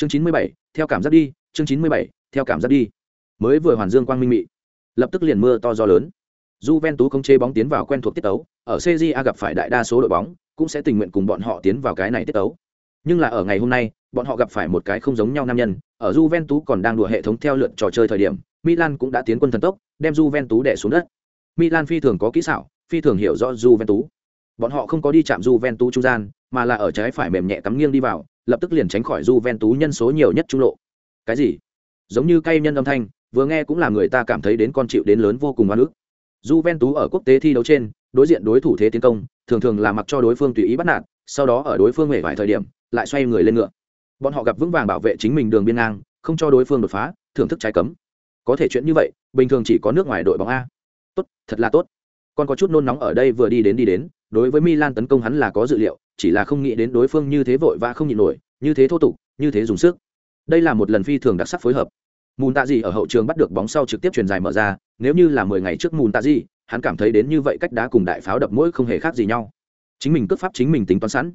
chương chín mươi bảy theo cảm giác đi chương chín mươi bảy theo cảm giác đi mới vừa hoàn dương quang minh mị lập tức liền mưa to gió lớn Juventus không chế bóng tiến vào quen thuộc tiết tấu, ở CJA gặp phải đại đa số đội bóng, cũng sẽ tình nguyện cùng bọn họ tiến vào cái này tiết tấu. Nhưng là ở ngày hôm nay, bọn họ gặp phải một cái không giống nhau nam nhân, ở Juventus còn đang đùa hệ thống theo lượt trò chơi thời điểm, Milan cũng đã tiến quân thần tốc, đem Juventus đè xuống đất. Milan phi thường có kỹ xảo, phi thường hiểu rõ Juventus. Bọn họ không có đi chạm Juventus trung gian, mà là ở trái phải mềm nhẹ cắm nghiêng đi vào, lập tức liền tránh khỏi Juventus nhân số nhiều nhất trung lộ. Cái gì? Giống như cây nhân âm thanh, vừa nghe cũng là người ta cảm thấy đến con chịu đến lớn vô cùng oan ức. tú ở quốc tế thi đấu trên, đối diện đối thủ thế tiến công, thường thường là mặc cho đối phương tùy ý bắt nạt, sau đó ở đối phương hề vài thời điểm, lại xoay người lên ngựa. Bọn họ gặp vững vàng bảo vệ chính mình đường biên ngang, không cho đối phương đột phá, thưởng thức trái cấm. Có thể chuyện như vậy, bình thường chỉ có nước ngoài đội bóng a. Tốt, thật là tốt. Còn có chút nôn nóng ở đây vừa đi đến đi đến, đối với Milan tấn công hắn là có dự liệu, chỉ là không nghĩ đến đối phương như thế vội vã không nhịn nổi, như thế thô tục, như thế dùng sức. Đây là một lần phi thường đặc sắc phối hợp. Mùn Tạ Dị ở hậu trường bắt được bóng sau trực tiếp truyền dài mở ra, nếu như là mười ngày trước Mùn Tạ Dị, hắn cảm thấy đến như vậy cách đá cùng đại pháo đập mũi không hề khác gì nhau. Chính mình cướp pháp chính mình tính toán sẵn.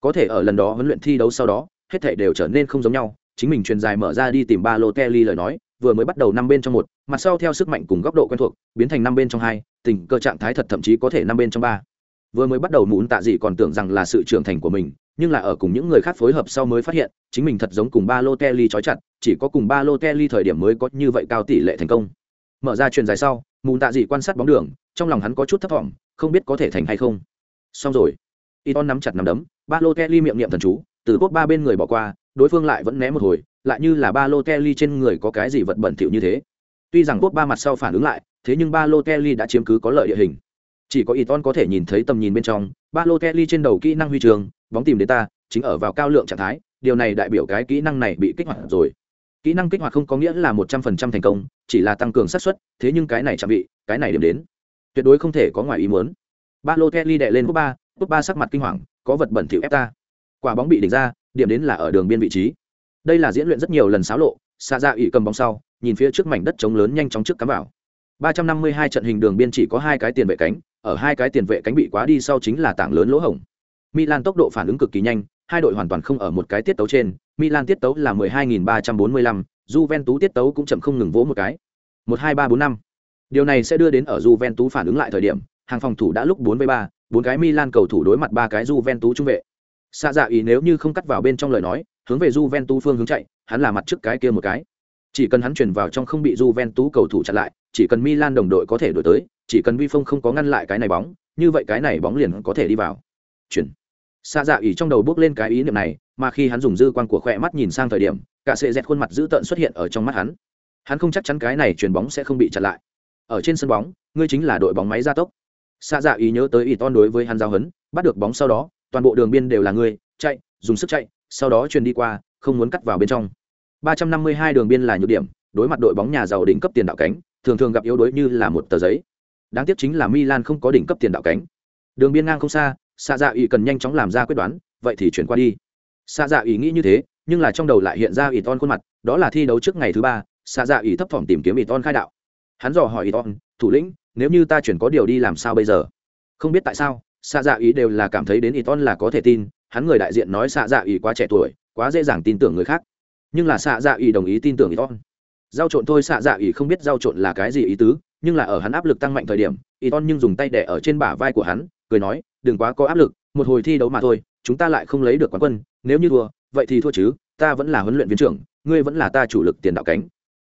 Có thể ở lần đó huấn luyện thi đấu sau đó, hết thảy đều trở nên không giống nhau, chính mình truyền dài mở ra đi tìm ba lô Kelly lời nói, vừa mới bắt đầu năm bên trong một, mặt sau theo sức mạnh cùng góc độ quen thuộc, biến thành năm bên trong hai, tình cơ trạng thái thật thậm chí có thể năm bên trong ba. Vừa mới bắt đầu mụn Tạ Dị còn tưởng rằng là sự trưởng thành của mình, nhưng là ở cùng những người khác phối hợp sau mới phát hiện chính mình thật giống cùng ba lô kelly trói chặt chỉ có cùng ba lô kelly thời điểm mới có như vậy cao tỷ lệ thành công. Mở ra truyền dài sau mụn tạ dị quan sát bóng đường trong lòng hắn có chút thấp thỏm không biết có thể thành hay không. Xong rồi. Iton nắm chặt nắm đấm ba lô kelly miệng niệm thần chú từ cốt ba bên người bỏ qua đối phương lại vẫn né một hồi lại như là ba lô kelly trên người có cái gì vật bẩn thỉu như thế. Tuy rằng cốt ba mặt sau phản ứng lại thế nhưng ba lô kelly đã chiếm cứ có lợi địa hình chỉ có Iton có thể nhìn thấy tầm nhìn bên trong ba lô kelly trên đầu kỹ năng huy trường, bóng tìm đến ta, chính ở vào cao lượng trạng thái, điều này đại biểu cái kỹ năng này bị kích hoạt rồi. Kỹ năng kích hoạt không có nghĩa là một trăm phần trăm thành công, chỉ là tăng cường xác suất, thế nhưng cái này chạm vị cái này điểm đến, tuyệt đối không thể có ngoài ý muốn. Ba lô kelly đệ lên cúp ba cúp ba sắc mặt kinh hoàng, có vật bẩn thỉu ép ta. Quả bóng bị đỉnh ra, điểm đến là ở đường biên vị trí. Đây là diễn luyện rất nhiều lần xáo lộ xa ra dạ ỉ cầm bóng sau, nhìn phía trước mảnh đất trống lớn nhanh chóng trước cắm vào. 352 trận hình đường biên chỉ có hai cái tiền vệ cánh ở hai cái tiền vệ cánh bị quá đi sau chính là tảng lớn lỗ hổng Milan tốc độ phản ứng cực kỳ nhanh, hai đội hoàn toàn không ở một cái tiết tấu trên, Milan tiết tấu là 12345, Juventus tiết tấu cũng chậm không ngừng vỗ một cái. 12345. Điều này sẽ đưa đến ở Juventus phản ứng lại thời điểm, hàng phòng thủ đã lúc 4 với 3, bốn cái Milan cầu thủ đối mặt ba cái Juventus trung vệ. Xa dạ ý nếu như không cắt vào bên trong lời nói, hướng về Juventus phương hướng chạy, hắn là mặt trước cái kia một cái. Chỉ cần hắn chuyển vào trong không bị Juventus cầu thủ chặn lại, chỉ cần Milan đồng đội có thể đuổi tới, chỉ cần Vi Phong không có ngăn lại cái này bóng, như vậy cái này bóng liền có thể đi vào. Chuyển. Xa dạ ỉ trong đầu bước lên cái ý niệm này mà khi hắn dùng dư quan của khỏe mắt nhìn sang thời điểm cả sệ dẹt khuôn mặt dữ tợn xuất hiện ở trong mắt hắn. Hắn không chắc chắn cái này chuyền bóng sẽ không bị chặn lại. Ở trên sân bóng ngươi chính là đội bóng máy gia tốc. Xa dạ ý nhớ tới ỷ ton đối với hắn giao hấn bắt được bóng sau đó toàn bộ đường biên đều là ngươi chạy dùng sức chạy sau đó truyền đi qua không muốn cắt vào bên trong. 352 đường biên là nhược điểm đối mặt đội bóng nhà giàu đỉnh cấp tiền đạo cánh thường thường gặp yếu đuối như là một tờ giấy đáng tiếc chính là milan không có đỉnh cấp tiền đạo cánh. Đường biên ngang không xa xạ dạ ý cần nhanh chóng làm ra quyết đoán, vậy thì chuyển qua đi. Xạ dạ ý nghĩ như thế, nhưng là trong đầu lại hiện ra ý ton khuôn mặt, đó là thi đấu trước ngày thứ ba xạ dạ ý thấp thỏm tìm kiếm ý ton khai đạo. Hắn dò hỏi ý ton thủ lĩnh, nếu như ta chuyển có điều đi làm sao bây giờ? Không biết tại sao xạ dạ ý đều là cảm thấy đến ý ton là có thể tin, hắn người đại diện nói xạ dạ ý quá trẻ tuổi, quá dễ dàng tin tưởng người khác. Nhưng là xạ dạ ý đồng ý tin tưởng ý ton giao trộn thôi, xạ dạ ý không biết giao trộn là cái gì ý tứ, nhưng là ở hắn áp lực tăng mạnh thời điểm ý ton nhưng dùng tay đẻ ở trên bả vai của hắn, cười nói, đừng quá có áp lực, một hồi thi đấu mà thôi, chúng ta lại không lấy được quán quân, nếu như thua, vậy thì thua chứ, ta vẫn là huấn luyện viên trưởng, ngươi vẫn là ta chủ lực tiền đạo cánh.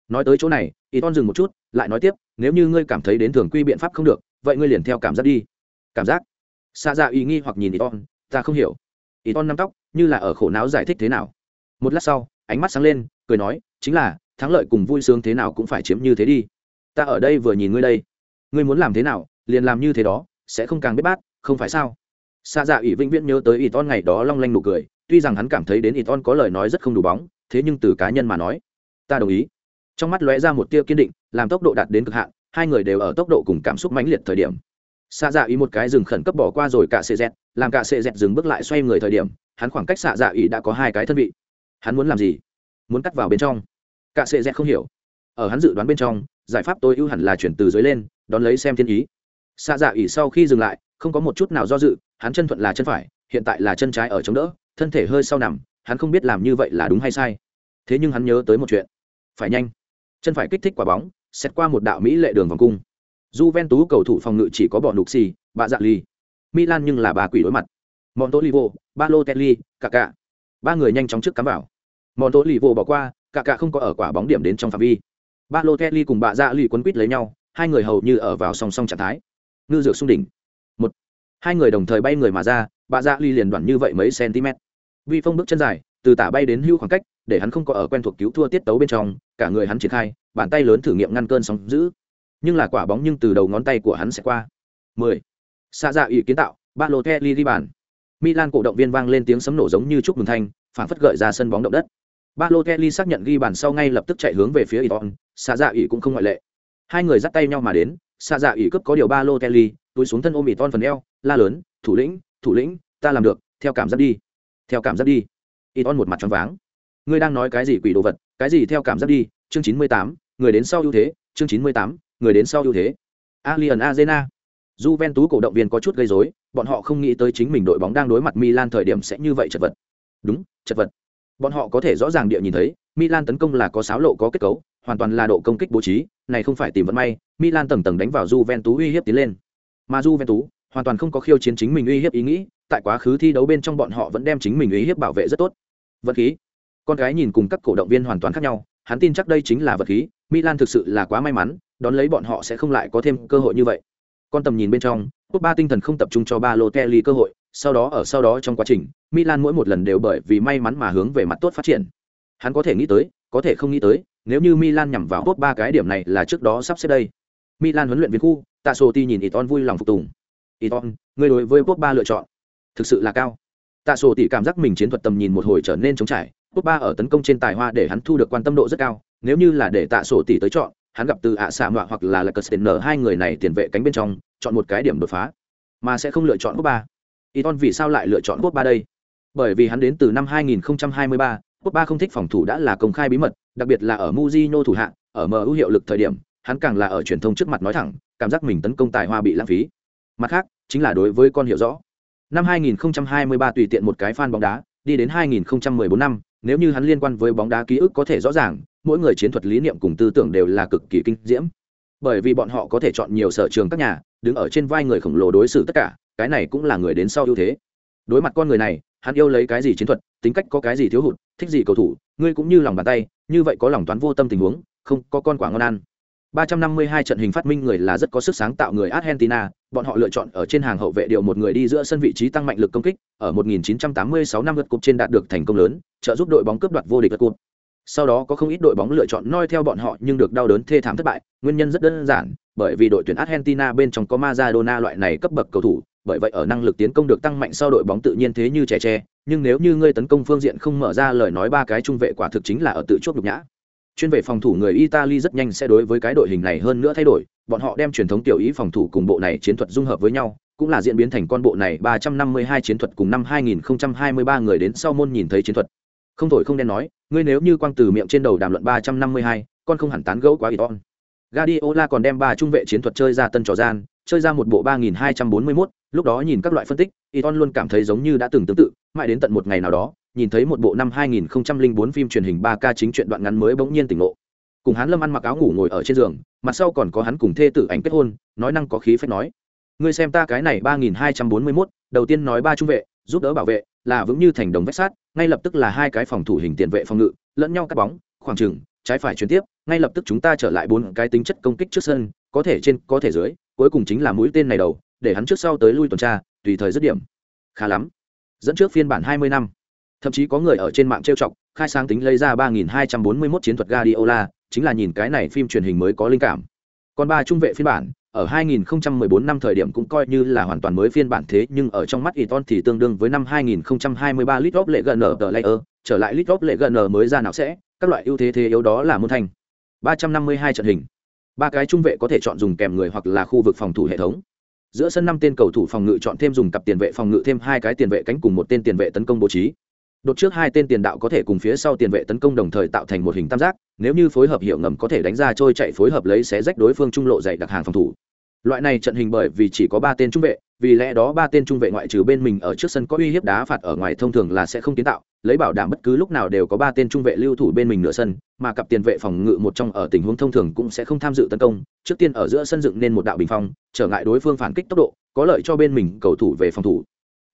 Nói tới chỗ này, y ton dừng một chút, lại nói tiếp, nếu như ngươi cảm thấy đến thường quy biện pháp không được, vậy ngươi liền theo cảm giác đi. Cảm giác? Xạ dạ ý nghi hoặc nhìn y ton, ta không hiểu. Y ton nắm tóc, như là ở khổ não giải thích thế nào? Một lát sau, ánh mắt sáng lên, cười nói, chính là thắng lợi cùng vui sướng thế nào cũng phải chiếm như thế đi. Ta ở đây vừa nhìn ngươi đây. Ngươi muốn làm thế nào, liền làm như thế đó, sẽ không càng biết bát, không phải sao? Xa dạ ủy vĩnh viễn nhớ tới ỷ ton ngày đó long lanh nụ cười, tuy rằng hắn cảm thấy đến ỷ ton có lời nói rất không đủ bóng, thế nhưng từ cá nhân mà nói, ta đồng ý. Trong mắt lóe ra một tia kiên định, làm tốc độ đạt đến cực hạn, hai người đều ở tốc độ cùng cảm xúc mãnh liệt thời điểm. Xạ dạ ý một cái dừng khẩn cấp bỏ qua rồi cả sệ dẹt, làm cả sệ dẹt dừng bước lại xoay người thời điểm, hắn khoảng cách xạ dạ ý đã có hai cái thân vị. Hắn muốn làm gì? Muốn cắt vào bên trong cả sệ dẹt không hiểu. Ở hắn dự đoán bên trong, giải pháp tối ưu hẳn là chuyển từ dưới lên, đón lấy xem thiên ý. Xạ dạ ỉ sau khi dừng lại, không có một chút nào do dự, hắn chân thuận là chân phải, hiện tại là chân trái ở chống đỡ, thân thể hơi sau nằm, hắn không biết làm như vậy là đúng hay sai. Thế nhưng hắn nhớ tới một chuyện. Phải nhanh. Chân phải kích thích quả bóng xét qua một đạo mỹ lệ đường vòng cung. Juventus cầu thủ phòng ngự chỉ có bọn nục xì, bạ dạ ly Milan nhưng là bà quỷ đối mặt. Montolivo, Balotelli, Kaká. Ba người nhanh chóng trước cắm vào. Montolivo bỏ qua cả cả không có ở quả bóng điểm đến trong phạm vi. Balotelli cùng bà dạ ly quấn quýt lấy nhau, hai người hầu như ở vào song song trạng thái. Ngư dược xung đỉnh. Một. Hai người đồng thời bay người mà ra, bà dạ ly liền đoạn như vậy mấy cm vi phong bước chân dài, từ tả bay đến hưu khoảng cách, để hắn không có ở quen thuộc cứu thua tiết tấu bên trong, cả người hắn triển khai, bàn tay lớn thử nghiệm ngăn cơn sóng giữ. Nhưng là quả bóng nhưng từ đầu ngón tay của hắn sẽ qua. 10. xa dạ ý kiến tạo, ba lô kelly ghi bàn. Milan cổ động viên vang lên tiếng sấm nổ giống như chúc mừng thanh phản phất gợi ra sân bóng động đất. Balotelli kelly xác nhận ghi bàn sau ngay lập tức chạy hướng về phía iton Sa dạ ỷ cũng không ngoại lệ. Hai người dắt tay nhau mà đến Sa dạ ỷ cướp có điều Balotelli, kelly túi xuống thân ôm iton phần eo la lớn thủ lĩnh thủ lĩnh ta làm được theo cảm giác đi theo cảm giác đi. Iton một mặt tròn váng. Ngươi đang nói cái gì quỷ đồ vật cái gì theo cảm giác đi chương chín mươi tám người đến sau ưu thế chương chín mươi tám người đến sau ưu thế. Alien arena. Juventus cổ động viên có chút gây rối, bọn họ không nghĩ tới chính mình đội bóng đang đối mặt Milan thời điểm sẽ như vậy chật vật. Đúng, chật vật. Bọn họ có thể rõ ràng địa nhìn thấy, Milan tấn công là có sáo lộ có kết cấu, hoàn toàn là độ công kích bố trí, này không phải tìm vận may, Milan tầng tầng đánh vào Juventus uy hiếp tiến lên. Mà Juventus hoàn toàn không có khiêu chiến chính mình uy hiếp ý nghĩ, tại quá khứ thi đấu bên trong bọn họ vẫn đem chính mình uy hiếp bảo vệ rất tốt. Vật khí. Con gái nhìn cùng các cổ động viên hoàn toàn khác nhau, hắn tin chắc đây chính là vật khí, Milan thực sự là quá may mắn, đón lấy bọn họ sẽ không lại có thêm cơ hội như vậy. Con tầm nhìn bên trong, Quốc ba tinh thần không tập trung cho ba lô kelly cơ hội, sau đó ở sau đó trong quá trình, Milan mỗi một lần đều bởi vì may mắn mà hướng về mặt tốt phát triển. Hắn có thể nghĩ tới, có thể không nghĩ tới, nếu như Milan nhằm vào quốc ba cái điểm này là trước đó sắp xếp đây. Milan huấn luyện viên khu, Tạ Soti nhìn Iton vui lòng phục tùng. Iton, người đối với Quốc ba lựa chọn, thực sự là cao. Tạ Soti cảm giác mình chiến thuật tầm nhìn một hồi trở nên trống trải, Quốc ba ở tấn công trên tài hoa để hắn thu được quan tâm độ rất cao, nếu như là để Tạ Soti tới chọn, hắn gặp từ ạ xạ mạ hoặc là là cờ hai người này tiền vệ cánh bên trong, chọn một cái điểm đột phá, mà sẽ không lựa chọn quốc ba. Iton vì sao lại lựa chọn quốc ba đây? Bởi vì hắn đến từ năm 2023 quốc ba không thích phòng thủ đã là công khai bí mật, đặc biệt là ở Mujino thủ hạ, ở MU hiệu lực thời điểm, hắn càng là ở truyền thông trước mặt nói thẳng, cảm giác mình tấn công tài hoa bị lãng phí. Mặt khác, chính là đối với con hiểu rõ. Năm 2023 tùy tiện một cái fan bóng đá, đi đến 2014 năm, nếu như hắn liên quan với bóng đá ký ức có thể rõ ràng mỗi người chiến thuật lý niệm cùng tư tưởng đều là cực kỳ kinh diễm. Bởi vì bọn họ có thể chọn nhiều sở trường các nhà đứng ở trên vai người khổng lồ đối xử tất cả cái này cũng là người đến sau ưu thế. Đối mặt con người này hắn yêu lấy cái gì chiến thuật tính cách có cái gì thiếu hụt thích gì cầu thủ ngươi cũng như lòng bàn tay như vậy có lòng toán vô tâm tình huống không có con quả ngon ăn. 352 trận hình phát minh người là rất có sức sáng tạo người Argentina, bọn họ lựa chọn ở trên hàng hậu vệ điều một người đi giữa sân vị trí tăng mạnh lực công kích, ở 1986 năm lượt cục trên đạt được thành công lớn, trợ giúp đội bóng cướp đoạt vô địch lượt cục. Sau đó có không ít đội bóng lựa chọn noi theo bọn họ nhưng được đau đớn thê thảm thất bại, nguyên nhân rất đơn giản, bởi vì đội tuyển Argentina bên trong có Maradona loại này cấp bậc cầu thủ, bởi vậy ở năng lực tiến công được tăng mạnh sau đội bóng tự nhiên thế như trẻ tre, nhưng nếu như ngươi tấn công phương diện không mở ra lời nói ba cái trung vệ quả thực chính là ở tự chốt nhục nhã. Chuyên về phòng thủ người italy rất nhanh sẽ đối với cái đội hình này hơn nữa thay đổi. Bọn họ đem truyền thống tiểu ý phòng thủ cùng bộ này chiến thuật dung hợp với nhau cũng là diễn biến thành con bộ này 352 chiến thuật cùng năm 2023 người đến sau môn nhìn thấy chiến thuật không thổi không đen nói ngươi nếu như quang từ miệng trên đầu đàm luận 352, con không hẳn tán gẫu quá ít on Guardiola còn đem ba trung vệ chiến thuật chơi ra tân trò gian, chơi ra một bộ 3241, lúc đó nhìn các loại phân tích, Iton luôn cảm thấy giống như đã từng tương tự, mãi đến tận một ngày nào đó, nhìn thấy một bộ năm 2004 phim truyền hình 3K chính truyện đoạn ngắn mới bỗng nhiên tỉnh ngộ. Cùng hắn Lâm ăn mặc áo ngủ ngồi ở trên giường, mặt sau còn có hắn cùng thê tử ảnh kết hôn, nói năng có khí phách nói: "Ngươi xem ta cái này 3241, đầu tiên nói ba trung vệ, giúp đỡ bảo vệ, là vững như thành đồng vách sắt, ngay lập tức là hai cái phòng thủ hình tiền vệ phòng ngự, lẫn nhau cắt bóng, khoảng trừng, trái phải chuyển tiếp, ngay lập tức chúng ta trở lại bốn cái tính chất công kích trước sân, có thể trên, có thể dưới, cuối cùng chính là mũi tên này đầu, để hắn trước sau tới lui tuần tra, tùy thời dứt điểm. Khá lắm. Dẫn trước phiên bản 20 năm thậm chí có người ở trên mạng trêu chọc khai sáng tính lấy ra ba nghìn hai trăm bốn mươi 3241 chiến thuật Guardiola chính là nhìn cái này phim truyền hình mới có linh cảm còn ba trung vệ phiên bản ở 2014 năm thời điểm cũng coi như là hoàn toàn mới phiên bản thế nhưng ở trong mắt Eton thì tương đương với năm 2023 Litrop lệ gần ở The layer, trở lại Litrop lệ gần ở mới ra nào sẽ, các loại ưu thế thế yếu đó là môn thành. 352 trận hình. Ba cái trung vệ có thể chọn dùng kèm người hoặc là khu vực phòng thủ hệ thống. Giữa sân năm tên cầu thủ phòng ngự chọn thêm dùng cặp tiền vệ phòng ngự thêm hai cái tiền vệ cánh cùng một tên tiền vệ tấn công bố trí đột trước hai tên tiền đạo có thể cùng phía sau tiền vệ tấn công đồng thời tạo thành một hình tam giác nếu như phối hợp hiệu ngầm có thể đánh ra trôi chạy phối hợp lấy xé rách đối phương trung lộ dày đặc hàng phòng thủ loại này trận hình bởi vì chỉ có ba tên trung vệ, vì lẽ đó ba tên trung vệ ngoại trừ bên mình ở trước sân có uy hiếp đá phạt ở ngoài thông thường là sẽ không kiến tạo, lấy bảo đảm bất cứ lúc nào đều có ba tên trung vệ lưu thủ bên mình nửa sân, mà cặp tiền vệ phòng ngự một trong ở tình huống thông thường cũng sẽ không tham dự tấn công, trước tiên ở giữa sân dựng nên một đạo bình phong, trở ngại đối phương phản kích tốc độ, có lợi cho bên mình cầu thủ về phòng thủ.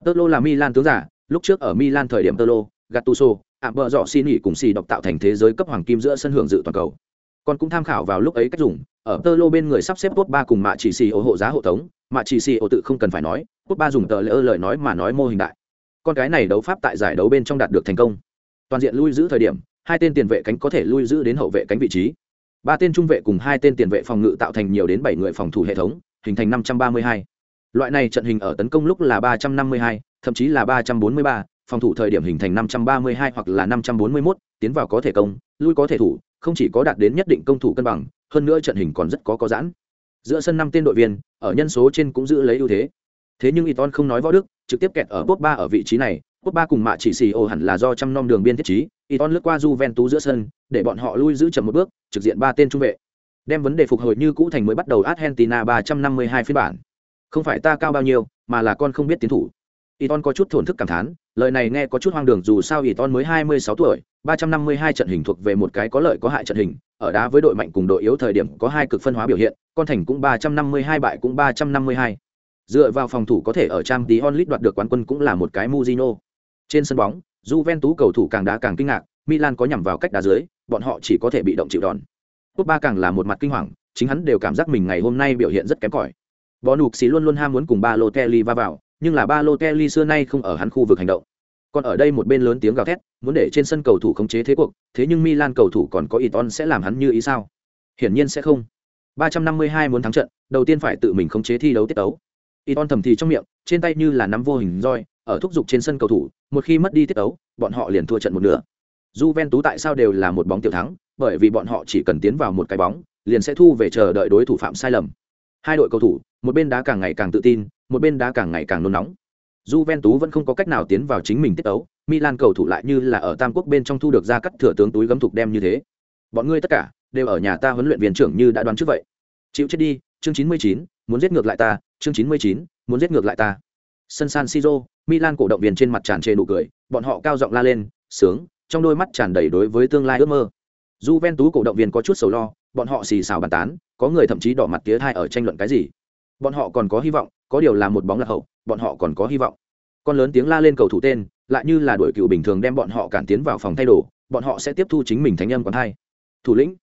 Tơ lô là milan tướng giả, lúc trước ở milan thời điểm tơ lô gattuso ảm bờ dọ xin nghỉ cùng xì đọc tạo thành thế giới cấp hoàng kim giữa sân hưởng dự toàn cầu con cũng tham khảo vào lúc ấy cách dùng ở tơ lô bên người sắp xếp tốt ba cùng mạ chỉ xì ô hộ giá hộ tống mạ chỉ xì ô tự không cần phải nói tốt ba dùng tờ lỡ lời nói mà nói mô hình đại. Con cái này đấu pháp tại giải đấu bên trong đạt được thành công. Toàn diện lui giữ thời điểm hai tên tiền vệ cánh có thể lui giữ đến hậu vệ cánh vị trí. Ba tên trung vệ cùng hai tên tiền vệ phòng ngự tạo thành nhiều đến bảy người phòng thủ hệ thống hình thành năm trăm ba mươi hai. Loại này trận hình ở tấn công lúc là ba trăm năm mươi hai thậm chí là ba trăm bốn mươi ba phòng thủ thời điểm hình thành năm trăm ba mươi hai hoặc là năm trăm bốn mươi 541, tiến vào có thể công lui có thể thủ không chỉ có đạt đến nhất định công thủ cân bằng hơn nữa trận hình còn rất có có giãn. Giữa sân năm tên đội viên ở nhân số trên cũng giữ lấy ưu thế. Thế nhưng Iton không nói võ đức trực tiếp kẹt ở top ba ở vị trí này. Top ba cùng mạ chỉ xì ô hẳn là do trăm nom đường biên thiết trí. Iton lướt qua Juventus giữa sân để bọn họ lui giữ chậm một bước trực diện ba tên trung vệ. Đem vấn đề phục hồi như cũ thành mới bắt đầu Argentina 352 phiên bản. Không phải ta cao bao nhiêu mà là con không biết tiến thủ. Iton có chút thổn thức cảm thán, lời này nghe có chút hoang đường dù sao Iton mới 26 tuổi, 352 trận hình thuộc về một cái có lợi có hại trận hình, ở đá với đội mạnh cùng đội yếu thời điểm có hai cực phân hóa biểu hiện, con thành cũng 352 bại cũng 352. Dựa vào phòng thủ có thể ở trang tí onlit đoạt được quán quân cũng là một cái Mujino. Trên sân bóng, Juventus cầu thủ càng đá càng kinh ngạc, Milan có nhằm vào cách đá dưới, bọn họ chỉ có thể bị động chịu đòn. Cúp ba càng là một mặt kinh hoàng, chính hắn đều cảm giác mình ngày hôm nay biểu hiện rất kém cỏi. Bonucci xí luôn luôn ham muốn cùng Balotelli va vào, nhưng là Balotelli xưa nay không ở hắn khu vực hành động. Còn ở đây một bên lớn tiếng gào thét, muốn để trên sân cầu thủ khống chế thế cuộc, thế nhưng Milan cầu thủ còn có Iton sẽ làm hắn như ý sao? Hiển nhiên sẽ không. 352 muốn thắng trận, đầu tiên phải tự mình khống chế thi đấu tiết tấu. Iton thầm thì trong miệng, trên tay như là nắm vô hình roi, ở thúc giục trên sân cầu thủ, một khi mất đi tiết tấu, bọn họ liền thua trận một nửa. Juventus tại sao đều là một bóng tiểu thắng, bởi vì bọn họ chỉ cần tiến vào một cái bóng, liền sẽ thu về chờ đợi đối thủ phạm sai lầm. Hai đội cầu thủ, một bên đá càng ngày càng tự tin, một bên đá càng ngày càng nôn nóng. Juventus vẫn không có cách nào tiến vào chính mình tiết tấu, Milan cầu thủ lại như là ở Tam Quốc bên trong thu được ra cắt thừa tướng túi gấm thục đem như thế. Bọn ngươi tất cả đều ở nhà ta huấn luyện viên trưởng như đã đoán trước vậy. Chịu chết đi, chương 99, muốn giết ngược lại ta, chương 99, muốn giết ngược lại ta. Sân San Siro, Milan cổ động viên trên mặt tràn trề nụ cười, bọn họ cao giọng la lên, sướng, trong đôi mắt tràn đầy đối với tương lai ước mơ. Juventus cổ động viên có chút sầu lo, bọn họ xì xào bàn tán, có người thậm chí đỏ mặt tía thai ở tranh luận cái gì. Bọn họ còn có hy vọng, có điều là một bóng lạc hậu, bọn họ còn có hy vọng. Con lớn tiếng la lên cầu thủ tên, lại như là đội cựu bình thường đem bọn họ cản tiến vào phòng thay đồ, bọn họ sẽ tiếp thu chính mình thánh âm còn hai. Thủ lĩnh,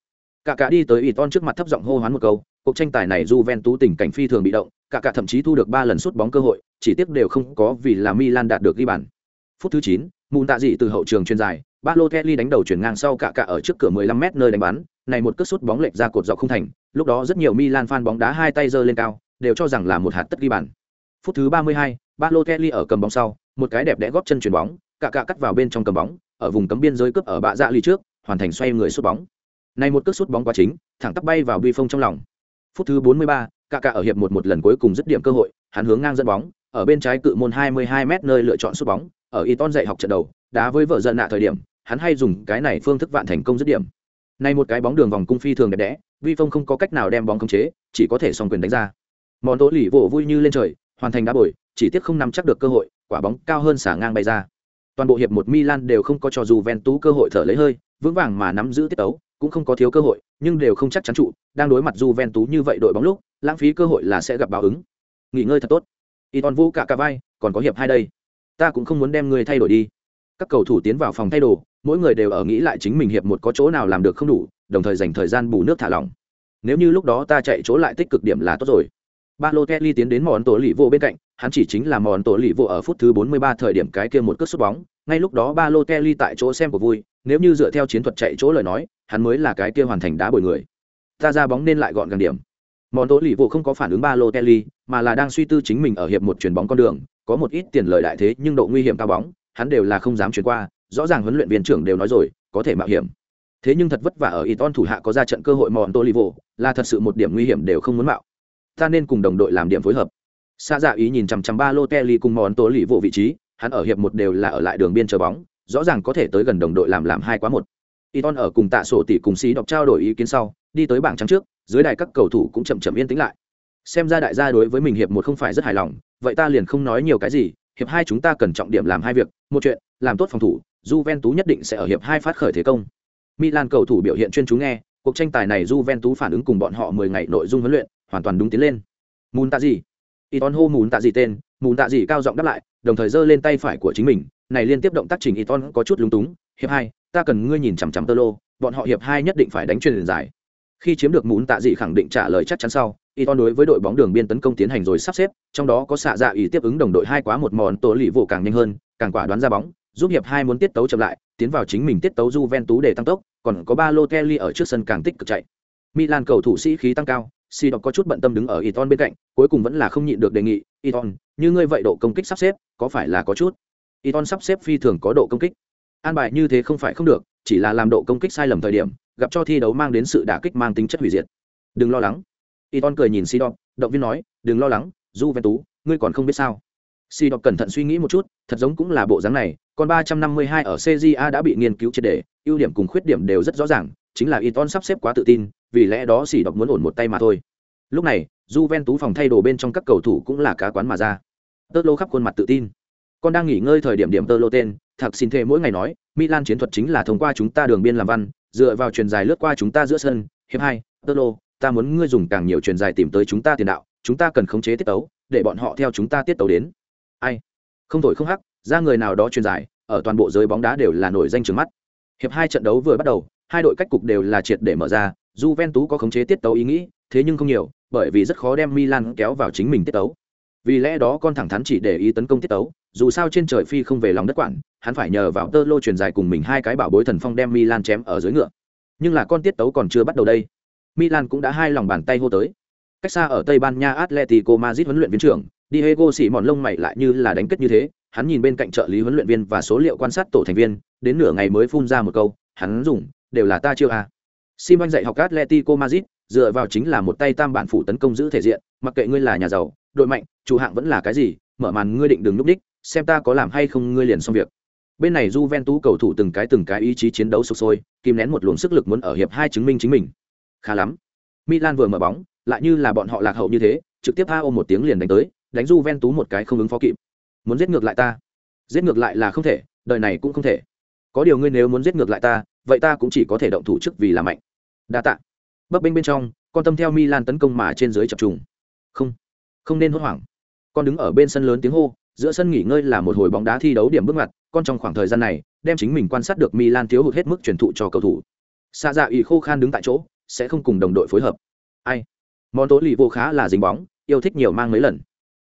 cả cả đi tới Iton trước mặt thấp giọng hô hoán một câu, cuộc tranh tài này Juventus tình cảnh phi thường bị động, cả cả thậm chí thu được ba lần sút bóng cơ hội, chỉ tiếc đều không có vì là Milan đạt được ghi bàn. Phút thứ 9, Mùn tạ dị từ hậu trường chuyên dài, Balotelli đánh đầu chuyển ngang sau cả cả ở trước cửa 15m nơi đánh bắn, này một cước sút bóng lệch ra cột dọc không thành, lúc đó rất nhiều Milan fan bóng đá hai tay giơ lên cao, đều cho rằng là một hạt tất ghi bàn. Phút thứ 32, Balotelli ở cầm bóng sau, một cái đẹp đẽ góp chân chuyển bóng, cả cả cắt vào bên trong cầm bóng, ở vùng cấm biên giới cướp ở bạ dạ lì trước, hoàn thành xoay người sút bóng. Này một cước sút bóng quá chính, thẳng tắp bay vào bi phong trong lòng. Phút thứ 43, cả cả ở hiệp một một lần cuối cùng dứt điểm cơ hội, hắn hướng ngang dẫn bóng, ở bên trái cự môn 22m nơi lựa chọn sút bóng, ở Iton dạy học trận đầu, đá với vợ giận nạ thời điểm, hắn hay dùng cái này phương thức vạn thành công dứt điểm. Này một cái bóng đường vòng cung phi thường đẹp đẽ, Vi Phong không có cách nào đem bóng khống chế, chỉ có thể song quyền đánh ra. Món tố lì vỗ vui như lên trời, hoàn thành đá bồi, chỉ tiếc không nắm chắc được cơ hội, quả bóng cao hơn xả ngang bay ra. Toàn bộ hiệp một Milan đều không có cho Juventus cơ hội thở lấy hơi, vững vàng mà nắm giữ tiết tấu, cũng không có thiếu cơ hội, nhưng đều không chắc chắn trụ, đang đối mặt Juventus như vậy đội bóng lúc, lãng phí cơ hội là sẽ gặp báo ứng. Nghỉ ngơi thật tốt. Iton vô cả cả vai, còn có hiệp hai đây. Ta cũng không muốn đem người thay đổi đi. Các cầu thủ tiến vào phòng thay đồ, mỗi người đều ở nghĩ lại chính mình hiệp một có chỗ nào làm được không đủ, đồng thời dành thời gian bù nước thả lỏng. Nếu như lúc đó ta chạy chỗ lại tích cực điểm là tốt rồi. Balotelli tiến đến món tổ lì vô bên cạnh, hắn chỉ chính là món tổ lì vô ở phút thứ 43 thời điểm cái kia một cước sút bóng, ngay lúc đó Balotelli tại chỗ xem của vui, nếu như dựa theo chiến thuật chạy chỗ lời nói, hắn mới là cái kia hoàn thành đá bồi người. Ta ra bóng nên lại gọn gàng điểm. Món tổ lì vô không có phản ứng Balotelli, mà là đang suy tư chính mình ở hiệp một chuyển bóng con đường, có một ít tiền lợi đại thế nhưng độ nguy hiểm cao bóng, hắn đều là không dám chuyển qua, rõ ràng huấn luyện viên trưởng đều nói rồi, có thể mạo hiểm. Thế nhưng thật vất vả ở Iton thủ hạ có ra trận cơ hội mòn tổ lì là thật sự một điểm nguy hiểm đều không muốn mạo ta nên cùng đồng đội làm điểm phối hợp. Xa dạ ý nhìn chằm chằm ba lô kelly cùng món tố lì vụ vị trí, hắn ở hiệp một đều là ở lại đường biên chờ bóng, rõ ràng có thể tới gần đồng đội làm làm hai quá một. Iton ở cùng tạ sổ tỷ cùng sĩ đọc trao đổi ý kiến sau, đi tới bảng trắng trước, dưới đài các cầu thủ cũng chậm chậm yên tĩnh lại. Xem ra đại gia đối với mình hiệp một không phải rất hài lòng, vậy ta liền không nói nhiều cái gì, hiệp hai chúng ta cần trọng điểm làm hai việc, một chuyện, làm tốt phòng thủ, Juventus nhất định sẽ ở hiệp hai phát khởi thế công. Milan cầu thủ biểu hiện chuyên chú nghe, cuộc tranh tài này Juventus phản ứng cùng bọn họ 10 ngày nội dung huấn luyện hoàn toàn đúng tiến lên. Mùn tạ gì? Iton hô mùn tạ gì tên, mùn tạ gì cao giọng đáp lại, đồng thời giơ lên tay phải của chính mình. Này liên tiếp động tác trình Iton có chút lúng túng. Hiệp hai, ta cần ngươi nhìn chằm chằm tơ lô. Bọn họ hiệp hai nhất định phải đánh truyền giải. Khi chiếm được mùn tạ dị khẳng định trả lời chắc chắn sau, Iton đối với đội bóng đường biên tấn công tiến hành rồi sắp xếp, trong đó có xạ dạ ý tiếp ứng đồng đội hai quá một mòn tổ lì vụ càng nhanh hơn, càng quả đoán ra bóng, giúp hiệp hai muốn tiết tấu chậm lại, tiến vào chính mình tiết tấu Juventus để tăng tốc, còn có ba lô Kelly ở trước sân càng tích cực chạy. Milan cầu thủ sĩ khí tăng cao si đọc có chút bận tâm đứng ở Iton bên cạnh cuối cùng vẫn là không nhịn được đề nghị Iton như ngươi vậy độ công kích sắp xếp có phải là có chút? Iton sắp xếp phi thường có độ công kích. An bài như thế không phải không được chỉ là làm độ công kích sai lầm thời điểm gặp cho thi đấu mang đến sự đả kích mang tính chất hủy diệt. Đừng lo lắng. Iton cười nhìn si đọc động viên nói đừng lo lắng Du Văn Tú, ngươi còn không biết sao. Si đọc cẩn thận suy nghĩ một chút thật giống cũng là bộ dáng này còn 352 ở CJA đã bị nghiên cứu triệt đề ưu điểm cùng khuyết điểm đều rất rõ ràng chính là Iton sắp xếp quá tự tin vì lẽ đó xỉ đọc muốn ổn một tay mà thôi. Lúc này, Juventus phòng thay đồ bên trong các cầu thủ cũng là cá quán mà ra. Tơ lô khắp khuôn mặt tự tin. Con đang nghỉ ngơi thời điểm điểm tơ lô tên thật xin thề mỗi ngày nói, milan chiến thuật chính là thông qua chúng ta đường biên làm văn, dựa vào truyền dài lướt qua chúng ta giữa sân. Hiệp hai tơ lô ta muốn ngươi dùng càng nhiều truyền dài tìm tới chúng ta tiền đạo, chúng ta cần khống chế tiết tấu, để bọn họ theo chúng ta tiết tấu đến. Ai? Không thổi không hắc, ra người nào đó truyền dài, ở toàn bộ giới bóng đá đều là nổi danh trường mắt. Hiệp hai trận đấu vừa bắt đầu hai đội cách cục đều là triệt để mở ra, Juventus có khống chế tiết tấu ý nghĩ, thế nhưng không nhiều, bởi vì rất khó đem Milan kéo vào chính mình tiết tấu. Vì lẽ đó con thẳng thắn chỉ để ý tấn công tiết tấu, dù sao trên trời phi không về lòng đất quản, hắn phải nhờ vào tơ lô truyền dài cùng mình hai cái bảo bối thần phong đem Milan chém ở dưới ngựa. Nhưng là con tiết tấu còn chưa bắt đầu đây. Milan cũng đã hai lòng bàn tay hô tới. Cách xa ở Tây Ban Nha, Atletico Madrid huấn luyện viên trưởng, Diego xỉ mòn lông mày lại như là đánh kết như thế, hắn nhìn bên cạnh trợ lý huấn luyện viên và số liệu quan sát tổ thành viên, đến nửa ngày mới phun ra một câu, hắn dùng đều là ta chiêu à. Simon dạy học Atletico Madrid, dựa vào chính là một tay tam bản phủ tấn công giữ thể diện, mặc kệ ngươi là nhà giàu, đội mạnh, chủ hạng vẫn là cái gì, mở màn ngươi định đừng lúc đích, xem ta có làm hay không ngươi liền xong việc. Bên này Juventus cầu thủ từng cái từng cái ý chí chiến đấu sục sôi, kìm nén một luồng sức lực muốn ở hiệp hai chứng minh chính mình. Khá lắm. Milan vừa mở bóng, lại như là bọn họ lạc hậu như thế, trực tiếp ôm một tiếng liền đánh tới, đánh Juventus một cái không ứng phó kịp. Muốn giết ngược lại ta, giết ngược lại là không thể, đời này cũng không thể. Có điều ngươi nếu muốn giết ngược lại ta, vậy ta cũng chỉ có thể động thủ trước vì là mạnh. Đa tạ. Bấp bênh bên trong, con tâm theo milan tấn công mà trên dưới chập trùng. Không không nên hốt hoảng. Con đứng ở bên sân lớn tiếng hô, giữa sân nghỉ ngơi là một hồi bóng đá thi đấu điểm bước ngoặt, con trong khoảng thời gian này, đem chính mình quan sát được milan thiếu hụt hết mức truyền thụ cho cầu thủ. Xa dạ ủy khô khan đứng tại chỗ, sẽ không cùng đồng đội phối hợp. Ai? Món tố lì vô khá là dính bóng, yêu thích nhiều mang mấy lần.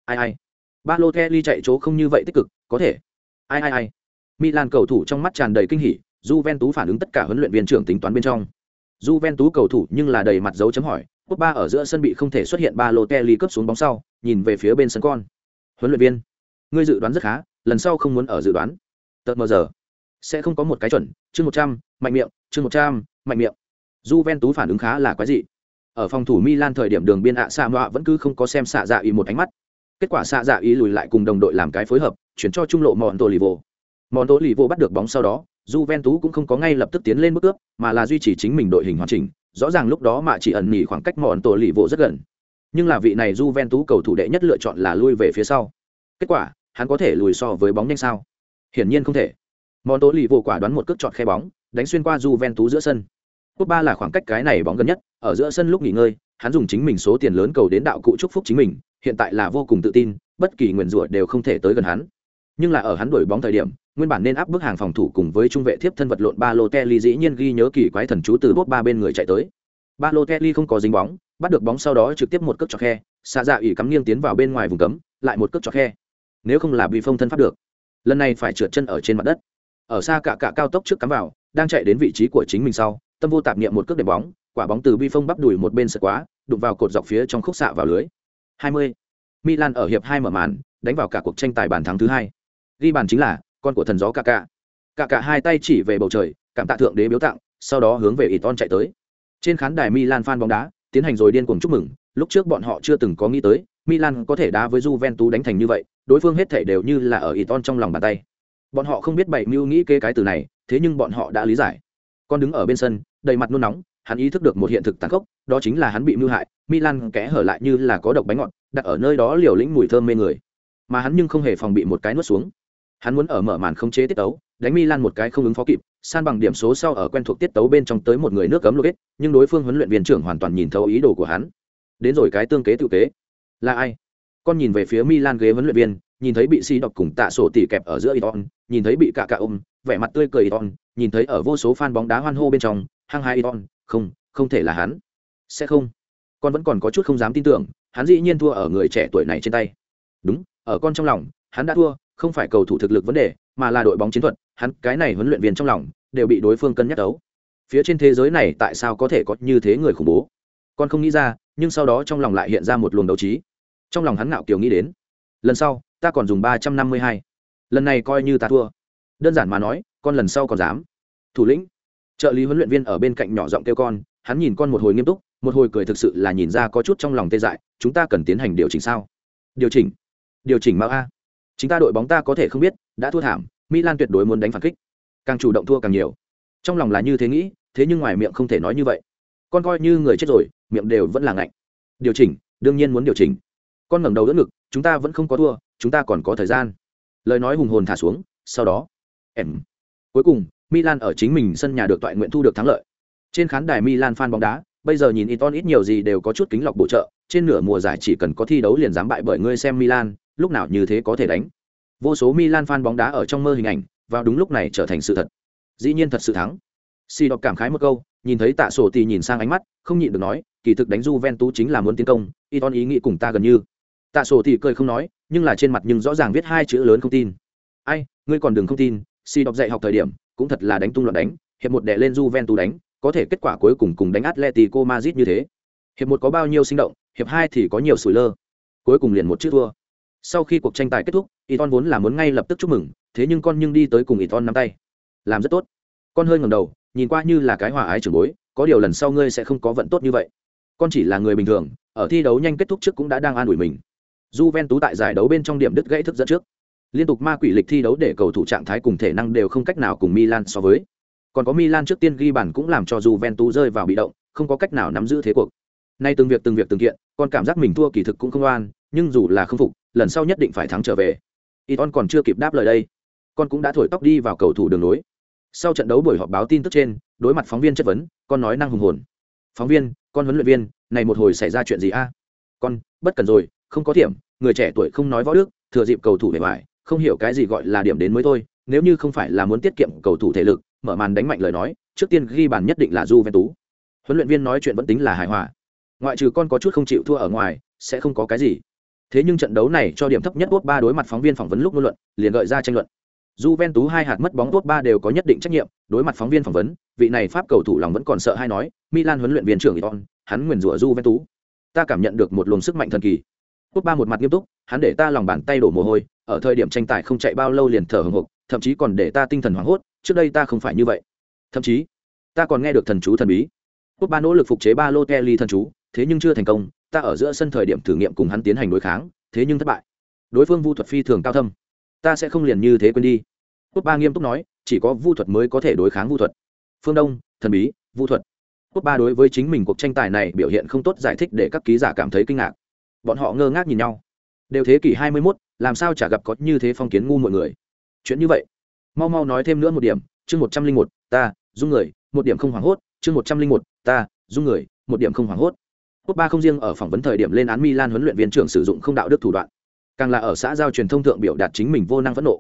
Ai ai? Ba lô kelly chạy chỗ không như vậy tích cực, có thể. Ai ai ai? Milan cầu thủ trong mắt tràn đầy kinh hỉ Juventus phản ứng tất cả huấn luyện viên trưởng tính toán bên trong. Juventus cầu thủ nhưng là đầy mặt dấu chấm hỏi, Ba ở giữa sân bị không thể xuất hiện ba Balotelli cướp xuống bóng sau, nhìn về phía bên sân con. Huấn luyện viên, ngươi dự đoán rất khá, lần sau không muốn ở dự đoán. Tật mơ giờ, sẽ không có một cái chuẩn, chương 100, mạnh miệng, chương 100, mạnh miệng. Juventus phản ứng khá là quái dị. Ở phòng thủ Milan thời điểm đường biên ạ Sa Moa vẫn cứ không có xem xạ dạ ý một ánh mắt. Kết quả xạ dạ ý lùi lại cùng đồng đội làm cái phối hợp, chuyển cho trung lộ Montolivo. Montolivo bắt được bóng sau đó, Juventus cũng không có ngay lập tức tiến lên bước cướp, mà là duy trì chính mình đội hình hoàn chỉnh, rõ ràng lúc đó mà chỉ ẩn nhỉ khoảng cách mòn tổ lì vỗ rất gần. Nhưng là vị này Juventus cầu thủ đệ nhất lựa chọn là lui về phía sau. Kết quả, hắn có thể lùi so với bóng nhanh sao? Hiển nhiên không thể. Mòn tổ lì vỗ quả đoán một cước chọn khe bóng, đánh xuyên qua Juventus giữa sân. Cúp ba là khoảng cách cái này bóng gần nhất, ở giữa sân lúc nghỉ ngơi, hắn dùng chính mình số tiền lớn cầu đến đạo cụ chúc phúc chính mình, hiện tại là vô cùng tự tin, bất kỳ nguyền rủa đều không thể tới gần hắn. Nhưng là ở hắn đuổi bóng thời điểm, nguyên bản nên áp bức hàng phòng thủ cùng với trung vệ thiếp thân vật lộn ba lô kelly dĩ nhiên ghi nhớ kỳ quái thần chú từ bốt ba bên người chạy tới. Ba lô kelly không có dính bóng bắt được bóng sau đó trực tiếp một cước cho khe xạ dạ ủy cắm nghiêng tiến vào bên ngoài vùng cấm lại một cước cho khe. Nếu không là bị phong thân pháp được lần này phải trượt chân ở trên mặt đất. Ở xa cả cả cao tốc trước cắm vào đang chạy đến vị trí của chính mình sau tâm vô tạp niệm một cước đệm bóng quả bóng từ bi phong bắp đùi một bên sượt quá đụng vào cột dọc phía trong khúc xạ vào lưới. 20. Milan ở hiệp hai mở màn đánh vào cả cuộc tranh tài bàn thắng thứ hai ghi bàn chính là con của thần gió cả cả, cả cả hai tay chỉ về bầu trời cảm tạ thượng đế biếu tặng sau đó hướng về Iton chạy tới. Trên khán đài Milan fan bóng đá tiến hành rồi điên cuồng chúc mừng lúc trước bọn họ chưa từng có nghĩ tới Milan có thể đá với Juventus đánh thành như vậy đối phương hết thể đều như là ở Iton trong lòng bàn tay. Bọn họ không biết bảy mưu nghĩ kê cái từ này thế nhưng bọn họ đã lý giải. Con đứng ở bên sân đầy mặt nôn nóng hắn ý thức được một hiện thực tàn khốc đó chính là hắn bị mưu hại milan kẽ hở lại như là có độc bánh ngọt đặt ở nơi đó liều lĩnh mùi thơm mê người. Mà hắn nhưng không hề phòng bị một cái nuốt xuống hắn muốn ở mở màn không chế tiết tấu, đánh milan một cái không ứng phó kịp, san bằng điểm số sau ở quen thuộc tiết tấu bên trong tới một người nước cấm lô nhưng đối phương huấn luyện viên trưởng hoàn toàn nhìn thấu ý đồ của hắn. Đến rồi cái tương kế tự kế. Là ai? Con nhìn về phía milan ghế huấn luyện viên, nhìn thấy bị si đọc cùng tạ sổ tỉ kẹp ở giữa iton, nhìn thấy bị cả cả ôm, vẻ mặt tươi cười iton, nhìn thấy ở vô số fan bóng đá hoan hô bên trong, hăng hai iton, không không thể là hắn. Sẽ không. Con vẫn còn có chút không dám tin tưởng, hắn dĩ nhiên thua ở người trẻ tuổi này trên tay. Đúng, ở con trong lòng, hắn đã thua không phải cầu thủ thực lực vấn đề, mà là đội bóng chiến thuật, hắn cái này huấn luyện viên trong lòng đều bị đối phương cân nhắc đấu. Phía trên thế giới này tại sao có thể có như thế người khủng bố? Con không nghĩ ra, nhưng sau đó trong lòng lại hiện ra một luồng đấu trí. Trong lòng hắn ngạo kiều nghĩ đến, lần sau, ta còn dùng ba trăm năm mươi hai. Lần này coi như ta thua. Đơn giản mà nói, con lần sau còn dám. Thủ lĩnh, trợ lý huấn luyện viên ở bên cạnh nhỏ giọng kêu con, hắn nhìn con một hồi nghiêm túc, một hồi cười thực sự là nhìn ra có chút trong lòng tê dại, chúng ta cần tiến hành điều chỉnh sao? Điều chỉnh? Điều chỉnh mạo a chính ta đội bóng ta có thể không biết, đã thua thảm, milan tuyệt đối muốn đánh phản kích. Càng chủ động thua càng nhiều. Trong lòng là như thế nghĩ, thế nhưng ngoài miệng không thể nói như vậy. Con coi như người chết rồi, miệng đều vẫn là ngạnh. Điều chỉnh, đương nhiên muốn điều chỉnh. Con ngẩng đầu đỡ ngực, chúng ta vẫn không có thua, chúng ta còn có thời gian. Lời nói hùng hồn thả xuống, sau đó, em. Cuối cùng, milan ở chính mình sân nhà được toại nguyện thu được thắng lợi. Trên khán đài milan fan bóng đá, bây giờ nhìn Iton ít nhiều gì đều có chút kính lọc bổ trợ, trên nửa mùa giải chỉ cần có thi đấu liền dám bại bởi ngươi xem milan lúc nào như thế có thể đánh? Vô số milan fan bóng đá ở trong mơ hình ảnh, vào đúng lúc này trở thành sự thật. Dĩ nhiên thật sự thắng. Si đọc cảm khái một câu, nhìn thấy tạ sổ thì nhìn sang ánh mắt, không nhịn được nói, kỳ thực đánh Juventus chính là muốn tiến công, Iton ý nghĩ cùng ta gần như. Tạ sổ thì cười không nói, nhưng là trên mặt nhưng rõ ràng viết hai chữ lớn không tin. Ai, ngươi còn đừng không tin si đọc dạy học thời điểm, cũng thật là đánh tung loạn đánh, hiệp một đệ lên Juventus đánh, có thể kết quả cuối cùng cùng đánh Atletico Madrid như thế. Hiệp một có bao nhiêu sinh động, hiệp hai thì có nhiều sủi lơ. Cuối cùng liền một chữ thua sau khi cuộc tranh tài kết thúc Iton vốn là muốn ngay lập tức chúc mừng thế nhưng con nhưng đi tới cùng Iton nắm tay làm rất tốt con hơi ngẩng đầu nhìn qua như là cái hòa ái trưởng bối có điều lần sau ngươi sẽ không có vận tốt như vậy con chỉ là người bình thường ở thi đấu nhanh kết thúc trước cũng đã đang an ủi mình Juventus tại giải đấu bên trong điểm đứt gãy thức dẫn trước. Liên tục ma quỷ lịch thi đấu để cầu thủ trạng thái cùng thể năng đều không cách nào cùng Milan so với. Còn có Milan trước tiên ghi bàn cũng làm cho Juventus rơi vào bị động, không có cách nào nắm giữ thế cuộc. Nay từng việc từng việc từng kiện, con cảm giác mình thua kỳ thực cũng không oan, nhưng dù là không phục, lần sau nhất định phải thắng trở về. Y Iton còn chưa kịp đáp lời đây, con cũng đã thổi tóc đi vào cầu thủ đường nối. Sau trận đấu buổi họp báo tin tức trên, đối mặt phóng viên chất vấn, con nói năng hùng hồn. Phóng viên, con huấn luyện viên, này một hồi xảy ra chuyện gì a? Con, bất cần rồi, không có điểm người trẻ tuổi không nói võ đức thừa dịp cầu thủ bề ngoài không hiểu cái gì gọi là điểm đến mới thôi nếu như không phải là muốn tiết kiệm cầu thủ thể lực mở màn đánh mạnh lời nói trước tiên ghi bàn nhất định là du ven tú huấn luyện viên nói chuyện vẫn tính là hài hòa ngoại trừ con có chút không chịu thua ở ngoài sẽ không có cái gì. Thế nhưng trận đấu này cho điểm thấp nhất tốt ba đối mặt phóng viên phỏng vấn lúc ngôn luận liền gợi ra tranh luận. Juventus hai hạt mất bóng tốt ba đều có nhất định trách nhiệm, đối mặt phóng viên phỏng vấn, vị này pháp cầu thủ lòng vẫn còn sợ hay nói, Milan huấn luyện viên trưởng Iton, hắn nguyền rủa Juventus. Ta cảm nhận được một luồng sức mạnh thần kỳ. Quốc ba một mặt nghiêm túc hắn để ta lòng bàn tay đổ mồ hôi ở thời điểm tranh tài không chạy bao lâu liền thở hồng hộc thậm chí còn để ta tinh thần hoảng hốt trước đây ta không phải như vậy. Thậm chí ta còn nghe được thần chú thần bí. Quốc ba nỗ lực phục chế ba lô kelly thần chú thế nhưng chưa thành công ta ở giữa sân thời điểm thử nghiệm cùng hắn tiến hành đối kháng thế nhưng thất bại. Đối phương vu thuật phi thường cao thâm. Ta sẽ không liền như thế quên đi. Quốc ba nghiêm túc nói chỉ có vu thuật mới có thể đối kháng vu thuật. Phương đông thần bí vu thuật. Quốc ba đối với chính mình cuộc tranh tài này biểu hiện không tốt giải thích để các ký giả cảm thấy kinh ngạc. Bọn họ ngơ ngác nhìn nhau. Đều thế kỷ hai mươi 21, làm sao chả gặp có như thế phong kiến ngu mọi người. Chuyện như vậy. Mau mau nói thêm nữa một điểm chương một trăm linh một ta dung người một điểm không hoảng hốt chương một trăm linh một ta dung người một điểm không hoảng hốt quốc ba không riêng ở phỏng vấn thời điểm lên án milan huấn luyện viên trưởng sử dụng không đạo đức thủ đoạn, càng là ở xã giao truyền thông thượng biểu đạt chính mình vô năng phẫn nộ.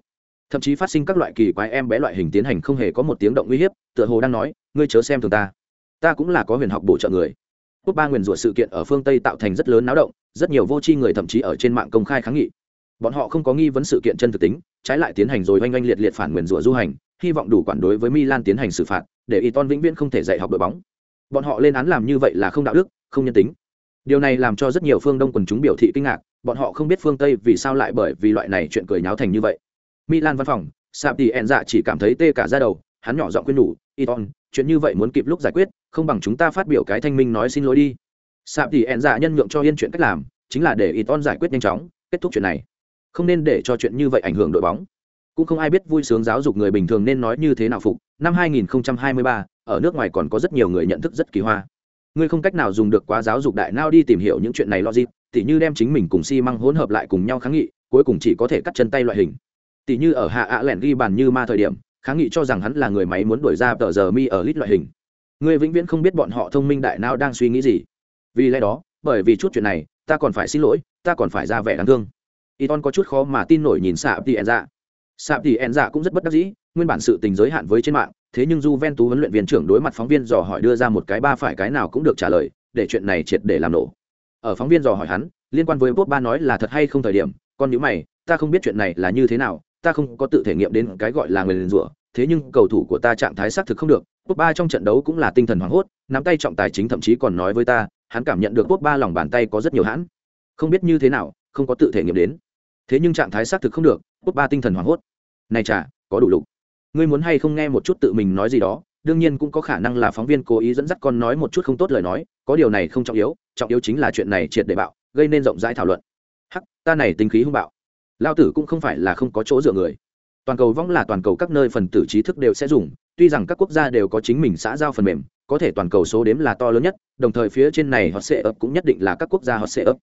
Thậm chí phát sinh các loại kỳ quái em bé loại hình tiến hành không hề có một tiếng động uy hiếp, tựa hồ đang nói, ngươi chớ xem thường ta. Ta cũng là có huyền học bổ trợ người. Quốc ba nguyền rủa sự kiện ở phương tây tạo thành rất lớn náo động, rất nhiều vô tri người thậm chí ở trên mạng công khai kháng nghị. Bọn họ không có nghi vấn sự kiện chân thực tính, trái lại tiến hành rồi oanh oanh liệt liệt phản nguyền rủa du hành, hy vọng đủ quản đối với milan tiến hành xử phạt, để y ton vĩnh viễn không thể dạy học đội bóng. Bọn họ lên án làm như vậy là không đạo đức không nhân tính điều này làm cho rất nhiều phương đông quần chúng biểu thị kinh ngạc bọn họ không biết phương tây vì sao lại bởi vì loại này chuyện cười nháo thành như vậy milan văn phòng sạp thì ẹn dạ chỉ cảm thấy tê cả ra đầu hắn nhỏ giọng khuyên nhủ Iton, chuyện như vậy muốn kịp lúc giải quyết, không bằng chúng ta phát biểu cái thanh minh nói xin lỗi đi. Sạp thì ẹn dạ nhân nhượng cho yên chuyện cách làm, chính là để Iton giải quyết nhanh chóng, kết thúc chuyện này. Không nên để cho chuyện như vậy ảnh hưởng đội bóng. Cũng không ai biết vui sướng giáo dục người bình thường nên nói như thế nào phục. Năm 2023, ở nước ngoài còn có rất nhiều người nhận thức rất kỳ hoa ngươi không cách nào dùng được quá giáo dục đại nao đi tìm hiểu những chuyện này logic, tỉ như đem chính mình cùng xi măng hỗn hợp lại cùng nhau kháng nghị, cuối cùng chỉ có thể cắt chân tay loại hình. Tỉ như ở hạ ạ lẻn ghi bàn như ma thời điểm, kháng nghị cho rằng hắn là người máy muốn đuổi ra tờ giờ mi ở lít loại hình. Ngươi vĩnh viễn không biết bọn họ thông minh đại não đang suy nghĩ gì. Vì lẽ đó, bởi vì chút chuyện này, ta còn phải xin lỗi, ta còn phải ra vẻ đáng thương. Y ton có chút khó mà tin nổi nhìn xạ tỉ ẹn dạ. Xạ tỉ ẹn dạ cũng rất bất đắc dĩ nguyên bản sự tình giới hạn với trên mạng thế nhưng Juventus huấn luyện viên trưởng đối mặt phóng viên dò hỏi đưa ra một cái ba phải cái nào cũng được trả lời để chuyện này triệt để làm nổ. Ở phóng viên dò hỏi hắn liên quan với Pogba ba nói là thật hay không thời điểm con nhíu mày ta không biết chuyện này là như thế nào ta không có tự thể nghiệm đến cái gọi là người liền rủa thế nhưng cầu thủ của ta trạng thái xác thực không được Pogba trong trận đấu cũng là tinh thần hoảng hốt nắm tay trọng tài chính thậm chí còn nói với ta hắn cảm nhận được Pogba lòng bàn tay có rất nhiều hãn. Không biết như thế nào không có tự thể nghiệm đến. Thế nhưng trạng thái xác thực không được Pogba tinh thần hoảng hốt. Này chà, có đủ lục ngươi muốn hay không nghe một chút tự mình nói gì đó, đương nhiên cũng có khả năng là phóng viên cố ý dẫn dắt con nói một chút không tốt lời nói, có điều này không trọng yếu trọng yếu chính là chuyện này triệt để bạo, gây nên rộng rãi thảo luận. Hắc, ta này tính khí hung bạo. Lao tử cũng không phải là không có chỗ dựa người. Toàn cầu vong là toàn cầu các nơi phần tử trí thức đều sẽ dùng, tuy rằng các quốc gia đều có chính mình xã giao phần mềm, có thể toàn cầu số đếm là to lớn nhất, đồng thời phía trên này họ sẽ ấp cũng nhất định là các quốc gia họ sẽ ấp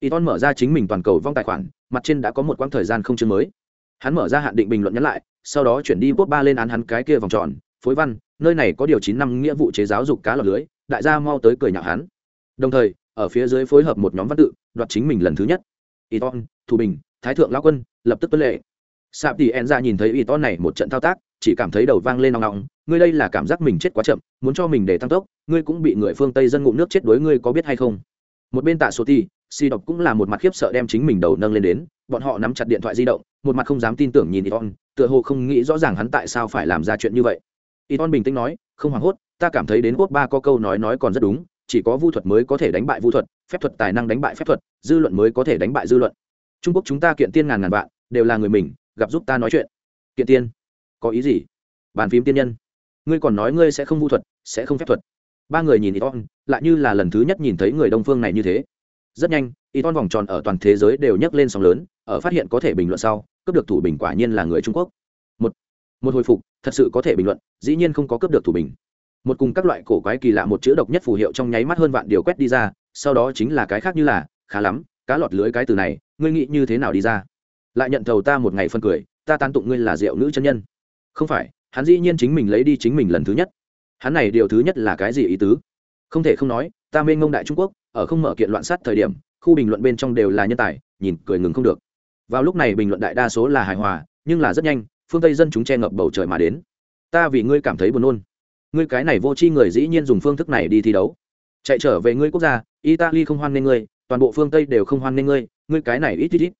y mở ra chính mình toàn cầu vong tài khoản, mặt trên đã có một quãng thời gian không chương mới hắn mở ra hạn định bình luận nhắn lại, sau đó chuyển đi bốt ba lên án hắn cái kia vòng tròn, phối văn, nơi này có điều chín năm nghĩa vụ chế giáo dục cá lọc lưới, đại gia mau tới cười nhạo hắn. Đồng thời, ở phía dưới phối hợp một nhóm văn tự, đoạt chính mình lần thứ nhất. Y ton thủ bình, thái thượng lão quân, lập tức tuân lệ. Sạp thì en ra nhìn thấy y ton này một trận thao tác, chỉ cảm thấy đầu vang lên nòng nòng ngươi đây là cảm giác mình chết quá chậm, muốn cho mình để tăng tốc, ngươi cũng bị người phương tây dân ngụm nước chết đối ngươi có biết hay không? Một bên tạ số ti si đọc cũng là một mặt khiếp sợ đem chính mình đầu nâng lên đến bọn họ nắm chặt điện thoại di động một mặt không dám tin tưởng nhìn Iton, tựa hồ không nghĩ rõ ràng hắn tại sao phải làm ra chuyện như vậy. Iton bình tĩnh nói, không hoảng hốt, ta cảm thấy đến quốc ba có câu nói nói còn rất đúng, chỉ có vu thuật mới có thể đánh bại vu thuật, phép thuật tài năng đánh bại phép thuật, dư luận mới có thể đánh bại dư luận. Trung Quốc chúng ta kiện tiên ngàn ngàn vạn, đều là người mình, gặp giúp ta nói chuyện. Kiện tiên? Có ý gì? Bàn phím tiên nhân. Ngươi còn nói ngươi sẽ không vu thuật, sẽ không phép thuật. Ba người nhìn Iton, lại như là lần thứ nhất nhìn thấy người đông phương này như thế. Rất nhanh, Iton vòng tròn ở toàn thế giới đều nhấc lên sóng lớn, ở phát hiện có thể bình luận sau, cướp được thủ bình quả nhiên là người trung quốc. Một một hồi phục thật sự có thể bình luận dĩ nhiên không có cướp được thủ bình. Một cùng các loại cổ quái kỳ lạ một chữ độc nhất phù hiệu trong nháy mắt hơn vạn điều quét đi ra sau đó chính là cái khác như là khá lắm cá lọt lưới cái từ này ngươi nghĩ như thế nào đi ra? Lại nhận thầu ta một ngày phân cười ta tán tụng ngươi là rượu nữ chân nhân. Không phải hắn dĩ nhiên chính mình lấy đi chính mình lần thứ nhất. Hắn này điều thứ nhất là cái gì ý tứ? Không thể không nói ta mê ngông đại trung quốc ở không mở kiện loạn sát thời điểm, khu bình luận bên trong đều là nhân tài, nhìn cười ngừng không được. Vào lúc này bình luận đại đa số là hài hòa, nhưng là rất nhanh, phương tây dân chúng che ngập bầu trời mà đến. Ta vì ngươi cảm thấy buồn nôn. Ngươi cái này vô tri người dĩ nhiên dùng phương thức này đi thi đấu. Chạy trở về ngươi quốc gia, italy không hoan nghênh ngươi, toàn bộ phương tây đều không hoan nghênh ngươi ngươi cái này ít ít ít.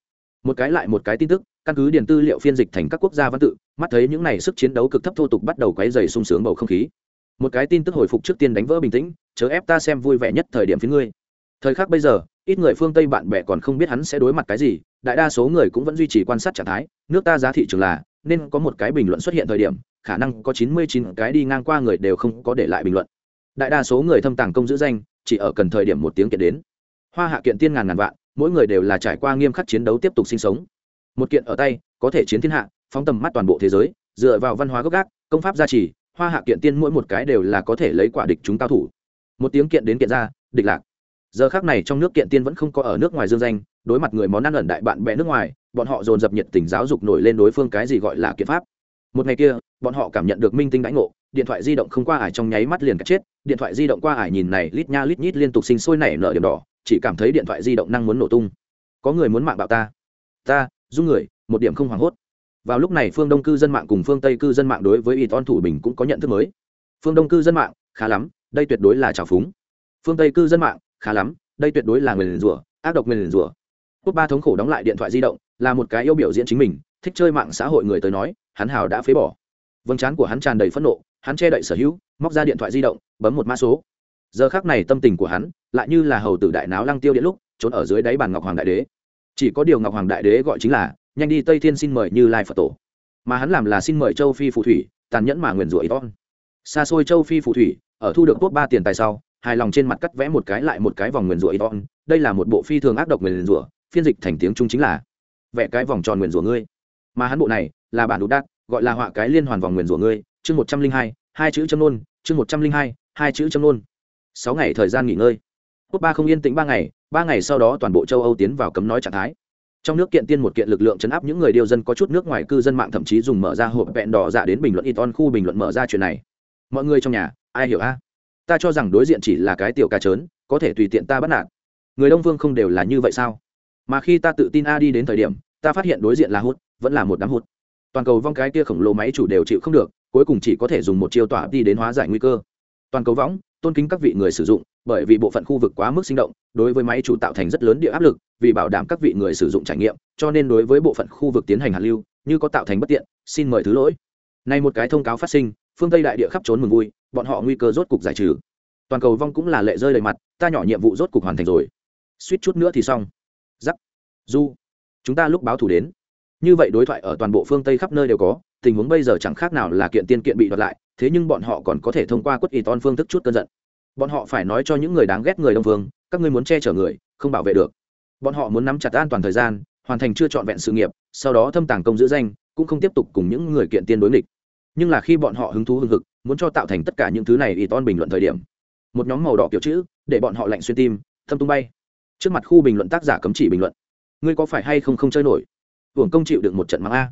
Một cái lại một cái tin tức, căn cứ điền tư liệu phiên dịch thành các quốc gia văn tự, mắt thấy những này sức chiến đấu cực thấp thô tục bắt đầu quấy dày sung sướng bầu không khí. Một cái tin tức hồi phục trước tiên đánh vỡ bình tĩnh, chớ ép ta xem vui vẻ nhất thời điểm phía ngươi thời khắc bây giờ, ít người phương tây bạn bè còn không biết hắn sẽ đối mặt cái gì, đại đa số người cũng vẫn duy trì quan sát trạng thái, nước ta giá thị trường là, nên có một cái bình luận xuất hiện thời điểm, khả năng có chín mươi chín cái đi ngang qua người đều không có để lại bình luận. Đại đa số người thâm tàng công giữ danh, chỉ ở cần thời điểm một tiếng kiện đến. Hoa hạ kiện tiên ngàn ngàn vạn, mỗi người đều là trải qua nghiêm khắc chiến đấu tiếp tục sinh sống. Một kiện ở tay, có thể chiến thiên hạ, phóng tầm mắt toàn bộ thế giới, dựa vào văn hóa gốc gác, công pháp gia trì, hoa hạ kiện tiên mỗi một cái đều là có thể lấy quả địch chúng cao thủ. Một tiếng kiện đến kiện ra, địch lạc giờ khác này trong nước kiện tiên vẫn không có ở nước ngoài dương danh, đối mặt người món ăn ẩn đại bạn bè nước ngoài, bọn họ dồn dập nhiệt tình giáo dục nổi lên đối phương cái gì gọi là kiện pháp. Một ngày kia, bọn họ cảm nhận được minh tinh đãi ngộ, điện thoại di động không qua ải trong nháy mắt liền cắt chết, điện thoại di động qua ải nhìn này, lít nha lít nhít liên tục sinh sôi nảy nở điểm đỏ, chỉ cảm thấy điện thoại di động năng muốn nổ tung. Có người muốn mạng bạo ta. Ta dung người, một điểm không hoảng hốt. Vào lúc này phương đông cư dân mạng cùng phương tây cư dân mạng đối với y ton thủ bình cũng có nhận thức mới. Phương đông cư dân mạng, khá lắm, đây tuyệt đối là trào phúng. Phương tây cư dân mạng khá lắm, đây tuyệt đối là người liền rủa, ác độc người liền rủa. Quốc ba thống khổ đóng lại điện thoại di động, là một cái yêu biểu diễn chính mình, thích chơi mạng xã hội người tới nói, hắn hào đã phế bỏ. Vâng chán của hắn tràn đầy phẫn nộ, hắn che đậy sở hữu, móc ra điện thoại di động, bấm một mã số. Giờ khác này tâm tình của hắn, lại như là hầu tử đại náo lăng tiêu điện lúc, trốn ở dưới đáy bàn ngọc hoàng đại đế. Chỉ có điều ngọc hoàng đại đế gọi chính là, nhanh đi, tây thiên xin mời như lai phật tổ. Mà hắn làm là xin mời châu phi phù thủy, tàn nhẫn mà nguyền rủa ý ton xa xôi châu phi phù thủy, ở thu được quốc ba tiền tài sau hài lòng trên mặt cắt vẽ một cái lại một cái vòng nguyền rủa idon đây là một bộ phi thường ác độc nguyền rủa, phiên dịch thành tiếng Trung chính là vẽ cái vòng tròn nguyền rủa ngươi. Mà hắn bộ này là bản đồ đắt, gọi là họa cái liên hoàn vòng nguyền rủa ngươi, chương một trăm linh hai hai chữ châm nôn, chương một trăm linh hai hai chữ châm nôn. sáu ngày thời gian nghỉ ngơi. Quốc ba không yên tĩnh ba ngày ba ngày sau đó toàn bộ châu âu tiến vào cấm nói trạng thái. Trong nước kiện tiên một kiện lực lượng chấn áp những người điêu dân có chút nước ngoài cư dân mạng thậm chí dùng mở ra hộp vẹn đỏ dạ đến bình luận iton khu bình luận mở ra chuyện này. Mọi người trong nhà ai hiểu a? Ta cho rằng đối diện chỉ là cái tiểu ca trớn, có thể tùy tiện ta bắt nạt. Người đông phương không đều là như vậy sao? Mà khi ta tự tin a đi đến thời điểm, ta phát hiện đối diện là hút, vẫn là một đám hút. Toàn cầu vong cái kia khổng lồ máy chủ đều chịu không được, cuối cùng chỉ có thể dùng một chiêu tỏa đi đến hóa giải nguy cơ. Toàn cầu võng tôn kính các vị người sử dụng, bởi vì bộ phận khu vực quá mức sinh động, đối với máy chủ tạo thành rất lớn địa áp lực, vì bảo đảm các vị người sử dụng trải nghiệm, cho nên đối với bộ phận khu vực tiến hành hạt lưu, như có tạo thành bất tiện, xin mời thứ lỗi. Nay một cái thông cáo phát sinh, phương tây đại địa khắp trốn mừng vui bọn họ nguy cơ rốt cục giải trừ. Toàn cầu vong cũng là lệ rơi đầy mặt, ta nhỏ nhiệm vụ rốt cục hoàn thành rồi. Suýt chút nữa thì xong. Giắc. Du chúng ta lúc báo thủ đến. Như vậy đối thoại ở toàn bộ phương tây khắp nơi đều có, tình huống bây giờ chẳng khác nào là kiện tiên kiện bị đoạt lại, thế nhưng bọn họ còn có thể thông qua quất y ton phương thức chút cơn giận. Bọn họ phải nói cho những người đáng ghét người đông phương các ngươi muốn che chở người, không bảo vệ được. Bọn họ muốn nắm chặt an toàn thời gian, hoàn thành chưa trọn vẹn sự nghiệp, sau đó thâm tàng công giữ danh, cũng không tiếp tục cùng những người kiện tiên đối nghịch. Nhưng là khi bọn họ hứng thú hưng hực muốn cho tạo thành tất cả những thứ này y ton bình luận thời điểm. Một nhóm màu đỏ kiểu chữ, để bọn họ lạnh xuyên tim, thâm tung bay. Trước mặt khu bình luận tác giả cấm chỉ bình luận. Ngươi có phải hay không không chơi nổi? Hưởng công chịu được một trận mắng a.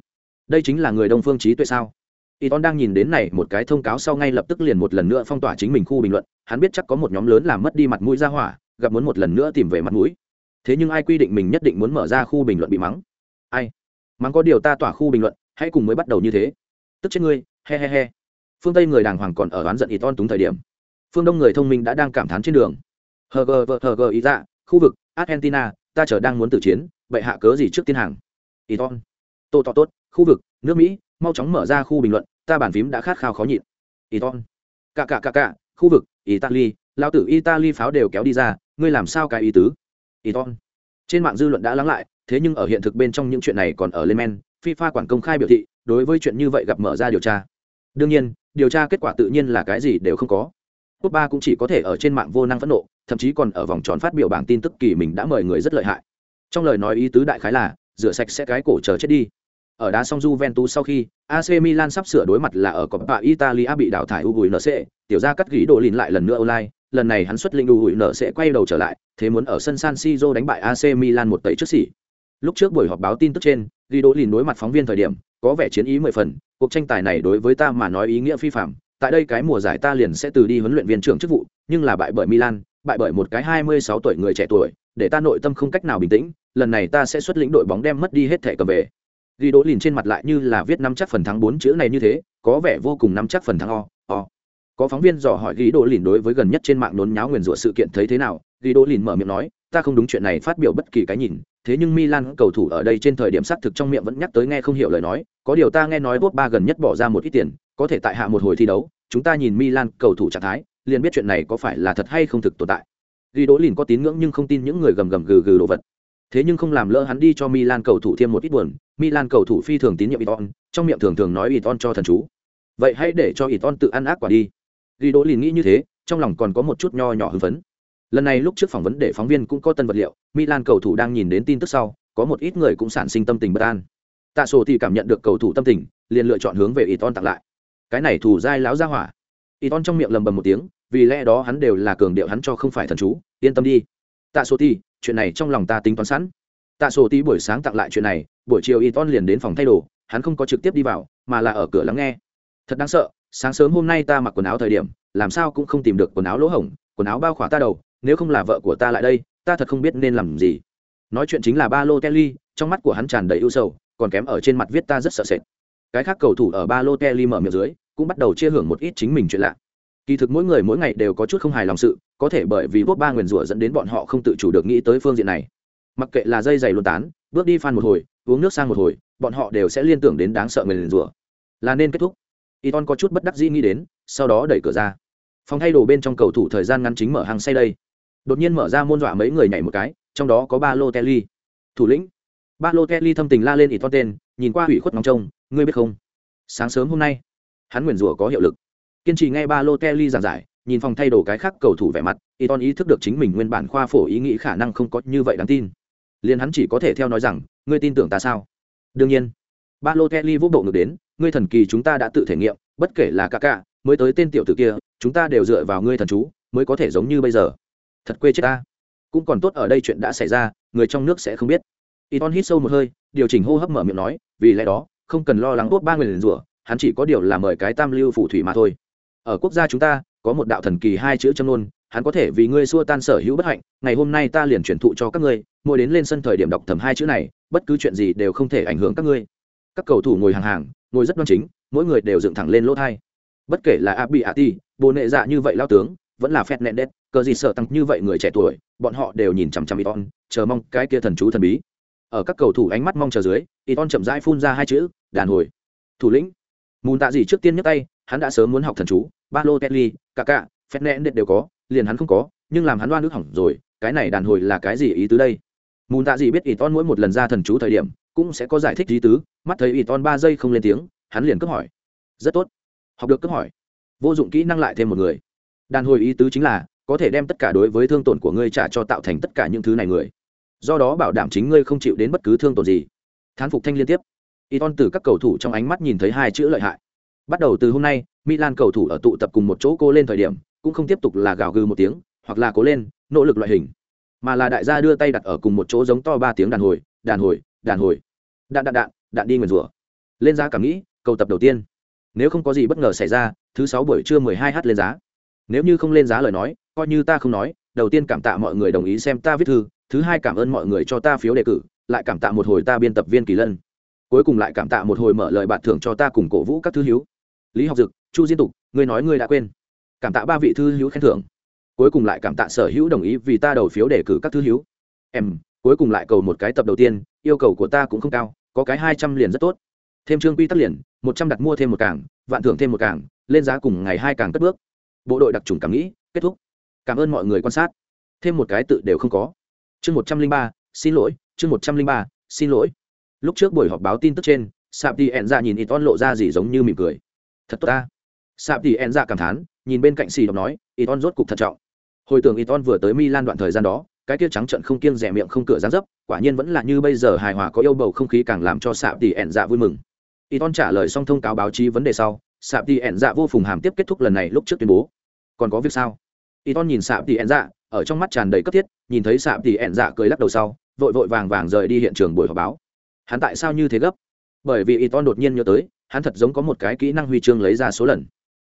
Đây chính là người đông phương trí tuệ sao? Y ton đang nhìn đến này một cái thông cáo sau ngay lập tức liền một lần nữa phong tỏa chính mình khu bình luận, hắn biết chắc có một nhóm lớn làm mất đi mặt mũi ra hỏa, gặp muốn một lần nữa tìm về mặt mũi. Thế nhưng ai quy định mình nhất định muốn mở ra khu bình luận bị mắng? Ai? Mắng có điều ta tỏa khu bình luận, hãy cùng mới bắt đầu như thế. Tức chết ngươi, he he he phương tây người đàng hoàng còn ở oán giận y ton túng thời điểm. Phương đông người thông minh đã đang cảm thán trên đường. Hờ gờ vợ hờ gờ ý dạ khu vực argentina ta chờ đang muốn tử chiến vậy hạ cớ gì trước tiên hàng? Y ton tô to tốt khu vực nước mỹ mau chóng mở ra khu bình luận ta bản phím đã khát khao khó nhịn. Y ton cả cả cả, cạ khu vực italy lao tử italy pháo đều kéo đi ra ngươi làm sao cái ý tứ? Y ton trên mạng dư luận đã lắng lại thế nhưng ở hiện thực bên trong những chuyện này còn ở lên men fifa quản công khai biểu thị đối với chuyện như vậy gặp mở ra điều tra. Đương nhiên điều tra kết quả tự nhiên là cái gì đều không có. Quốc ba cũng chỉ có thể ở trên mạng vô năng phẫn nộ thậm chí còn ở vòng tròn phát biểu bảng tin tức kỳ mình đã mời người rất lợi hại. Trong lời nói ý tứ đại khái là rửa sạch sẽ cái cổ chờ chết đi. Ở đá song Juventus sau khi AC Milan sắp sửa đối mặt là ở Coppa Italia bị đào thải UNC, tiểu gia cắt gỉ đồ lìn lại lần nữa online, lần này hắn xuất linh UNC quay đầu trở lại, thế muốn ở sân San Siro đánh bại AC Milan một tẩy trước xỉ. Lúc trước buổi họp báo tin tức trên, gỉ đỗ lìn đối mặt phóng viên thời điểm, có vẻ chiến ý mười phần, cuộc tranh tài này đối với ta mà nói ý nghĩa phi phạm, tại đây cái mùa giải ta liền sẽ từ đi huấn luyện viên trưởng chức vụ, nhưng là bại bởi Milan, bại bởi một cái 26 tuổi người trẻ tuổi, để ta nội tâm không cách nào bình tĩnh, lần này ta sẽ xuất lĩnh đội bóng đem mất đi hết thể cầm về. Ghi đỗ lìn trên mặt lại như là viết năm chắc phần thắng bốn chữ này như thế có vẻ vô cùng năm chắc phần thắng o o. Có phóng viên dò hỏi ghi đỗ lìn đối với gần nhất trên mạng nôn nháo nguyền rủa sự kiện thấy thế nào ghi đỗ lìn mở miệng nói ta không đúng chuyện này phát biểu bất kỳ cái nhìn thế nhưng milan cầu thủ ở đây trên thời điểm xác thực trong miệng vẫn nhắc tới nghe không hiểu lời nói có điều ta nghe nói bốt ba gần nhất bỏ ra một ít tiền có thể tại hạ một hồi thi đấu chúng ta nhìn milan cầu thủ trạng thái liền biết chuyện này có phải là thật hay không thực tồn tại ghi đỗ lìn có tín ngưỡng nhưng không tin những người gầm gầm gừ gừ đồ vật thế nhưng không làm lỡ hắn đi cho Milan cầu thủ thêm một ít buồn, Milan cầu thủ phi thường tín nhiệm Iton, trong miệng thường thường nói Iton cho thần chú. Vậy hãy để cho Iton tự ăn ác quả đi. Guido liền nghĩ như thế, trong lòng còn có một chút nho nhỏ hưng phấn. Lần này lúc trước phỏng vấn để phóng viên cũng có tân vật liệu, Milan cầu thủ đang nhìn đến tin tức sau, có một ít người cũng sản sinh tâm tình bất an. Tạ Sổ thì cảm nhận được cầu thủ tâm tình, liền lựa chọn hướng về Iton tặng lại. Cái này thủ dai láo ra hỏa. Iton trong miệng lầm bầm một tiếng, vì lẽ đó hắn đều là cường điệu hắn cho không phải thần chú, yên tâm đi. Tạ Sổ thì, chuyện này trong lòng ta tính toán sẵn tạ sổ thì buổi sáng tặng lại chuyện này buổi chiều y ton liền đến phòng thay đồ hắn không có trực tiếp đi vào mà là ở cửa lắng nghe thật đáng sợ sáng sớm hôm nay ta mặc quần áo thời điểm làm sao cũng không tìm được quần áo lỗ hổng quần áo bao khỏa ta đầu nếu không là vợ của ta lại đây, ta thật không biết nên làm gì. Nói chuyện chính là ba lô kelly trong mắt của hắn tràn đầy ưu sầu, còn kém ở trên mặt viết ta rất sợ sệt. Cái khác cầu thủ ở ba lô kelly mở miệng dưới, cũng bắt đầu chia hưởng một ít chính mình chuyện lạ. Kỳ thực mỗi người mỗi ngày đều có chút không hài lòng sự, có thể bởi vì quốc ba nguyền rủa dẫn đến bọn họ không tự chủ được nghĩ tới phương diện này. Mặc kệ là dây dày luôn tán, bước đi phan một hồi, uống nước sang một hồi, bọn họ đều sẽ liên tưởng đến đáng sợ nguyền rủa. Là nên kết thúc. Y ton có chút bất đắc dĩ nghĩ đến, sau đó đẩy cửa ra. Phòng thay đồ bên trong cầu thủ thời gian ngắn chính mở hàng say đây đột nhiên mở ra môn dọa mấy người nhảy một cái, trong đó có ba lô kelly thủ lĩnh. Ba lô kelly thâm tình la lên y ton tên, nhìn qua hủy khuất ngóng trông, ngươi biết không? Sáng sớm hôm nay, hắn nguyền rủa có hiệu lực. Kiên trì nghe ba lô kelly giảng giải, nhìn phòng thay đồ cái khác cầu thủ vẻ mặt y ton ý thức được chính mình nguyên bản khoa phổ ý nghĩ khả năng không có như vậy đáng tin. Liền hắn chỉ có thể theo nói rằng, ngươi tin tưởng ta sao? Đương nhiên ba lô kelly vũ bộ ngược đến, ngươi thần kỳ chúng ta đã tự thể nghiệm, bất kể là ca ca mới tới tên tiểu tử kia, chúng ta đều dựa vào ngươi thần chú, mới có thể giống như bây giờ thật quê chết ta. Cũng còn tốt ở đây chuyện đã xảy ra, người trong nước sẽ không biết. Iton hít sâu một hơi, điều chỉnh hô hấp mở miệng nói, vì lẽ đó, không cần lo lắng tốt ba người liền rủa, hắn chỉ có điều là mời cái tam lưu phù thủy mà thôi. Ở quốc gia chúng ta, có một đạo thần kỳ hai chữ châm nôn hắn có thể vì ngươi xua tan sở hữu bất hạnh, ngày hôm nay ta liền truyền thụ cho các ngươi, mỗi đến lên sân thời điểm đọc thầm hai chữ này, bất cứ chuyện gì đều không thể ảnh hưởng các ngươi. Các cầu thủ ngồi hàng hàng, ngồi rất đoan chính, mỗi người đều dựng thẳng lên lỗ thai. Bất kể là abi ati bồ nệ dạ như vậy lao tướng, vẫn là phét nẹn đét cờ gì sợ tăng như vậy người trẻ tuổi, bọn họ đều nhìn chằm chằm iton chờ mong cái kia thần chú thần bí. Ở các cầu thủ ánh mắt mong chờ dưới iton chậm rãi phun ra hai chữ, đàn hồi. Thủ lĩnh. Mùn tạ gì trước tiên nhấc tay, hắn đã sớm muốn học thần chú ba lô tetli cả cả phép nẹn đét đều có, liền hắn không có, nhưng làm hắn đoan nước hỏng rồi, cái này đàn hồi là cái gì ý tứ đây? Mùn tạ gì biết iton mỗi một lần ra thần chú thời điểm, cũng sẽ có giải thích ý tứ, mắt thấy iton ba giây không lên tiếng, hắn liền cấp hỏi. Rất tốt. Học được cấp hỏi. Vô dụng kỹ năng lại thêm một người. Đàn hồi ý tứ chính là có thể đem tất cả đối với thương tổn của ngươi trả cho tạo thành tất cả những thứ này người. Do đó bảo đảm chính ngươi không chịu đến bất cứ thương tổn gì. Thán phục thanh liên tiếp. Y ton từ các cầu thủ trong ánh mắt nhìn thấy hai chữ lợi hại. Bắt đầu từ hôm nay, milan cầu thủ ở tụ tập cùng một chỗ cô lên thời điểm, cũng không tiếp tục là gào gừ một tiếng, hoặc là cố lên, nỗ lực loại hình. Mà là đại gia đưa tay đặt ở cùng một chỗ giống to ba tiếng đàn hồi đàn hồi đàn hồi. Đạn đạn đạn đạn đi nguyền rủa. Lên giá cảm nghĩ, cầu tập đầu tiên. Nếu không có gì bất ngờ xảy ra, thứ sáu buổi trưa mười hai h lên giá nếu như không lên giá lời nói, coi như ta không nói, đầu tiên cảm tạ mọi người đồng ý xem ta viết thư, thứ hai cảm ơn mọi người cho ta phiếu đề cử, lại cảm tạ một hồi ta biên tập viên kỳ lân. Cuối cùng lại cảm tạ một hồi mở lời bạn thưởng cho ta cùng cổ vũ các thư hiếu lý học dực, chu diên tục, ngươi nói ngươi đã quên. Cảm tạ ba vị thư hiếu khen thưởng. Cuối cùng lại cảm tạ sở hữu đồng ý vì ta đầu phiếu đề cử các thư hiếu em, cuối cùng lại cầu một cái tập đầu tiên, yêu cầu của ta cũng không cao, có cái hai trăm liền rất tốt. Thêm chương quy tắc liền, một trăm đặt mua thêm một cảng vạn thưởng thêm một cảng lên giá cùng ngày hai càng cất bước bộ đội đặc trùng cảm nghĩ, kết thúc. Cảm ơn mọi người quan sát. Thêm một cái tự đều không có. Chương một trăm linh ba, xin lỗi, chương một trăm linh ba, xin lỗi. Lúc trước buổi họp báo tin tức trên, sạp đi ẹn ra nhìn ít on lộ ra gì giống như mỉm cười. Thật tốt ta. Sạp đi ẹn ra cảm thán, nhìn bên cạnh xì đọc nói ít on rốt cục thận trọng. Hồi tưởng ít on vừa tới milan đoạn thời gian đó, cái kia trắng trận không kiêng rẻ miệng không cửa gián dấp, quả nhiên vẫn là như bây giờ hài hòa có yêu bầu không khí càng làm cho sạp đi ẹn dạ vui mừng. Y ton trả lời xong thông cáo báo chí vấn đề sau sạp tỉ ẹn dạ vô phùng hàm tiếp kết thúc lần này lúc trước tuyên bố. Còn có việc sao? Y ton nhìn sạp tỉ ẹn dạ ở trong mắt tràn đầy cấp thiết, nhìn thấy sạp tỉ ẹn dạ cười lắc đầu sau, vội vội vàng vàng rời đi hiện trường buổi họp báo. Hắn tại sao như thế gấp? Bởi vì y ton đột nhiên nhớ tới, hắn thật giống có một cái kỹ năng huy chương lấy ra số lần.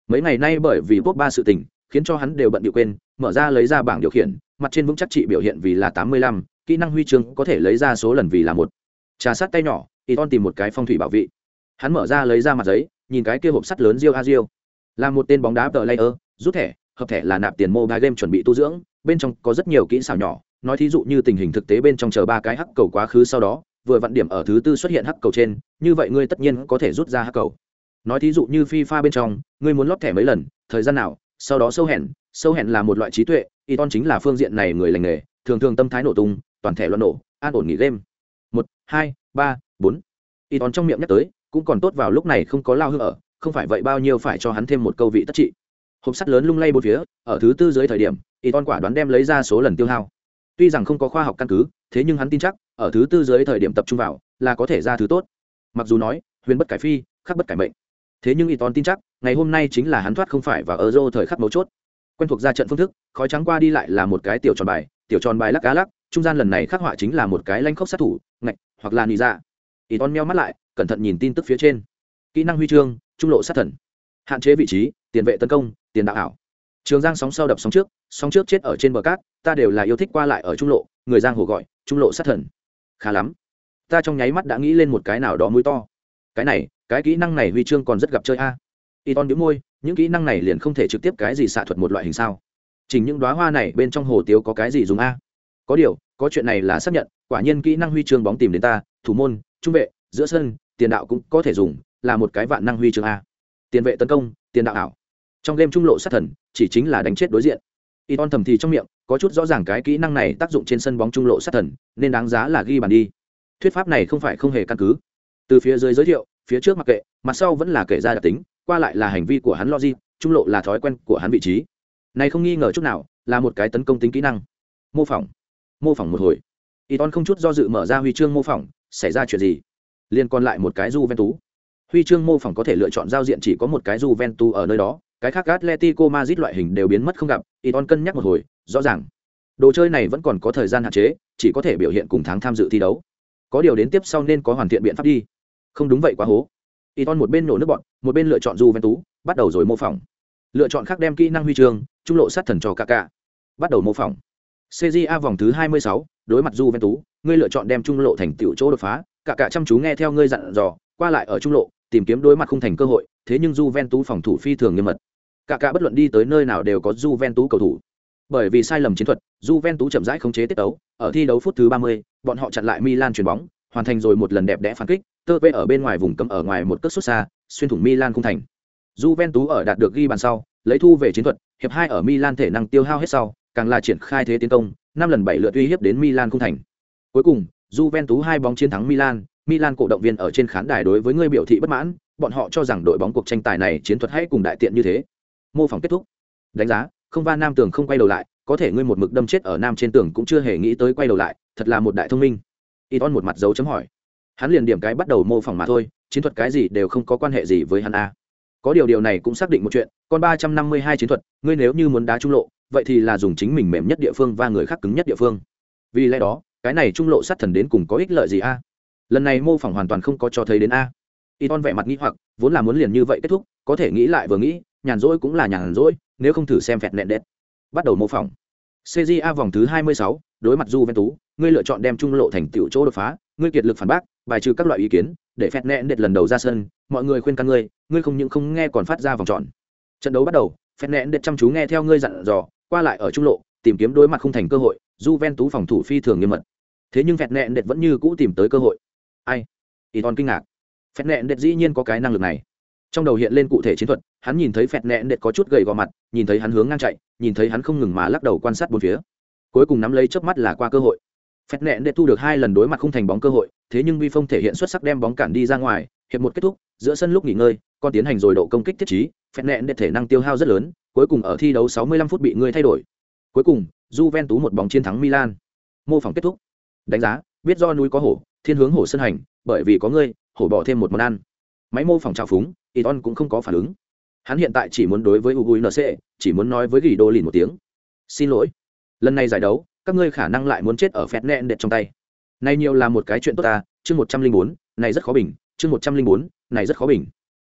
Mấy ngày nay bởi vì quốc ba sự tình, khiến cho hắn đều bận điệu quên, mở ra lấy ra bảng điều khiển, mặt trên vững chắc trị biểu hiện vì là tám mươi lăm, kỹ năng huy chương có thể lấy ra số lần vì là một. Trà sát tay nhỏ y ton tìm một cái phong thủy bảo vị. Hắn mở ra lấy ra mặt giấy nhìn cái kia hộp sắt lớn rio a là một tên bóng đá tờ layer, rút thẻ, hợp thẻ là nạp tiền mobile game chuẩn bị tu dưỡng, bên trong có rất nhiều kỹ xảo nhỏ. Nói thí dụ như tình hình thực tế bên trong chờ ba cái hắc cầu quá khứ sau đó, vừa vặn điểm ở thứ tư xuất hiện hắc cầu trên, như vậy ngươi tất nhiên có thể rút ra hắc cầu. Nói thí dụ như fifa bên trong, ngươi muốn lót thẻ mấy lần, thời gian nào, sau đó sâu hẹn. Sâu hẹn là một loại trí tuệ iton chính là phương diện này người lành nghề, thường thường tâm thái nổ tung, toàn thể loạn nổ, an ổn nghỉ game. Một, hai, ba, bốn. Iton trong miệng nhắc tới cũng còn tốt vào lúc này không có lao hư ở, không phải vậy bao nhiêu phải cho hắn thêm một câu vị tất trị. Hộp sắt lớn lung lay bốn phía, ở thứ tư dưới thời điểm y ton quả đoán đem lấy ra số lần tiêu hao. Tuy rằng không có khoa học căn cứ, thế nhưng hắn tin chắc, ở thứ tư dưới thời điểm tập trung vào, là có thể ra thứ tốt. Mặc dù nói, huyền bất cải phi, khắc bất cải mệnh. Thế nhưng y ton tin chắc, ngày hôm nay chính là hắn thoát không phải và ở dô thời khắc mấu chốt. Quen thuộc ra trận phương thức, khói trắng qua đi lại là một cái tiểu tròn bài, tiểu tròn bài lắc cá lắc, trung gian lần này khắc họa chính là một cái lanh khốc sát thủ, ngạch, hoặc là nị dạ. Y ton meo mắt lại cẩn thận nhìn tin tức phía trên. Kỹ năng huy chương, trung lộ sát thần. Hạn chế vị trí, tiền vệ tấn công, tiền đạo ảo. Trường giang sóng sau đập sóng trước sóng trước chết ở trên bờ cát, ta đều là yêu thích qua lại ở trung lộ, người giang hồ gọi, trung lộ sát thần. Khá lắm. Ta trong nháy mắt đã nghĩ lên một cái nào đó mũi to. Cái này, cái kỹ năng này huy chương còn rất gặp chơi a. Y ton đĩu môi, những kỹ năng này liền không thể trực tiếp cái gì xạ thuật một loại hình sao? Chỉnh những đoá hoa này bên trong hồ tiếu có cái gì dùng a? Có điều, có chuyện này là xác nhận, quả nhiên kỹ năng huy chương bóng tìm đến ta, thủ môn, trung vệ, giữa sân tiền đạo cũng có thể dùng, là một cái vạn năng huy chương a. Tiền vệ tấn công, tiền đạo ảo. Trong game trung lộ sát thần, chỉ chính là đánh chết đối diện. Y ton thầm thì trong miệng, có chút rõ ràng cái kỹ năng này tác dụng trên sân bóng trung lộ sát thần, nên đáng giá là ghi bàn đi. Thuyết pháp này không phải không hề căn cứ. Từ phía dưới giới thiệu, phía trước mặc kệ, mặt sau vẫn là kể ra đặc tính, qua lại là hành vi của hắn logic, trung lộ là thói quen của hắn vị trí. Này không nghi ngờ chút nào, là một cái tấn công tính kỹ năng. Mô phỏng. Mô phỏng một hồi. Y ton không chút do dự mở ra huy chương mô phỏng, xảy ra chuyện gì? Liên còn lại một cái Juventus. huy chương mô phỏng có thể lựa chọn giao diện chỉ có một cái Juventus tu ở nơi đó. Cái khác atletico madrid loại hình đều biến mất không gặp. Iton cân nhắc một hồi rõ ràng. Đồ chơi này vẫn còn có thời gian hạn chế chỉ có thể biểu hiện cùng tháng tham dự thi đấu. Có điều đến tiếp sau nên có hoàn thiện biện pháp đi. Không đúng vậy quá hố. Iton một bên nổ nước bọn một bên lựa chọn Juventus, bắt đầu rồi mô phỏng. Lựa chọn khác đem kỹ năng huy chương trung lộ sát thần cho cả bắt đầu mô phỏng. Cja vòng thứ 26, đối mặt Juventus, ngươi lựa chọn đem trung lộ thành tiểu chỗ đột phá cả cả chăm chú nghe theo ngươi dặn dò qua lại ở trung lộ tìm kiếm đối mặt không thành cơ hội thế nhưng Juventus phòng thủ phi thường nghiêm mật. Cả cả bất luận đi tới nơi nào đều có Juventus cầu thủ. Bởi vì sai lầm chiến thuật Juventus chậm rãi khống chế tiết tấu ở thi đấu phút thứ 30, bọn họ chặn lại Milan chuyền bóng hoàn thành rồi một lần đẹp đẽ phản kích tơ vê ở bên ngoài vùng cấm ở ngoài một cất xuất xa xuyên thủng Milan không thành. Juventus ở đạt được ghi bàn sau lấy thu về chiến thuật hiệp hai ở Milan thể năng tiêu hao hết sau càng là triển khai thế tiến công năm lần bảy lượt uy hiếp đến Milan không thành. Cuối cùng Juventus hai bóng chiến thắng Milan. Milan cổ động viên ở trên khán đài đối với người biểu thị bất mãn, bọn họ cho rằng đội bóng cuộc tranh tài này chiến thuật hay cùng đại tiện như thế. Mô phỏng kết thúc. Đánh giá, không va nam tường không quay đầu lại, có thể ngươi một mực đâm chết ở nam trên tường cũng chưa hề nghĩ tới quay đầu lại, thật là một đại thông minh. Iton một mặt dấu chấm hỏi. Hắn liền điểm cái bắt đầu mô phỏng mà thôi, chiến thuật cái gì đều không có quan hệ gì với hắn a. Có điều điều này cũng xác định một chuyện còn ba trăm năm mươi hai chiến thuật, ngươi nếu như muốn đá trung lộ, vậy thì là dùng chính mình mềm nhất địa phương và người khác cứng nhất địa phương. Vì lẽ đó cái này trung lộ sát thần đến cùng có ích lợi gì a? Lần này mô phỏng hoàn toàn không có cho thấy đến a. Y ton vẻ mặt nghĩ hoặc vốn là muốn liền như vậy kết thúc có thể nghĩ lại vừa nghĩ nhàn rỗi cũng là nhàn rỗi nếu không thử xem phẹt nẹn đét bắt đầu mô phỏng. Cja vòng thứ 26, đối mặt du ven tú ngươi lựa chọn đem trung lộ thành tiểu chỗ đột phá ngươi kiệt lực phản bác bài trừ các loại ý kiến để phẹt nẹn đệt lần đầu ra sân mọi người khuyên can ngươi ngươi không những không nghe còn phát ra vòng tròn. Trận đấu bắt đầu phẹt nẹn đệt chăm chú nghe theo ngươi dặn dò qua lại ở trung lộ tìm kiếm đối mặt không thành cơ hội du ven tú phòng thủ phi thường nghiêm mật thế nhưng phẹt nẹn đệt vẫn như cũ tìm tới cơ hội. Ai? Iton kinh ngạc. Phẹt nẹn đệt dĩ nhiên có cái năng lực này. Trong đầu hiện lên cụ thể chiến thuật, hắn nhìn thấy phẹt nẹn đệt có chút gầy gò mặt, nhìn thấy hắn hướng ngang chạy, nhìn thấy hắn không ngừng mà lắc đầu quan sát bốn phía. Cuối cùng nắm lấy chớp mắt là qua cơ hội. Phẹt nẹn đệt thu được hai lần đối mặt không thành bóng cơ hội, thế nhưng vi phong thể hiện xuất sắc đem bóng cản đi ra ngoài, hiệp một kết thúc, giữa sân lúc nghỉ ngơi còn tiến hành rồi độ công kích thiết trí, phẹt nẹn đệt thể năng tiêu hao rất lớn, cuối cùng ở thi đấu 65 phút bị người thay đổi. Cuối cùng, Juventus một bóng chiến thắng Milan. Mô phỏng kết thúc đánh giá biết do núi có hổ thiên hướng hổ sân hành bởi vì có ngươi hổ bỏ thêm một món ăn máy mô phỏng trào phúng Iton cũng không có phản ứng. Hắn hiện tại chỉ muốn đối với UNC, chỉ muốn nói với Gỉ Đô Lìn một tiếng. Xin lỗi. Lần này giải đấu, các ngươi khả năng lại muốn chết ở phét nẹn đệt trong tay. Này nhiều là một cái chuyện tốt ta, chương 104, này rất khó bình, chương 104, này rất khó bình.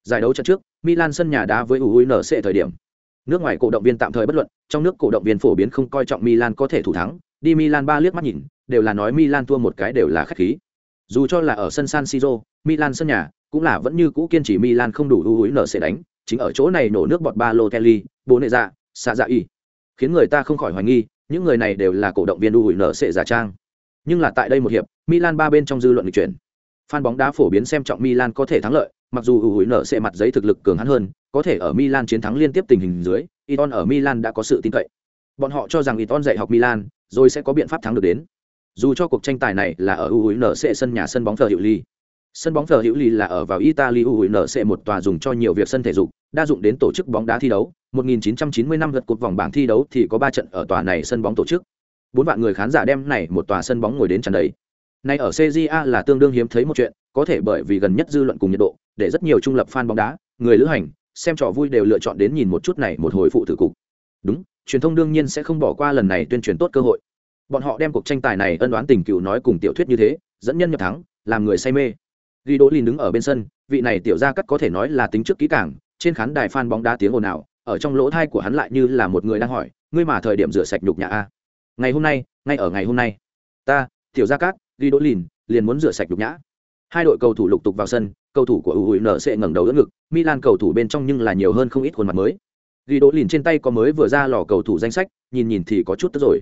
Giải đấu trận trước, Milan sân nhà đá với UNC thời điểm. Nước ngoài cổ động viên tạm thời bất luận, trong nước cổ động viên phổ biến không coi trọng Milan có thể thủ thắng, đi Milan ba liếc mắt nhìn, đều là nói Milan thua một cái đều là khách khí. Dù cho là ở sân San Siro, Milan sân nhà, cũng là vẫn như cũ kiên trì Milan không đủ ưu nở sẽ đánh, chính ở chỗ này nổ nước bọt Balotelli, bố nệ dạ, xạ dạ y, khiến người ta không khỏi hoài nghi, những người này đều là cổ động viên ưu nở sẽ giả trang. Nhưng là tại đây một hiệp, Milan ba bên trong dư luận lịch chuyển. Fan bóng đá phổ biến xem trọng Milan có thể thắng lợi, mặc dù ưu nở sẽ mặt giấy thực lực cường hắn hơn, có thể ở Milan chiến thắng liên tiếp tình hình dưới, Iton ở Milan đã có sự tin cậy. Bọn họ cho rằng Iton dạy học Milan, rồi sẽ có biện pháp thắng được đến. Dù cho cuộc tranh tài này là ở UNC sân nhà sân bóng thờ hiệu ly Sân bóng thờ hữu ly là ở vào Italy UNC một tòa dùng cho nhiều việc sân thể dục, đa dụng đến tổ chức bóng đá thi đấu. 1990 năm lượt cột vòng bảng thi đấu thì có 3 trận ở tòa này sân bóng tổ chức. Bốn vạn người khán giả đem này một tòa sân bóng ngồi đến tràn đầy. Nay ở CJA là tương đương hiếm thấy một chuyện, có thể bởi vì gần nhất dư luận cùng nhiệt độ, để rất nhiều trung lập fan bóng đá, người lữ hành, xem trò vui đều lựa chọn đến nhìn một chút này một hồi phụ thử cục. Đúng, truyền thông đương nhiên sẽ không bỏ qua lần này tuyên truyền tốt cơ hội. Bọn họ đem cuộc tranh tài này ân đoán tình cựu nói cùng tiểu thuyết như thế, dẫn nhân nhập thắng, làm người say mê. Ghi đỗ lìn đứng ở bên sân vị này tiểu gia cắt có thể nói là tính trước kỹ càng trên khán đài fan bóng đá tiếng ồn ào ở trong lỗ thai của hắn lại như là một người đang hỏi ngươi mà thời điểm rửa sạch nhục nhà a? Ngày hôm nay ngay ở ngày hôm nay. Ta tiểu gia cát ghi đỗ lìn liền muốn rửa sạch nhục nhã. Hai đội cầu thủ lục tục vào sân cầu thủ của UNC sẽ ngẩng đầu đỡ ngực Milan cầu thủ bên trong nhưng là nhiều hơn không ít khuôn mặt mới. Ghi đỗ lìn trên tay có mới vừa ra lò cầu thủ danh sách nhìn nhìn thì có chút tức rồi.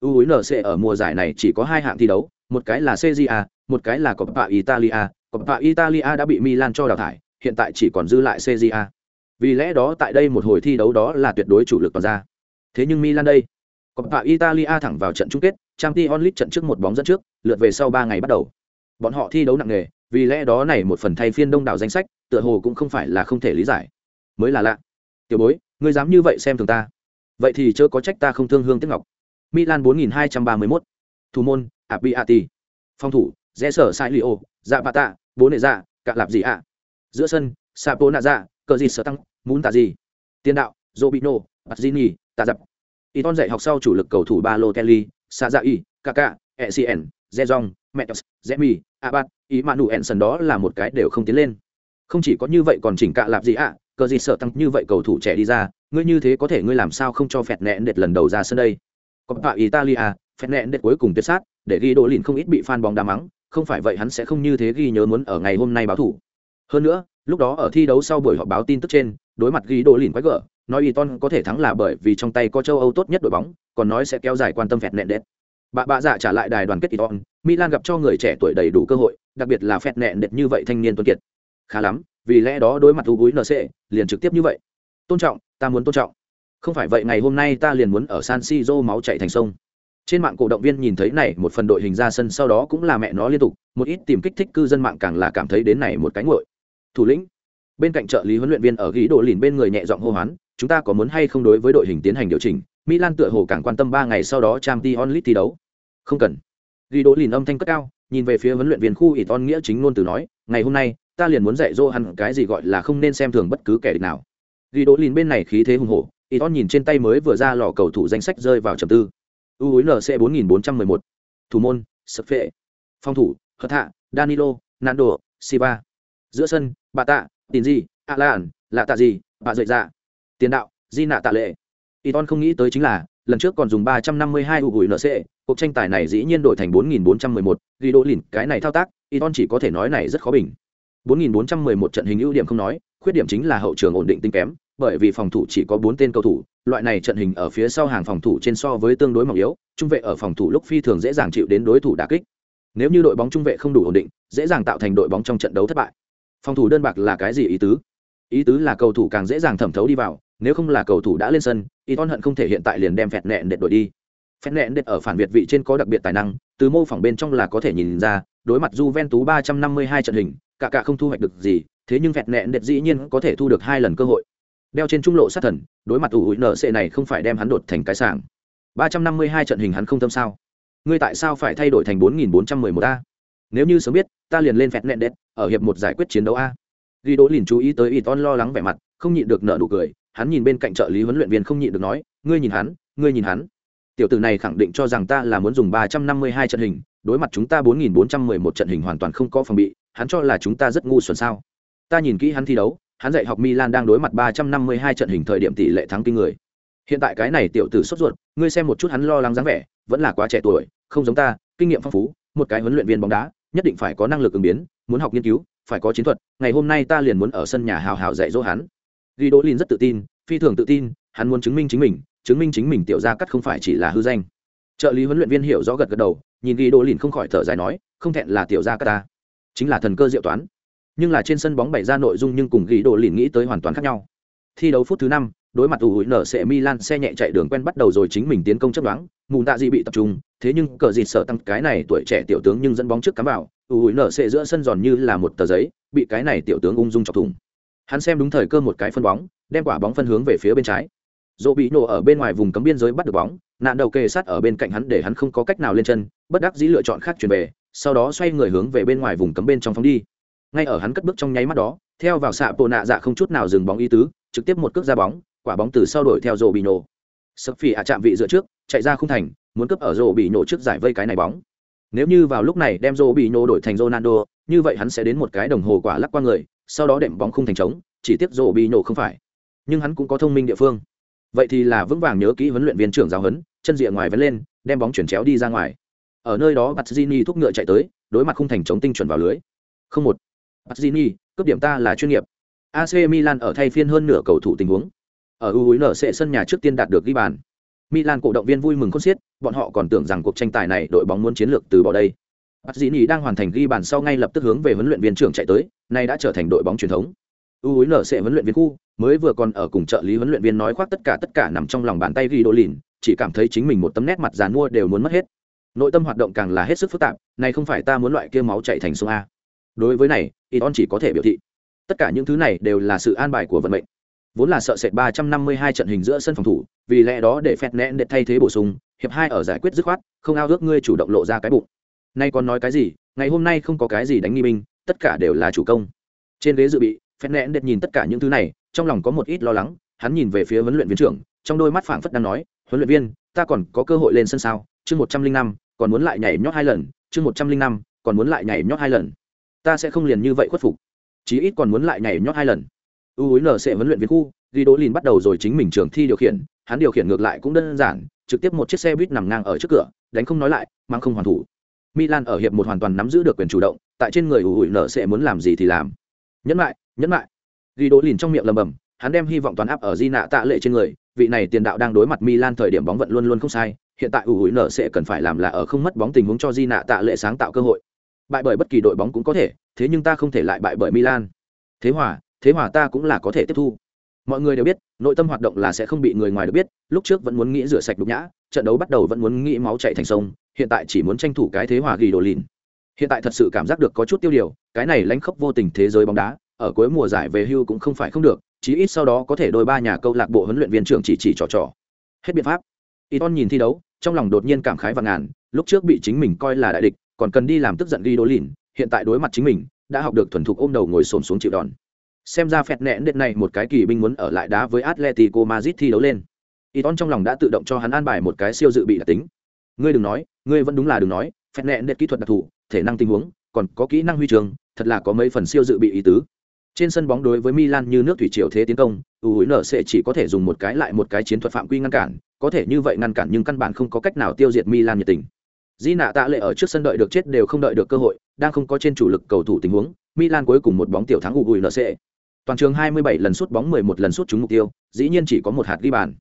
UNC ở mùa giải này chỉ có hai hạng thi đấu một cái là CJA một cái là Coppa Italia Coppa Italia đã bị Milan cho đào thải, hiện tại chỉ còn dư lại Serie Vì lẽ đó tại đây một hồi thi đấu đó là tuyệt đối chủ lực toàn ra. Thế nhưng Milan đây, Coppa Italia thẳng vào trận chung kết, Champions League trận trước một bóng dẫn trước, lượt về sau 3 ngày bắt đầu. Bọn họ thi đấu nặng nề, vì lẽ đó này một phần thay phiên đông đảo danh sách, tựa hồ cũng không phải là không thể lý giải. Mới là lạ. Tiểu bối, ngươi dám như vậy xem thường ta. Vậy thì chớ có trách ta không thương hương tiếc ngọc. Milan 4231. Thủ môn, Abbiati. Phòng thủ, Rẽ sở sai Lio, Dạ Bata, bố nệ dạ cả lạp gì ạ giữa sân sapo dạ cờ gì sở tăng muốn tạ gì tiền đạo robino bazzini tạ dập Iton dạy học sau chủ lực cầu thủ Balotelli, Sazai, Kaká, Essien, Zezong, Metos, Zemi, Abad, Emmanuelson đó là một cái đều không tiến lên. Không chỉ có như vậy còn chỉnh cạ lạp gì ạ, à, cờ gì sợ tăng như vậy cầu thủ trẻ đi ra, ngươi như thế có thể ngươi làm sao không cho phẹt nẹn đệt lần đầu ra sân đây. Coppa Italia, phèn nẹn đệt cuối cùng tuyệt sát, để ghi đồ lìn không ít bị fan bóng đá mắng, không phải vậy hắn sẽ không như thế ghi nhớ muốn ở ngày hôm nay báo thủ. Hơn nữa, lúc đó ở thi đấu sau buổi họp báo tin tức trên, đối mặt ghi đồ lìn quái gở, nói Iton có thể thắng là bởi vì trong tay có châu Âu tốt nhất đội bóng, còn nói sẽ kéo dài quan tâm phèn nẹn đệt. Bà bạ dạ trả lại đài đoàn kết Iton, Milan gặp cho người trẻ tuổi đầy đủ cơ hội, đặc biệt là phèn nẹn đệt như vậy thanh niên tuấn kiệt. Khá lắm, vì lẽ đó đối mặt u nc liền trực tiếp như vậy tôn trọng ta muốn tôn trọng không phải vậy ngày hôm nay ta liền muốn ở san siro máu chạy thành sông. Trên mạng cổ động viên nhìn thấy này, một phần đội hình ra sân sau đó cũng là mẹ nó liên tục, một ít tìm kích thích cư dân mạng càng là cảm thấy đến này một cái ngội. Thủ lĩnh, bên cạnh trợ lý huấn luyện viên ở ghi độ lìn bên người nhẹ giọng hô hoán, chúng ta có muốn hay không đối với đội hình tiến hành điều chỉnh? Milan tựa hồ càng quan tâm ba ngày sau đó trang t onlit thi đấu. Không cần. Ghi đỗ lìn âm thanh cất cao, nhìn về phía huấn luyện viên khu ỷ ton nghĩa chính ngôn từ nói, ngày hôm nay, ta liền muốn dạy dỗ hắn cái gì gọi là không nên xem thường bất cứ kẻ địch nào. Ghi đỗ lìn bên này khí thế hùng hổ y ton nhìn trên tay mới vừa ra lò cầu thủ danh sách rơi vào trầm tư. U hối nc bốn nghìn bốn trăm mười một. Thủ môn sập phệ phòng thủ hật hạ danilo nando siva giữa sân bà tạ Tín di a lan lạ tạ gì bà dậy dạ tiền đạo di nạ tạ lệ y không nghĩ tới chính là lần trước còn dùng ba trăm năm mươi hai u hối nc cuộc tranh tài này dĩ nhiên đổi thành bốn nghìn bốn trăm mười một. Ghi đỗ lìn cái này thao tác y chỉ có thể nói này rất khó bình. 4411 trận hình ưu điểm không nói, khuyết điểm chính là hậu trường ổn định tinh kém, bởi vì phòng thủ chỉ có 4 tên cầu thủ, loại này trận hình ở phía sau hàng phòng thủ trên so với tương đối mỏng yếu, trung vệ ở phòng thủ lúc phi thường dễ dàng chịu đến đối thủ đả kích. Nếu như đội bóng trung vệ không đủ ổn định, dễ dàng tạo thành đội bóng trong trận đấu thất bại. Phòng thủ đơn bạc là cái gì ý tứ? Ý tứ là cầu thủ càng dễ dàng thẩm thấu đi vào, nếu không là cầu thủ đã lên sân, Iton hận không thể hiện tại liền đem phẹt nện đệt đổi đi. Phẹt nện đệt ở phản biệt vị trên có đặc biệt tài năng, từ mô phỏng bên trong là có thể nhìn ra, đối mặt Juventus 352 trận hình, cả cả không thu hoạch được gì thế nhưng phẹt nẹn đệt dĩ nhiên có thể thu được hai lần cơ hội đeo trên trung lộ sát thần, đối mặt ủ hụi nợ sệ này không phải đem hắn đột thành cái sảng. Ba trăm năm mươi hai trận hình hắn không tâm sao? Ngươi tại sao phải thay đổi thành bốn nghìn bốn trăm mười một a? Nếu như sớm biết, ta liền lên phẹt nẹn đét ở hiệp một giải quyết chiến đấu a. Ghi đỗ liền chú ý tới y ton lo lắng vẻ mặt, không nhịn được nợ nụ cười, hắn nhìn bên cạnh trợ lý huấn luyện viên không nhịn được nói, ngươi nhìn hắn, ngươi nhìn hắn. Tiểu tử này khẳng định cho rằng ta là muốn dùng ba trăm năm mươi hai trận hình, đối mặt chúng ta bốn nghìn bốn trăm mười một trận hình hoàn toàn không có phòng bị, hắn cho là chúng ta rất ngu xuẩn sao? Ta nhìn kỹ hắn thi đấu hắn dạy học milan đang đối mặt ba trăm năm mươi hai trận hình thời điểm tỷ lệ thắng kinh người. Hiện tại cái này tiểu tử sốt ruột, ngươi xem một chút hắn lo lắng dáng vẻ, vẫn là quá trẻ tuổi, không giống ta, kinh nghiệm phong phú, một cái huấn luyện viên bóng đá, nhất định phải có năng lực ứng biến, muốn học nghiên cứu, phải có chiến thuật, ngày hôm nay ta liền muốn ở sân nhà hào hào dạy dỗ hắn. Ghi đỗ lin rất tự tin, phi thường tự tin, hắn muốn chứng minh chính mình, chứng minh chính mình tiểu gia cắt không phải chỉ là hư danh. Trợ lý huấn luyện viên hiểu rõ gật gật đầu, nhìn ghi đỗ lin không khỏi thở dài nói, không thẹn là tiểu gia cắt ta, chính là thần cơ diệu toán nhưng là trên sân bóng bày ra nội dung nhưng cùng ghi đồ lìn nghĩ tới hoàn toàn khác nhau. Thi đấu phút thứ năm, đối mặt ủ hụi nở sẽ milan xe nhẹ chạy đường quen bắt đầu rồi chính mình tiến công chấp đoán mùn tạ dị bị tập trung, thế nhưng cờ dịt sợ tăng cái này tuổi trẻ tiểu tướng nhưng dẫn bóng trước cắm vào ủ hụi nở sẽ giữa sân giòn như là một tờ giấy, bị cái này tiểu tướng ung dung chọc thủng. Hắn xem đúng thời cơ một cái phân bóng, đem quả bóng phân hướng về phía bên trái. Dỗ bị nổ ở bên ngoài vùng cấm biên giới bắt được bóng, nạn đầu kề sát ở bên cạnh hắn để hắn không có cách nào lên chân, bất đắc dĩ lựa chọn khác chuyển về, sau đó xoay người hướng về bên ngoài vùng cấm bên trong phóng đi ngay ở hắn cất bước trong nháy mắt đó, theo vào xạ bộ nạ dạ không chút nào dừng bóng ý tứ, trực tiếp một cước ra bóng, quả bóng từ sau đổi theo rổ bị nổ sập phỉ ạ chạm vị dựa trước, chạy ra khung thành, muốn cướp ở rổ bị nổ trước giải vây cái này bóng. Nếu như vào lúc này đem rổ bị nổ đổi thành ronaldo, như vậy hắn sẽ đến một cái đồng hồ quả lắc qua người, sau đó đệm bóng khung thành trống, chỉ tiếc rổ bị nổ không phải. Nhưng hắn cũng có thông minh địa phương. Vậy thì là vững vàng nhớ kỹ huấn luyện viên trưởng giáo huấn, chân rìa ngoài vẫn lên, đem bóng chuyển chéo đi ra ngoài. Ở nơi đó Bazzini thúc ngựa chạy tới, đối mặt khung thành chống tinh chuẩn vào lưới. Không một. Pazzini, cấp điểm ta là chuyên nghiệp. AC Milan ở thay phiên hơn nửa cầu thủ tình huống. Ở UNC sân nhà trước tiên đạt được ghi bàn. Milan cổ động viên vui mừng khôn xiết bọn họ còn tưởng rằng cuộc tranh tài này đội bóng muốn chiến lược từ bỏ đây. Pazzini đang hoàn thành ghi bàn sau ngay lập tức hướng về huấn luyện viên trưởng chạy tới nay đã trở thành đội bóng truyền thống. UNC huấn luyện viên khu mới vừa còn ở cùng trợ lý huấn luyện viên nói khoác tất cả tất cả nằm trong lòng bàn tay ghi đồ lìn chỉ cảm thấy chính mình một tấm nét mặt dàn mua đều muốn mất hết. Nội tâm hoạt động càng là hết sức phức tạp này không phải ta muốn loại kia máu chạy thành sông a. Đối với này iton chỉ có thể biểu thị. Tất cả những thứ này đều là sự an bài của vận mệnh. Vốn là sợ sệt ba trăm năm mươi hai trận hình giữa sân phòng thủ, vì lẽ đó để phẹt nẹn để thay thế bổ sung, hiệp hai ở giải quyết dứt khoát, không ao ước ngươi chủ động lộ ra cái bụng. Nay còn nói cái gì? Ngày hôm nay không có cái gì đánh nghi binh, tất cả đều là chủ công. Trên ghế dự bị, phẹt nẹn đệt nhìn tất cả những thứ này, trong lòng có một ít lo lắng, hắn nhìn về phía huấn luyện viên trưởng, trong đôi mắt phảng phất đang nói, huấn luyện viên, ta còn có cơ hội lên sân sao? Chương một trăm linh năm, còn muốn lại nhảy nhót hai lần, chương một trăm linh năm, còn muốn lại nhảy nhót hai lần ta sẽ không liền như vậy khuất phục. Chí ít còn muốn lại nhảy nhót hai lần. U sẽ huấn luyện viên khu ghi đỗ lìn bắt đầu rồi chính mình trường thi điều khiển. Hắn điều khiển ngược lại cũng đơn giản, trực tiếp một chiếc xe buýt nằm ngang ở trước cửa, đánh không nói lại, mang không hoàn thủ. Milan ở hiệp một hoàn toàn nắm giữ được quyền chủ động, tại trên người u sẽ muốn làm gì thì làm. Nhẫn lại nhẫn lại ghi đỗ lìn trong miệng lầm bầm, hắn đem hy vọng toàn áp ở di nạ tạ lệ trên người. Vị này tiền đạo đang đối mặt milan thời điểm bóng vận luôn luôn không sai, hiện tại u sẽ cần phải làm là ở không mất bóng tình huống cho di nạ tạ lệ sáng tạo cơ hội bại bởi bất kỳ đội bóng cũng có thể, thế nhưng ta không thể lại bại bởi milan. Thế hòa thế hòa ta cũng là có thể tiếp thu. Mọi người đều biết, nội tâm hoạt động là sẽ không bị người ngoài được biết, lúc trước vẫn muốn nghĩ rửa sạch đục nhã, trận đấu bắt đầu vẫn muốn nghĩ máu chạy thành sông, hiện tại chỉ muốn tranh thủ cái thế hòa ghi đồ lìn. Hiện tại thật sự cảm giác được có chút tiêu điều, cái này lánh khóc vô tình thế giới bóng đá, ở cuối mùa giải về hưu cũng không phải không được, chí ít sau đó có thể đôi ba nhà câu lạc bộ huấn luyện viên trưởng chỉ chỉ trò trò. Hết biện pháp. Iton nhìn thi đấu, trong lòng đột nhiên cảm khái và ngàn, lúc trước bị chính mình coi là đại địch còn cần đi làm tức giận ghi đồ lìn hiện tại đối mặt chính mình đã học được thuần thục ôm đầu ngồi xổm xuống chịu đòn. Xem ra phẹt nẹn đệt này một cái kỳ binh muốn ở lại đá với atletico madrid thi đấu lên. Iton trong lòng đã tự động cho hắn an bài một cái siêu dự bị đặc tính. Ngươi đừng nói ngươi vẫn đúng là đừng nói phẹt nẹn đệt kỹ thuật đặc thù thể năng tình huống còn có kỹ năng huy trường thật là có mấy phần siêu dự bị ý tứ. Trên sân bóng đối với Milan như nước thủy triều thế tiến công, nở sẽ chỉ có thể dùng một cái lại một cái chiến thuật phạm quy ngăn cản, có thể như vậy ngăn cản nhưng căn bản không có cách nào tiêu diệt Milan nhiệt tình. Di nạ tạ lệ ở trước sân đợi được chết đều không đợi được cơ hội, đang không có trên chủ lực cầu thủ tình huống, Milan cuối cùng một bóng tiểu thắng UNC. Toàn trường 27 lần sút bóng 11 lần sút trúng mục tiêu, dĩ nhiên chỉ có một hạt ghi bàn.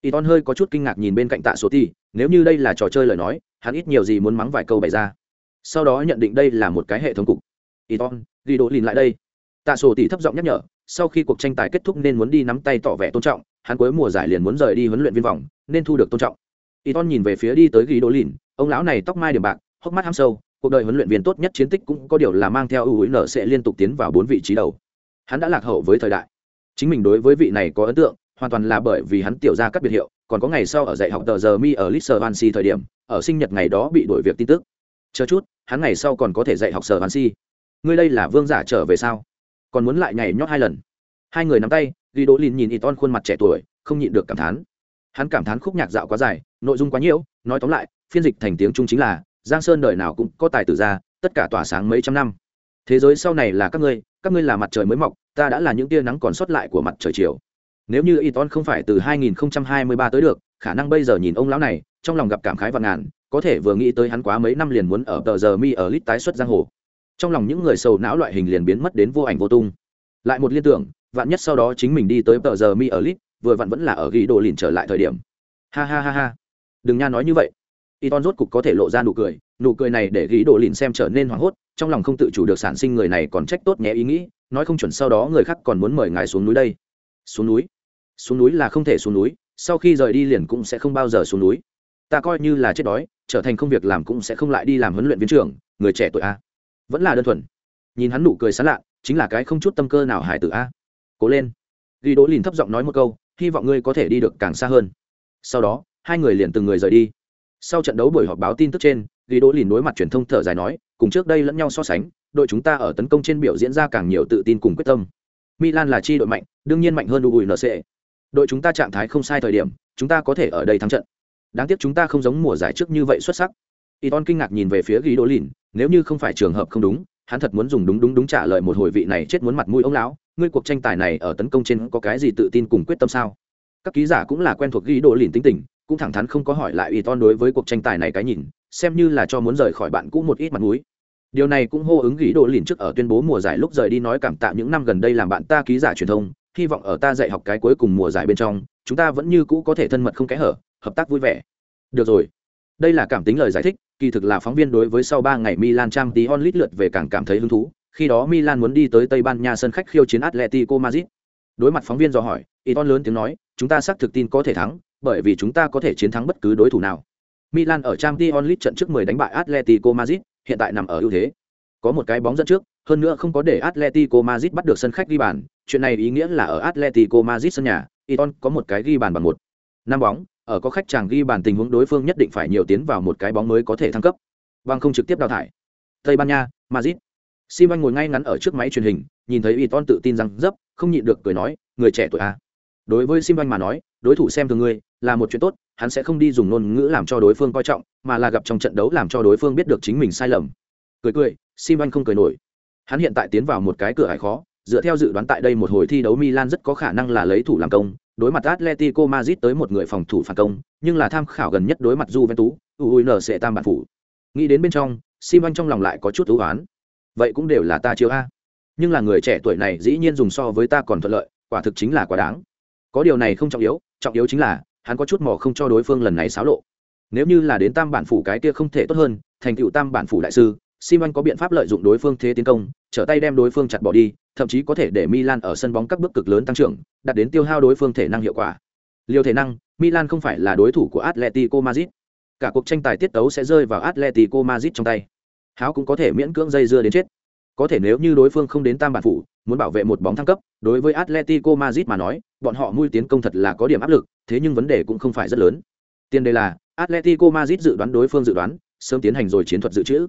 Iton hơi có chút kinh ngạc nhìn bên cạnh Tạ Sở Ti, nếu như đây là trò chơi lời nói, hắn ít nhiều gì muốn mắng vài câu bày ra. Sau đó nhận định đây là một cái hệ thống cục. Iton, ghi đổ lìn lại đây. Tạ Sở tỷ thấp giọng nhắc nhở, sau khi cuộc tranh tài kết thúc nên muốn đi nắm tay tỏ vẻ tôn trọng, hắn cuối mùa giải liền muốn rời đi huấn luyện viên vòng, nên thu được tôn trọng. Iton nhìn về phía đi tới ghi đồ lìn, ông lão này tóc mai điểm bạc, hốc mắt ham sâu, cuộc đời huấn luyện viên tốt nhất chiến tích cũng có điều là mang theo ưu nở sẽ liên tục tiến vào bốn vị trí đầu. Hắn đã lạc hậu với thời đại. Chính mình đối với vị này có ấn tượng hoàn toàn là bởi vì hắn tiểu ra các biệt hiệu còn có ngày sau ở dạy học tờ giờ mi ở lit van si thời điểm ở sinh nhật ngày đó bị đổi việc tin tức. Chờ chút hắn ngày sau còn có thể dạy học sở van si. Ngươi đây là vương giả trở về sao? Còn muốn lại nhảy nhót hai lần. Hai người nắm tay ghi đỗ lìn nhìn y ton khuôn mặt trẻ tuổi không nhịn được cảm thán hắn cảm thán khúc nhạc dạo quá dài nội dung quá nhiễu nói tóm lại phiên dịch thành tiếng trung chính là giang sơn đời nào cũng có tài tử ra tất cả tỏa sáng mấy trăm năm thế giới sau này là các ngươi các ngươi là mặt trời mới mọc ta đã là những tia nắng còn sót lại của mặt trời chiều nếu như Iton không phải từ 2023 tới được, khả năng bây giờ nhìn ông lão này, trong lòng gặp cảm khái và ngàn, có thể vừa nghĩ tới hắn quá mấy năm liền muốn ở tờ giờ mi ở lit tái xuất giang hồ. Trong lòng những người sầu não loại hình liền biến mất đến vô ảnh vô tung. Lại một liên tưởng, vạn nhất sau đó chính mình đi tới tờ giờ mi ở lit, vừa vặn vẫn là ở ghi đồ lìn trở lại thời điểm. Ha ha ha ha. Đừng nha nói như vậy. Iton rốt cục có thể lộ ra nụ cười, nụ cười này để ghi đồ lìn xem trở nên hoảng hốt, trong lòng không tự chủ được sản sinh người này còn trách tốt nhé ý nghĩ, nói không chuẩn sau đó người khác còn muốn mời ngài xuống núi đây. Xuống núi? Xuống núi là không thể xuống núi sau khi rời đi liền cũng sẽ không bao giờ xuống núi. Ta coi như là chết đói trở thành công việc làm cũng sẽ không lại đi làm huấn luyện viên trưởng người trẻ tuổi a. Vẫn là đơn thuần. Nhìn hắn nụ cười sán lạ chính là cái không chút tâm cơ nào hải tử a. Cố lên. Ghi đỗ lìn thấp giọng nói một câu hy vọng ngươi có thể đi được càng xa hơn. Sau đó, hai người liền từng người rời đi. Sau trận đấu buổi họp báo tin tức trên ghi đỗ lìn đối mặt truyền thông thở dài nói, cùng trước đây lẫn nhau so sánh, đội chúng ta ở tấn công trên biểu diễn ra càng nhiều tự tin cùng quyết tâm. Milan là chi đội mạnh, đương nhiên mạnh hơn uinc đội chúng ta trạng thái không sai thời điểm, chúng ta có thể ở đây thắng trận. Đáng tiếc chúng ta không giống mùa giải trước như vậy xuất sắc. Iton kinh ngạc nhìn về phía ghi đỗ lìn nếu như không phải trường hợp không đúng, hắn thật muốn dùng đúng đúng đúng trả lời một hồi vị này chết muốn mặt mũi ông lão ngươi cuộc tranh tài này ở tấn công trên có cái gì tự tin cùng quyết tâm sao? Các ký giả cũng là quen thuộc ghi đồ lìn tính tình, cũng thẳng thắn không có hỏi lại Iton đối với cuộc tranh tài này cái nhìn, xem như là cho muốn rời khỏi bạn cũ một ít mặt mũi. Điều này cũng hô ứng ghi đồ lìn trước ở tuyên bố mùa giải lúc rời đi nói cảm tạ những năm gần đây làm bạn ta ký giả truyền thông, hy vọng ở ta dạy học cái cuối cùng mùa giải bên trong, chúng ta vẫn như cũ có thể thân mật không kẽ hở, hợp tác vui vẻ. Được rồi. Đây là cảm tính lời giải thích, kỳ thực là phóng viên đối với sau ba ngày milan trang tí onlit lượt về càng cảm thấy hứng thú khi đó milan muốn đi tới tây ban nha sân khách khiêu chiến atletico madrid. Đối mặt phóng viên dò hỏi, iton lớn tiếng nói, chúng ta xác thực tin có thể thắng, bởi vì chúng ta có thể chiến thắng bất cứ đối thủ nào. Milan ở trang League trận trước 10 đánh bại atletico madrid, hiện tại nằm ở ưu thế. Có một cái bóng dẫn trước, hơn nữa không có để atletico madrid bắt được sân khách ghi bàn, chuyện này ý nghĩa là ở atletico madrid sân nhà, iton có một cái ghi bàn bằng một. Năm bóng, ở có khách chàng ghi bàn tình huống đối phương nhất định phải nhiều tiến vào một cái bóng mới có thể thăng cấp. Bằng không trực tiếp đào thải. Tây ban nha, madrid sim anh ngồi ngay ngắn ở trước máy truyền hình, nhìn thấy iton tự tin rằng, dấp, không nhịn được cười nói, người trẻ tuổi a đối với sim mà nói, đối thủ xem thường ngươi là một chuyện tốt, hắn sẽ không đi dùng ngôn ngữ làm cho đối phương coi trọng, mà là gặp trong trận đấu làm cho đối phương biết được chính mình sai lầm. Cười cười sim không cười nổi. Hắn hiện tại tiến vào một cái cửa hải khó, dựa theo dự đoán tại đây một hồi thi đấu milan rất có khả năng là lấy thủ làm công, đối mặt atletico madrid tới một người phòng thủ phản công, nhưng là tham khảo gần nhất đối mặt juventus uin sẽ tam bản phủ. Nghĩ đến bên trong sim trong lòng lại có chút thú oán vậy cũng đều là ta chiếu a nhưng là người trẻ tuổi này dĩ nhiên dùng so với ta còn thuận lợi quả thực chính là quá đáng có điều này không trọng yếu trọng yếu chính là hắn có chút mò không cho đối phương lần này xáo lộ nếu như là đến tam bản phủ cái kia không thể tốt hơn thành tựu tam bản phủ đại sư Simon có biện pháp lợi dụng đối phương thế tiến công, trở tay đem đối phương chặt bỏ đi, thậm chí có thể để Milan ở sân bóng các bước cực lớn tăng trưởng, đạt đến tiêu hao đối phương thể năng hiệu quả. Liều thể năng, Milan không phải là đối thủ của Atletico Madrid. Cả cuộc tranh tài tiết tấu sẽ rơi vào Atletico Madrid trong tay. Háo cũng có thể miễn cưỡng dây dưa đến chết. Có thể nếu như đối phương không đến tam bản phủ, muốn bảo vệ một bóng thăng cấp, đối với Atletico Madrid mà nói, bọn họ mui tiến công thật là có điểm áp lực, thế nhưng vấn đề cũng không phải rất lớn. Tiên đề là, Atletico Madrid dự đoán đối phương dự đoán, sớm tiến hành rồi chiến thuật dự trữ.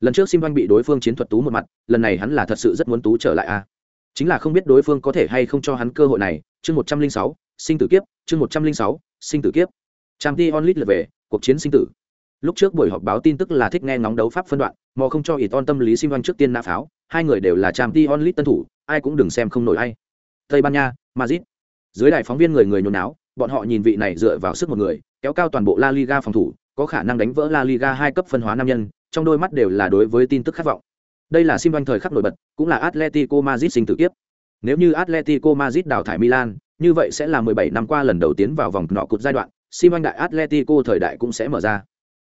Lần trước Sim Văn bị đối phương chiến thuật tú một mặt, lần này hắn là thật sự rất muốn tú trở lại a. Chính là không biết đối phương có thể hay không cho hắn cơ hội này. Chương một trăm linh sáu, sinh tử kiếp, chương một trăm linh sáu, sinh tử kiếp. trang t onlit lượt về, cuộc chiến sinh tử. Lúc trước buổi họp báo tin tức là thích nghe ngóng đấu pháp phân đoạn, mò không cho Iton tâm lý Sim Văn trước tiên nã pháo, hai người đều là trang t onlit tân thủ, ai cũng đừng xem không nổi ai. Tây Ban Nha, Madrid. Dưới đài phóng viên người người nhốn náo, bọn họ nhìn vị này dựa vào sức một người, kéo cao toàn bộ La Liga phòng thủ, có khả năng đánh vỡ La Liga hai cấp phân hóa nam nhân, trong đôi mắt đều là đối với tin tức khát vọng. Đây là Simon thời khắc nổi bật, cũng là Atletico Madrid sinh tử kiếp. Nếu như Atletico Madrid đào thải Milan, như vậy sẽ là 17 năm qua lần đầu tiến vào vòng nọ cột giai đoạn, Simon đại Atletico thời đại cũng sẽ mở ra.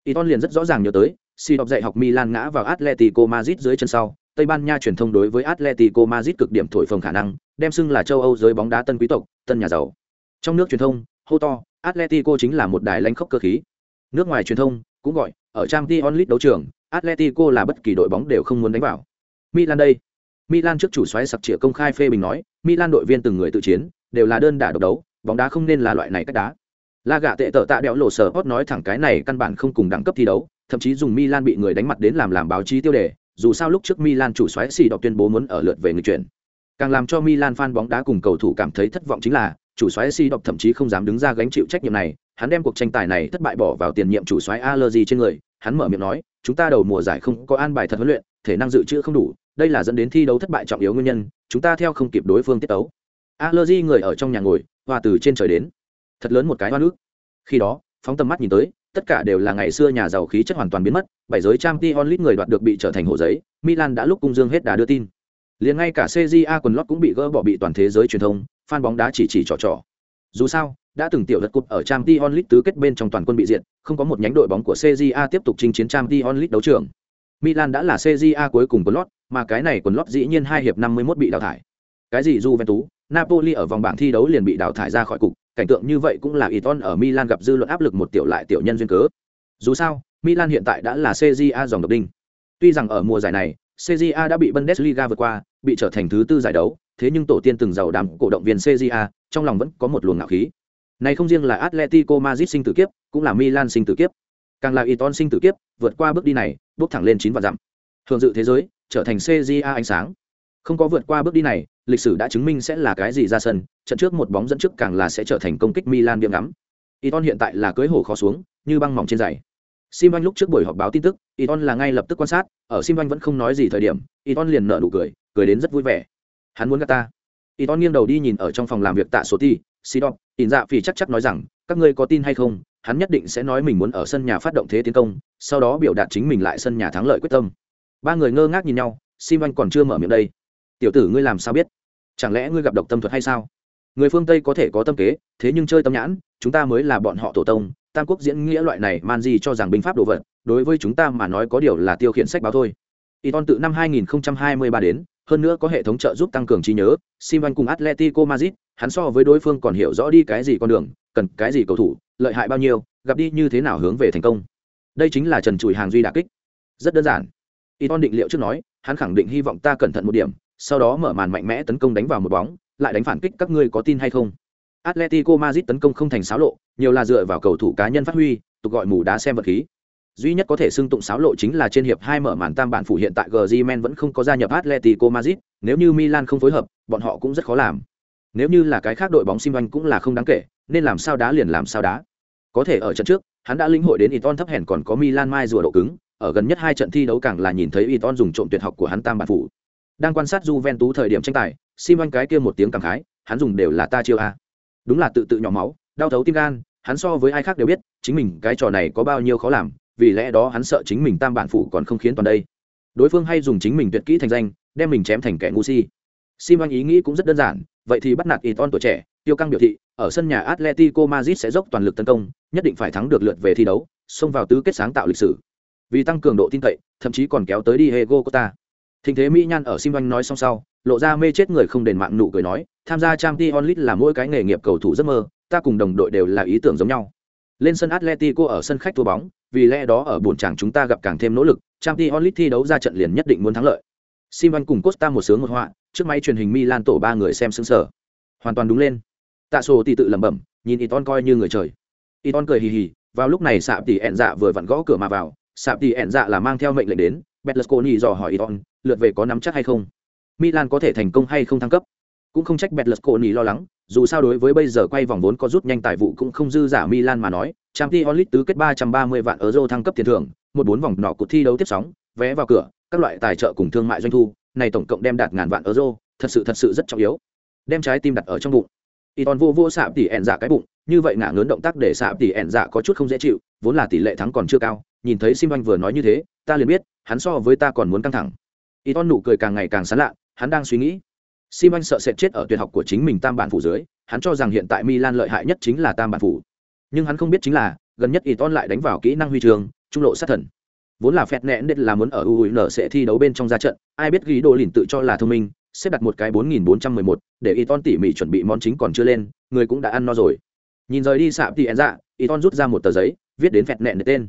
Iton liền rất rõ ràng nhớ tới, si đọc dạy học Milan ngã vào Atletico Madrid dưới chân sau, Tây Ban Nha truyền thông đối với Atletico Madrid cực điểm thổi phồng khả năng, đem xưng là châu Âu giới bóng đá tân quý tộc, tân nhà giàu. Trong nước truyền thông, hô to, Atletico chính là một đài lãnh khốc cơ khí. Nước ngoài truyền thông cũng gọi, ở Champions League đấu trường, Atletico là bất kỳ đội bóng đều không muốn đánh vào. Milan đây. Milan trước chủ xoáy sặc trịa công khai phê bình nói, Milan đội viên từng người tự chiến, đều là đơn đả độc đấu, bóng đá không nên là loại này cách đá. La gạ tệ tợ tạ Đẹo lộ sở hot nói thẳng cái này căn bản không cùng đẳng cấp thi đấu, thậm chí dùng Milan bị người đánh mặt đến làm làm báo chí tiêu đề, dù sao lúc trước Milan chủ soái xì đọc tuyên bố muốn ở lượt về người chuyển. Càng làm cho Milan fan bóng đá cùng cầu thủ cảm thấy thất vọng chính là, chủ soái xì đọc thậm chí không dám đứng ra gánh chịu trách nhiệm này, hắn đem cuộc tranh tài này thất bại bỏ vào tiền nhiệm chủ soái Alergy trên người, hắn mở miệng nói, chúng ta đầu mùa giải không có an bài thật huấn luyện, thể năng dự trữ không đủ, đây là dẫn đến thi đấu thất bại trọng yếu nguyên nhân, chúng ta theo không kịp đối phương tiết tấu. Allergy người ở trong nhà ngồi, hòa từ trên trời đến. Thật lớn một cái hoa nước. Khi đó, phóng tầm mắt nhìn tới, tất cả đều là ngày xưa nhà giàu khí chất hoàn toàn biến mất, bảy giới trang t onlit người đoạt được bị trở thành hộ giấy, Milan đã lúc cung dương hết đà đưa tin. Liền ngay cả CJA quần lót cũng bị gỡ bỏ bị toàn thế giới truyền thông, fan bóng đá chỉ chỉ trò trò. Dù sao, đã từng tiểu lật cúp ở trang t onlit tứ kết bên trong toàn quân bị diện, không có một nhánh đội bóng của CJA tiếp tục chinh chiến trang t onlit đấu trường. Milan đã là CJA cuối cùng quần lót, mà cái này quần lót dĩ nhiên hai hiệp 51 bị đào thải. Cái gì Juventus, Napoli ở vòng bảng thi đấu liền bị đào thải ra khỏi cục, cảnh tượng như vậy cũng là Iton ở Milan gặp dư luận áp lực một tiểu lại tiểu nhân duyên cớ. Dù sao, Milan hiện tại đã là CJA dòng độc đinh. Tuy rằng ở mùa giải này, CJA đã bị Bundesliga vượt qua, bị trở thành thứ tư giải đấu, thế nhưng tổ tiên từng giàu đám cổ động viên CJA, trong lòng vẫn có một luồng ngạo khí. Này không riêng là Atletico Madrid sinh tử kiếp, cũng là Milan sinh tử kiếp. Càng là Iton sinh tử kiếp, vượt qua bước đi này, bước thẳng lên chín và dặm. Thường dự thế giới, trở thành CJA ánh sáng. Không có vượt qua bước đi này, lịch sử đã chứng minh sẽ là cái gì ra sân, trận trước một bóng dẫn trước càng là sẽ trở thành công kích Milan điểm ngắm. Iton hiện tại là cưới hổ khó xuống, như băng mỏng trên giày. Simon lúc trước buổi họp báo tin tức, Iton là ngay lập tức quan sát, ở Simon vẫn không nói gì thời điểm, Iton liền nở nụ cười, cười đến rất vui vẻ. Hắn muốn gạt ta. Iton nghiêng đầu đi nhìn ở trong phòng làm việc tạ số ti, Sidon, in dạ phi chắc chắc nói rằng, các ngươi có tin hay không, hắn nhất định sẽ nói mình muốn ở sân nhà phát động thế tiến công, sau đó biểu đạt chính mình lại sân nhà thắng lợi quyết tâm. Ba người ngơ ngác nhìn nhau, Simon còn chưa mở miệng đây. Tiểu tử ngươi làm sao biết? Chẳng lẽ ngươi gặp độc tâm thuật hay sao? Người phương Tây có thể có tâm kế, thế nhưng chơi tâm nhãn, chúng ta mới là bọn họ tổ tông, tam quốc diễn nghĩa loại này man di cho rằng binh pháp đồ vật đối với chúng ta mà nói có điều là tiêu khiển sách báo thôi y ton từ năm 2023 đến hơn nữa có hệ thống trợ giúp tăng cường trí nhớ simon cùng atletico madrid hắn so với đối phương còn hiểu rõ đi cái gì con đường cần cái gì cầu thủ lợi hại bao nhiêu gặp đi như thế nào hướng về thành công đây chính là trần trụi hàng duy đà kích rất đơn giản y ton định liệu trước nói hắn khẳng định hy vọng ta cẩn thận một điểm sau đó mở màn mạnh mẽ tấn công đánh vào một bóng lại đánh phản kích các ngươi có tin hay không Atletico Madrid tấn công không thành xáo lộ, nhiều là dựa vào cầu thủ cá nhân phát huy, tục gọi mù đá xem vật khí. Duy nhất có thể xưng tụng xáo lộ chính là trên hiệp hai mở màn tam bản phủ hiện tại Griezmann vẫn không có gia nhập Atletico Madrid, nếu như Milan không phối hợp, bọn họ cũng rất khó làm. Nếu như là cái khác đội bóng Sim Anh cũng là không đáng kể, nên làm sao đá liền làm sao đá. Có thể ở trận trước, hắn đã lĩnh hội đến Iton thấp hèn còn có Milan mai rùa độ cứng, ở gần nhất hai trận thi đấu càng là nhìn thấy Iton dùng trộm tuyệt học của hắn tam bản phủ. Đang quan sát Juventus thời điểm tranh tài, Sim Anh cái kia một tiếng cảm khái, hắn dùng đều là ta chiêu a. Đúng là tự tự nhỏ máu, đau thấu tim gan, hắn so với ai khác đều biết, chính mình cái trò này có bao nhiêu khó làm, vì lẽ đó hắn sợ chính mình tam bản phụ còn không khiến toàn đây. Đối phương hay dùng chính mình tuyệt kỹ thành danh, đem mình chém thành kẻ ngu si. Sim Anh ý nghĩ cũng rất đơn giản, vậy thì bắt nạt Iton tuổi trẻ, tiêu căng biểu thị, ở sân nhà Atletico Madrid sẽ dốc toàn lực tấn công, nhất định phải thắng được lượt về thi đấu, xông vào tứ kết sáng tạo lịch sử. Vì tăng cường độ tin cậy, thậm chí còn kéo tới Diego Costa. Thình thế Mỹ Nhan ở Sim Anh nói xong sau, lộ ra mê chết người không đền mạng nụ cười nói, tham gia Champions League là mỗi cái nghề nghiệp cầu thủ giấc mơ, ta cùng đồng đội đều là ý tưởng giống nhau. Lên sân Atletico ở sân khách thua bóng, vì lẽ đó ở buồn chàng chúng ta gặp càng thêm nỗ lực, Champions League thi đấu ra trận liền nhất định muốn thắng lợi. Sim Anh cùng Costa một sướng một họa, trước máy truyền hình Milan tổ ba người xem sững sờ. Hoàn toàn đúng lên. Tạ Sổ thì tự lẩm bẩm, nhìn Iton coi như người trời. Iton cười hì hì, vào lúc này Sạp tỷ ẹn dạ vừa vặn gõ cửa mà vào, Sạp tỷ ẹn dạ là mang theo mệnh lệnh đến, Betlesconi dò hỏi Iton, lượt về có nắm chắc hay không? Milan có thể thành công hay không thăng cấp? Cũng không trách Betlesconi lo lắng, dù sao đối với bây giờ quay vòng vốn có rút nhanh tài vụ cũng không dư giả Milan mà nói, Champions League tứ kết 330 vạn euro thăng cấp tiền thưởng, một bốn vòng nọ cuộc thi đấu tiếp sóng, vé vào cửa, các loại tài trợ cùng thương mại doanh thu, này tổng cộng đem đạt ngàn vạn euro, thật sự thật sự rất trọng yếu. Đem trái tim đặt ở trong bụng. Iton vô vô sạm tỉ ẹn dạ cái bụng, như vậy ngã ngớn động tác để sạm tỉ ẹn dạ có chút không dễ chịu, vốn là tỷ lệ thắng còn chưa cao, nhìn thấy Sim Anh vừa nói như thế, ta liền biết, hắn so với ta còn muốn căng thẳng. Iton nụ cười càng ngày càng sán lạ, hắn đang suy nghĩ. Sim Anh sợ sẽ chết ở tuyệt học của chính mình tam bản phủ dưới, hắn cho rằng hiện tại Milan lợi hại nhất chính là tam bản phủ. Nhưng hắn không biết chính là, gần nhất Iton lại đánh vào kỹ năng huy trường, trung lộ sát thần vốn là phẹt nẹn đệt là muốn ở UUN sẽ thi đấu bên trong ra trận ai biết ghi đồ lìn tự cho là thông minh xếp đặt một cái 4411, để Iton tỉ mỉ chuẩn bị món chính còn chưa lên, người cũng đã ăn no rồi. Nhìn rời đi sạm thì dạ, Iton rút ra một tờ giấy, viết đến phẹt nẹn tên.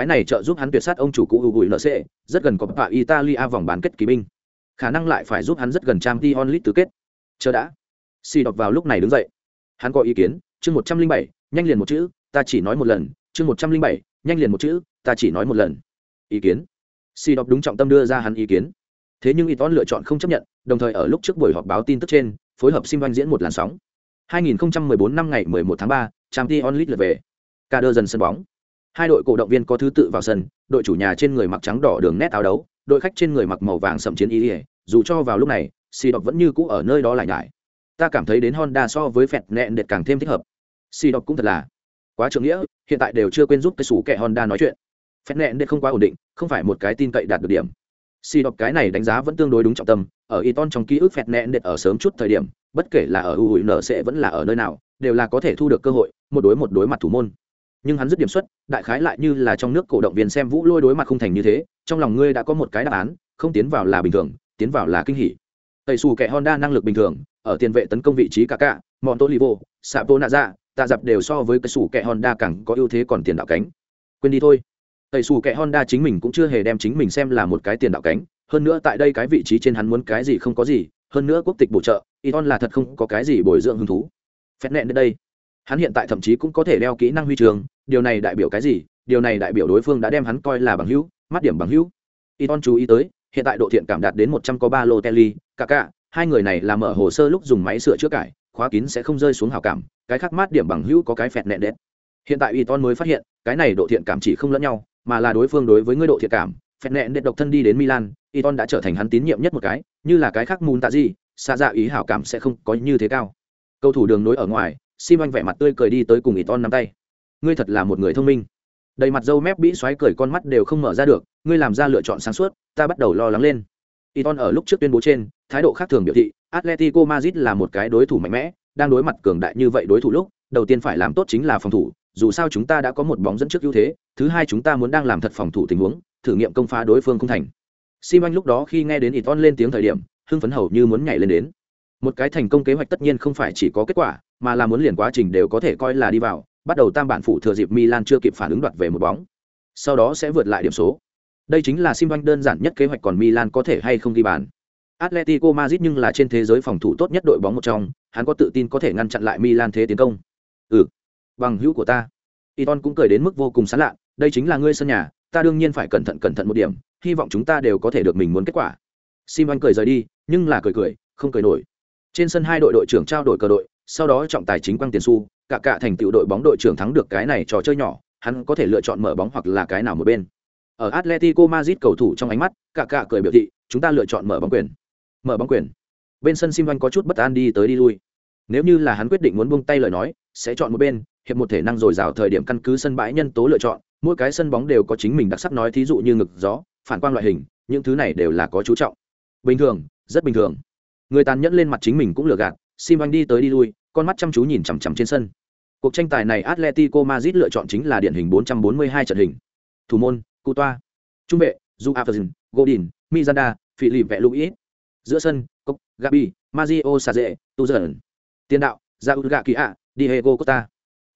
Cái này trợ giúp hắn tuyệt sát ông chủ cũ UNC, rất gần có Coppa Italia vòng bán kết kỳ binh. Khả năng lại phải giúp hắn rất gần Champions League tứ kết. Chờ đã. Xì đọc vào lúc này đứng dậy. Hắn có ý kiến, chương 107, nhanh liền một chữ, ta chỉ nói một lần, chương 107, nhanh liền một chữ, ta chỉ nói một lần ý kiến Xì đọc đúng trọng tâm đưa ra hắn ý kiến thế nhưng y lựa chọn không chấp nhận đồng thời ở lúc trước buổi họp báo tin tức trên phối hợp sim oanh diễn một làn sóng 2014 năm ngày 11 tháng 3, trang t onlit lượt về ca đơ dần sân bóng hai đội cổ động viên có thứ tự vào sân, đội chủ nhà trên người mặc trắng đỏ đường nét áo đấu, đội khách trên người mặc màu vàng sậm chiến ý ỉa dù cho vào lúc này si đọc vẫn như cũ ở nơi đó lại nhải. Ta cảm thấy đến honda so với phẹt nẹn đệt càng thêm thích hợp. Si đọc cũng thật là quá trưởng nghĩa, hiện tại đều chưa quên giúp cái sủ kẻ honda nói chuyện. Phẹt nẹn Đệt không quá ổn định, không phải một cái tin cậy đạt được điểm. Si đọc cái này đánh giá vẫn tương đối đúng trọng tâm, ở y ton trong ký ức phẹt nẹn Đệt ở sớm chút thời điểm, bất kể là ở ui nở sẽ vẫn là ở nơi nào, đều là có thể thu được cơ hội, một đối một đối mặt thủ môn nhưng hắn dứt điểm xuất, đại khái lại như là trong nước cổ động viên xem vũ lôi đối mặt không thành như thế, trong lòng ngươi đã có một cái đáp án, không tiến vào là bình thường, tiến vào là kinh hỉ. Tẩy xù kẻ honda năng lực bình thường, ở tiền vệ tấn công vị trí cả cả mọn tô livo sapo nạ dạ tạ dập đều so với cái xù kẻ honda càng có ưu thế còn tiền đạo cánh. Quên đi thôi. Tẩy xù kẻ honda chính mình cũng chưa hề đem chính mình xem là một cái tiền đạo cánh, hơn nữa tại đây cái vị trí trên hắn muốn cái gì không có gì, hơn nữa quốc tịch bổ trợ Iton là thật không có cái gì bồi dưỡng hứng thú. Phép nẹn đến đây hắn hiện tại thậm chí cũng có thể đeo kỹ năng huy trường, điều này đại biểu cái gì? Điều này đại biểu đối phương đã đem hắn coi là bằng hữu, mắt điểm bằng hữu. Iton chú ý tới, hiện tại độ thiện cảm đạt đến một trăm có ba lô telly, cả cả, hai người này làm mở hồ sơ lúc dùng máy sửa chữa cải, khóa kín sẽ không rơi xuống hào cảm, cái khác mát điểm bằng hữu có cái phẹt nẹn đét hiện tại Iton mới phát hiện, cái này độ thiện cảm chỉ không lẫn nhau, mà là đối phương đối với ngươi độ thiện cảm, phẹt nẹn đệ độc thân đi đến milan, iton đã trở thành hắn tín nhiệm nhất một cái, như là cái khác mùn tạ gì xa dạ ý hảo cảm sẽ không có như thế cao. Cầu thủ đường nối ở ngoài sim anh vẻ mặt tươi cười đi tới cùng iton nắm tay. Ngươi thật là một người thông minh. Đầy mặt dâu mép bĩ xoáy cười con mắt đều không mở ra được, ngươi làm ra lựa chọn sáng suốt, ta bắt đầu lo lắng lên. Iton ở lúc trước tuyên bố trên, thái độ khác thường biểu thị, atletico madrid là một cái đối thủ mạnh mẽ, đang đối mặt cường đại như vậy đối thủ lúc, đầu tiên phải làm tốt chính là phòng thủ, dù sao chúng ta đã có một bóng dẫn trước ưu thế, thứ hai chúng ta muốn đang làm thật phòng thủ tình huống, thử nghiệm công phá đối phương không thành. Sim anh lúc đó khi nghe đến iton lên tiếng thời điểm, hưng phấn hầu như muốn nhảy lên đến một cái thành công kế hoạch tất nhiên không phải chỉ có kết quả mà là muốn liền quá trình đều có thể coi là đi vào. Bắt đầu tam bản phụ thừa dịp milan chưa kịp phản ứng đoạt về một bóng. Sau đó sẽ vượt lại điểm số. Đây chính là sim anh đơn giản nhất kế hoạch còn milan có thể hay không ghi bàn. Atletico madrid nhưng là trên thế giới phòng thủ tốt nhất đội bóng một trong hắn có tự tin có thể ngăn chặn lại milan thế tiến công. Ừ bằng hữu của ta. Iton cũng cười đến mức vô cùng sán lạ, đây chính là ngươi sân nhà, ta đương nhiên phải cẩn thận cẩn thận một điểm, hy vọng chúng ta đều có thể được mình muốn kết quả. Sim Anh cười rời đi, nhưng là cười cười, không cười nổi trên sân hai đội đội trưởng trao đổi cờ đội, sau đó trọng tài chính quang tiền su cả cả thành tựu đội bóng đội trưởng thắng được cái này trò chơi nhỏ, hắn có thể lựa chọn mở bóng hoặc là cái nào một bên. Ở atletico madrid cầu thủ trong ánh mắt, cả cả cười biểu thị, chúng ta lựa chọn mở bóng quyền. Mở bóng quyền. Bên sân sim có chút bất an đi tới đi lui. Nếu như là hắn quyết định muốn buông tay lời nói, sẽ chọn một bên, hiệp một thể năng dồi dào thời điểm căn cứ sân bãi nhân tố lựa chọn, mỗi cái sân bóng đều có chính mình đặc sắc nói thí dụ như ngực gió, phản quang loại hình, những thứ này đều là có chú trọng. Bình thường, rất bình thường người tàn nhẫn lên mặt chính mình cũng lừa gạt, sim đi tới đi lui, con mắt chăm chú nhìn chằm chằm trên sân. Cuộc tranh tài này atletico madrid lựa chọn chính là điển hình 442 trận hình. Thủ môn cụ toa trung vệ du aferzin godin mizanda philip vẹ luis. Giữa sân, cốc, gabi mazio saze tuzern tiền đạo ra gạ kỳ ạ diego costa.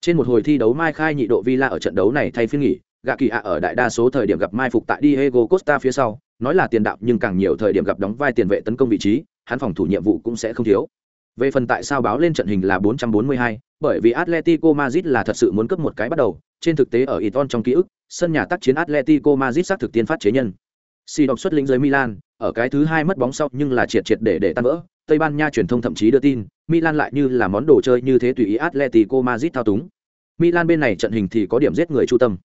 Trên một hồi thi đấu mai khai nhị độ villa ở trận đấu này thay phiên nghỉ gạ kỳ ạ ở đại đa số thời điểm gặp mai phục tại diego costa phía sau, nói là tiền đạo nhưng càng nhiều thời điểm gặp đóng vai tiền vệ tấn công vị trí hắn phòng thủ nhiệm vụ cũng sẽ không thiếu về phần tại sao báo lên trận hình là 442, bởi vì Atletico Madrid là thật sự muốn cướp một cái bắt đầu, trên thực tế ở Iton trong ký ức, sân nhà tác chiến Atletico Madrid xác thực tiên phát chế nhân. Si đọc xuất lĩnh dưới Milan, ở cái thứ hai mất bóng sau nhưng là triệt triệt để để tan vỡ. Tây Ban Nha truyền thông thậm chí đưa tin, Milan lại như là món đồ chơi như thế tùy ý Atletico Madrid thao túng. Milan bên này trận hình thì có điểm giết người chu tâm.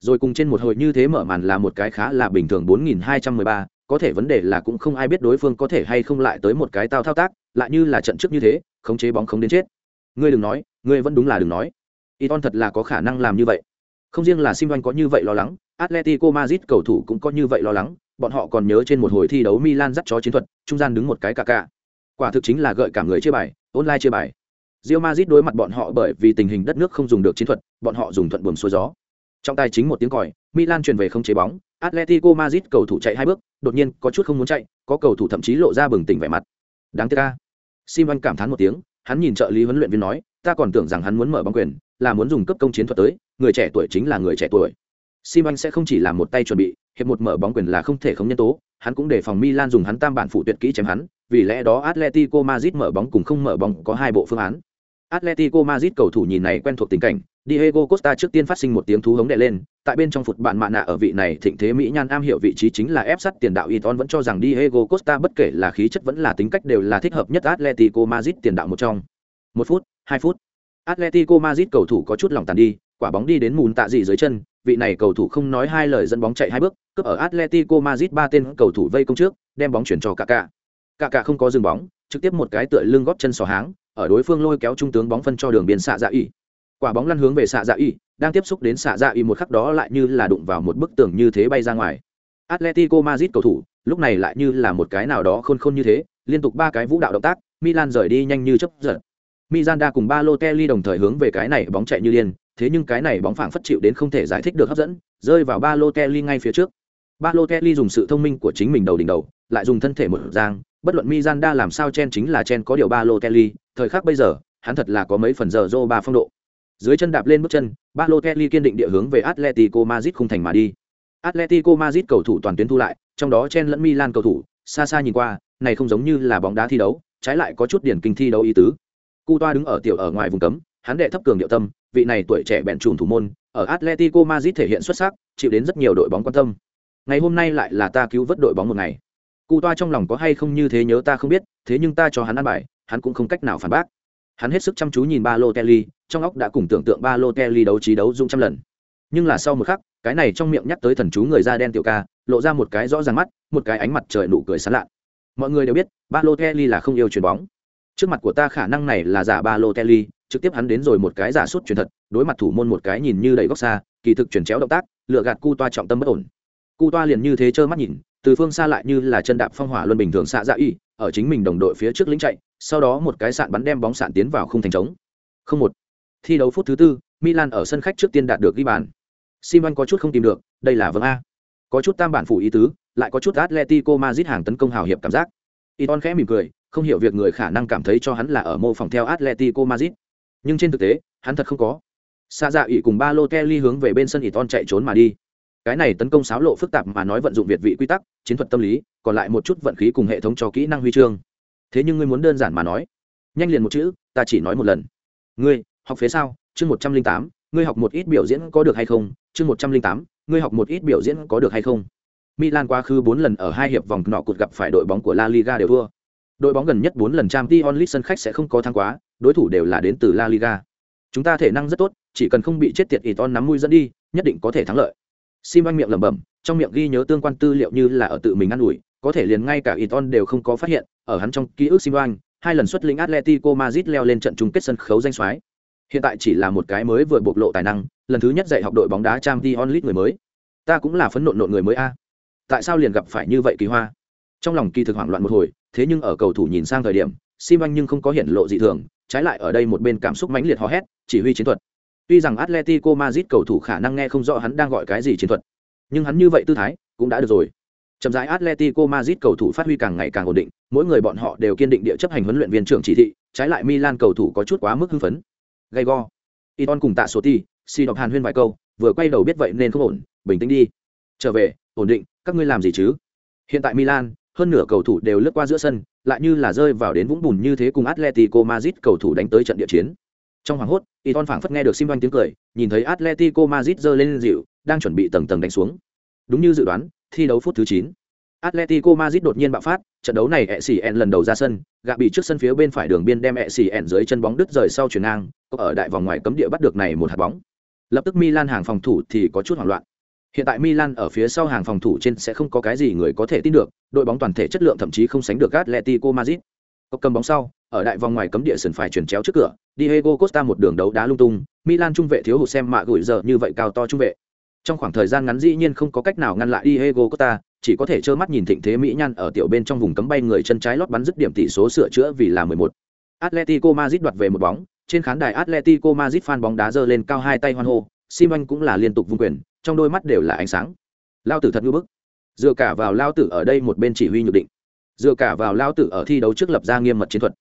Rồi cùng trên một hồi như thế mở màn là một cái khá là bình thường 4213, có thể vấn đề là cũng không ai biết đối phương có thể hay không lại tới một cái tao thao tác, lại như là trận trước như thế, khống chế bóng không đến chết. Ngươi đừng nói, ngươi vẫn đúng là đừng nói. Iton thật là có khả năng làm như vậy. Không riêng là Simon có như vậy lo lắng, Atletico Madrid cầu thủ cũng có như vậy lo lắng, bọn họ còn nhớ trên một hồi thi đấu Milan dắt chó chiến thuật, trung gian đứng một cái cà cà. Quả thực chính là gợi cả người chia bài, online chia bài. Real Madrid đối mặt bọn họ bởi vì tình hình đất nước không dùng được chiến thuật, bọn họ dùng thuận buồm xuôi gió. Trong tay chính một tiếng còi, Milan chuyển về không chế bóng, Atletico Madrid cầu thủ chạy hai bước, đột nhiên có chút không muốn chạy, có cầu thủ thậm chí lộ ra bừng tỉnh vẻ mặt. Đáng tiếc a. Simon cảm thán một tiếng, hắn nhìn trợ lý huấn luyện viên nói, ta còn tưởng rằng hắn muốn mở bóng quyền, là muốn dùng cấp công chiến thuật tới, người trẻ tuổi chính là người trẻ tuổi. Simon sẽ không chỉ làm một tay chuẩn bị, hiệp một mở bóng quyền là không thể không nhân tố, hắn cũng đề phòng Milan dùng hắn tam bản phụ tuyệt kỹ chém hắn, vì lẽ đó Atletico Madrid mở bóng cùng không mở bóng có hai bộ phương án. Atletico Madrid cầu thủ nhìn này quen thuộc tình cảnh, Diego Costa trước tiên phát sinh một tiếng thú hống đè lên, tại bên trong phụt bạn mạ nạ ở vị này thịnh thế mỹ nhan am hiểu vị trí chính là ép sát tiền đạo Iton vẫn cho rằng Diego Costa bất kể là khí chất vẫn là tính cách đều là thích hợp nhất Atletico Madrid tiền đạo một trong. Một phút, hai phút. Atletico Madrid cầu thủ có chút lòng tàn đi, quả bóng đi đến mùn tạ dị dưới chân, vị này cầu thủ không nói hai lời dẫn bóng chạy hai bước, cướp ở Atletico Madrid ba tên cầu thủ vây công trước, đem bóng chuyển cho Kaká. Kaká không có dừng bóng, trực tiếp một cái tựa lưng góp chân sò háng, ở đối phương lôi kéo trung tướng bóng phân cho đường biên xạ dạ ỉ quả bóng lăn hướng về xạ dạ y đang tiếp xúc đến xạ dạ y một khắc đó lại như là đụng vào một bức tường như thế bay ra ngoài atletico madrid cầu thủ lúc này lại như là một cái nào đó khôn khôn như thế liên tục ba cái vũ đạo động tác milan rời đi nhanh như chấp giật Miranda cùng Balotelli đồng thời hướng về cái này bóng chạy như điên, thế nhưng cái này bóng phảng phất chịu đến không thể giải thích được hấp dẫn, rơi vào Balotelli ngay phía trước. Balotelli dùng sự thông minh của chính mình đầu đỉnh đầu, lại dùng thân thể một giang, bất luận Miranda làm sao chen chính là chen có điều Balotelli, thời khắc bây giờ, hắn thật là có mấy phần giờ ba phong độ. Dưới chân đạp lên bước chân, Balotelli kiên định địa hướng về Atletico Madrid khung thành mà đi. Atletico Madrid cầu thủ toàn tuyến thu lại, trong đó chen lẫn Milan cầu thủ, xa xa nhìn qua, này không giống như là bóng đá thi đấu, trái lại có chút điển kinh thi đấu ý tứ. Cu toa đứng ở tiểu ở ngoài vùng cấm, hắn đệ thấp cường điệu tâm, vị này tuổi trẻ bèn trùm thủ môn, ở Atletico Madrid thể hiện xuất sắc, chịu đến rất nhiều đội bóng quan tâm. Ngày hôm nay lại là ta cứu vớt đội bóng một ngày. Cu toa trong lòng có hay không như thế nhớ ta không biết, thế nhưng ta cho hắn ăn bài, hắn cũng không cách nào phản bác. Hắn hết sức chăm chú nhìn Balotelli, trong óc đã cùng tưởng tượng ba lotherly đấu trí đấu dung trăm lần. Nhưng là sau một khắc, cái này trong miệng nhắc tới thần chú người da đen tiểu ca, lộ ra một cái rõ ràng mắt, một cái ánh mặt trời nụ cười sán lạ. Mọi người đều biết, ba lotherly là không yêu chuyền bóng. Trước mặt của ta khả năng này là giả ba lotherly trực tiếp hắn đến rồi một cái giả sút truyền thật, đối mặt thủ môn một cái nhìn như đầy góc xa, kỳ thực chuyển chéo động tác, lựa gạt cu toa trọng tâm bất ổn. Cu toa liền như thế trơ mắt nhìn, từ phương xa lại như là chân đạp phong hỏa luân bình thường xạ dạ y, ở chính mình đồng đội phía trước lính chạy, sau đó một cái sạn bắn đem bóng sạn tiến vào khung thành trống. Không một. Thi đấu phút thứ tư, Milan ở sân khách trước tiên đạt được ghi bàn. Simon có chút không tìm được, đây là vâng a. Có chút tam bản phủ ý tứ, lại có chút Atletico Madrid hàng tấn công hào hiệp cảm giác. Iton khẽ mỉm cười, không hiểu việc người khả năng cảm thấy cho hắn là ở mô phỏng theo Atletico Madrid. Nhưng trên thực tế, hắn thật không có. Sa dạ ủy cùng Balotelli hướng về bên sân Iton chạy trốn mà đi. Cái này tấn công xáo lộ phức tạp mà nói vận dụng việt vị quy tắc, chiến thuật tâm lý, còn lại một chút vận khí cùng hệ thống cho kỹ năng huy chương. Thế nhưng ngươi muốn đơn giản mà nói, nhanh liền một chữ, ta chỉ nói một lần. Ngươi, học phế sao? Chương một trăm linh tám, ngươi học một ít biểu diễn có được hay không? Chương một trăm linh tám, ngươi học một ít biểu diễn có được hay không? Milan quá khứ bốn lần ở hai hiệp vòng nọ cột gặp phải đội bóng của La Liga đều thua. Đội bóng gần nhất 4 lần Champions League sân khách sẽ không có thắng quá, đối thủ đều là đến từ La Liga. Chúng ta thể năng rất tốt, chỉ cần không bị chết tiệt Iton nắm mũi dẫn đi, nhất định có thể thắng lợi. Sim anh miệng lẩm bẩm, trong miệng ghi nhớ tương quan tư liệu như là ở tự mình ăn ủi, có thể liền ngay cả Iton đều không có phát hiện, ở hắn trong ký ức Simoan, hai lần xuất lĩnh Atletico Madrid leo lên trận chung kết sân khấu danh soái. Hiện tại chỉ là một cái mới vừa bộc lộ tài năng, lần thứ nhất dạy học đội bóng đá trang t onlit người mới. Ta cũng là phấn nộ nộn người mới a. Tại sao liền gặp phải như vậy kỳ hoa? Trong lòng kỳ thực hoảng loạn một hồi, thế nhưng ở cầu thủ nhìn sang thời điểm, Sim anh nhưng không có hiện lộ dị thường, trái lại ở đây một bên cảm xúc mãnh liệt hò hét, chỉ huy chiến thuật. Tuy rằng Atletico Madrid cầu thủ khả năng nghe không rõ hắn đang gọi cái gì chiến thuật, nhưng hắn như vậy tư thái cũng đã được rồi. Chậm rãi Atletico Madrid cầu thủ phát huy càng ngày càng ổn định, mỗi người bọn họ đều kiên định địa chấp hành huấn luyện viên trưởng chỉ thị, trái lại Milan cầu thủ có chút quá mức hưng phấn. Gaygo, Iton cùng Tạ Soti, Si đọc Hàn huyên vài câu, vừa quay đầu biết vậy nên không ổn, bình tĩnh đi. Trở về, ổn định, các ngươi làm gì chứ? Hiện tại Milan, hơn nửa cầu thủ đều lướt qua giữa sân, lại như là rơi vào đến vũng bùn như thế cùng Atletico Madrid cầu thủ đánh tới trận địa chiến. Trong hoàng hốt, Iton phảng phất nghe được Simon tiếng cười, nhìn thấy Atletico Madrid giơ lên dịu, đang chuẩn bị tầng tầng đánh xuống. Đúng như dự đoán, thi đấu phút thứ chín. Atletico Madrid đột nhiên bạo phát, trận đấu này ECN lần đầu ra sân, gạ bị trước sân phía bên phải đường biên đem ECN dưới chân bóng đứt rời sau chuyển ngang, ở đại vòng ngoài cấm địa bắt được này một hạt bóng. Lập tức Milan hàng phòng thủ thì có chút hoảng loạn. Hiện tại Milan ở phía sau hàng phòng thủ trên sẽ không có cái gì người có thể tin được, đội bóng toàn thể chất lượng thậm chí không sánh được Atletico Madrid. Cốc cầm bóng sau, ở đại vòng ngoài cấm địa sườn phải chuyển chéo trước cửa, Diego Costa một đường đấu đá lung tung, Milan trung vệ thiếu hụt xem mạ gửi giờ như vậy cao to trung vệ. Trong khoảng thời gian ngắn dĩ nhiên không có cách nào ngăn lại Diego Costa, chỉ có thể trơ mắt nhìn thịnh thế mỹ nhan ở tiểu bên trong vùng cấm bay người chân trái lót bắn dứt điểm tỷ số sửa chữa vì là 11. Atletico Madrid đoạt về một bóng, trên khán đài Atletico Madrid fan bóng đá giơ lên cao hai tay hoan hô, Simon cũng là liên tục vung quyền, trong đôi mắt đều là ánh sáng. Lao tử thật ngu bức. Dựa cả vào Lao tử ở đây một bên chỉ huy nhược định. Dựa cả vào Lao tử ở thi đấu trước lập ra nghiêm mật chiến thuật.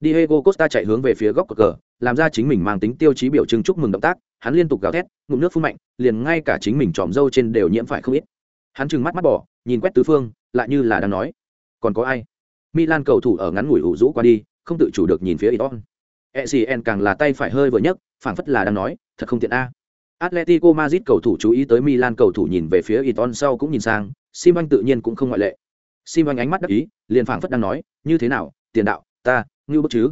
Diego Costa chạy hướng về phía góc cờ, làm ra chính mình mang tính tiêu chí biểu trưng chúc mừng động tác, hắn liên tục gào thét, ngụm nước phun mạnh, liền ngay cả chính mình tròm râu trên đều nhiễm phải không ít. Hắn trừng mắt mắt bỏ, nhìn quét tứ phương, lại như là đang nói, còn có ai? Milan cầu thủ ở ngắn ngủi ủ rũ qua đi, không tự chủ được nhìn phía Iton. ECN càng là tay phải hơi vừa nhấc, phảng phất là đang nói, thật không tiện a. Atletico Madrid cầu thủ chú ý tới Milan cầu thủ nhìn về phía Iton sau cũng nhìn sang, Simon tự nhiên cũng không ngoại lệ. Simon ánh mắt đắc ý, liền phảng phất đang nói, như thế nào, tiền đạo, ta, ngưu bức chứ.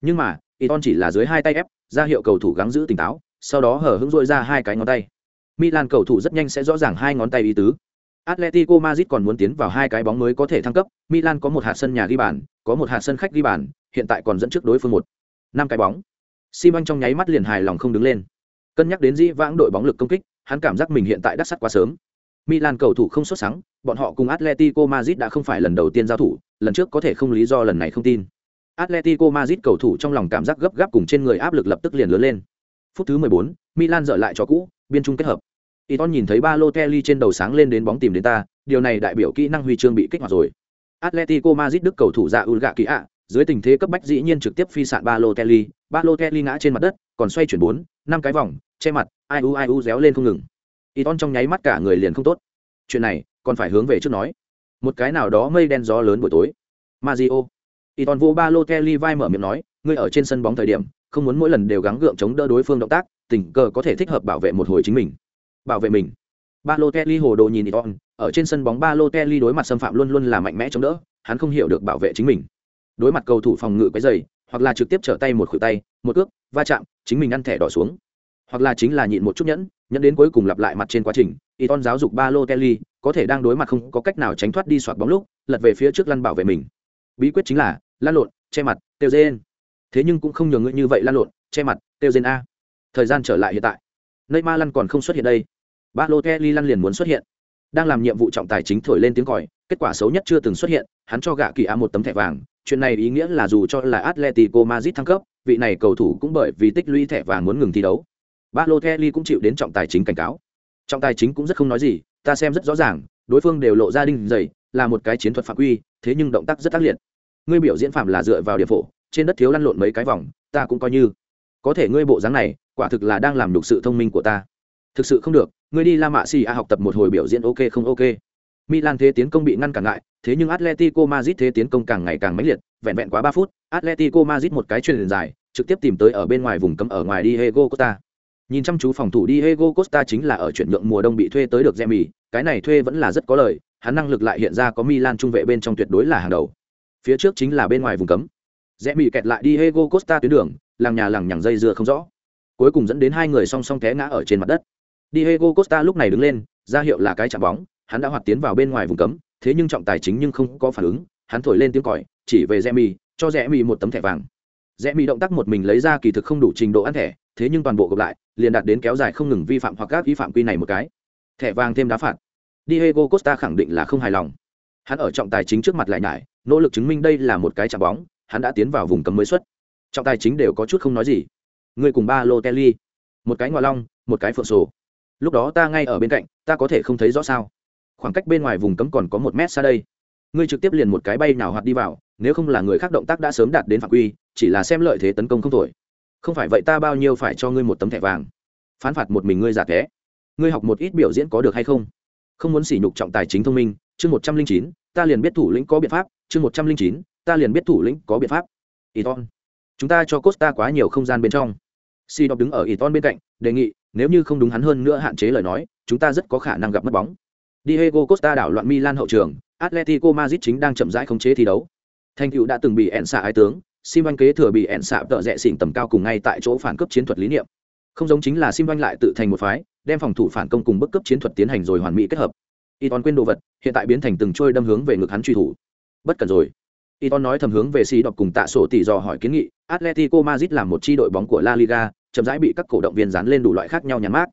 Nhưng mà, Iton chỉ là dưới hai tay ép, ra hiệu cầu thủ gắng giữ tỉnh táo, sau đó hở hững dội ra hai cái ngón tay. Milan cầu thủ rất nhanh sẽ rõ ràng hai ngón tay ý tứ. Atletico Madrid còn muốn tiến vào hai cái bóng mới có thể thăng cấp, Milan có một hạt sân nhà ghi bàn, có một hạt sân khách ghi bàn, hiện tại còn dẫn trước đối phương một. Năm cái bóng. Simon trong nháy mắt liền hài lòng không đứng lên. Cân nhắc đến dĩ vãng đội bóng lực công kích, hắn cảm giác mình hiện tại đắc sắt quá sớm. Milan cầu thủ không xuất sáng, bọn họ cùng Atletico Madrid đã không phải lần đầu tiên giao thủ, lần trước có thể không lý do lần này không tin. Atletico Madrid cầu thủ trong lòng cảm giác gấp gáp cùng trên người áp lực lập tức liền lớn lên. Phút thứ 14, Milan dở lại cho cũ, biên trung kết hợp. Iton nhìn thấy ba lô Balotelli trên đầu sáng lên đến bóng tìm đến ta, điều này đại biểu kỹ năng huy chương bị kích hoạt rồi. Atletico Madrid đức cầu thủ dạ Ulga kỹ ạ, dưới tình thế cấp bách dĩ nhiên trực tiếp phi sạn lô Balotelli ngã trên mặt đất, còn xoay chuyển bốn, năm cái vòng, che mặt, ai u ai u réo lên không ngừng. Iton trong nháy mắt cả người liền không tốt. Chuyện này, còn phải hướng về trước nói. Một cái nào đó mây đen gió lớn buổi tối. Mario. Iton vô ba lô Balotelli vai mở miệng nói, ngươi ở trên sân bóng thời điểm, không muốn mỗi lần đều gắng gượng chống đỡ đối phương động tác, tình cờ có thể thích hợp bảo vệ một hồi chính mình bảo vệ mình Balotelli hồ đồ nhìn Iton, ở trên sân bóng Balotelli đối mặt xâm phạm luôn luôn là mạnh mẽ chống đỡ, hắn không hiểu được bảo vệ chính mình. Đối mặt cầu thủ phòng ngự cái giày, hoặc là trực tiếp trở tay một khuỷu tay, một cước, va chạm, chính mình ăn thẻ đỏ xuống. Hoặc là chính là nhịn một chút nhẫn, nhẫn đến cuối cùng lặp lại mặt trên quá trình, Iton giáo dục Balotelli, có thể đang đối mặt không có cách nào tránh thoát đi soạt bóng lúc, lật về phía trước lăn bảo vệ mình. Bí quyết chính là lăn lộn, che mặt, tiêu rên. Thế nhưng cũng không nhường ngươi như vậy lăn lộn, che mặt, tiêu rên a. Thời gian trở lại hiện tại. Neymar lăn còn không xuất hiện đây Balotelli lăn liền muốn xuất hiện. Đang làm nhiệm vụ trọng tài chính thổi lên tiếng còi, kết quả xấu nhất chưa từng xuất hiện, hắn cho gạ kỳ a một tấm thẻ vàng, chuyện này ý nghĩa là dù cho là Atletico Madrid thăng cấp, vị này cầu thủ cũng bởi vì tích lũy thẻ vàng muốn ngừng thi đấu. Balotelli cũng chịu đến trọng tài chính cảnh cáo. Trọng tài chính cũng rất không nói gì, ta xem rất rõ ràng, đối phương đều lộ ra đinh dày, là một cái chiến thuật phạm quy, thế nhưng động tác rất tác liệt. Ngươi biểu diễn phạm là dựa vào địa phổ, trên đất thiếu lăn lộn mấy cái vòng, ta cũng coi như. Có thể ngươi bộ dáng này, quả thực là đang làm đục sự thông minh của ta. Thực sự không được, người đi La mạ xì A học tập một hồi biểu diễn ok không ok. Milan thế tiến công bị ngăn cản lại, thế nhưng Atletico Madrid thế tiến công càng ngày càng mãnh liệt, vẹn vẹn quá ba phút, Atletico Madrid một cái truyền dài, trực tiếp tìm tới ở bên ngoài vùng cấm ở ngoài Diego Costa. Nhìn chăm chú phòng thủ Diego Costa chính là ở chuyển nhượng mùa đông bị thuê tới được jemmy cái này thuê vẫn là rất có lợi, hắn năng lực lại hiện ra có Milan trung vệ bên trong tuyệt đối là hàng đầu. phía trước chính là bên ngoài vùng cấm jemmy kẹt lại đi costa tuyến đường làng nhà làng nhằng dây dưa không rõ cuối cùng dẫn đến hai người song song té ngã ở trên mặt đất. Diego costa lúc này đứng lên ra hiệu là cái chạm bóng hắn đã hoạt tiến vào bên ngoài vùng cấm thế nhưng trọng tài chính nhưng không có phản ứng hắn thổi lên tiếng còi chỉ về Remy, cho Remy một tấm thẻ vàng. Remy động tác một mình lấy ra kỳ thực không đủ trình độ ăn thẻ thế nhưng toàn bộ gộp lại liền đạt đến kéo dài không ngừng vi phạm hoặc các vi phạm quy này một cái. Thẻ vàng thêm đá phạt. Diego costa khẳng định là không hài lòng. Hắn ở trọng tài chính trước mặt lại nhải nỗ lực chứng minh đây là một cái chạm bóng hắn đã tiến vào vùng cấm mới xuất. Trọng tài chính đều có chút không nói gì. Ngươi cùng ba lô telly một cái ngoại long, một cái phượng sổ. Lúc đó ta ngay ở bên cạnh, ta có thể không thấy rõ sao. Khoảng cách bên ngoài vùng cấm còn có một mét xa đây. Ngươi trực tiếp liền một cái bay nào hoạt đi vào, nếu không là người khác động tác đã sớm đạt đến phạm quy, chỉ là xem lợi thế tấn công không thổi. Không phải vậy ta bao nhiêu phải cho ngươi một tấm thẻ vàng. Phán phạt một mình ngươi giả thế. ngươi học một ít biểu diễn có được hay không? Không muốn sỉ nhục trọng tài chính thông minh, chương một trăm linh chín, ta liền biết thủ lĩnh có biện pháp, chương một trăm linh chín, ta liền biết thủ lĩnh có biện pháp. Iton. Chúng ta cho Costa quá nhiều không gian bên trong. Si đọc đứng ở Iton bên cạnh, đề nghị, nếu như không đúng hắn hơn nữa hạn chế lời nói, chúng ta rất có khả năng gặp mất bóng. Diego Costa đảo loạn Milan hậu trường, Atletico Madrid chính đang chậm rãi khống chế thi đấu. Thành cựu đã từng bị ẹn xạ ái tướng, Sim Văn kế thừa bị ẹn xạ tợ rẽ xỉn tầm cao cùng ngay tại chỗ phản cấp chiến thuật lý niệm. Không giống chính là Sim Văn lại tự thành một phái, đem phòng thủ phản công cùng bức cấp chiến thuật tiến hành rồi hoàn mỹ kết hợp. Iton quên đồ vật, hiện tại biến thành từng trôi đâm hướng về ngực hắn truy thủ. Bất cần rồi. Iton nói thầm hướng về Si đọc cùng tạ sổ tỷ dò hỏi kiến nghị, Atletico Madrid là một chi đội bóng của La Liga, chậm rãi bị các cổ động viên dán lên đủ loại khác nhau nhãn mát.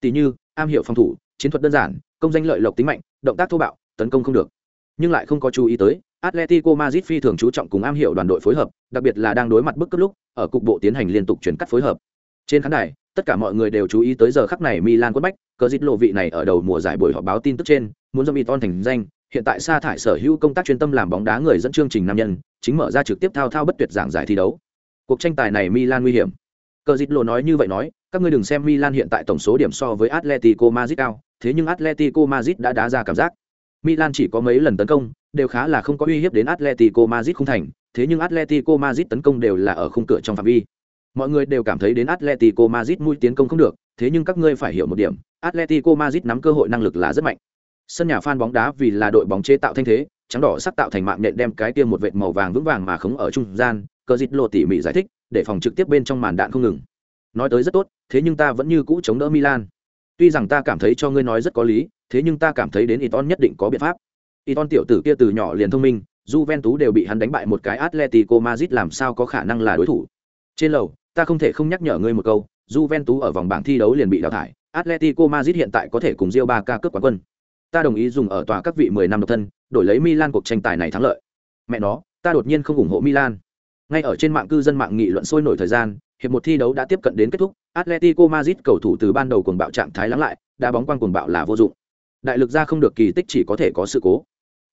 Tỷ như, am hiểu phòng thủ, chiến thuật đơn giản, công danh lợi lộc tính mạnh, động tác thô bạo, tấn công không được. Nhưng lại không có chú ý tới, Atletico Madrid phi thường chú trọng cùng am hiểu đoàn đội phối hợp, đặc biệt là đang đối mặt bức cấp lúc, ở cục bộ tiến hành liên tục chuyển cắt phối hợp. Trên khán đài, tất cả mọi người đều chú ý tới giờ khắc này Milan quất bách, cờ dít lộ vị này ở đầu mùa giải buổi họp báo tin tức trên, muốn dâm Iton thành danh, hiện tại sa thải sở hữu công tác chuyên tâm làm bóng đá người dẫn chương trình nam nhân, chính mở ra trực tiếp thao thao bất tuyệt giảng giải thi đấu. Cuộc tranh tài này Milan nguy hiểm. Cờ dịch lộ nói như vậy nói, các ngươi đừng xem Milan hiện tại tổng số điểm so với Atletico Madrid cao, thế nhưng Atletico Madrid đã đá ra cảm giác. Milan chỉ có mấy lần tấn công, đều khá là không có uy hiếp đến Atletico Madrid không thành, thế nhưng Atletico Madrid tấn công đều là ở khung cửa trong phạm vi. Mọi người đều cảm thấy đến Atletico Madrid mũi tiến công không được, thế nhưng các ngươi phải hiểu một điểm, Atletico Madrid nắm cơ hội năng lực là rất mạnh. Sân nhà fan bóng đá vì là đội bóng chế tạo thanh thế, trắng đỏ sắc tạo thành mạng nhện đem cái tiêm một vệt màu vàng vững vàng mà khống ở trung gian, cờ dịch lộ tỉ mỉ giải thích, để phòng trực tiếp bên trong màn đạn không ngừng. Nói tới rất tốt, thế nhưng ta vẫn như cũ chống đỡ Milan. Tuy rằng ta cảm thấy cho ngươi nói rất có lý, thế nhưng ta cảm thấy đến Iton nhất định có biện pháp. Iton tiểu tử kia từ nhỏ liền thông minh, Juventus đều bị hắn đánh bại một cái Atletico Madrid làm sao có khả năng là đối thủ. Trên lầu, ta không thể không nhắc nhở ngươi một câu, Juventus ở vòng bảng thi đấu liền bị đào thải, Atletico Madrid hiện tại có thể cùng Real Barca cướp quán quân. Ta đồng ý dùng ở tòa các vị 10 năm độc thân, đổi lấy Milan cuộc tranh tài này thắng lợi. Mẹ nó, ta đột nhiên không ủng hộ Milan. Ngay ở trên mạng cư dân mạng nghị luận sôi nổi thời gian, hiệp một thi đấu đã tiếp cận đến kết thúc, Atletico Madrid cầu thủ từ ban đầu cuồng bạo trạng thái lắng lại, đá bóng quang cuồng bạo là vô dụng. Đại lực ra không được kỳ tích chỉ có thể có sự cố.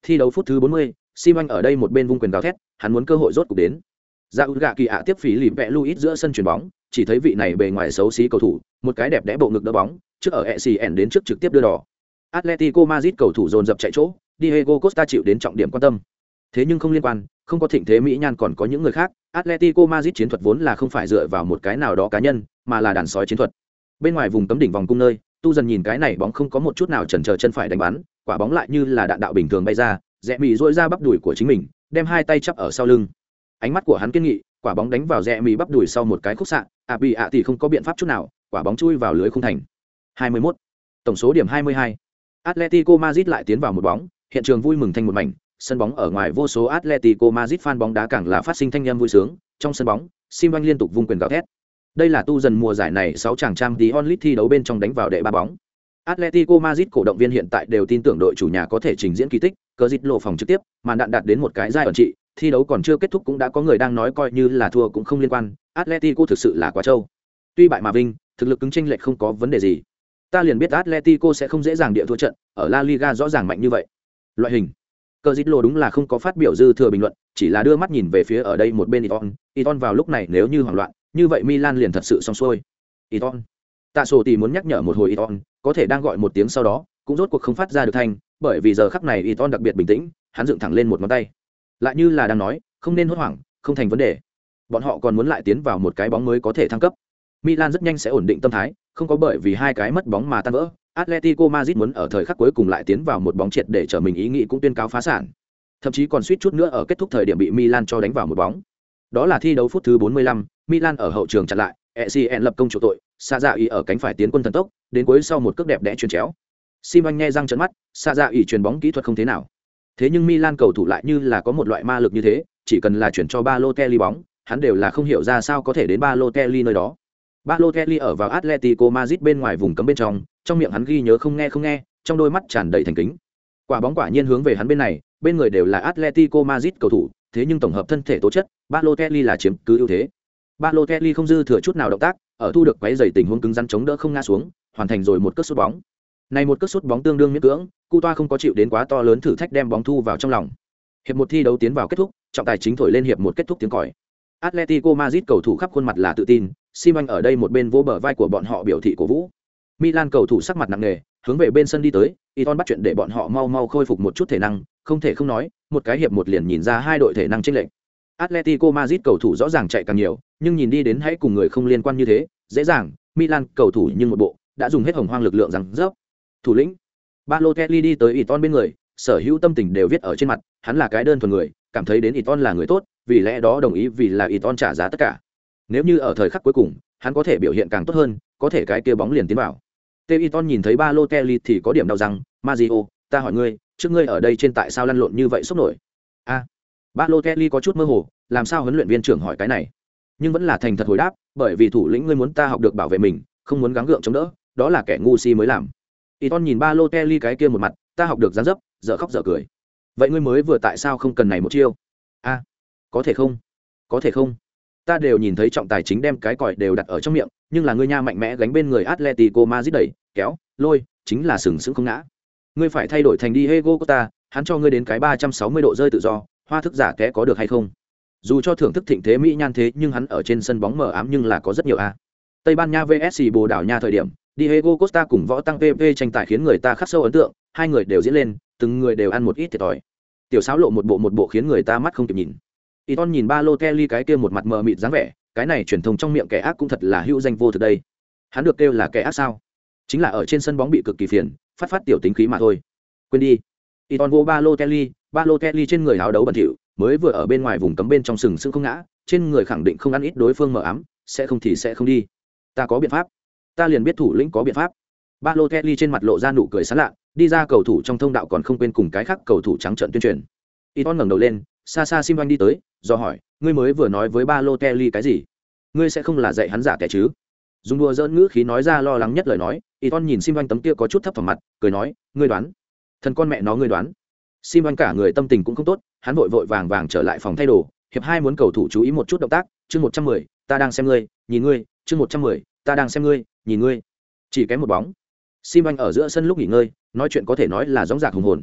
Thi đấu phút thứ 40, Simon ở đây một bên vung quyền gào thét, hắn muốn cơ hội rốt cục đến. Ra út gạ kỳ ạ tiếp phí lìm vẽ Luis giữa sân chuyển bóng, chỉ thấy vị này bề ngoài xấu xí cầu thủ, một cái đẹp đẽ bộ ngực đỡ bóng, trước ở ECN đến trước trực tiếp đưa đỏ. Atletico Madrid cầu thủ dồn dập chạy chỗ, Diego Costa chịu đến trọng điểm quan tâm. Thế nhưng không liên quan, không có thịnh thế mỹ nhan còn có những người khác, Atletico Madrid chiến thuật vốn là không phải dựa vào một cái nào đó cá nhân, mà là đàn sói chiến thuật. Bên ngoài vùng cấm đỉnh vòng cung nơi, tu dần nhìn cái này bóng không có một chút nào chần chờ chân phải đánh bắn, quả bóng lại như là đạn đạo bình thường bay ra, rẽ mì duỗi ra bắp đùi của chính mình, đem hai tay chắp ở sau lưng. Ánh mắt của hắn kiên nghị, quả bóng đánh vào rẽ mì bắp đùi sau một cái khúc sạn, ạ à bị ạ thì không có biện pháp chút nào, quả bóng chui vào lưới khung thành. 21. Tổng số điểm 22. Atletico Madrid lại tiến vào một bóng, hiện trường vui mừng thành một mảnh, sân bóng ở ngoài vô số Atletico Madrid fan bóng đá càng là phát sinh thanh âm vui sướng, trong sân bóng, Simon liên tục vung quyền gào thét. Đây là tu dần mùa giải này 6 chàng trang tí onlit thi đấu bên trong đánh vào đệ ba bóng. Atletico Madrid cổ động viên hiện tại đều tin tưởng đội chủ nhà có thể trình diễn kỳ tích, cờ dịch lộ phòng trực tiếp, màn đạn đạt đến một cái giai ẩn trị, thi đấu còn chưa kết thúc cũng đã có người đang nói coi như là thua cũng không liên quan, Atletico thực sự là quá trâu. Tuy bại mà vinh, thực lực cứng chênh lệch không có vấn đề gì. Ta liền biết Atletico sẽ không dễ dàng địa thua trận, ở La Liga rõ ràng mạnh như vậy. Loại hình Cờ Dít Lô đúng là không có phát biểu dư thừa bình luận, chỉ là đưa mắt nhìn về phía ở đây một bên Iton. Iton vào lúc này nếu như hoảng loạn, như vậy Milan liền thật sự xong xuôi. Iton. Tạ Sổ tỷ muốn nhắc nhở một hồi Iton, có thể đang gọi một tiếng sau đó, cũng rốt cuộc không phát ra được thanh, bởi vì giờ khắc này Iton đặc biệt bình tĩnh, hắn dựng thẳng lên một ngón tay. Lại như là đang nói, không nên hốt hoảng, không thành vấn đề. Bọn họ còn muốn lại tiến vào một cái bóng mới có thể thăng cấp. Milan rất nhanh sẽ ổn định tâm thái, không có bởi vì hai cái mất bóng mà tan vỡ. Atletico Madrid muốn ở thời khắc cuối cùng lại tiến vào một bóng triệt để trở mình ý nghĩ cũng tuyên cáo phá sản. Thậm chí còn suýt chút nữa ở kết thúc thời điểm bị Milan cho đánh vào một bóng. Đó là thi đấu phút thứ 45, Milan ở hậu trường chặn lại, Essien lập công chủ tội, Sa Dạ ý ở cánh phải tiến quân thần tốc, đến cuối sau một cước đẹp đẽ chuyền chéo. Simon nghe răng trợn mắt, Sa Dạ ý chuyền bóng kỹ thuật không thế nào. Thế nhưng Milan cầu thủ lại như là có một loại ma lực như thế, chỉ cần là chuyển cho Balotelli bóng, hắn đều là không hiểu ra sao có thể đến Balotelli nơi đó. Balotelli ở vào Atletico Madrid bên ngoài vùng cấm bên trong, trong miệng hắn ghi nhớ không nghe không nghe, trong đôi mắt tràn đầy thành kính. Quả bóng quả nhiên hướng về hắn bên này, bên người đều là Atletico Madrid cầu thủ, thế nhưng tổng hợp thân thể tố chất, Balotelli là chiếm cứ ưu thế. Balotelli không dư thừa chút nào động tác, ở thu được quấy giày tình huống cứng rắn chống đỡ không ngã xuống, hoàn thành rồi một cước sút bóng. Này một cước sút bóng tương đương miễn cưỡng, Cu Toa không có chịu đến quá to lớn thử thách đem bóng thu vào trong lòng. Hiệp một thi đấu tiến vào kết thúc, trọng tài chính thổi lên hiệp một kết thúc tiếng còi. Atletico Madrid cầu thủ khắp khuôn mặt là tự tin, Simon ở đây một bên vỗ bờ vai của bọn họ biểu thị cổ vũ. Milan cầu thủ sắc mặt nặng nề, hướng về bên sân đi tới, Iton bắt chuyện để bọn họ mau mau khôi phục một chút thể năng, không thể không nói, một cái hiệp một liền nhìn ra hai đội thể năng chênh lệch. Atletico Madrid cầu thủ rõ ràng chạy càng nhiều, nhưng nhìn đi đến hãy cùng người không liên quan như thế, dễ dàng, Milan cầu thủ nhưng một bộ đã dùng hết hồng hoang lực lượng rằng dốc. Thủ lĩnh Balotelli đi tới Iton bên người, sở hữu tâm tình đều viết ở trên mặt, hắn là cái đơn thuần người, cảm thấy đến Iton là người tốt, vì lẽ đó đồng ý vì là Iton trả giá tất cả. Nếu như ở thời khắc cuối cùng, hắn có thể biểu hiện càng tốt hơn, có thể cái kia bóng liền tiến vào. Tê ton nhìn thấy Balotelli thì có điểm đau rằng Mario, ta hỏi ngươi, trước ngươi ở đây trên tại sao lăn lộn như vậy sốc nổi? A. À, Kelly có chút mơ hồ, làm sao huấn luyện viên trưởng hỏi cái này? Nhưng vẫn là thành thật hồi đáp, bởi vì thủ lĩnh ngươi muốn ta học được bảo vệ mình, không muốn gắng gượng chống đỡ, đó là kẻ ngu si mới làm. Iton nhìn Balotelli cái kia một mặt, ta học được dáng dấp, dở khóc dở cười. Vậy ngươi mới vừa tại sao không cần này một chiêu? A, có thể không? Có thể không? Ta đều nhìn thấy trọng tài chính đem cái còi đều đặt ở trong miệng, nhưng là ngươi nha mạnh mẽ gánh bên người Atletico Madrid đẩy, kéo, lôi, chính là sừng sững không ngã. Ngươi phải thay đổi thành Diego Costa, hắn cho ngươi đến cái ba trăm sáu mươi độ rơi tự do, hoa thức giả té có được hay không? Dù cho thưởng thức thịnh thế mỹ nhan thế, nhưng hắn ở trên sân bóng mờ ám nhưng là có rất nhiều a. Tây Ban Nha VS Bồ đảo Nha thời điểm, Diego Costa cùng võ tăng PP tranh tài khiến người ta khắc sâu ấn tượng, hai người đều diễn lên, từng người đều ăn một ít thiệt thòi. Tiểu sáo lộ một bộ một bộ khiến người ta mắt không kịp nhìn. Iton nhìn ba lô Kelly cái kia một mặt mờ mịt dáng vẻ, cái này truyền thông trong miệng kẻ ác cũng thật là hữu danh vô thực đây. Hắn được kêu là kẻ ác sao? Chính là ở trên sân bóng bị cực kỳ phiền, phát phát tiểu tính khí mà thôi. Quên đi. Iton vô ba lô Kelly, ba lô Kelly trên người háo đấu bẩn thỉu, mới vừa ở bên ngoài vùng cấm bên trong sừng sững không ngã, trên người khẳng định không ăn ít đối phương mở ám, sẽ không thì sẽ không đi. Ta có biện pháp. Ta liền biết thủ lĩnh có biện pháp. Ba lô Kelly trên mặt lộ ra nụ cười sán lạ, đi ra cầu thủ trong thông đạo còn không quên cùng cái khác cầu thủ trắng trợn tuyên truyền. Iton ngẩng đầu lên, xa xa Sim đi tới, do hỏi, ngươi mới vừa nói với Balotelli cái gì? Ngươi sẽ không là dạy hắn giả kẻ chứ? Dùng đùa dỡn ngữ khí nói ra lo lắng nhất lời nói, Iton nhìn Sim tấm kia có chút thấp thỏm mặt, cười nói, ngươi đoán? Thần con mẹ nó ngươi đoán? Sim cả người tâm tình cũng không tốt, hắn vội vội vàng vàng trở lại phòng thay đồ, hiệp hai muốn cầu thủ chú ý một chút động tác, chương một trăm mười, ta đang xem ngươi, nhìn ngươi, chương một trăm mười, ta đang xem ngươi, nhìn ngươi. Chỉ kém một bóng. Sim ở giữa sân lúc nghỉ ngơi, nói chuyện có thể nói là gióng giạc hùng hồn.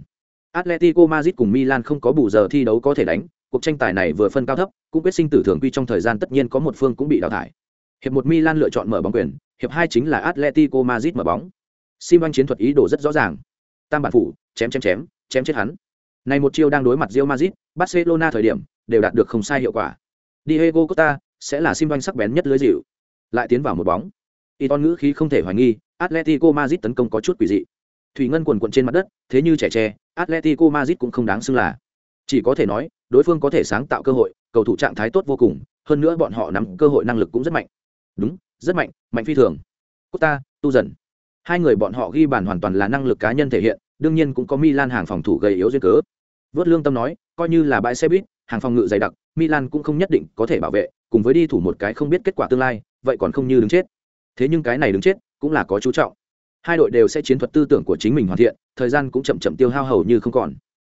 Atletico Madrid cùng Milan không có bù giờ thi đấu có thể đánh, cuộc tranh tài này vừa phân cao thấp, cũng quyết sinh tử thường quy trong thời gian tất nhiên có một phương cũng bị đào thải. Hiệp một Milan lựa chọn mở bóng quyền, hiệp hai chính là Atletico Madrid mở bóng. Sim chiến thuật ý đồ rất rõ ràng. Tam bản phủ, chém chém chém, chém chết hắn. Này một chiêu đang đối mặt Real Madrid, Barcelona thời điểm đều đạt được không sai hiệu quả. Diego Costa sẽ là Sim sắc bén nhất lưới dịu. Lại tiến vào một bóng. Iton ngữ khí không thể hoài nghi, Atletico Madrid tấn công có chút quỷ dị. Thủy ngân quần quần trên mặt đất, thế như trẻ tre, Atletico Madrid cũng không đáng xưng là. Chỉ có thể nói, đối phương có thể sáng tạo cơ hội, cầu thủ trạng thái tốt vô cùng, hơn nữa bọn họ nắm cơ hội năng lực cũng rất mạnh. Đúng, rất mạnh, mạnh phi thường. Costa, tu dần. Hai người bọn họ ghi bàn hoàn toàn là năng lực cá nhân thể hiện, đương nhiên cũng có Milan hàng phòng thủ gầy yếu duyên cớ. Vớt lương tâm nói, coi như là bãi xe buýt, hàng phòng ngự dày đặc, Milan cũng không nhất định có thể bảo vệ, cùng với đi thủ một cái không biết kết quả tương lai, vậy còn không như đứng chết. Thế nhưng cái này đứng chết, cũng là có chú trọng hai đội đều sẽ chiến thuật tư tưởng của chính mình hoàn thiện thời gian cũng chậm chậm tiêu hao hầu như không còn.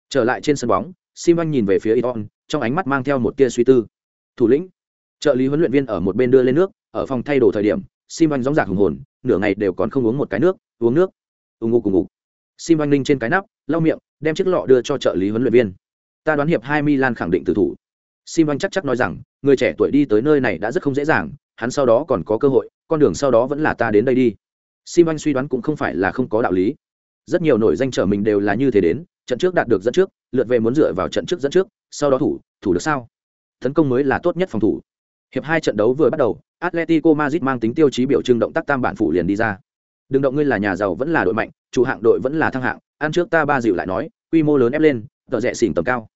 Trở lại trên sân bóng, sim anh nhìn về phía iton trong ánh mắt mang theo một tia suy tư. Thủ lĩnh, trợ lý huấn luyện viên ở một bên đưa lên nước, ở phòng thay đồ thời điểm, sim anh gióng giạc hùng hồn, nửa ngày đều còn không uống một cái nước, uống nước ùng ục cùng ục sim anh ninh trên cái nắp, lau miệng, đem chiếc lọ đưa cho trợ lý huấn luyện viên. Ta đoán hiệp hai milan khẳng định tử thủ. Sim anh chắc chắc nói rằng, người trẻ tuổi đi tới nơi này đã rất không dễ dàng, hắn sau đó còn có cơ hội, con đường sau đó vẫn là ta đến đây đi. Sim anh suy đoán cũng không phải là không có đạo lý rất nhiều nổi danh trở mình đều là như thế đến trận trước đạt được dẫn trước lượt về muốn dựa vào trận trước dẫn trước sau đó thủ thủ được sao tấn công mới là tốt nhất phòng thủ hiệp hai trận đấu vừa bắt đầu atletico madrid mang tính tiêu chí biểu trưng động tác tam bản phủ liền đi ra đừng động ngươi là nhà giàu vẫn là đội mạnh chủ hạng đội vẫn là thăng hạng ăn trước ta ba dịu lại nói quy mô lớn ép lên tợ rẽ xỉn tầm cao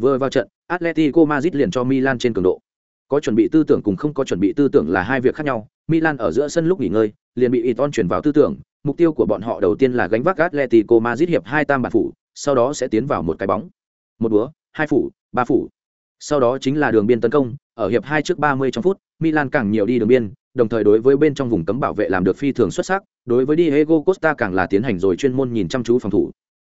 Vừa vào trận, Atletico Madrid liền cho Milan trên cường độ. Có chuẩn bị tư tưởng cùng không có chuẩn bị tư tưởng là hai việc khác nhau. Milan ở giữa sân lúc nghỉ ngơi, liền bị Iton chuyển vào tư tưởng, mục tiêu của bọn họ đầu tiên là gánh vác Atletico Madrid hiệp hai tam bản phủ, sau đó sẽ tiến vào một cái bóng. Một búa, hai phủ, ba phủ. Sau đó chính là đường biên tấn công, ở hiệp hai trước 30 trong phút, Milan càng nhiều đi đường biên, đồng thời đối với bên trong vùng cấm bảo vệ làm được phi thường xuất sắc, đối với Diego Costa càng là tiến hành rồi chuyên môn nhìn chăm chú phòng thủ.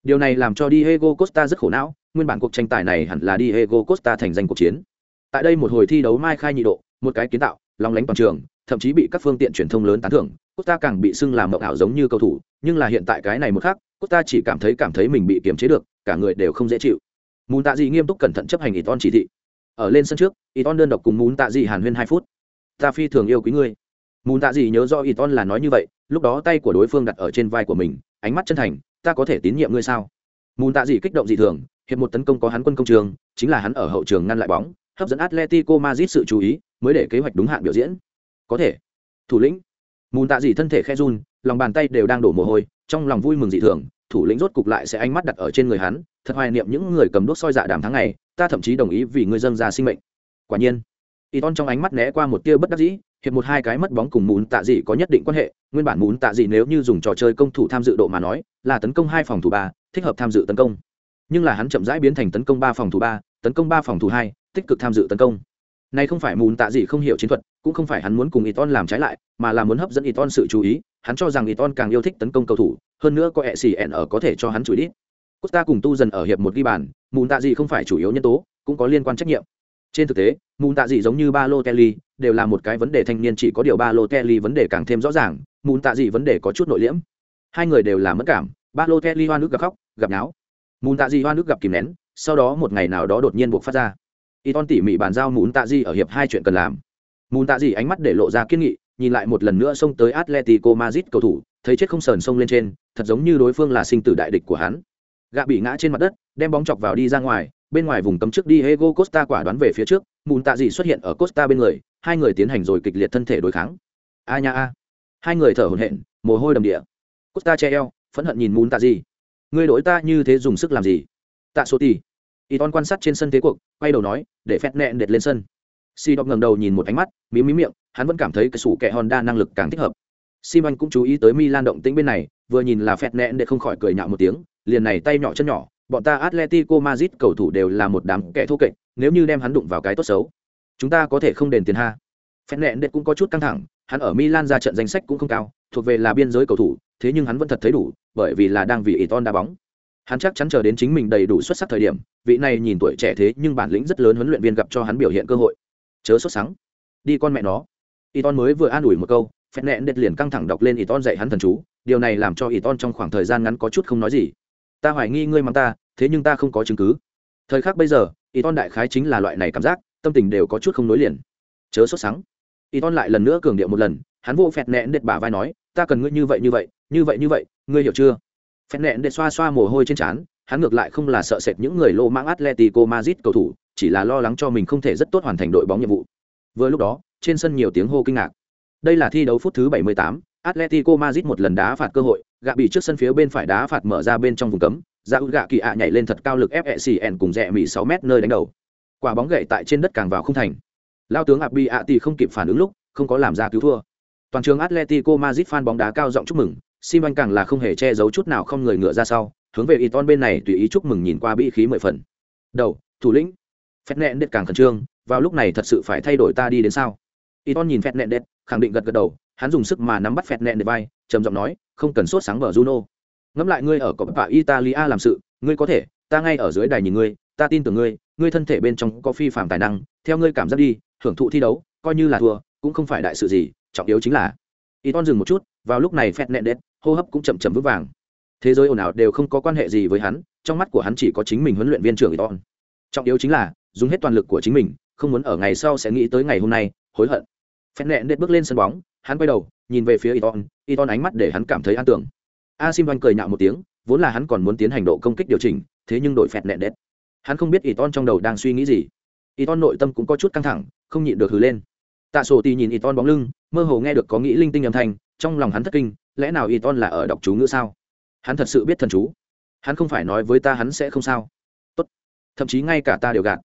Điều này làm cho Diego Costa rất khổ não, nguyên bản cuộc tranh tài này hẳn là Diego Costa thành danh cuộc chiến. Tại đây một hồi thi đấu mai khai nhị độ, một cái kiến tạo, long lánh toàn trường, thậm chí bị các phương tiện truyền thông lớn tán thưởng, Costa càng bị xưng làm mộng ảo giống như cầu thủ, nhưng là hiện tại cái này một khác, Costa chỉ cảm thấy cảm thấy mình bị kiềm chế được, cả người đều không dễ chịu. mùn tạ gì nghiêm túc cẩn thận chấp hành Iton chỉ thị. Ở lên sân trước, Iton đơn độc cùng Muốn tạ gì hàn huyên hai phút. Ta phi thường yêu quý ngươi. mùn tạ gì nhớ rõ Iton là nói như vậy, lúc đó tay của đối phương đặt ở trên vai của mình, ánh mắt chân thành, ta có thể tín nhiệm ngươi sao? mùn tạ gì kích động dị thường, hiệp một tấn công có hắn quân công trường, chính là hắn ở hậu trường ngăn lại bóng, hấp dẫn Atletico Madrid sự chú ý, mới để kế hoạch đúng hạn biểu diễn. Có thể. Thủ lĩnh. Mùn tạ gì thân thể khe run, lòng bàn tay đều đang đổ mồ hôi, trong lòng vui mừng dị thường, thủ lĩnh rốt cục lại sẽ ánh mắt đặt ở trên người hắn, thật hoài niệm những người cầm đốt soi dạ đàm tháng ngày, ta thậm chí đồng ý vì ngươi dân ra sinh mệnh. Quả nhiên, y Iton trong ánh mắt né qua một tia bất đắc dĩ, hiệp một hai cái mất bóng cùng mùn tạ dị có nhất định quan hệ, nguyên bản mùn tạ dị nếu như dùng trò chơi công thủ tham dự độ mà nói, là tấn công hai phòng thủ ba, thích hợp tham dự tấn công nhưng là hắn chậm rãi biến thành tấn công ba phòng thủ ba tấn công ba phòng thủ hai tích cực tham dự tấn công này không phải mùn tạ gì không hiểu chiến thuật cũng không phải hắn muốn cùng Iton làm trái lại mà là muốn hấp dẫn Iton sự chú ý. Hắn cho rằng Iton càng yêu thích tấn công cầu thủ hơn nữa có ẹ xì ẹn ở có thể cho hắn chủ đi Costa cùng tu dần ở hiệp một ghi bàn mùn tạ gì không phải chủ yếu nhân tố cũng có liên quan trách nhiệm. Trên thực tế mùn tạ gì giống như Balotelli, kelly đều là một cái vấn đề thanh niên chỉ có điều Balotelli kelly vấn đề càng thêm rõ ràng mùn tạ gì vấn đề có chút nội liễm. Hai người đều là mất cảm Balotelli kelly hoa nước gặp khóc gặp náo mùn tạ gì hoa nước gặp kìm nén sau đó một ngày nào đó đột nhiên buộc phát ra y ton tỉ mỉ bàn giao mùn tạ di ở hiệp hai chuyện cần làm mùn tạ di ánh mắt để lộ ra kiên nghị nhìn lại một lần nữa xông tới atletico madrid cầu thủ thấy chết không sờn xông lên trên thật giống như đối phương là sinh tử đại địch của hắn gạ bị ngã trên mặt đất đem bóng chọc vào đi ra ngoài bên ngoài vùng cấm trước đi Hego Costa quả đoán về phía trước, Mùn Tạ di xuất hiện ở Costa bên người, hai người tiến hành rồi kịch liệt thân thể đối kháng. A nha a. Hai người thở hổn hển, mồ hôi đầm địa. Costa che eo, phẫn hận nhìn Mùn Tạ Dị ngươi đổi ta như thế dùng sức làm gì tạ số tỷ y ton quan sát trên sân thế cuộc, quay đầu nói, để phét nẹn đệt lên sân. Si đọc ngẩng đầu nhìn một ánh mắt, mí mí miệng, hắn vẫn cảm thấy cái sủ kẹ honda năng lực càng thích hợp. Sim anh cũng chú ý tới milan động tĩnh bên này, vừa nhìn là phét nẹn đệt không khỏi cười nhạo một tiếng, liền này tay nhỏ chân nhỏ, bọn ta atletico madrid cầu thủ đều là một đám kẻ thô kệch, nếu như đem hắn đụng vào cái tốt xấu, chúng ta có thể không đền tiền ha. Phét nẹn đệ cũng có chút căng thẳng, hắn ở milan ra trận danh sách cũng không cao, thuộc về là biên giới cầu thủ, thế nhưng hắn vẫn thật thấy đủ, bởi vì là đang vì Iton đá bóng. Hắn chắc chắn chờ đến chính mình đầy đủ xuất sắc thời điểm, vị này nhìn tuổi trẻ thế nhưng bản lĩnh rất lớn huấn luyện viên gặp cho hắn biểu hiện cơ hội. Chớ sốt sắng. Đi con mẹ nó. Iton mới vừa an ủi một câu, phép nẹn đệt liền căng thẳng đọc lên Iton dạy hắn thần chú, điều này làm cho Iton trong khoảng thời gian ngắn có chút không nói gì. Ta hoài nghi ngươi mắng ta, thế nhưng ta không có chứng cứ. Thời khắc bây giờ, Iton đại khái chính là loại này cảm giác, tâm tình đều có chút không nối liền. Chớ sốt sắng. Iton lại lần nữa cường điệu một lần, hắn vô phẹt nẹn đệt bả vai nói, ta cần ngươi như vậy như vậy, như vậy như vậy ngươi hiểu chưa phen nẹn để xoa xoa mồ hôi trên trán hắn ngược lại không là sợ sệt những người lô mang atletico madrid cầu thủ chỉ là lo lắng cho mình không thể rất tốt hoàn thành đội bóng nhiệm vụ. Vừa lúc đó trên sân nhiều tiếng hô kinh ngạc. Đây là thi đấu phút thứ 78, atletico madrid một lần đá phạt cơ hội gạ bị trước sân phía bên phải đá phạt mở ra bên trong vùng cấm dạ ra ưu gạ kỳ ạ nhảy lên thật cao lực fecn cùng rẽ mỹ 6 mét nơi đánh đầu. Quả bóng gậy tại trên đất càng vào không thành. Lao tướng abi ạ thì không kịp phản ứng lúc không có làm ra cứu thua. Toàn trường atletico madrid fan bóng đá cao giọng chúc mừng sim anh càng là không hề che giấu chút nào không người ngựa ra sau, hướng về Iton bên này tùy ý chúc mừng nhìn qua bị khí mười phần. Đầu, thủ lĩnh. Phét nẹn đệt càng khẩn trương, vào lúc này thật sự phải thay đổi ta đi đến sao? Iton nhìn phét nẹn đệt, khẳng định gật gật đầu, hắn dùng sức mà nắm bắt phét nẹn đệt vai, trầm giọng nói, không cần sốt sáng mở Juno. Ngẫm lại ngươi ở coppa Italia làm sự, ngươi có thể, ta ngay ở dưới đài nhìn ngươi, ta tin tưởng ngươi ngươi thân thể bên trong có phi phạm tài năng, theo ngươi cảm giác đi hưởng thụ thi đấu, coi như là thua, cũng không phải đại sự gì, trọng yếu chính là. Iton dừng một chút, vào lúc này phét nẹn đệt hô hấp cũng chậm chậm vững vàng. Thế giới ồn ào đều không có quan hệ gì với hắn trong mắt của hắn chỉ có chính mình huấn luyện viên trưởng Iton. trọng yếu chính là dùng hết toàn lực của chính mình không muốn ở ngày sau sẽ nghĩ tới ngày hôm nay hối hận. Phép nẹn đệt bước lên sân bóng hắn quay đầu nhìn về phía Iton, Iton ánh mắt để hắn cảm thấy an tưởng. A sim văn cười nhạo một tiếng vốn là hắn còn muốn tiến hành độ công kích điều chỉnh thế nhưng đội phẹt nẹn đệt hắn không biết Iton trong đầu đang suy nghĩ gì. Iton nội tâm cũng có chút căng thẳng không nhịn được hừ lên. Tạ sổ tì nhìn Iton bóng lưng mơ hồ nghe được có nghĩ linh tinh âm thanh trong lòng hắn thất kinh, lẽ nào y ton là ở đọc chú ngữ sao? Hắn thật sự biết thần chú. Hắn không phải nói với ta hắn sẽ không sao. Tốt. thậm chí ngay cả ta đều gạt.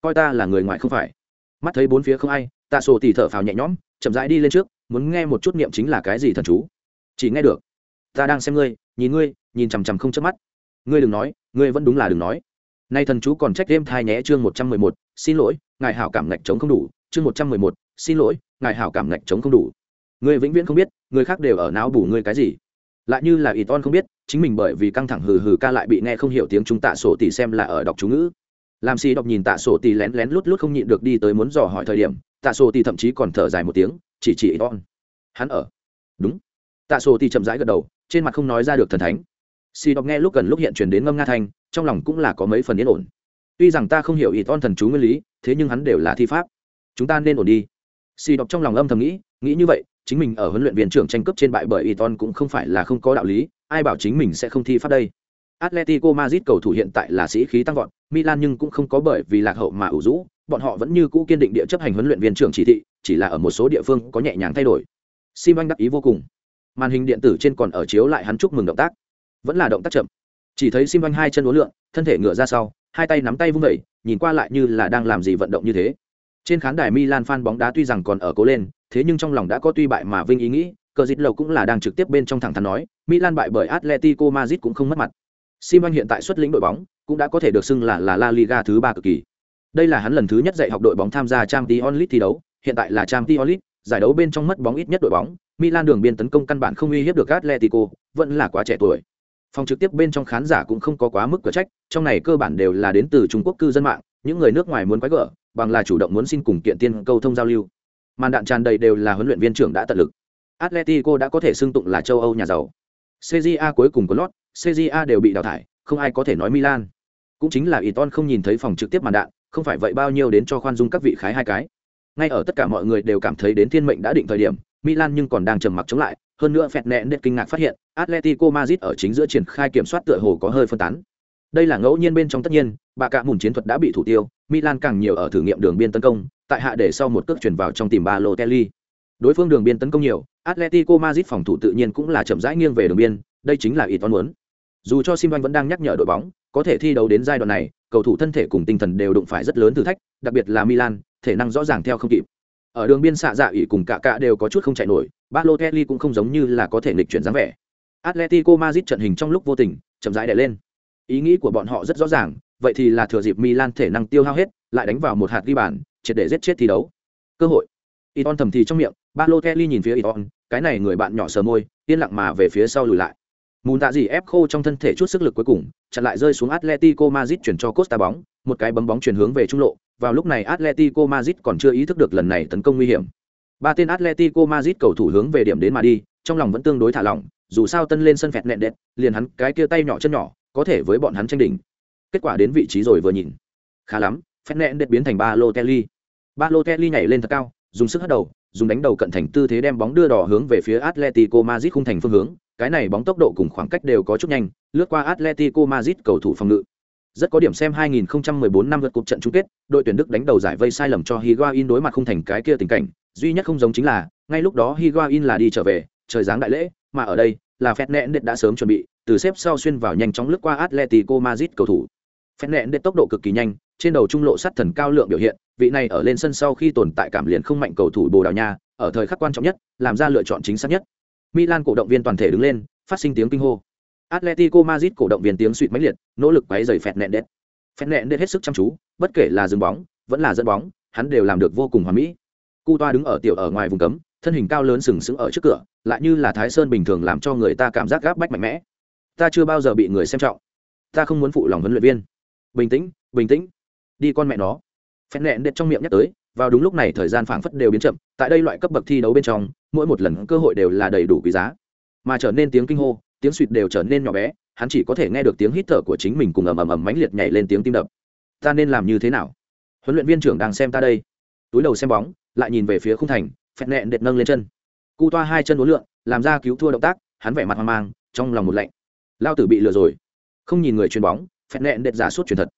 Coi ta là người ngoài không phải. Mắt thấy bốn phía không ai, tạ sổ tỉ thở phào nhẹ nhõm, chậm rãi đi lên trước, muốn nghe một chút niệm chính là cái gì thần chú. Chỉ nghe được. Ta đang xem ngươi, nhìn ngươi, nhìn chằm chằm không chớp mắt. Ngươi đừng nói, ngươi vẫn đúng là đừng nói. Nay thần chú còn trách đêm thai nhé chương một trăm mười một, xin lỗi, ngài hảo cảm ngạch chống không đủ. Chương một trăm mười một, xin lỗi, ngài hảo cảm ngạch chống không đủ ngươi vĩnh viễn không biết, người khác đều ở não bù ngươi cái gì. Lại như là ít on không biết, chính mình bởi vì căng thẳng hừ hừ ca lại bị nghe không hiểu tiếng chúng tạ sổ tỷ xem là ở đọc chú ngữ. Làm xì đọc nhìn tạ sổ tỷ lén lén lút lút không nhịn được đi tới muốn dò hỏi thời điểm, tạ sổ tỷ thậm chí còn thở dài một tiếng, chỉ chỉ ít on hắn ở? Đúng. Tạ sổ tỷ chậm rãi gật đầu, trên mặt không nói ra được thần thánh. Xì đọc nghe lúc gần lúc hiện chuyển đến ngâm nga thanh, trong lòng cũng là có mấy phần yên ổn. Tuy rằng ta không hiểu ít on thần chú nguyên lý, thế nhưng hắn đều là thi pháp. Chúng ta nên ổn đi. Xì đọc trong lòng âm thầm nghĩ nghĩ như vậy chính mình ở huấn luyện viên trưởng tranh cướp trên bại bởi Iton cũng không phải là không có đạo lý, ai bảo chính mình sẽ không thi pháp đây. Atletico Madrid cầu thủ hiện tại là sĩ khí tăng vọt, Milan nhưng cũng không có bởi vì lạc hậu mà ủ rũ, bọn họ vẫn như cũ kiên định địa chấp hành huấn luyện viên trưởng chỉ thị, chỉ là ở một số địa phương có nhẹ nhàng thay đổi. Simon đắc ý vô cùng. Màn hình điện tử trên còn ở chiếu lại hắn chúc mừng động tác. Vẫn là động tác chậm. Chỉ thấy Simon hai chân uốn lượn, thân thể ngửa ra sau, hai tay nắm tay vung dậy, nhìn qua lại như là đang làm gì vận động như thế. Trên khán đài Milan fan bóng đá tuy rằng còn ở cố lên, thế nhưng trong lòng đã có tuy bại mà vinh ý nghĩ, cờ dịt lầu cũng là đang trực tiếp bên trong thẳng thắn nói, Milan bại bởi Atletico Madrid cũng không mất mặt. Simon hiện tại xuất lĩnh đội bóng, cũng đã có thể được xưng là là La Liga thứ ba cực kỳ. Đây là hắn lần thứ nhất dạy học đội bóng tham gia Champions League thi đấu, hiện tại là Champions League, giải đấu bên trong mất bóng ít nhất đội bóng, Milan đường biên tấn công căn bản không uy hiếp được Atletico, vẫn là quá trẻ tuổi. Phòng trực tiếp bên trong khán giả cũng không có quá mức cửa trách, trong này cơ bản đều là đến từ Trung Quốc cư dân mạng, những người nước ngoài muốn quái gở, bằng là chủ động muốn xin cùng kiện tiên câu thông giao lưu. Màn đạn tràn đầy đều là huấn luyện viên trưởng đã tận lực. Atletico đã có thể xưng tụng là châu âu nhà giàu. Cja cuối cùng có lót cja đều bị đào thải, không ai có thể nói milan. Cũng chính là iton không nhìn thấy phòng trực tiếp màn đạn, không phải vậy bao nhiêu đến cho khoan dung các vị khái hai cái. Ngay ở tất cả mọi người đều cảm thấy đến thiên mệnh đã định thời điểm, milan nhưng còn đang trầm mặc chống lại, hơn nữa phẹt nẹn đệt kinh ngạc phát hiện, atletico madrid ở chính giữa triển khai kiểm soát tựa hồ có hơi phân tán. Đây là ngẫu nhiên bên trong tất nhiên bà cạ mùn chiến thuật đã bị thủ tiêu milan càng nhiều ở thử nghiệm đường biên tấn công tại hạ để sau một cước chuyển vào trong tìm ba lô Kelly. Đối phương đường biên tấn công nhiều, Atletico Madrid phòng thủ tự nhiên cũng là chậm rãi nghiêng về đường biên, đây chính là ý toán muốn. Dù cho Simon vẫn đang nhắc nhở đội bóng, có thể thi đấu đến giai đoạn này, cầu thủ thân thể cùng tinh thần đều đụng phải rất lớn thử thách, đặc biệt là Milan, thể năng rõ ràng theo không kịp. Ở đường biên xạ dạ ỉ cùng cả cả đều có chút không chạy nổi, Balotelli cũng không giống như là có thể nghịch chuyển dáng vẻ. Atletico Madrid trận hình trong lúc vô tình, chậm rãi đè lên. Ý nghĩ của bọn họ rất rõ ràng, vậy thì là thừa dịp Milan thể năng tiêu hao hết, lại đánh vào một hạt ghi bàn, triệt để giết chết thi đấu. Cơ hội. Iton thầm thì trong miệng Balotelli nhìn phía Iton cái này người bạn nhỏ sờ môi yên lặng mà về phía sau lùi lại. Mùn tạ gì ép khô trong thân thể chút sức lực cuối cùng chặn lại rơi xuống Atletico Madrid chuyển cho Costa bóng một cái bấm bóng chuyển hướng về trung lộ. Vào lúc này Atletico Madrid còn chưa ý thức được lần này tấn công nguy hiểm. Ba tên Atletico Madrid cầu thủ hướng về điểm đến mà đi trong lòng vẫn tương đối thả lỏng dù sao tân lên sân phẹt nẹn đẹp liền hắn cái kia tay nhỏ chân nhỏ có thể với bọn hắn tranh đỉnh kết quả đến vị trí rồi vừa nhìn khá lắm phép nẹn đệt biến thành ba lô kelly telly nhảy lên thật cao, dùng sức hất đầu, dùng đánh đầu cận thành tư thế đem bóng đưa đỏ hướng về phía Atletico Madrid khung thành phương hướng, cái này bóng tốc độ cùng khoảng cách đều có chút nhanh, lướt qua Atletico Madrid cầu thủ phòng ngự. Rất có điểm xem 2014 năm lượt cuộc trận chung kết, đội tuyển Đức đánh đầu giải vây sai lầm cho Higuain đối mặt khung thành cái kia tình cảnh, duy nhất không giống chính là, ngay lúc đó Higuain là đi trở về, trời giáng đại lễ, mà ở đây, là phẹt đã sớm chuẩn bị, từ xếp sau xuyên vào nhanh chóng lướt qua Atletico Madrid cầu thủ phen nện tốc độ cực kỳ nhanh, trên đầu trung lộ sắt thần cao lượng biểu hiện, vị này ở lên sân sau khi tồn tại cảm liền không mạnh cầu thủ Bồ Đào Nha, ở thời khắc quan trọng nhất, làm ra lựa chọn chính xác nhất. Milan cổ động viên toàn thể đứng lên, phát sinh tiếng kinh hô. Atletico Madrid cổ động viên tiếng suỵt máy liệt, nỗ lực quấy giày phẹt nện đét. Phẹt nện đét hết sức chăm chú, bất kể là dừng bóng, vẫn là dẫn bóng, hắn đều làm được vô cùng hoàn mỹ. Cu toa đứng ở tiểu ở ngoài vùng cấm, thân hình cao lớn sừng sững ở trước cửa, lại như là Thái Sơn bình thường làm cho người ta cảm giác gáp bách mạnh mẽ. Ta chưa bao giờ bị người xem trọng. Ta không muốn phụ lòng huấn luyện viên. Bình tĩnh, bình tĩnh. Đi con mẹ nó. Phen nẹn đệt trong miệng nhắc tới vào đúng lúc này thời gian phảng phất đều biến chậm tại đây loại cấp bậc thi đấu bên trong mỗi một lần cơ hội đều là đầy đủ quý giá. Mà trở nên tiếng kinh hô tiếng suỵt đều trở nên nhỏ bé hắn chỉ có thể nghe được tiếng hít thở của chính mình cùng ầm ầm ầm mãnh liệt nhảy lên tiếng tim đập. Ta nên làm như thế nào? Huấn luyện viên trưởng đang xem ta đây. Túi đầu xem bóng lại nhìn về phía khung thành phẹn nẹn đệt nâng lên chân. Cu toa hai chân uốn lượn làm ra cứu thua động tác hắn vẻ mặt hoang mang trong lòng một lạnh. Lao tử bị lừa rồi. Không nhìn người chuyền bóng phẹn nẹn đệt giả suốt truyền thật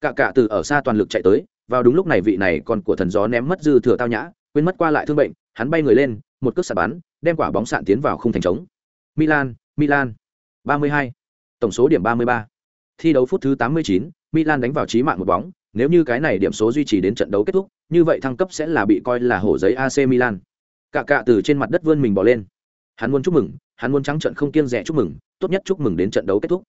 cả cả từ ở xa toàn lực chạy tới vào đúng lúc này vị này còn của thần gió ném mất dư thừa tao nhã quên mất qua lại thương bệnh hắn bay người lên một cước sạt bắn đem quả bóng sạn tiến vào khung thành trống milan milan 32. tổng số điểm 33. thi đấu phút thứ 89, Milan đánh vào chí mạng một bóng, nếu như cái này điểm số duy trì đến trận đấu kết thúc, như vậy thăng cấp sẽ là bị coi là hổ giấy AC Milan. Cả cả từ trên mặt đất vươn mình bỏ lên. Hắn muốn chúc mừng, hắn muốn trắng trận không kiêng rẻ chúc mừng, tốt nhất chúc mừng đến trận đấu kết thúc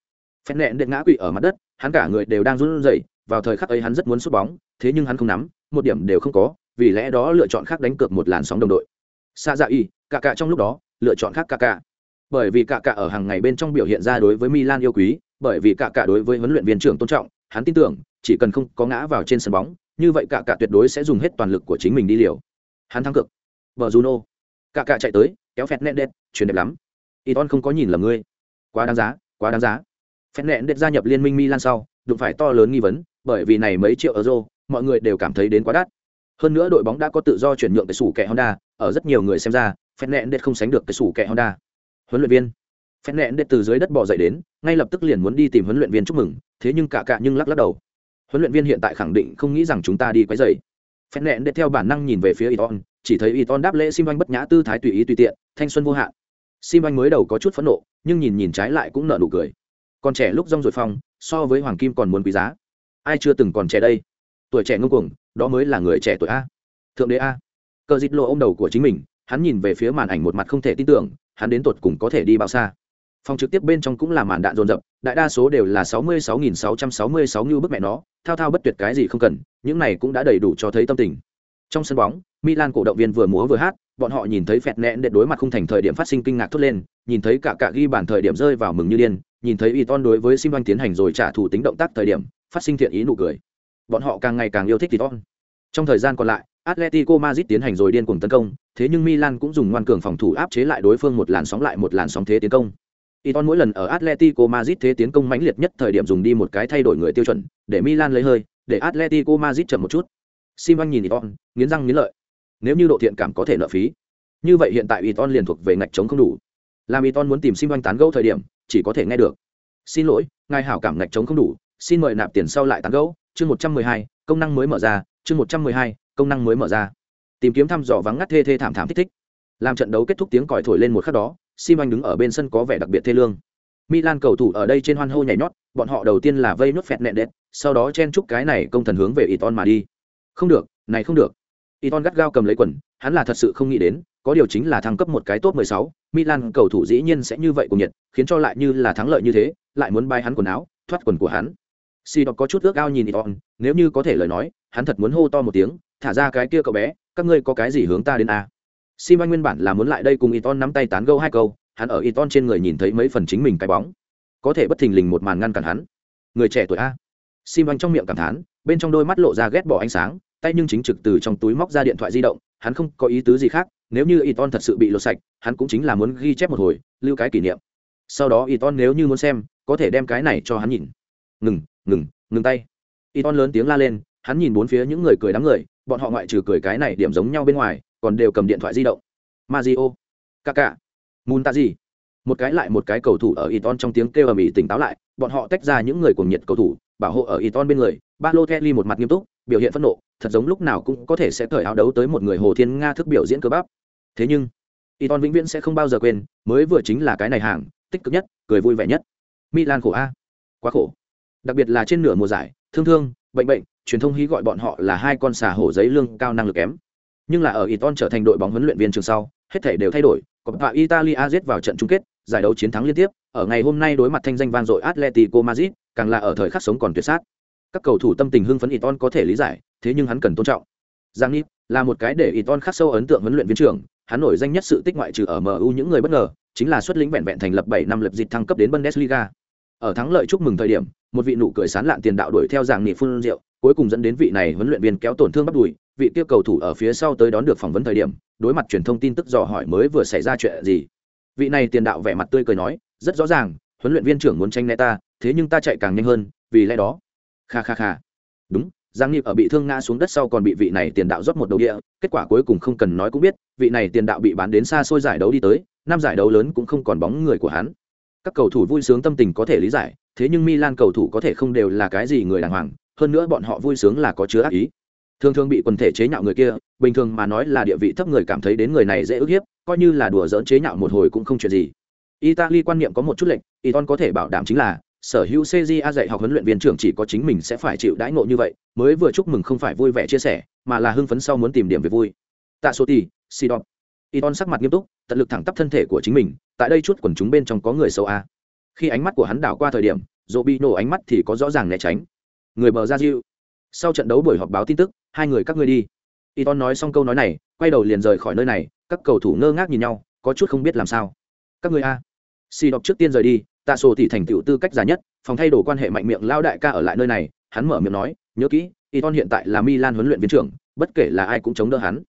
phen nện đệt ngã quỵ ở mặt đất, hắn cả người đều đang run rẩy, vào thời khắc ấy hắn rất muốn sút bóng, thế nhưng hắn không nắm, một điểm đều không có, vì lẽ đó lựa chọn khác đánh cược một làn sóng đồng đội. Sa dạ y, cả cả trong lúc đó, lựa chọn khác cả cả. Bởi vì cả cả ở hàng ngày bên trong biểu hiện ra đối với Milan yêu quý, bởi vì cả cả đối với huấn luyện viên trưởng tôn trọng, hắn tin tưởng, chỉ cần không có ngã vào trên sân bóng, như vậy cả cả tuyệt đối sẽ dùng hết toàn lực của chính mình đi liều. Hắn thắng cược. Bờ Juno. Cả cả chạy tới, kéo phẹt nét đẹp, chuyển đẹp lắm. Iton không có nhìn lầm ngươi. Quá đáng giá, quá đáng giá. Phẹt nện đệt gia nhập liên minh Milan sau, đụng phải to lớn nghi vấn, bởi vì này mấy triệu euro, mọi người đều cảm thấy đến quá đắt. Hơn nữa đội bóng đã có tự do chuyển nhượng tới sủ kẻ Honda, ở rất nhiều người xem ra, phẹt nện đệt không sánh được cái sủ kẻ Honda. Huấn luyện viên. Phép nẹn đệ từ dưới đất bỏ dậy đến ngay lập tức liền muốn đi tìm huấn luyện viên chúc mừng thế nhưng cả cả nhưng lắc lắc đầu. Huấn luyện viên hiện tại khẳng định không nghĩ rằng chúng ta đi quấy dày phép nẹn đệ theo bản năng nhìn về phía iton chỉ thấy iton đáp lễ sim anh bất nhã tư thái tùy ý tùy tiện thanh xuân vô hạn. Sim anh mới đầu có chút phẫn nộ nhưng nhìn nhìn trái lại cũng nợ nụ cười còn trẻ lúc rong rồi phong, so với hoàng kim còn muốn quý giá. Ai chưa từng còn trẻ đây? Tuổi trẻ ngông cuồng, đó mới là người trẻ tuổi a. Thượng đế a. Cờ dịt lộ ô m đầu của chính mình, hắn nhìn về phía màn ảnh một mặt không thể tin tưởng, hắn đến tột cùng có thể đi bao xa? Phòng trực tiếp bên trong cũng là màn đạn dồn dập, đại đa số đều là sáu mươi sáu nghìn sáu trăm sáu mươi sáu như bức mẹ nó, thao thao bất tuyệt cái gì không cần, những này cũng đã đầy đủ cho thấy tâm tình. Trong sân bóng, milan cổ động viên vừa múa vừa hát bọn họ nhìn thấy phẹt nẹn để đối mặt không thành thời điểm phát sinh kinh ngạc thốt lên nhìn thấy cả cả ghi bản thời điểm rơi vào mừng như điên nhìn thấy y ton đối với sim tiến hành rồi trả thù tính động tác thời điểm phát sinh thiện ý nụ cười bọn họ càng ngày càng yêu thích y ton trong thời gian còn lại Atletico Madrid tiến hành rồi điên cuồng tấn công, thế nhưng Milan cũng dùng ngoan cường phòng thủ áp chế lại đối phương một làn sóng lại một làn sóng thế tiến công. Iton mỗi lần ở Atletico Madrid thế tiến công mãnh liệt nhất thời điểm dùng đi một cái thay đổi người tiêu chuẩn, để Milan lấy hơi, để Atletico Madrid chậm một chút. Simon nhìn Iton, nghiến răng nghiến lợi. Nếu như độ thiện cảm có thể nợ phí, như vậy hiện tại Iton liền thuộc về ngạch chống không đủ. Làm Iton muốn tìm Simon tán gẫu thời điểm, chỉ có thể nghe được. Xin lỗi, ngài hảo cảm ngạch chống không đủ, xin mời nạp tiền sau lại tán gẫu. Chương 112, công năng mới mở ra, chương 112, công năng mới mở ra. Tìm kiếm thăm dò vắng ngắt thê thê thảm thảm thích thích. Làm trận đấu kết thúc tiếng còi thổi lên một khắc đó, Sim đứng ở bên sân có vẻ đặc biệt thê lương. Milan cầu thủ ở đây trên hoan hô nhảy nhót, bọn họ đầu tiên là vây nốt phẹt nẹn đét, sau đó chen chúc cái này công thần hướng về Iton mà đi. Không được, này không được. Iton gắt gao cầm lấy quần, hắn là thật sự không nghĩ đến, có điều chính là thăng cấp một cái top 16, Milan cầu thủ dĩ nhiên sẽ như vậy cùng nhiệt, khiến cho lại như là thắng lợi như thế, lại muốn bay hắn quần áo, thoát quần của hắn. Si đọc có chút ước ao nhìn Iton, nếu như có thể lời nói, hắn thật muốn hô to một tiếng, thả ra cái kia cậu bé, các ngươi có cái gì hướng ta đến a? À? Sim Anh nguyên bản là muốn lại đây cùng Iton nắm tay tán gẫu hai câu, hắn ở Iton trên người nhìn thấy mấy phần chính mình cái bóng. Có thể bất thình lình một màn ngăn cản hắn. Người trẻ tuổi a. Sim Anh trong miệng cảm thán, bên trong đôi mắt lộ ra ghét bỏ ánh sáng, tay nhưng chính trực từ trong túi móc ra điện thoại di động, hắn không có ý tứ gì khác, nếu như Iton thật sự bị lột sạch, hắn cũng chính là muốn ghi chép một hồi, lưu cái kỷ niệm. Sau đó Iton nếu như muốn xem, có thể đem cái này cho hắn nhìn. Ngừng, ngừng, ngừng tay. Iton lớn tiếng la lên, hắn nhìn bốn phía những người cười đám người, bọn họ ngoại trừ cười cái này điểm giống nhau bên ngoài, còn đều cầm điện thoại di động mazio kaka muntazi một cái lại một cái cầu thủ ở Iton trong tiếng kêu ầm ĩ tỉnh táo lại, bọn họ tách ra những người cuồng nhiệt cầu thủ, bảo hộ ở Iton bên người. Balotelli một mặt nghiêm túc, biểu hiện phẫn nộ, thật giống lúc nào cũng có thể sẽ cởi áo đấu tới một người Hồ Thiên Nga thức biểu diễn cơ bắp. Thế nhưng, Iton vĩnh viễn sẽ không bao giờ quên, mới vừa chính là cái này hàng, tích cực nhất, cười vui vẻ nhất. Milan khổ a, quá khổ. Đặc biệt là trên nửa mùa giải, thương thương, bệnh bệnh, truyền thông hí gọi bọn họ là hai con xà hổ giấy lương cao năng lực kém, nhưng là ở Iton trở thành đội bóng huấn luyện viên trường sau, hết thể đều thay đổi, Coppa Italia giết vào trận chung kết, giải đấu chiến thắng liên tiếp, ở ngày hôm nay đối mặt thanh danh vang dội Atletico Madrid, càng là ở thời khắc sống còn tuyệt sát. Các cầu thủ tâm tình hưng phấn Iton có thể lý giải, thế nhưng hắn cần tôn trọng. Giang Nip là một cái để Iton khắc sâu ấn tượng huấn luyện viên trưởng, hắn nổi danh nhất sự tích ngoại trừ ở MU những người bất ngờ, chính là xuất lĩnh vẹn vẹn thành lập 7 năm lập dịch thăng cấp đến Bundesliga. Ở thắng lợi chúc mừng thời điểm, một vị nụ cười sán lạn tiền đạo đuổi theo Giang Nip phun rượu, cuối cùng dẫn đến vị này huấn luyện viên kéo tổn thương bắt đùi, vị tiêu cầu thủ ở phía sau tới đón được phỏng vấn thời điểm đối mặt truyền thông tin tức dò hỏi mới vừa xảy ra chuyện gì vị này tiền đạo vẻ mặt tươi cười nói rất rõ ràng huấn luyện viên trưởng muốn tranh né ta thế nhưng ta chạy càng nhanh hơn vì lẽ đó kha kha kha. Đúng, giang nghiệp ở bị thương ngã xuống đất sau còn bị vị này tiền đạo rót một đầu địa, kết quả cuối cùng không cần nói cũng biết, vị này tiền đạo bị bán đến xa xôi giải đấu đi tới, năm giải đấu lớn cũng không còn bóng người của hắn. Các cầu thủ vui sướng tâm tình có thể lý giải, thế nhưng milan cầu thủ có thể không đều là cái gì người đàng hoàng, hơn nữa bọn họ vui sướng là có chứa ác ý. Thường thường bị quần thể chế nhạo người kia, bình thường mà nói là địa vị thấp người cảm thấy đến người này dễ ức hiếp, coi như là đùa dỡn chế nhạo một hồi cũng không chuyện gì. Italy quan niệm có một chút lệnh iton có thể bảo đảm chính là sở hữu cja dạy học huấn luyện viên trưởng chỉ có chính mình sẽ phải chịu đãi ngộ như vậy, mới vừa chúc mừng không phải vui vẻ chia sẻ, mà là hưng phấn sau muốn tìm điểm về vui. Tạ số tỷ si Iton sắc mặt nghiêm túc, tận lực thẳng tắp thân thể của chính mình, tại đây chút quần chúng bên trong có người xấu a. Khi ánh mắt của hắn đảo qua thời điểm dỗ ánh mắt thì có rõ ràng né tránh. Người bờ ra dịu. sau trận đấu buổi họp báo tin tức, hai người các ngươi đi. Iton nói xong câu nói này, quay đầu liền rời khỏi nơi này, các cầu thủ ngơ ngác nhìn nhau, có chút không biết làm sao. Các ngươi a. Si trước tiên rời đi tạ sổ thì thành tựu tư cách già nhất, phòng thay đổi quan hệ mạnh miệng lao đại ca ở lại nơi này, hắn mở miệng nói, nhớ kỹ Iton hiện tại là Milan huấn luyện viên trưởng, bất kể là ai cũng chống đỡ hắn.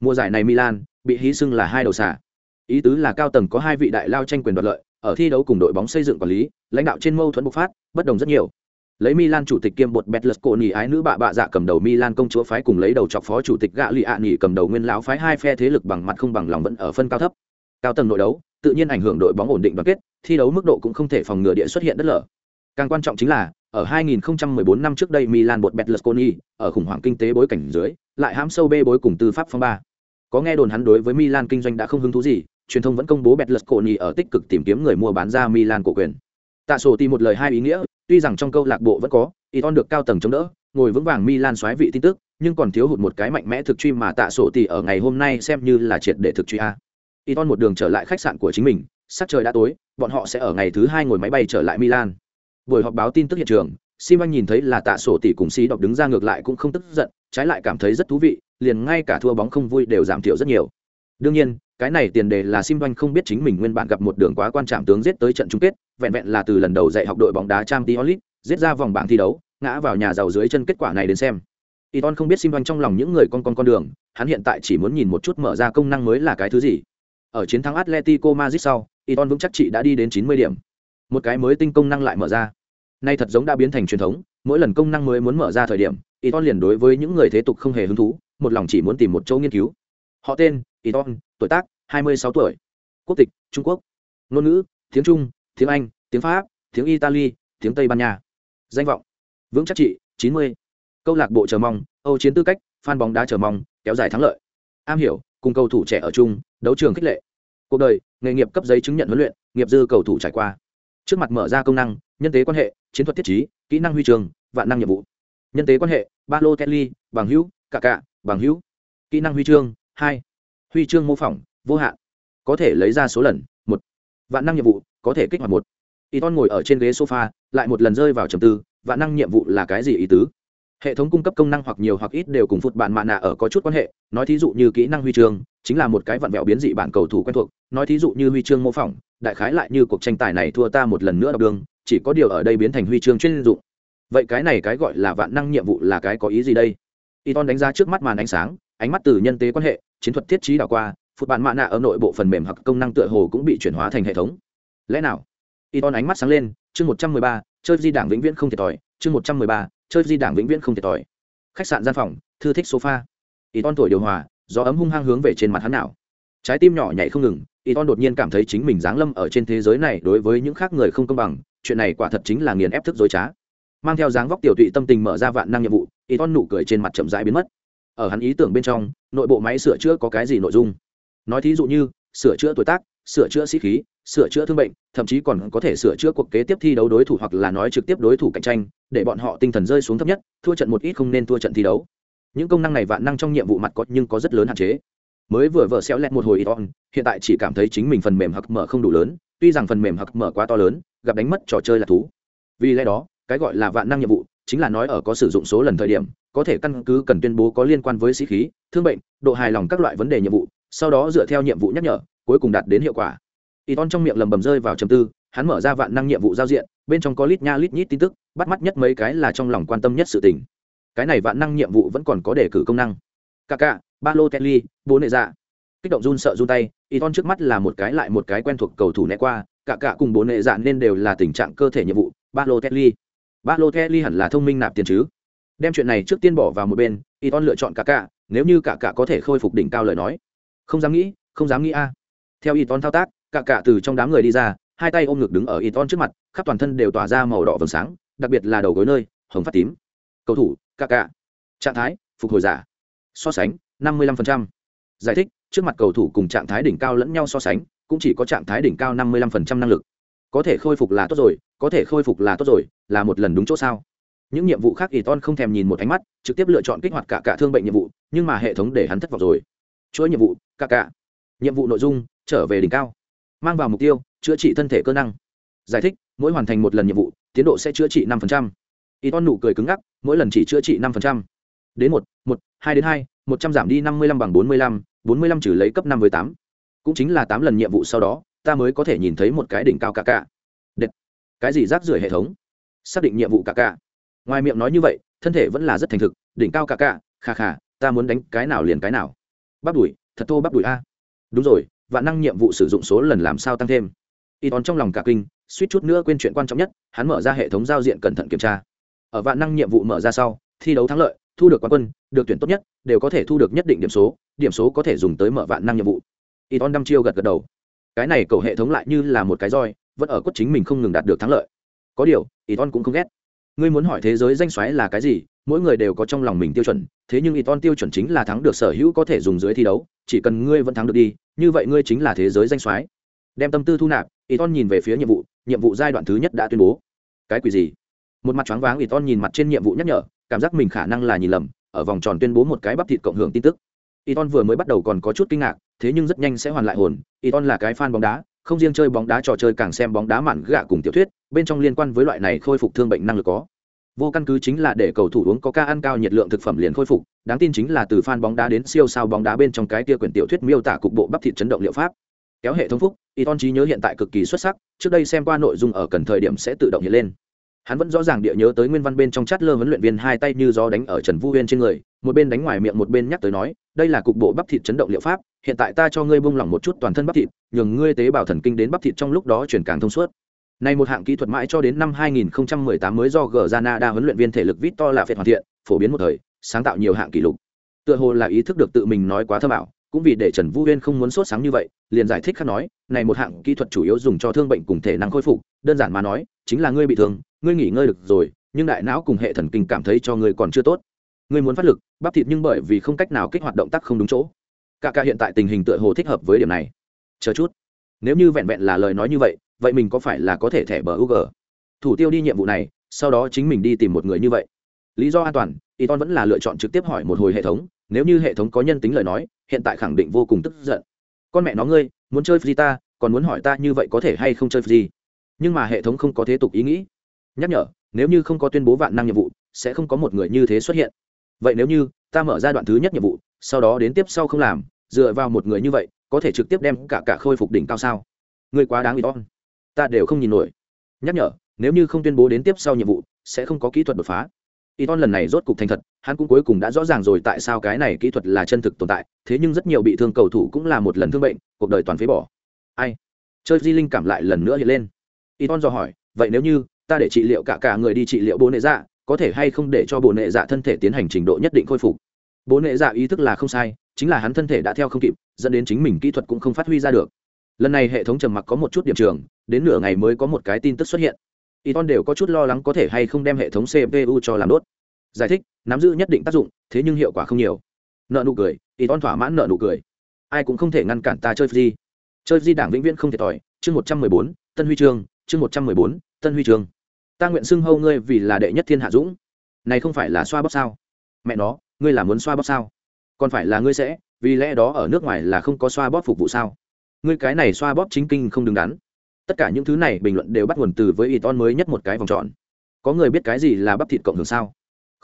Mùa giải này Milan bị hí xưng là hai đầu xả ý tứ là cao tầng có hai vị đại lao tranh quyền đoạt lợi, ở thi đấu cùng đội bóng xây dựng quản lý, lãnh đạo trên mâu thuẫn bộc phát, bất đồng rất nhiều. Lấy Milan chủ tịch kiêm bột Betlesconi ái nữ bạ bạ dạ cầm đầu Milan công chúa phái cùng lấy đầu chọc phó chủ tịch gạ lụy ạ nghỉ cầm đầu nguyên lão phái hai phe thế lực bằng mặt không bằng lòng vẫn ở phân cao thấp. Cao tầng nội đấu, tự nhiên ảnh hưởng đội bóng ổn định đoàn kết thi đấu mức độ cũng không thể phòng ngừa địa xuất hiện đất lở. Càng quan trọng chính là ở 2014 năm trước đây Milan bột Betlesconi ở khủng hoảng kinh tế bối cảnh dưới lại hãm sâu bê bối cùng tư pháp phong ba. Có nghe đồn hắn đối với Milan kinh doanh đã không hứng thú gì truyền thông vẫn công bố Betlesconi ở tích cực tìm kiếm người mua bán ra Milan cổ quyền. Tạ sổ tìm một lời hai ý nghĩa tuy rằng trong câu lạc bộ vẫn có Iton được cao tầng chống đỡ ngồi vững vàng Milan xoáy vị tin tức nhưng còn thiếu hụt một cái mạnh mẽ thực truy mà tạ sổ tỷ ở ngày hôm nay xem như là triệt để thực truy a. Iton một đường trở lại khách sạn của chính mình, sắc trời đã tối, bọn họ sẽ ở ngày thứ hai ngồi máy bay trở lại Milan. Buổi họp báo tin tức hiện trường, Simon nhìn thấy là Tạ Sổ tỷ cùng xí Đọc đứng ra ngược lại cũng không tức giận, trái lại cảm thấy rất thú vị, liền ngay cả thua bóng không vui đều giảm thiểu rất nhiều. Đương nhiên, cái này tiền đề là Simon không biết chính mình nguyên bản gặp một đường quá quan trọng tướng giết tới trận chung kết, vẹn vẹn là từ lần đầu dạy học đội bóng đá Champions League, giết ra vòng bảng thi đấu, ngã vào nhà giàu dưới chân kết quả này đến xem. Iton không biết Simon trong lòng những người con con con đường, hắn hiện tại chỉ muốn nhìn một chút mở ra công năng mới là cái thứ gì. Ở chiến thắng Atletico Madrid sau, Iton vững chắc chị đã đi đến 90 điểm. Một cái mới tinh công năng lại mở ra. Nay thật giống đã biến thành truyền thống, mỗi lần công năng mới muốn mở ra thời điểm, Iton liền đối với những người thế tục không hề hứng thú, một lòng chỉ muốn tìm một chỗ nghiên cứu. Họ tên: Iton, tuổi tác: 26 tuổi. Quốc tịch: Trung Quốc. Ngôn ngữ: tiếng Trung, tiếng Anh, tiếng Pháp, tiếng Italy, tiếng Tây Ban Nha. Danh vọng: Vững chắc chị: 90. Câu lạc bộ chờ mong, Âu chiến tư cách, phan bóng đá chờ mong, kéo dài thắng lợi. Am hiểu, cùng cầu thủ trẻ ở chung, đấu trường khích lệ cuộc đời, nghề nghiệp cấp giấy chứng nhận huấn luyện, nghiệp dư cầu thủ trải qua. Trước mặt mở ra công năng, nhân tế quan hệ, chiến thuật thiết trí, kỹ năng huy trường, vạn năng nhiệm vụ. Nhân tế quan hệ, ba lô kelly, bằng hữu, cả cạ bằng hữu. Kỹ năng huy chương, hai. Huy chương mô phỏng, vô hạn. Có thể lấy ra số lần, một. Vạn năng nhiệm vụ, có thể kích hoạt một. Y ton ngồi ở trên ghế sofa, lại một lần rơi vào trầm tư, vạn năng nhiệm vụ là cái gì ý tứ? Hệ thống cung cấp công năng hoặc nhiều hoặc ít đều cùng phụt bạn mạ nạ ở có chút quan hệ, nói thí dụ như kỹ năng huy chương chính là một cái vặn vẹo biến dị bản cầu thủ quen thuộc, nói thí dụ như huy chương mô phỏng, đại khái lại như cuộc tranh tài này thua ta một lần nữa đọc đường, chỉ có điều ở đây biến thành huy chương chuyên dụng. Vậy cái này cái gọi là vạn năng nhiệm vụ là cái có ý gì đây? Y ton đánh giá trước mắt màn ánh sáng, ánh mắt từ nhân tế quan hệ, chiến thuật thiết trí đảo qua, phụt bạn mạ nạ ở nội bộ phần mềm hoặc công năng tựa hồ cũng bị chuyển hóa thành hệ thống. Lẽ nào? Y ton ánh mắt sáng lên, chương một trăm mười ba, chơi di đảng vĩnh viễn không thiệt thòi, chương một trăm mười ba, chơi di đảng vĩnh viễn không thiệt thòi. Khách sạn gian phòng, thư thích sofa. Y ton tuổi điều hòa gió ấm hung hăng hướng về trên mặt hắn nào. Trái tim nhỏ nhảy không ngừng y ton đột nhiên cảm thấy chính mình giáng lâm ở trên thế giới này đối với những khác người không công bằng, chuyện này quả thật chính là nghiền ép thức dối trá. Mang theo dáng vóc tiểu tụy tâm tình mở ra vạn năng nhiệm vụ y ton nụ cười trên mặt chậm rãi biến mất. Ở hắn ý tưởng bên trong, nội bộ máy sửa chữa có cái gì nội dung? Nói thí dụ như, sửa chữa tuổi tác, sửa chữa sĩ khí, sửa chữa thương bệnh, thậm chí còn có thể sửa chữa cuộc kế tiếp thi đấu đối thủ hoặc là nói trực tiếp đối thủ cạnh tranh, để bọn họ tinh thần rơi xuống thấp nhất, thua trận một ít không nên thua trận thi đấu những công năng này vạn năng trong nhiệm vụ mặt có nhưng có rất lớn hạn chế. Mới vừa vợ xéo lẹt một hồi ít on, hiện tại chỉ cảm thấy chính mình phần mềm hặc mở không đủ lớn, tuy rằng phần mềm hặc mở quá to lớn, gặp đánh mất trò chơi là thú. Vì lẽ đó, cái gọi là vạn năng nhiệm vụ chính là nói ở có sử dụng số lần thời điểm, có thể căn cứ cần tuyên bố có liên quan với sĩ khí, thương bệnh, độ hài lòng các loại vấn đề nhiệm vụ, sau đó dựa theo nhiệm vụ nhắc nhở, cuối cùng đạt đến hiệu quả. Y ton trong miệng lầm bầm rơi vào trầm tư, hắn mở ra vạn năng nhiệm vụ giao diện, bên trong có lít nha lít nhít tin tức, bắt mắt nhất mấy cái là trong lòng quan tâm nhất sự tình cái này vạn năng nhiệm vụ vẫn còn có đề cử công năng. Cả cả ba lô kelly bố nệ dạ. Kích động run sợ run tay y ton trước mắt là một cái lại một cái quen thuộc cầu thủ né qua cả cả cùng bố nệ dạ nên đều là tình trạng cơ thể nhiệm vụ, ba lô kelly ba lô kelly hẳn là thông minh nạp tiền chứ. Đem chuyện này trước tiên bỏ vào một bên y ton lựa chọn cả cả nếu như cả cả có thể khôi phục đỉnh cao lời nói. Không dám nghĩ, không dám nghĩ a. Theo y ton thao tác cả cả từ trong đám người đi ra, hai tay ôm ngực đứng ở y ton trước mặt, khắp toàn thân đều tỏa ra màu đỏ vầng sáng, đặc biệt là đầu gối nơi, hồng phát tím. Cầu thủ cả cạ, trạng thái phục hồi giả. So sánh 55%. giải thích trước mặt cầu thủ cùng trạng thái đỉnh cao lẫn nhau so sánh cũng chỉ có trạng thái đỉnh cao 55% năng lực. Có thể khôi phục là tốt rồi có thể khôi phục là tốt rồi là một lần đúng chỗ sao? Những nhiệm vụ khác ỷ ton không thèm nhìn một ánh mắt trực tiếp lựa chọn kích hoạt cả cả thương bệnh nhiệm vụ nhưng mà hệ thống để hắn thất vọng rồi. Chuỗi nhiệm vụ cả cả. Nhiệm vụ nội dung trở về đỉnh cao. Mang vào mục tiêu chữa trị thân thể cơ năng. Giải thích mỗi hoàn thành một lần nhiệm vụ tiến độ sẽ chữa trị năm phần trăm y ton nụ cười cứng ngắc, mỗi lần chỉ chữa trị năm phần trăm. đến một một, hai đến hai, một trăm giảm đi năm mươi lăm bằng bốn mươi lăm, bốn mươi lăm trừ lấy cấp năm với tám. Cũng chính là tám lần nhiệm vụ sau đó, ta mới có thể nhìn thấy một cái đỉnh cao cả cả. Đệt. cái gì rác rưởi hệ thống? Xác định nhiệm vụ cả cả. Ngoài miệng nói như vậy, thân thể vẫn là rất thành thực, đỉnh cao cả cả khà khà ta muốn đánh cái nào liền cái nào. Bắp đùi, thật thô bắp đùi a. Đúng rồi và năng nhiệm vụ sử dụng số lần làm sao tăng thêm? Y tón trong lòng cả kinh, suýt chút nữa quên chuyện quan trọng nhất, hắn mở ra hệ thống giao diện cẩn thận kiểm tra ở vạn năng nhiệm vụ mở ra sau, thi đấu thắng lợi, thu được quán quân, được tuyển tốt nhất, đều có thể thu được nhất định điểm số điểm số có thể dùng tới mở vạn năng nhiệm vụ. Y ton đăm chiêu gật gật đầu. Cái này cầu hệ thống lại như là một cái roi, vẫn ở quất chính mình không ngừng đạt được thắng lợi. Có điều y ton cũng không ghét. Ngươi muốn hỏi thế giới danh xoáy là cái gì, mỗi người đều có trong lòng mình tiêu chuẩn, thế nhưng y ton tiêu chuẩn chính là thắng được sở hữu có thể dùng dưới thi đấu, chỉ cần ngươi vẫn thắng được đi, như vậy ngươi chính là thế giới danh xoáy. Đem tâm tư thu nạp y ton nhìn về phía nhiệm vụ nhiệm vụ giai đoạn thứ nhất đã tuyên bố. Cái quỷ gì? Một mặt choáng váng ủy ton nhìn mặt trên nhiệm vụ nhắc nhở cảm giác mình khả năng là nhìn lầm ở vòng tròn tuyên bố một cái bắp thịt cộng hưởng tin tức Iton vừa mới bắt đầu còn có chút kinh ngạc, thế nhưng rất nhanh sẽ hoàn lại hồn. Iton là cái fan bóng đá, không riêng chơi bóng đá trò chơi càng xem bóng đá mạn gạ cùng tiểu thuyết, bên trong liên quan với loại này khôi phục thương bệnh năng lực có. Vô căn cứ chính là để cầu thủ uống có ca ăn cao nhiệt lượng thực phẩm liền khôi phục, đáng tin chính là từ fan bóng đá đến siêu sao bóng đá bên trong cái kia quyển tiểu thuyết miêu tả cục bộ bắp thịt chấn động liệu pháp. Kéo hệ thống phúc, Iton trí nhớ hiện tại cực kỳ xuất sắc, trước đây xem qua nội dung ở cần thời điểm sẽ tự động hiện lên hắn vẫn rõ ràng địa nhớ tới nguyên văn bên trong chát lơ huấn luyện viên hai tay như gió đánh ở trần vu huyên trên người một bên đánh ngoài miệng một bên nhắc tới nói đây là cục bộ bắp thịt chấn động liệu pháp hiện tại ta cho ngươi bung lỏng một chút toàn thân bắp thịt nhường ngươi tế bào thần kinh đến bắp thịt trong lúc đó chuyển càng thông suốt này một hạng kỹ thuật mãi cho đến năm 2018 mới do Granada huấn luyện viên thể lực Victor là phệt hoàn thiện, phổ biến một thời, sáng tạo nhiều hạng kỷ lục. Tựa hồ là ý thức được tự mình nói quá thơ bảo, cũng vì để Trần Vũ Huyên không muốn sốt sáng như vậy, liền giải thích khác nói, này một hạng kỹ thuật chủ yếu dùng cho thương bệnh cùng thể năng khôi phục, đơn giản mà nói, chính là ngươi bị thương, ngươi nghỉ ngơi được rồi, nhưng đại não cùng hệ thần kinh cảm thấy cho ngươi còn chưa tốt. Ngươi muốn phát lực, bắp thịt nhưng bởi vì không cách nào kích hoạt động tác không đúng chỗ. Cả cả hiện tại tình hình tựa hồ thích hợp với điểm này. Chờ chút. Nếu như vẹn vẹn là lời nói như vậy vậy mình có phải là có thể thẻ bờ u g thủ tiêu đi nhiệm vụ này, sau đó chính mình đi tìm một người như vậy. Lý do an toàn y ton vẫn là lựa chọn trực tiếp hỏi một hồi hệ thống, nếu như hệ thống có nhân tính lời nói, hiện tại khẳng định vô cùng tức giận. Con mẹ nó ngươi, muốn chơi free ta, còn muốn hỏi ta như vậy có thể hay không chơi free? Nhưng mà hệ thống không có thế tục ý nghĩ nhắc nhở, nếu như không có tuyên bố vạn năng nhiệm vụ, sẽ không có một người như thế xuất hiện. Vậy nếu như ta mở ra đoạn thứ nhất nhiệm vụ, sau đó đến tiếp sau không làm, dựa vào một người như vậy, có thể trực tiếp đem cả cả khôi phục đỉnh cao sao? Người quá đáng bị ton ta đều không nhìn nổi. Nhắc nhở, nếu như không tuyên bố đến tiếp sau nhiệm vụ, sẽ không có kỹ thuật đột phá. Y ton lần này rốt cục thành thật, hắn cũng cuối cùng đã rõ ràng rồi tại sao cái này kỹ thuật là chân thực tồn tại, thế nhưng rất nhiều bị thương cầu thủ cũng là một lần thương bệnh, cuộc đời toàn phế bỏ. Ai? Chơi di linh cảm lại lần nữa hiện lên. Y ton dò hỏi, vậy nếu như ta để trị liệu cả cả người đi trị liệu bố nệ dạ có thể hay không để cho bố nệ dạ thân thể tiến hành trình độ nhất định khôi phục? Bố nệ dạ ý thức là không sai, chính là hắn thân thể đã theo không kịp, dẫn đến chính mình kỹ thuật cũng không phát huy ra được. Lần này hệ thống trầm mặc có một chút điểm trường, đến nửa ngày mới có một cái tin tức xuất hiện. Y ton đều có chút lo lắng có thể hay không đem hệ thống cpu cho làm đốt. Giải thích, nắm giữ nhất định tác dụng, thế nhưng hiệu quả không nhiều. Nợ nụ cười y ton thỏa mãn nợ nụ cười. Ai cũng không thể ngăn cản ta chơi di chơi di đảng vĩnh viễn không thiệt thòi. Chương một trăm mười bốn, tân huy chương. Chương một trăm mười bốn, tân huy chương ta nguyện xưng hâu ngươi vì là đệ nhất thiên hạ dũng. Này không phải là xoa bóp sao? Mẹ nó, ngươi là muốn xoa bóp sao? Còn phải là ngươi sẽ, vì lẽ đó ở nước ngoài là không có xoa bóp phục vụ sao? Ngươi cái này xoa bóp chính kinh không đứng đắn. Tất cả những thứ này bình luận đều bắt nguồn từ với y ton mới nhất một cái vòng tròn. Có người biết cái gì là bắp thịt cộng hưởng sao?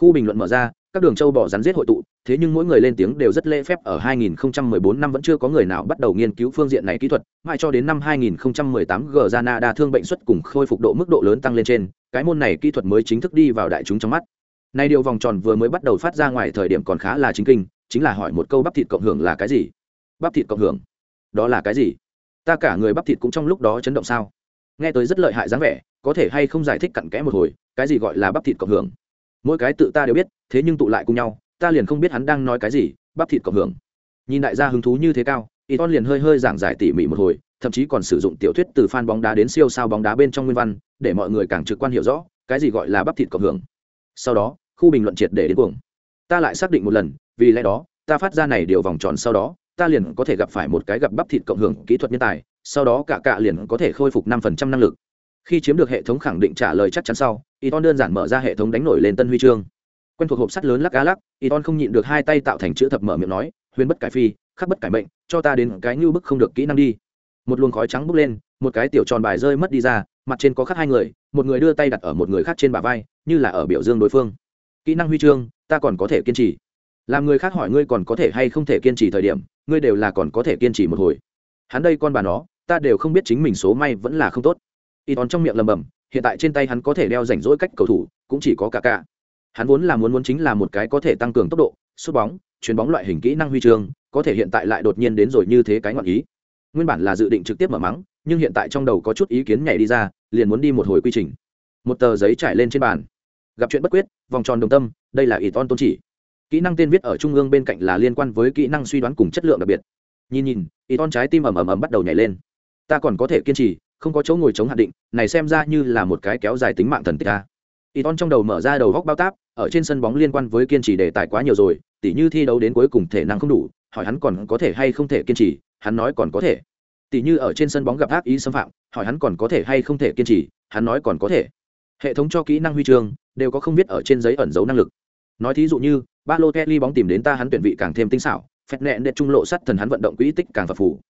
Khu bình luận mở ra, các đường châu bỏ rắn giết hội tụ, thế nhưng mỗi người lên tiếng đều rất lễ phép ở 2014 năm vẫn chưa có người nào bắt đầu nghiên cứu phương diện này kỹ thuật, mãi cho đến năm 2018 g đa thương bệnh xuất cùng khôi phục độ mức độ lớn tăng lên trên, cái môn này kỹ thuật mới chính thức đi vào đại chúng trong mắt. Nay điều vòng tròn vừa mới bắt đầu phát ra ngoài thời điểm còn khá là chính kinh, chính là hỏi một câu bắp thịt cộng hưởng là cái gì? Bắp thịt cộng hưởng? Đó là cái gì? Ta cả người bắp thịt cũng trong lúc đó chấn động sao? Nghe tới rất lợi hại dáng vẻ, có thể hay không giải thích cặn kẽ một hồi, cái gì gọi là bắp thịt cộng hưởng? Mỗi cái tự ta đều biết, thế nhưng tụ lại cùng nhau, ta liền không biết hắn đang nói cái gì, bắp thịt cộng hưởng. Nhìn đại gia hứng thú như thế cao y ton liền hơi hơi giảng giải tỉ mỉ một hồi, thậm chí còn sử dụng tiểu thuyết từ fan bóng đá đến siêu sao bóng đá bên trong nguyên văn, để mọi người càng trực quan hiểu rõ, cái gì gọi là bắp thịt cộng hưởng. Sau đó, khu bình luận triệt để đến cuồng. Ta lại xác định một lần, vì lẽ đó, ta phát ra này điều vòng tròn sau đó, ta liền có thể gặp phải một cái gặp bắp thịt cộng hưởng kỹ thuật nhân tài, sau đó cả cạ liền có thể khôi phục năm phần trăm năng lực. Khi chiếm được hệ thống khẳng định trả lời chắc chắn sau Iton đơn giản mở ra hệ thống đánh nổi lên tân huy chương. Quen thuộc hộp sắt lớn lắc á lắc Iton không nhịn được hai tay tạo thành chữ thập mở miệng nói, huyền bất cải phi, khắc bất cải mệnh, cho ta đến cái như bức không được kỹ năng đi. Một luồng khói trắng bốc lên, một cái tiểu tròn bài rơi mất đi ra, mặt trên có khắc hai người, một người đưa tay đặt ở một người khác trên bả vai, như là ở biểu dương đối phương. Kỹ năng huy chương, ta còn có thể kiên trì. Làm người khác hỏi ngươi còn có thể hay không thể kiên trì thời điểm, ngươi đều là còn có thể kiên trì một hồi. Hắn đây con bà nó, ta đều không biết chính mình số may vẫn là không tốt. Y tón trong miệng lầm bầm hiện tại trên tay hắn có thể đeo rảnh rỗi cách cầu thủ, cũng chỉ có cả cả. Hắn vốn là muốn muốn chính là một cái có thể tăng cường tốc độ, sút bóng, chuyền bóng loại hình kỹ năng huy chương, có thể hiện tại lại đột nhiên đến rồi như thế cái ngọn ý. Nguyên bản là dự định trực tiếp mở mắng, nhưng hiện tại trong đầu có chút ý kiến nhảy đi ra, liền muốn đi một hồi quy trình. Một tờ giấy trải lên trên bàn. Gặp chuyện bất quyết, vòng tròn đồng tâm, đây là ý ton tôn chỉ. Kỹ năng tên viết ở trung ương bên cạnh là liên quan với kỹ năng suy đoán cùng chất lượng đặc biệt. Nhìn nhìn ý ton trái tim ầm ầm ầm bắt đầu nhảy lên. Ta còn có thể kiên trì không có chỗ ngồi chống hạn định, này xem ra như là một cái kéo dài tính mạng thần tích ta Y ton trong đầu mở ra đầu góc bao táp, ở trên sân bóng liên quan với kiên trì đề tài quá nhiều rồi, tỉ như thi đấu đến cuối cùng thể năng không đủ, hỏi hắn còn có thể hay không thể kiên trì, hắn nói còn có thể. Tỉ như ở trên sân bóng gặp ác ý xâm phạm, hỏi hắn còn có thể hay không thể kiên trì, hắn nói còn có thể. Hệ thống cho kỹ năng huy chương, đều có không biết ở trên giấy ẩn dấu năng lực. Nói thí dụ như ba lô kelly bóng tìm đến ta hắn tuyển vị càng thêm tinh xảo phép nẹn đệ trung lộ sắt thần hắn vận động quỹ tích càng phập phủ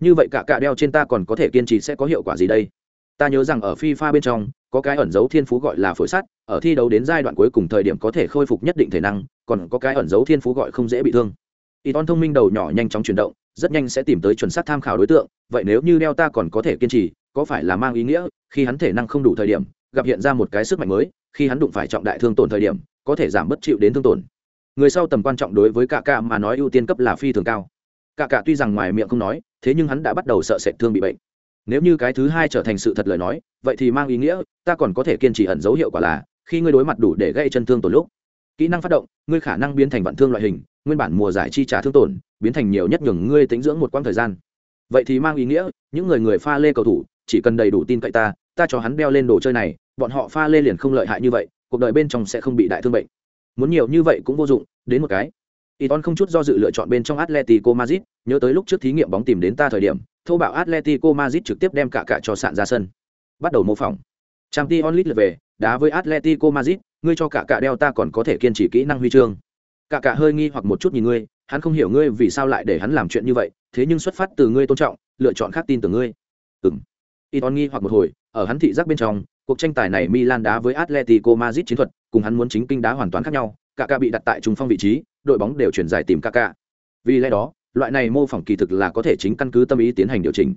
như vậy cả cạ đeo trên ta còn có thể kiên trì sẽ có hiệu quả gì đây? Ta nhớ rằng ở fifa bên trong, có cái ẩn dấu thiên phú gọi là phổi sắt, ở thi đấu đến giai đoạn cuối cùng thời điểm có thể khôi phục nhất định thể năng, còn có cái ẩn dấu thiên phú gọi không dễ bị thương. Y ton thông minh đầu nhỏ nhanh chóng chuyển động, rất nhanh sẽ tìm tới chuẩn xác tham khảo đối tượng, vậy nếu như đeo ta còn có thể kiên trì, có phải là mang ý nghĩa, khi hắn thể năng không đủ thời điểm, gặp hiện ra một cái sức mạnh mới, khi hắn đụng phải trọng đại thương tổn thời điểm, có thể giảm bất chịu đến thương tổn. Người sau tầm quan trọng đối với cả ca mà nói ưu tiên cấp là phi thường cao. Cả cả tuy rằng ngoài miệng không nói thế nhưng hắn đã bắt đầu sợ sệt thương bị bệnh. Nếu như cái thứ hai trở thành sự thật lời nói, vậy thì mang ý nghĩa, ta còn có thể kiên trì ẩn dấu hiệu quả là, khi ngươi đối mặt đủ để gây chân thương tổn lúc, kỹ năng phát động, ngươi khả năng biến thành vận thương loại hình, nguyên bản mùa giải chi trả thương tổn, biến thành nhiều nhất nhường ngươi tính dưỡng một quãng thời gian. Vậy thì mang ý nghĩa, những người người pha lê cầu thủ, chỉ cần đầy đủ tin cậy ta ta cho hắn đeo lên đồ chơi này, bọn họ pha lê liền không lợi hại như vậy, cuộc đời bên trong sẽ không bị đại thương bệnh. Muốn nhiều như vậy cũng vô dụng, đến một cái Iton không chút do dự lựa chọn bên trong Atletico Madrid, nhớ tới lúc trước thí nghiệm bóng tìm đến ta thời điểm, thô bạo Atletico Madrid trực tiếp đem cả cả cho sạn ra sân. Bắt đầu mô phỏng. Champions League về, đá với Atletico Madrid, ngươi cho cả cả đeo ta còn có thể kiên trì kỹ năng huy chương. Cả cả hơi nghi hoặc một chút nhìn ngươi, hắn không hiểu ngươi vì sao lại để hắn làm chuyện như vậy, thế nhưng xuất phát từ ngươi tôn trọng, lựa chọn khác tin tưởng ngươi. Ừm. Iton nghi hoặc một hồi, ở hắn thị giác bên trong, cuộc tranh tài này Milan đá với Atletico Madrid chiến thuật, cùng hắn muốn chính kinh đá hoàn toàn khác nhau, cả cả bị đặt tại trung phong vị trí, đội bóng đều chuyển giải tìm cả. Vì lẽ đó, loại này mô phỏng kỳ thực là có thể chính căn cứ tâm ý tiến hành điều chỉnh.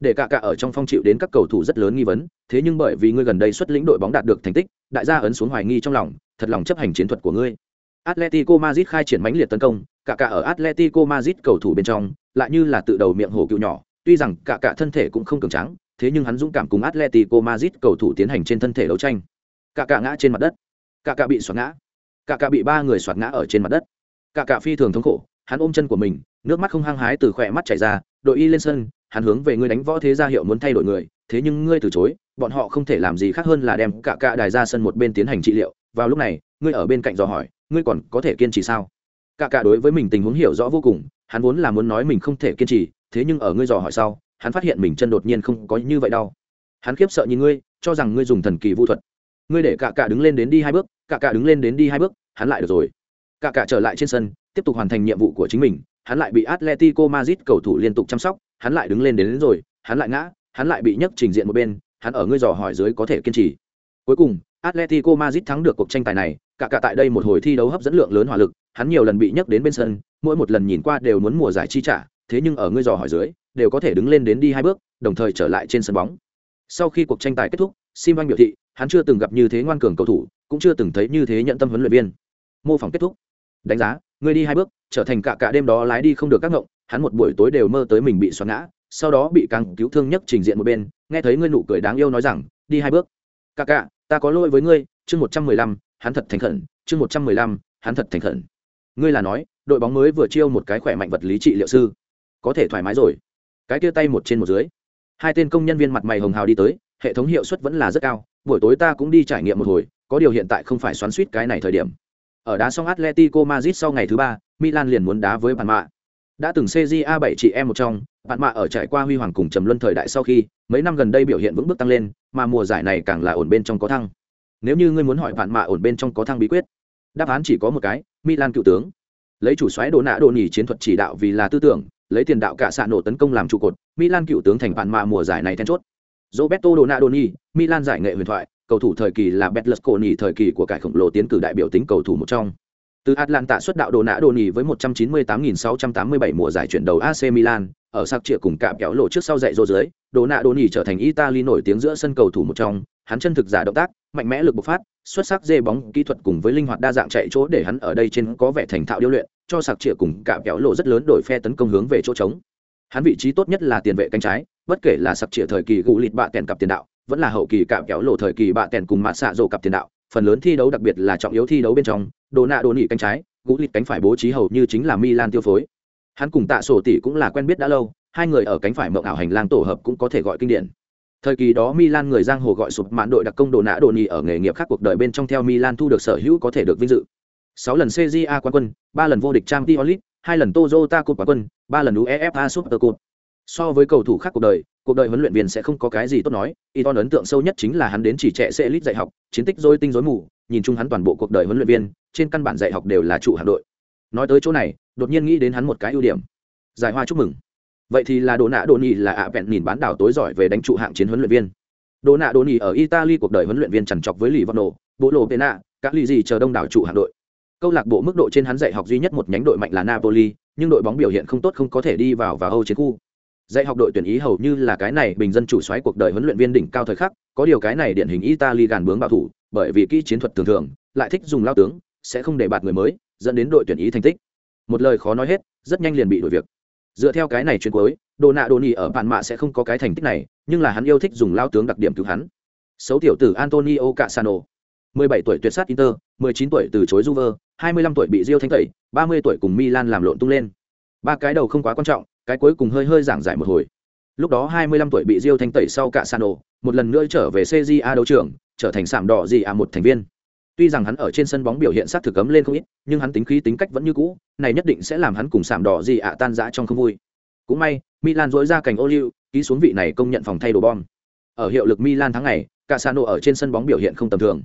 Để cả ở trong phong chịu đến các cầu thủ rất lớn nghi vấn, thế nhưng bởi vì ngươi gần đây xuất lĩnh đội bóng đạt được thành tích, đại gia ấn xuống hoài nghi trong lòng, thật lòng chấp hành chiến thuật của ngươi. Atletico Madrid khai triển mãnh liệt tấn công, cả cả ở Atletico Madrid cầu thủ bên trong, lại như là tự đầu miệng hổ cựu nhỏ, tuy rằng cả cả thân thể cũng không cường tráng, thế nhưng hắn dũng cảm cùng Atletico Madrid cầu thủ tiến hành trên thân thể đấu tranh. Cả cả ngã trên mặt đất, cả cả bị xoạc ngã, cả cả bị ba người xoạc ngã ở trên mặt đất. Cả cả phi thường thống khổ, hắn ôm chân của mình, nước mắt không hăng hái từ khỏe mắt chảy ra, đội y lên sân, hắn hướng về ngươi đánh võ thế gia hiệu muốn thay đổi người, thế nhưng ngươi từ chối, bọn họ không thể làm gì khác hơn là đem cả cả đài ra sân một bên tiến hành trị liệu. Vào lúc này, ngươi ở bên cạnh dò hỏi, ngươi còn có thể kiên trì sao? Cả cả đối với mình tình huống hiểu rõ vô cùng, hắn vốn là muốn nói mình không thể kiên trì, thế nhưng ở ngươi dò hỏi sau, hắn phát hiện mình chân đột nhiên không có như vậy đau hắn khiếp sợ nhìn ngươi cho rằng ngươi dùng thần kỳ vũ thuật ngươi để cả cả đứng lên đến đi hai bước cả cả đứng lên đến đi hai bước hắn lại được rồi cả cả trở lại trên sân tiếp tục hoàn thành nhiệm vụ của chính mình hắn lại bị atletico madrid cầu thủ liên tục chăm sóc hắn lại đứng lên đến, đến rồi hắn lại ngã hắn lại bị nhấc trình diện một bên hắn ở ngươi dò hỏi dưới có thể kiên trì. Cuối cùng atletico madrid thắng được cuộc tranh tài này cả cả tại đây một hồi thi đấu hấp dẫn lượng lớn hỏa lực hắn nhiều lần bị nhấc đến bên sân mỗi một lần nhìn qua đều muốn mùa giải chi trả thế nhưng ở ngươi dò hỏi dưới đều có thể đứng lên đến đi hai bước đồng thời trở lại trên sân bóng. Sau khi cuộc tranh tài kết thúc sim anh biểu thị hắn chưa từng gặp như thế ngoan cường cầu thủ cũng chưa từng thấy như thế nhận tâm huấn luyện viên. Mô phỏng kết thúc đánh giá, ngươi đi hai bước, trở thành cả cả đêm đó lái đi không được các ngộng, hắn một buổi tối đều mơ tới mình bị xoắn ngã, sau đó bị càng cứu thương nhất trình diện một bên, nghe thấy ngươi nụ cười đáng yêu nói rằng, đi hai bước. Cả cả, ta có lỗi với ngươi, chương một trăm mười lăm, hắn thật thành khẩn, chương một trăm mười lăm, hắn thật thành khẩn. Ngươi là nói, đội bóng mới vừa chiêu một cái khỏe mạnh vật lý trị liệu sư. Có thể thoải mái rồi. Cái kia tay một trên một dưới. Hai tên công nhân viên mặt mày hồng hào đi tới, hệ thống hiệu suất vẫn là rất cao, buổi tối ta cũng đi trải nghiệm một hồi, có điều hiện tại không phải xoắn suýt cái này thời điểm ở đá xong atletico madrid sau ngày thứ ba milan liền muốn đá với bạn mạ đã từng cja bảy chị em một trong bạn mạ ở trải qua huy hoàng cùng trầm luân thời đại sau khi mấy năm gần đây biểu hiện vững bước tăng lên mà mùa giải này càng là ổn bên trong có thăng. Nếu như ngươi muốn hỏi bạn mạ ổn bên trong có thăng bí quyết đáp án chỉ có một cái milan cựu tướng. Lấy chủ soái đồ nạ đồ nhỉ chiến thuật chỉ đạo vì là tư tưởng lấy tiền đạo cả xạ nổ tấn công làm trụ cột milan cựu tướng thành bạn mạ mùa giải này then chốt. Roberto Donadoni, nạ milan giải nghệ huyền thoại cầu thủ thời kỳ là Betlesconi thời kỳ của cải khổng lồ tiến cử đại biểu tính cầu thủ một trong. Từ Atlanta xuất đạo đồ nã đồ nhì với 198.687 mùa giải chuyển đầu AC Milan, ở sạc trịa cùng cạm kéo lộ trước sau dạy rô dưới, đồ nã đồ nhì trở thành Italy nổi tiếng giữa sân cầu thủ một trong, hắn chân thực giả động tác, mạnh mẽ lực bộc phát, xuất sắc dê bóng kỹ thuật cùng với linh hoạt đa dạng chạy chỗ để hắn ở đây trên có vẻ thành thạo điêu luyện, cho sạc trịa cùng cạm kéo lộ rất lớn đổi phe tấn công hướng về chỗ trống. Hắn vị trí tốt nhất là tiền vệ cánh trái, bất kể là sạc trịa thời kỳ gũ lịt bạ kèn cặp tiền đạo, vẫn là hậu kỳ cạm kéo lộ thời kỳ bạ tèn cùng mạ xạ rổ cặp tiền đạo, phần lớn thi đấu đặc biệt là trọng yếu thi đấu bên trong, đồ nạ đồ nỉ cánh trái, gũ lịt cánh phải bố trí hầu như chính là Milan tiêu phối. Hắn cùng Tạ Sổ tỷ cũng là quen biết đã lâu, hai người ở cánh phải mộng ảo hành lang tổ hợp cũng có thể gọi kinh điển. Thời kỳ đó Milan người giang hồ gọi sụp mạn đội đặc công đồ nã đồ nỉ ở nghề nghiệp khác cuộc đời bên trong theo Milan thu được sở hữu có thể được vinh dự. sáu lần CJA quán quân, ba lần vô địch trang t hai lần tozota Cup quán quân, ba lần UEFA Super Cup. So với cầu thủ khác cuộc đời, cuộc đời huấn luyện viên sẽ không có cái gì tốt nói, Iton ấn tượng sâu nhất chính là hắn đến chỉ trẻ sẽ elite dạy học, chiến tích dôi tinh dối mù, nhìn chung hắn toàn bộ cuộc đời huấn luyện viên, trên căn bản dạy học đều là trụ hạng đội. Nói tới chỗ này, đột nhiên nghĩ đến hắn một cái ưu điểm. Giải hoa chúc mừng vậy thì là đồ nạ đồ nhì là ạ vẹn nhìn bán đảo tối giỏi về đánh trụ hạng chiến huấn luyện viên đồ nạ đồ nhì ở italy cuộc đời huấn luyện viên trằn trọc với lì văn nổ bộ lộ pena các lì gì chờ đông đảo trụ hạng đội câu lạc bộ mức độ trên hắn dạy học duy nhất một nhánh đội mạnh là napoli nhưng đội bóng biểu hiện không tốt không có thể đi vào và âu chiến khu dạy học đội tuyển ý hầu như là cái này bình dân chủ xoáy cuộc đời huấn luyện viên đỉnh cao thời khắc, có điều cái này điển hình italy gàn bướng bảo thủ, bởi vì kỹ chiến thuật thường thường, lại thích dùng lao tướng, sẽ không để bạt người mới, dẫn đến đội tuyển ý thành tích. Một lời khó nói hết, rất nhanh liền bị đổi việc. Dựa theo cái này chuyên cuối, đồ nạ đồ nhì ở bạn mạ sẽ không có cái thành tích này, nhưng là hắn yêu thích dùng lao tướng đặc điểm cứu hắn. Xấu tiểu tử antonio casano 17 tuổi tuyệt sát inter 19 tuổi từ chối juve 25 tuổi bị rio thanh tẩy 30 tuổi cùng milan làm lộn tung lên. Ba cái đầu không quá quan trọng cái cuối cùng hơi hơi giảng giải một hồi lúc đó 25 tuổi bị diêu thanh tẩy sau casano một lần nữa trở về cja đấu trường trở thành sảm đỏ gì à một thành viên Tuy rằng hắn ở trên sân bóng biểu hiện sát thực cấm lên không ít, nhưng hắn tính khí tính cách vẫn như cũ, này nhất định sẽ làm hắn cùng sạm đỏ gì ạ tan rã trong không vui. Cũng may, Milan dỗi ra cảnh ô liu, ký xuống vị này công nhận phòng thay đồ bom. Ở hiệu lực Milan tháng này, Casano ở trên sân bóng biểu hiện không tầm thường.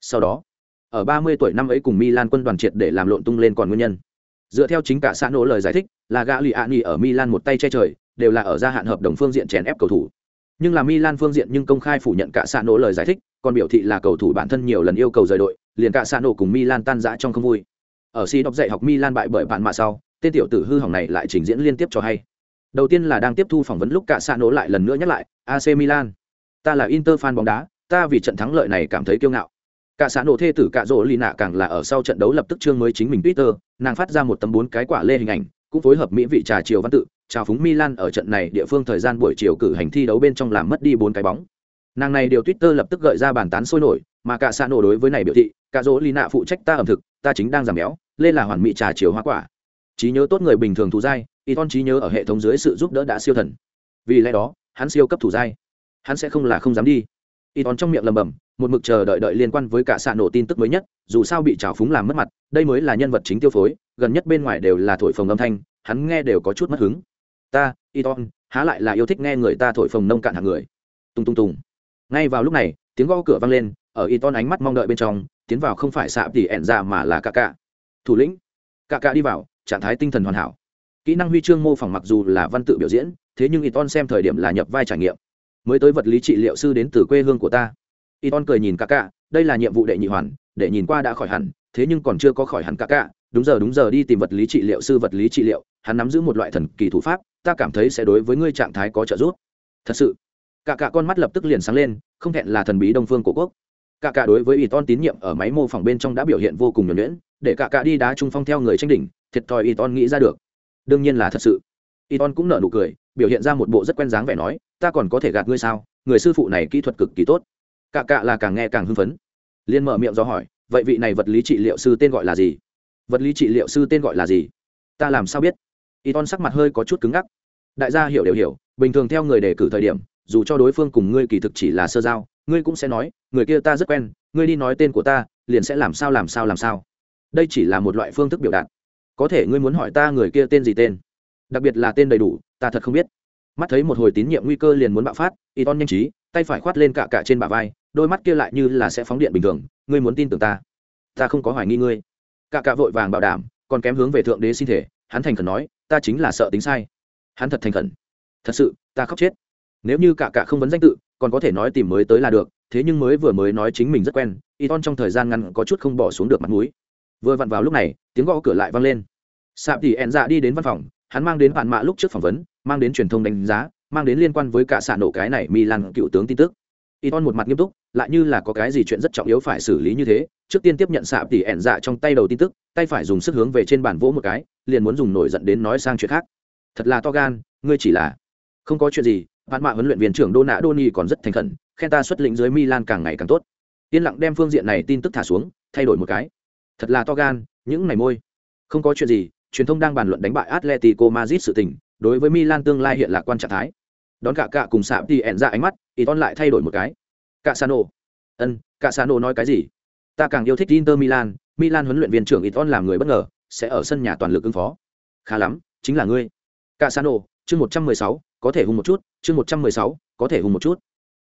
Sau đó, ở 30 tuổi năm ấy cùng Milan quân đoàn triệt để làm lộn tung lên còn nguyên nhân. Dựa theo chính cả sạ nổ lời giải thích, là Gagliani ở Milan một tay che trời, đều là ở gia hạn hợp đồng phương diện chèn ép cầu thủ. Nhưng là Milan phương diện nhưng công khai phủ nhận cả sạ nổ lời giải thích, còn biểu thị là cầu thủ bản thân nhiều lần yêu cầu rời đội, liền cả Sano cùng Milan tan rã trong không vui. Ở si đọc dạy học Milan bại bởi bạn mạ sau, tên tiểu tử hư hỏng này lại trình diễn liên tiếp cho hay. Đầu tiên là đang tiếp thu phỏng vấn lúc cả Sano lại lần nữa nhắc lại, AC Milan, ta là Inter fan bóng đá, ta vì trận thắng lợi này cảm thấy kiêu ngạo. Cả xã nổ thê tử cạ rỗ lì nạ càng là ở sau trận đấu lập tức trương mới chính mình Twitter, nàng phát ra một tấm bốn cái quả lê hình ảnh, cũng phối hợp mỹ vị trà chiều văn tự, chào phúng Milan ở trận này địa phương thời gian buổi chiều cử hành thi đấu bên trong làm mất đi bốn cái bóng. Nàng này điều twitter lập tức gợi ra bàn tán sôi nổi mà cả xã nổ đối với này biểu thị cạ rỗ lì nạ phụ trách ta ẩm thực ta chính đang giảm béo lên là hoàn mỹ trà chiều hoa quả. Trí nhớ tốt người bình thường thù dai y ton trí nhớ ở hệ thống dưới sự giúp đỡ đã siêu thần. Vì lẽ đó hắn siêu cấp thủ dai. Hắn sẽ không là không dám đi y tón trong miệng lầm bầm, một mực chờ đợi đợi liên quan với cả xạ nổ tin tức mới nhất, dù sao bị trào phúng làm mất mặt, đây mới là nhân vật chính tiêu phối, gần nhất bên ngoài đều là thổi phồng âm thanh, hắn nghe đều có chút mất hứng. Ta y tón há lại là yêu thích nghe người ta thổi phồng nông cạn hàng người. Tung tung tùng ngay vào lúc này, tiếng gõ cửa vang lên, ở y ton ánh mắt mong đợi bên trong, tiến vào không phải xạ tỉ ẹn ra mà là cả cả. thủ lĩnh. Cả cả đi vào, trạng thái tinh thần hoàn hảo. Kỹ năng huy chương mô phỏng mặc dù là văn tự biểu diễn, thế nhưng y ton xem thời điểm là nhập vai trải nghiệm mới tới vật lý trị liệu sư đến từ quê hương của ta. Y ton cười nhìn Cả Cả, đây là nhiệm vụ đệ nhị hoàn để nhìn qua đã khỏi hẳn thế nhưng còn chưa có khỏi hẳn Cả Cả. đúng giờ đúng giờ đi tìm vật lý trị liệu sư vật lý trị liệu hắn nắm giữ một loại thần kỳ thủ pháp ta cảm thấy sẽ đối với ngươi trạng thái có trợ giúp. Thật sự. Cả cả con mắt lập tức liền sáng lên không thẹn là thần bí đông phương của quốc. Cả cả đối với ủy ton tín nhiệm ở máy mô phỏng bên trong đã biểu hiện vô cùng nhuẩn nhuyễn để cả cả đi đá trung phong theo người tranh đỉnh thiệt thòi ủy ton nghĩ ra được. Đương nhiên là thật sự. Y ton cũng nở nụ cười biểu hiện ra một bộ rất quen dáng vẻ nói, ta còn có thể gạt ngươi sao? Người sư phụ này kỹ thuật cực kỳ tốt. Cạ cạ là càng nghe càng hưng phấn. Liên mở miệng do hỏi, vậy vị này vật lý trị liệu sư tên gọi là gì? Vật lý trị liệu sư tên gọi là gì? Ta làm sao biết? Y ton sắc mặt hơi có chút cứng ngắc. Đại gia hiểu đều hiểu, bình thường theo người đề cử thời điểm, dù cho đối phương cùng ngươi kỳ thực chỉ là sơ giao, ngươi cũng sẽ nói, người kia ta rất quen, ngươi đi nói tên của ta, liền sẽ làm sao làm sao làm sao. Đây chỉ là một loại phương thức biểu đạt. Có thể ngươi muốn hỏi ta người kia tên gì tên? Đặc biệt là tên đầy đủ, ta thật không biết. Mắt thấy một hồi tín nhiệm nguy cơ liền muốn bạo phát Iton nhanh trí, tay phải khoát lên cả cả trên bả vai, đôi mắt kia lại như là sẽ phóng điện bình thường, ngươi muốn tin tưởng ta? Ta không có hoài nghi ngươi. Cả cả vội vàng bảo đảm, còn kém hướng về thượng đế xin thể, hắn thành khẩn nói, ta chính là sợ tính sai. Hắn thật thành khẩn. Thật sự, ta khóc chết. Nếu như cả cả không vấn danh tự, còn có thể nói tìm mới tới là được, thế nhưng mới vừa mới nói chính mình rất quen y ton trong thời gian ngắn có chút không bỏ xuống được mặt mũi. Vừa vặn vào lúc này, tiếng gõ cửa lại vang lên. Sạp thì ẹn dạ đi đến văn phòng hắn mang đến bạn mạ lúc trước phỏng vấn, mang đến truyền thông đánh giá, mang đến liên quan với cả xạ nổ cái này milan cựu tướng tin tức. Y một mặt nghiêm túc, lại như là có cái gì chuyện rất trọng yếu phải xử lý như thế, trước tiên tiếp nhận xạ tỉ ẹn dạ trong tay đầu tin tức, tay phải dùng sức hướng về trên bàn vỗ một cái, liền muốn dùng nổi giận đến nói sang chuyện khác. Thật là to gan, ngươi chỉ là không có chuyện gì, bạn mạ huấn luyện viên trưởng đô nạ đô ni còn rất thành khẩn, khen ta xuất lĩnh dưới milan càng ngày càng tốt. Yên lặng đem phương diện này tin tức thả xuống, thay đổi một cái. Thật là to gan, những ngày môi, không có chuyện gì truyền thông đang bàn luận đánh bại atletico madrid sự tình, đối với milan tương lai hiện là quan trạng thái. Đón cả cạ cùng sạm thì ẹn ra ánh mắt, Iton lại thay đổi một cái. Cạ sano ân cạ sano nói cái gì? Ta càng yêu thích inter milan milan huấn luyện viên trưởng Iton làm người bất ngờ, sẽ ở sân nhà toàn lực ứng phó. Khá lắm, chính là ngươi. Cạ sano chương một trăm mười sáu, có thể hùng một chút, chương một trăm mười sáu, có thể hùng một chút.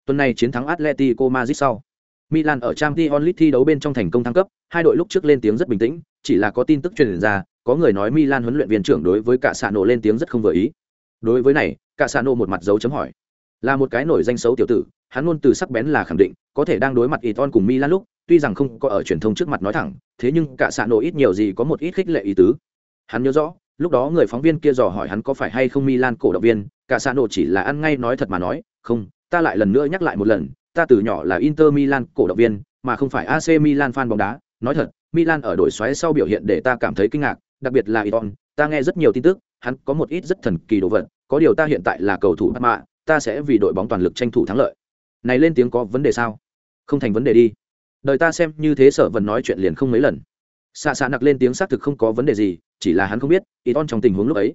Tuần này chiến thắng atletico madrid sau. Milan ở Champions League thi đấu bên trong thành công thăng cấp, hai đội lúc trước lên tiếng rất bình tĩnh, chỉ là có tin tức truyền ra có người nói milan huấn luyện viên trưởng đối với cả sano lên tiếng rất không vừa ý. Đối với này cả sano một mặt dấu chấm hỏi. Là một cái nổi danh xấu tiểu tử, hắn luôn từ sắc bén là khẳng định, có thể đang đối mặt Iton cùng Milan lúc, tuy rằng không có ở truyền thông trước mặt nói thẳng, thế nhưng cả sano ít nhiều gì có một ít khích lệ ý tứ. Hắn nhớ rõ, lúc đó người phóng viên kia dò hỏi hắn có phải hay không Milan cổ động viên cả sano chỉ là ăn ngay nói thật mà nói, không, ta lại lần nữa nhắc lại một lần, ta từ nhỏ là Inter Milan cổ động viên, mà không phải AC Milan fan bóng đá. Nói thật, Milan ở đổi xoáy sau biểu hiện để ta cảm thấy kinh ngạc đặc biệt là Iton ta nghe rất nhiều tin tức hắn có một ít rất thần kỳ đồ vật có điều ta hiện tại là cầu thủ bắt mạ ta sẽ vì đội bóng toàn lực tranh thủ thắng lợi. Này lên tiếng có vấn đề sao? Không thành vấn đề đi. Đời ta xem như thế sở vẫn nói chuyện liền không mấy lần. Xạ xạ nặc lên tiếng xác thực không có vấn đề gì chỉ là hắn không biết Iton trong tình huống lúc ấy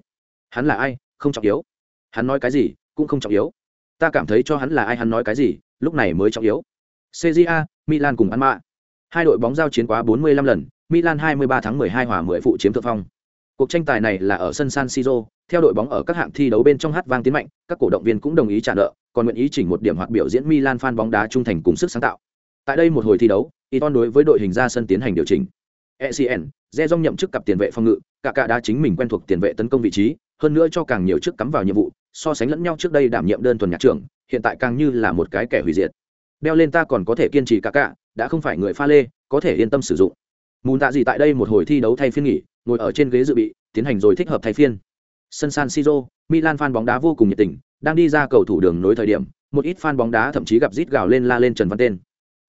hắn là ai không trọng yếu. Hắn nói cái gì cũng không trọng yếu. Ta cảm thấy cho hắn là ai hắn nói cái gì lúc này mới trọng yếu. Cagliari, milan cùng ăn mạ hai đội bóng giao chiến quá 45 lần milan 23 tháng 12 hòa 10 phụ chiếm thượng phong. Cuộc tranh tài này là ở sân san siro, theo đội bóng ở các hạng thi đấu bên trong hát vang tiến mạnh, các cổ động viên cũng đồng ý trả nợ, còn nguyện ý chỉnh một điểm hoặc biểu diễn milan fan bóng đá trung thành cùng sức sáng tạo. Tại đây một hồi thi đấu, iton đối với đội hình ra sân tiến hành điều chỉnh. Ecn re nhậm chức cặp tiền vệ phòng ngự, cả cả đã chính mình quen thuộc tiền vệ tấn công vị trí, hơn nữa cho càng nhiều chức cắm vào nhiệm vụ, so sánh lẫn nhau trước đây đảm nhiệm đơn thuần nhạc trưởng, hiện tại càng như là một cái kẻ hủy diệt. Đeo lên ta còn có thể kiên trì cả cả, đã không phải người pha lê, có thể yên tâm sử dụng mùn tạ gì tại đây một hồi thi đấu thay phiên nghỉ ngồi ở trên ghế dự bị tiến hành rồi thích hợp thay phiên sân san siro milan fan bóng đá vô cùng nhiệt tình đang đi ra cầu thủ đường nối thời điểm một ít fan bóng đá thậm chí gặp rít gào lên la lên trần văn tên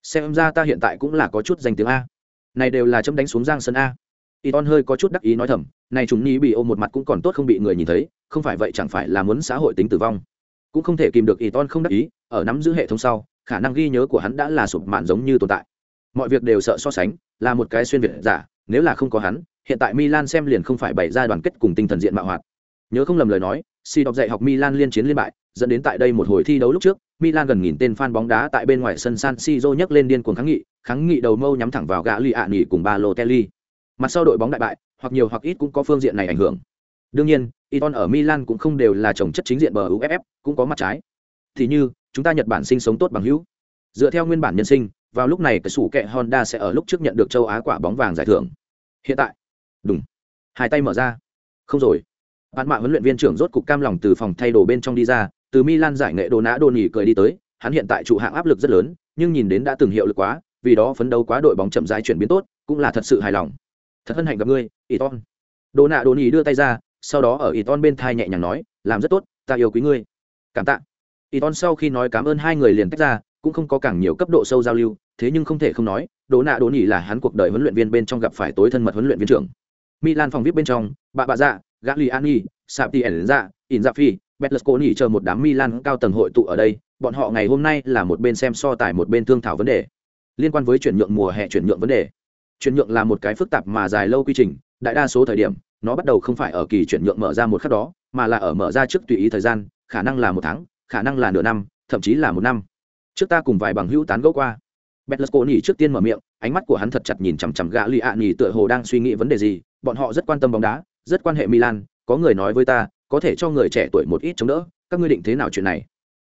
xem ra ta hiện tại cũng là có chút danh tiếng a này đều là chấm đánh xuống giang sân a Iton hơi có chút đắc ý nói thầm, này chúng ni bị ôm một mặt cũng còn tốt không bị người nhìn thấy, không phải vậy chẳng phải là muốn xã hội tính tử vong. Cũng không thể kìm được Iton không đắc ý, ở nắm giữ hệ thống sau, khả năng ghi nhớ của hắn đã là sụp mạn giống như tồn tại. Mọi việc đều sợ so sánh, là một cái xuyên việt giả, nếu là không có hắn, hiện tại Milan xem liền không phải bày ra đoàn kết cùng tinh thần diện mạo hoạt. Nhớ không lầm lời nói, si đọc dạy học Milan liên chiến liên bại, dẫn đến tại đây một hồi thi đấu lúc trước, Milan gần nghìn tên fan bóng đá tại bên ngoài sân San Siro nhấc lên điên cuồng kháng nghị, kháng nghị đầu mâu nhắm thẳng vào gã Liani cùng ba lô telly mặt sau đội bóng đại bại hoặc nhiều hoặc ít cũng có phương diện này ảnh hưởng đương nhiên Iton ở Milan cũng không đều là trồng chất chính diện bờ UFF, cũng có mặt trái. Thì như, chúng ta Nhật Bản sinh sống tốt bằng hữu. Dựa theo nguyên bản nhân sinh, vào lúc này cái sủ kệ Honda sẽ ở lúc trước nhận được châu Á quả bóng vàng giải thưởng. Hiện tại, đúng, hai tay mở ra. Không rồi. Bạn mạ huấn luyện viên trưởng rốt cục cam lòng từ phòng thay đồ bên trong đi ra, từ Milan giải nghệ đồ nã đồ nỉ cười đi tới, hắn hiện tại trụ hạng áp lực rất lớn, nhưng nhìn đến đã từng hiệu lực quá, vì đó phấn đấu quá đội bóng chậm rãi chuyển biến tốt, cũng là thật sự hài lòng thật hân hạnh gặp ngươi iton đồ nạ đồ nỉ đưa tay ra sau đó ở iton bên thai nhẹ nhàng nói làm rất tốt ta yêu quý ngươi cảm tạ iton sau khi nói cảm ơn hai người liền tách ra cũng không có càng nhiều cấp độ sâu giao lưu thế nhưng không thể không nói đố nạ đố nhì là hắn cuộc đời huấn luyện viên bên trong gặp phải tối thân mật huấn luyện viên trưởng. Milan phòng vip bên trong bà bà dạ gagliani tỉ ẩn dạ ỉn dạ phi Betlesconi chờ một đám Milan cao tầng hội tụ ở đây, bọn họ ngày hôm nay là một bên xem so tài một bên thương thảo vấn đề. Liên quan với chuyển nhượng mùa hè chuyển nhượng vấn đề. Chuyển nhượng là một cái phức tạp mà dài lâu quy trình đại đa số thời điểm nó bắt đầu không phải ở kỳ chuyển nhượng mở ra một khắc đó mà là ở mở ra trước tùy ý thời gian khả năng là một tháng khả năng là nửa năm thậm chí là một năm trước ta cùng vài bằng hữu tán gẫu qua. Betlesconi trước tiên mở miệng, ánh mắt của hắn thật chặt nhìn chằm chằm gã Liani tựa hồ đang suy nghĩ vấn đề gì, bọn họ rất quan tâm bóng đá, rất quan hệ Milan, có người nói với ta, có thể cho người trẻ tuổi một ít chống đỡ. Các ngươi định thế nào chuyện này?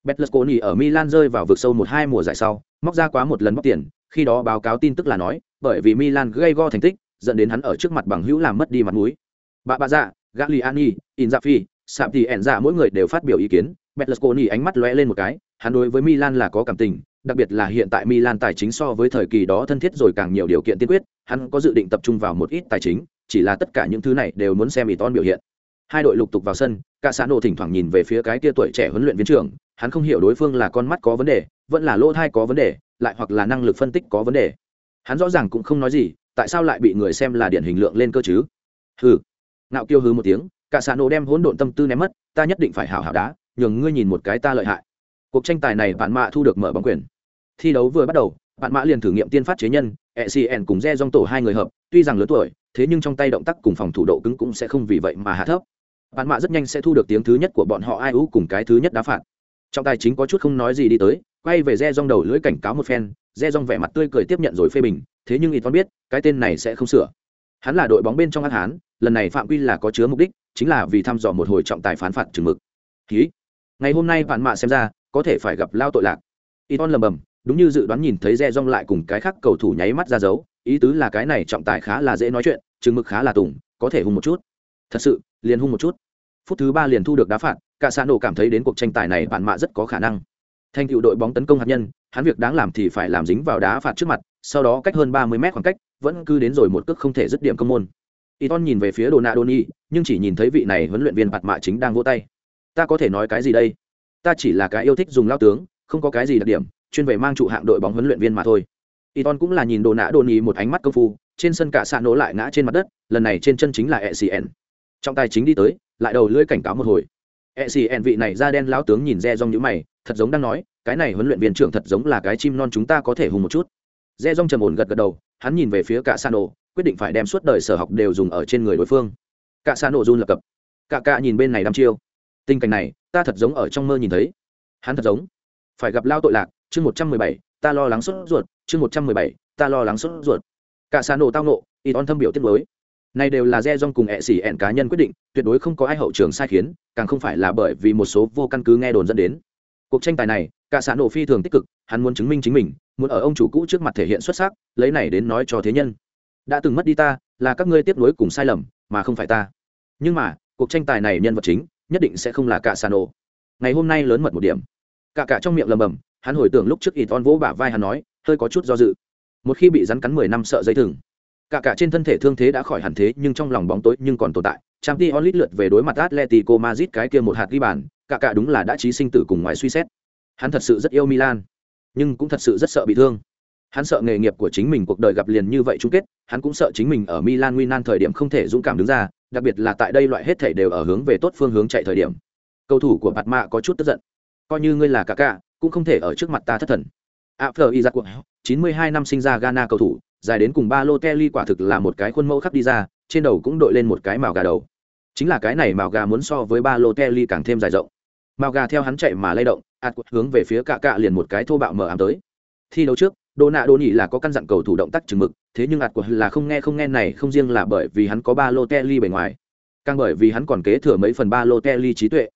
Betlesconi ở Milan rơi vào vực sâu một hai mùa giải sau móc ra quá một lần bóc tiền khi đó báo cáo tin tức là nói bởi vì Milan gây go thành tích dẫn đến hắn ở trước mặt bằng hữu làm mất đi mặt mũi. Bà bà dạ Gagliani, Inzaghi, Sạp ẻn dạ mỗi người đều phát biểu ý kiến. Betlesconi ánh mắt lóe lên một cái hắn đối với Milan là có cảm tình đặc biệt là hiện tại Milan tài chính so với thời kỳ đó thân thiết rồi càng nhiều điều kiện tiên quyết, hắn có dự định tập trung vào một ít tài chính, chỉ là tất cả những thứ này đều muốn xem Iton biểu hiện. Hai đội lục tục vào sân, cả xã nổ thỉnh thoảng nhìn về phía cái kia tuổi trẻ huấn luyện viên trưởng, hắn không hiểu đối phương là con mắt có vấn đề, vẫn là lỗ thai có vấn đề, lại hoặc là năng lực phân tích có vấn đề. Hắn rõ ràng cũng không nói gì, tại sao lại bị người xem là điển hình lượng lên cơ chứ? Hừ. Nạo kiêu hừ một tiếng, cả xã nổ đem hỗn độn tâm tư ném mất, ta nhất định phải hảo hảo đá, nhường ngươi nhìn một cái ta lợi hại. Cuộc tranh tài này bạn mạ thu được mở bóng quyền. Thi đấu vừa bắt đầu bạn mã liền thử nghiệm tiên phát chế nhân ecn cùng re dong tổ hai người hợp, tuy rằng lớn tuổi, thế nhưng trong tay động tác cùng phòng thủ độ cứng cũng sẽ không vì vậy mà hạ thấp. Bạn mã rất nhanh sẽ thu được tiếng thứ nhất của bọn họ ai ú cùng cái thứ nhất đá phạt. Trong tài chính có chút không nói gì đi tới, quay về re dong đầu lưỡi cảnh cáo một phen, re dong vẻ mặt tươi cười tiếp nhận rồi phê bình, thế nhưng ít toán biết, cái tên này sẽ không sửa. Hắn là đội bóng bên trong ác hán, lần này phạm quy là có chứa mục đích, chính là vì thăm dò một hồi trọng tài phán phạt chừng mực. Ký ngày hôm nay bạn mạ xem ra có thể phải gặp lao tội lạc. Iton lầm bầm, đúng như dự đoán nhìn thấy re rong lại cùng cái khác cầu thủ nháy mắt ra dấu ý tứ là cái này trọng tài khá là dễ nói chuyện chừng mực khá là tùng có thể hung một chút. Thật sự liền hung một chút. Phút thứ ba liền thu được đá phạt cả xã nổ cảm thấy đến cuộc tranh tài này bạn mạ rất có khả năng. Thành cựu đội bóng tấn công hạt nhân hắn việc đáng làm thì phải làm dính vào đá phạt trước mặt sau đó cách hơn ba mươi mét khoảng cách vẫn cứ đến rồi một cước không thể dứt điểm công môn. Iton nhìn về phía Donadoni, nhưng chỉ nhìn thấy vị này huấn luyện viên bạt mạ chính đang vỗ tay. Ta có thể nói cái gì đây? Ta chỉ là cái yêu thích dùng lao tướng, không có cái gì đặc điểm, chuyên về mang trụ hạng đội bóng huấn luyện viên mà thôi. Y cũng là nhìn đồ nã đồ nhì một ánh mắt công phu trên sân cả xạ nổ lại ngã trên mặt đất lần này trên chân chính là e cn trong tài chính đi tới lại đầu lưỡi cảnh cáo một hồi. E cn vị này da đen lao tướng nhìn re rong nhữ mày thật giống đang nói cái này huấn luyện viên trưởng thật giống là cái chim non chúng ta có thể hùng một chút. Re rong trầm ổn gật gật đầu hắn nhìn về phía cả xạ nổ quyết định phải đem suốt đời sở học đều dùng ở trên người đối phương. Cả xạ nổ run lập cập. Cả cả nhìn bên này đăm chiêu. Tình cảnh này ta thật giống ở trong mơ nhìn thấy. Hắn thật giống. Phải gặp lao tội lạc, chương một trăm mười bảy, ta lo lắng sốt ruột, chương một trăm mười bảy, ta lo lắng sốt ruột. Cả xa nổ tao nộ y on thâm biểu tiết mới. Này đều là re dong cùng ẹ xỉ ẹn cá nhân quyết định, tuyệt đối không có ai hậu trường sai khiến, càng không phải là bởi vì một số vô căn cứ nghe đồn dẫn đến. Cuộc tranh tài này, cả xã nổ phi thường tích cực, hắn muốn chứng minh chính mình, muốn ở ông chủ cũ trước mặt thể hiện xuất sắc, lấy này đến nói cho thế nhân. Đã từng mất đi ta, là các ngươi tiếp nối cùng sai lầm, mà không phải ta. Nhưng mà, cuộc tranh tài này nhân vật chính nhất định sẽ không là cả sano. Ngày hôm nay lớn mật một điểm. Cả cả trong miệng lầm bầm, hắn hồi tưởng lúc trước ít on vỗ bả vai hắn nói, hơi có chút do dự. Một khi bị rắn cắn mười năm sợ dây thừng, cả cả trên thân thể thương thế đã khỏi hẳn thế, nhưng trong lòng bóng tối nhưng còn tồn tại. Trang t onlit lượt về đối mặt atletico madrid cái kia một hạt ghi bàn, cả cả đúng là đã trí sinh tử cùng ngoài suy xét. Hắn thật sự rất yêu milan, nhưng cũng thật sự rất sợ bị thương hắn sợ nghề nghiệp của chính mình cuộc đời gặp liền như vậy chung kết, hắn cũng sợ chính mình ở milan nguy nan thời điểm không thể dũng cảm đứng ra, đặc biệt là tại đây loại hết thể đều ở hướng về tốt phương hướng chạy thời điểm. Cầu thủ của bạt mạ có chút tức giận. Coi như ngươi là cả cả cũng không thể ở trước mặt ta thất thần. A phờ y dạ ra cuộc chín mươi hai năm sinh ra ghana cầu thủ, dài đến cùng ba lô kelly quả thực là một cái khuôn mẫu khắp đi ra, trên đầu cũng đội lên một cái màu gà đầu. Chính là cái này màu gà muốn so với ba lô kelly càng thêm dài rộng. Màu gà theo hắn chạy mà lay động ạt hướng về phía Cả Cả liền một cái thô bạo mở ám tới. Thi đấu trước đồ nạ đồ nhỉ là có căn dặn cầu thủ động tác chừng mực, thế nhưng ạt là không nghe không nghe này không riêng là bởi vì hắn có ba lô kelly bề ngoài, càng bởi vì hắn còn kế thừa mấy phần ba lô kelly trí tuệ.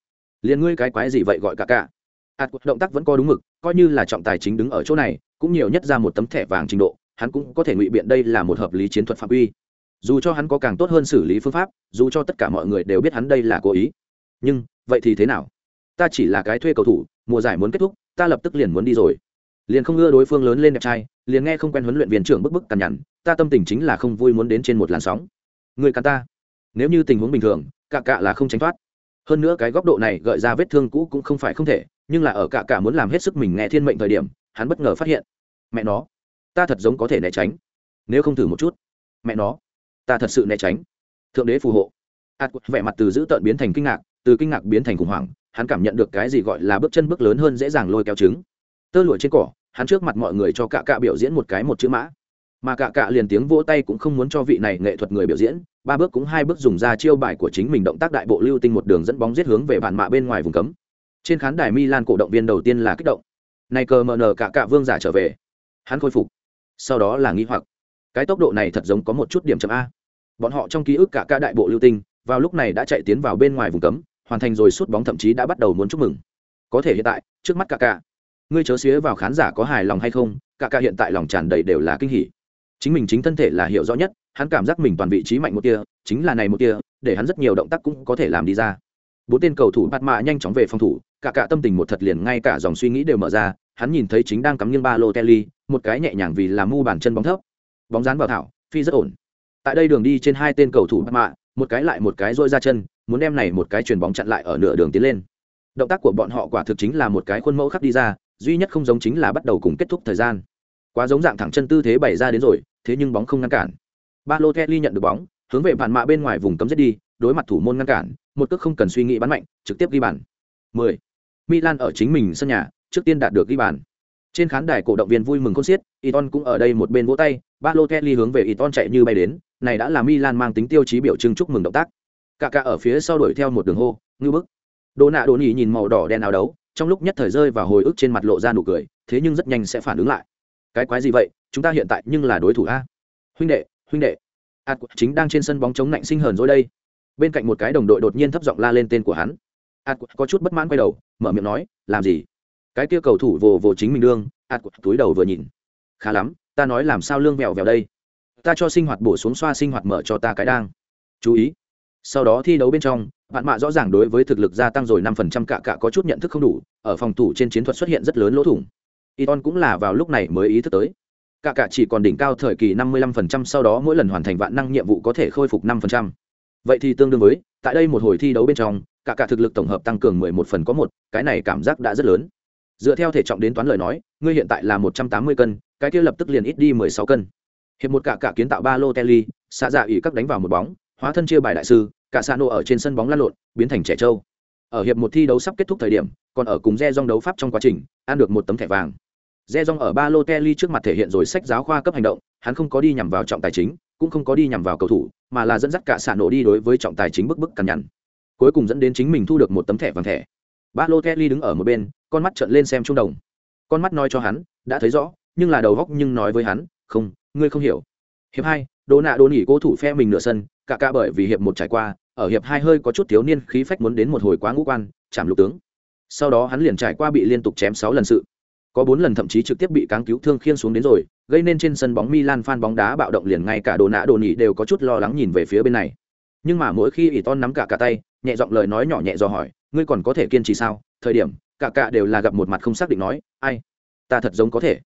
Liền ngươi cái quái gì vậy gọi cả cả? ạt của động tác vẫn có đúng mực, coi như là trọng tài chính đứng ở chỗ này, cũng nhiều nhất ra một tấm thẻ vàng trình độ, hắn cũng có thể ngụy biện đây là một hợp lý chiến thuật phạm uy dù cho hắn có càng tốt hơn xử lý phương pháp, dù cho tất cả mọi người đều biết hắn đây là cố ý. Nhưng, vậy thì thế nào? Ta chỉ là cái thuê cầu thủ, mùa giải muốn kết thúc, ta lập tức liền muốn đi rồi liền không ưa đối phương lớn lên đẹp trai, liền nghe không quen huấn luyện viên trưởng bức bức cằn nhằn, ta tâm tình chính là không vui muốn đến trên một làn sóng. Người cắn ta. Nếu như tình huống bình thường cạ cạ là không tránh thoát. Hơn nữa cái góc độ này gợi ra vết thương cũ cũng không phải không thể, nhưng là ở cả cả muốn làm hết sức mình nghe thiên mệnh thời điểm, hắn bất ngờ phát hiện. Mẹ nó. Ta thật giống có thể né tránh. Nếu không thử một chút. Mẹ nó. Ta thật sự né tránh. Thượng đế phù hộ. Ạt vẻ mặt từ dữ tợn biến thành kinh ngạc, từ kinh ngạc biến thành khủng hoảng, hắn cảm nhận được cái gì gọi là bước chân bước lớn hơn dễ dàng lôi kéo trứng tơ lụa trên cỏ, hắn trước mặt mọi người cho cạ cạ biểu diễn một cái một chữ mã. Mà cạ cạ liền tiếng vỗ tay cũng không muốn cho vị này nghệ thuật người biểu diễn, ba bước cũng hai bước dùng ra chiêu bài của chính mình động tác đại bộ lưu tinh một đường dẫn bóng giết hướng về bản mạ bên ngoài vùng cấm. Trên khán đài Milan cổ động viên đầu tiên là kích động. Này cờ mờ nờ cạ cạ vương giả trở về. Hắn khôi phục. Sau đó là nghi hoặc. Cái tốc độ này thật giống có một chút điểm chậm a. Bọn họ trong ký ức cả cạ đại bộ lưu tinh, vào lúc này đã chạy tiến vào bên ngoài vùng cấm, hoàn thành rồi sút bóng thậm chí đã bắt đầu muốn chúc mừng. Có thể hiện tại, trước mắt cả cạ ngươi chớ xía vào khán giả có hài lòng hay không, cả cả hiện tại lòng tràn đầy đều là kinh hỉ. Chính mình chính thân thể là hiểu rõ nhất, hắn cảm giác mình toàn vị trí mạnh một kia chính là này một kia để hắn rất nhiều động tác cũng có thể làm đi ra. Bốn tên cầu thủ bạt mạ nhanh chóng về phòng thủ, cả cả tâm tình một thật liền ngay cả dòng suy nghĩ đều mở ra, hắn nhìn thấy chính đang cắm nghiêng ba lô kelly một cái nhẹ nhàng vì làm mu bàn chân bóng thấp. Bóng dán vào thảo, phi rất ổn. Tại đây đường đi trên hai tên cầu thủ bạt mạ một cái lại một cái dôi ra chân, muốn đem này một cái chuyền bóng chặn lại ở nửa đường tiến lên. Động tác của bọn họ quả thực chính là một cái khuôn mẫu khắc đi ra duy nhất không giống chính là bắt đầu cùng kết thúc thời gian. Quá giống dạng thẳng chân tư thế bày ra đến rồi, thế nhưng bóng không ngăn cản. Ba lô kelly nhận được bóng, hướng về bàn mạ bên ngoài vùng cấm giết đi, đối mặt thủ môn ngăn cản, một cước không cần suy nghĩ bắn mạnh, trực tiếp ghi bàn. 10. Milan ở chính mình sân nhà, trước tiên đạt được ghi bàn. Trên khán đài cổ động viên vui mừng khôn xiết, Iton cũng ở đây một bên vỗ tay Balotelli hướng về Iton chạy như bay đến, này đã là Milan mang tính tiêu chí biểu trưng chúc mừng động tác. Cả cả ở phía sau đuổi theo một đường hô, ngư bức. Đồ nạ đồ nhì nhìn màu đỏ đen áo đấu trong lúc nhất thời rơi và hồi ức trên mặt lộ ra nụ cười, thế nhưng rất nhanh sẽ phản ứng lại. Cái quái gì vậy? Chúng ta hiện tại nhưng là đối thủ a. Huynh đệ huynh đệ. Ạt chính đang trên sân bóng chống lạnh sinh hờn rồi đây. Bên cạnh một cái đồng đội đột nhiên thấp giọng la lên tên của hắn. Ạt có chút bất mãn quay đầu, mở miệng nói, làm gì? Cái kia cầu thủ vồ vồ chính mình đương ạt túi đầu vừa nhìn. Khá lắm, ta nói làm sao lương vẹo vẹo đây? Ta cho sinh hoạt bổ xuống xoa sinh hoạt mở cho ta cái đang. Chú ý sau đó thi đấu bên trong bạn mạ rõ ràng đối với thực lực gia tăng rồi năm phần trăm cả cả có chút nhận thức không đủ, ở phòng thủ trên chiến thuật xuất hiện rất lớn lỗ thủng. Iton cũng là vào lúc này mới ý thức tới. Cả cả chỉ còn đỉnh cao thời kỳ năm mươi lăm phần trăm sau đó mỗi lần hoàn thành vạn năng nhiệm vụ có thể khôi phục năm phần trăm. Vậy thì tương đương với, tại đây một hồi thi đấu bên trong, cả cả thực lực tổng hợp tăng cường mười một phần có một, cái này cảm giác đã rất lớn. Dựa theo thể trọng đến toán lời nói, ngươi hiện tại là một trăm tám mươi cân, cái kia lập tức liền ít đi mười sáu cân. Hiệp một cả cả kiến tạo ba lô telly xạ dạ ỉ các đánh vào một bóng hóa thân chia bài đại sư, cả xa nổ ở trên sân bóng lăn lộn, biến thành trẻ trâu. Ở hiệp một thi đấu sắp kết thúc thời điểm, còn ở cùng re dong đấu pháp trong quá trình, ăn được một tấm thẻ vàng. Re dong ở ba lô telly trước mặt thể hiện rồi sách giáo khoa cấp hành động, hắn không có đi nhằm vào trọng tài chính, cũng không có đi nhằm vào cầu thủ, mà là dẫn dắt cả xạ nổ đi đối với trọng tài chính bức bức cằn nhằn. Cuối cùng dẫn đến chính mình thu được một tấm thẻ vàng thẻ. Ba lô kelly đứng ở một bên, con mắt trợn lên xem trung đồng. Con mắt nói cho hắn, đã thấy rõ, nhưng là đầu góc nhưng nói với hắn, không, ngươi không hiểu. Hiệp hai đồ nạ đồ nỉ cố thủ phe mình nửa sân, cả cả bởi vì hiệp một trải qua, ở hiệp hai hơi có chút thiếu niên khí phách muốn đến một hồi quá ngũ quan, chạm lục tướng. Sau đó hắn liền trải qua bị liên tục chém sáu lần sự. Có bốn lần thậm chí trực tiếp bị cáng cứu thương khiên xuống đến rồi, gây nên trên sân bóng Milan fan bóng đá bạo động liền ngay cả đồ nã đồ nỉ đều có chút lo lắng nhìn về phía bên này. Nhưng mà mỗi khi ỷ ton nắm cả cả tay, nhẹ giọng lời nói nhỏ nhẹ do hỏi, ngươi còn có thể kiên trì sao? Thời điểm, cả cả đều là gặp một mặt không xác định nói, ai? Ta thật giống có thể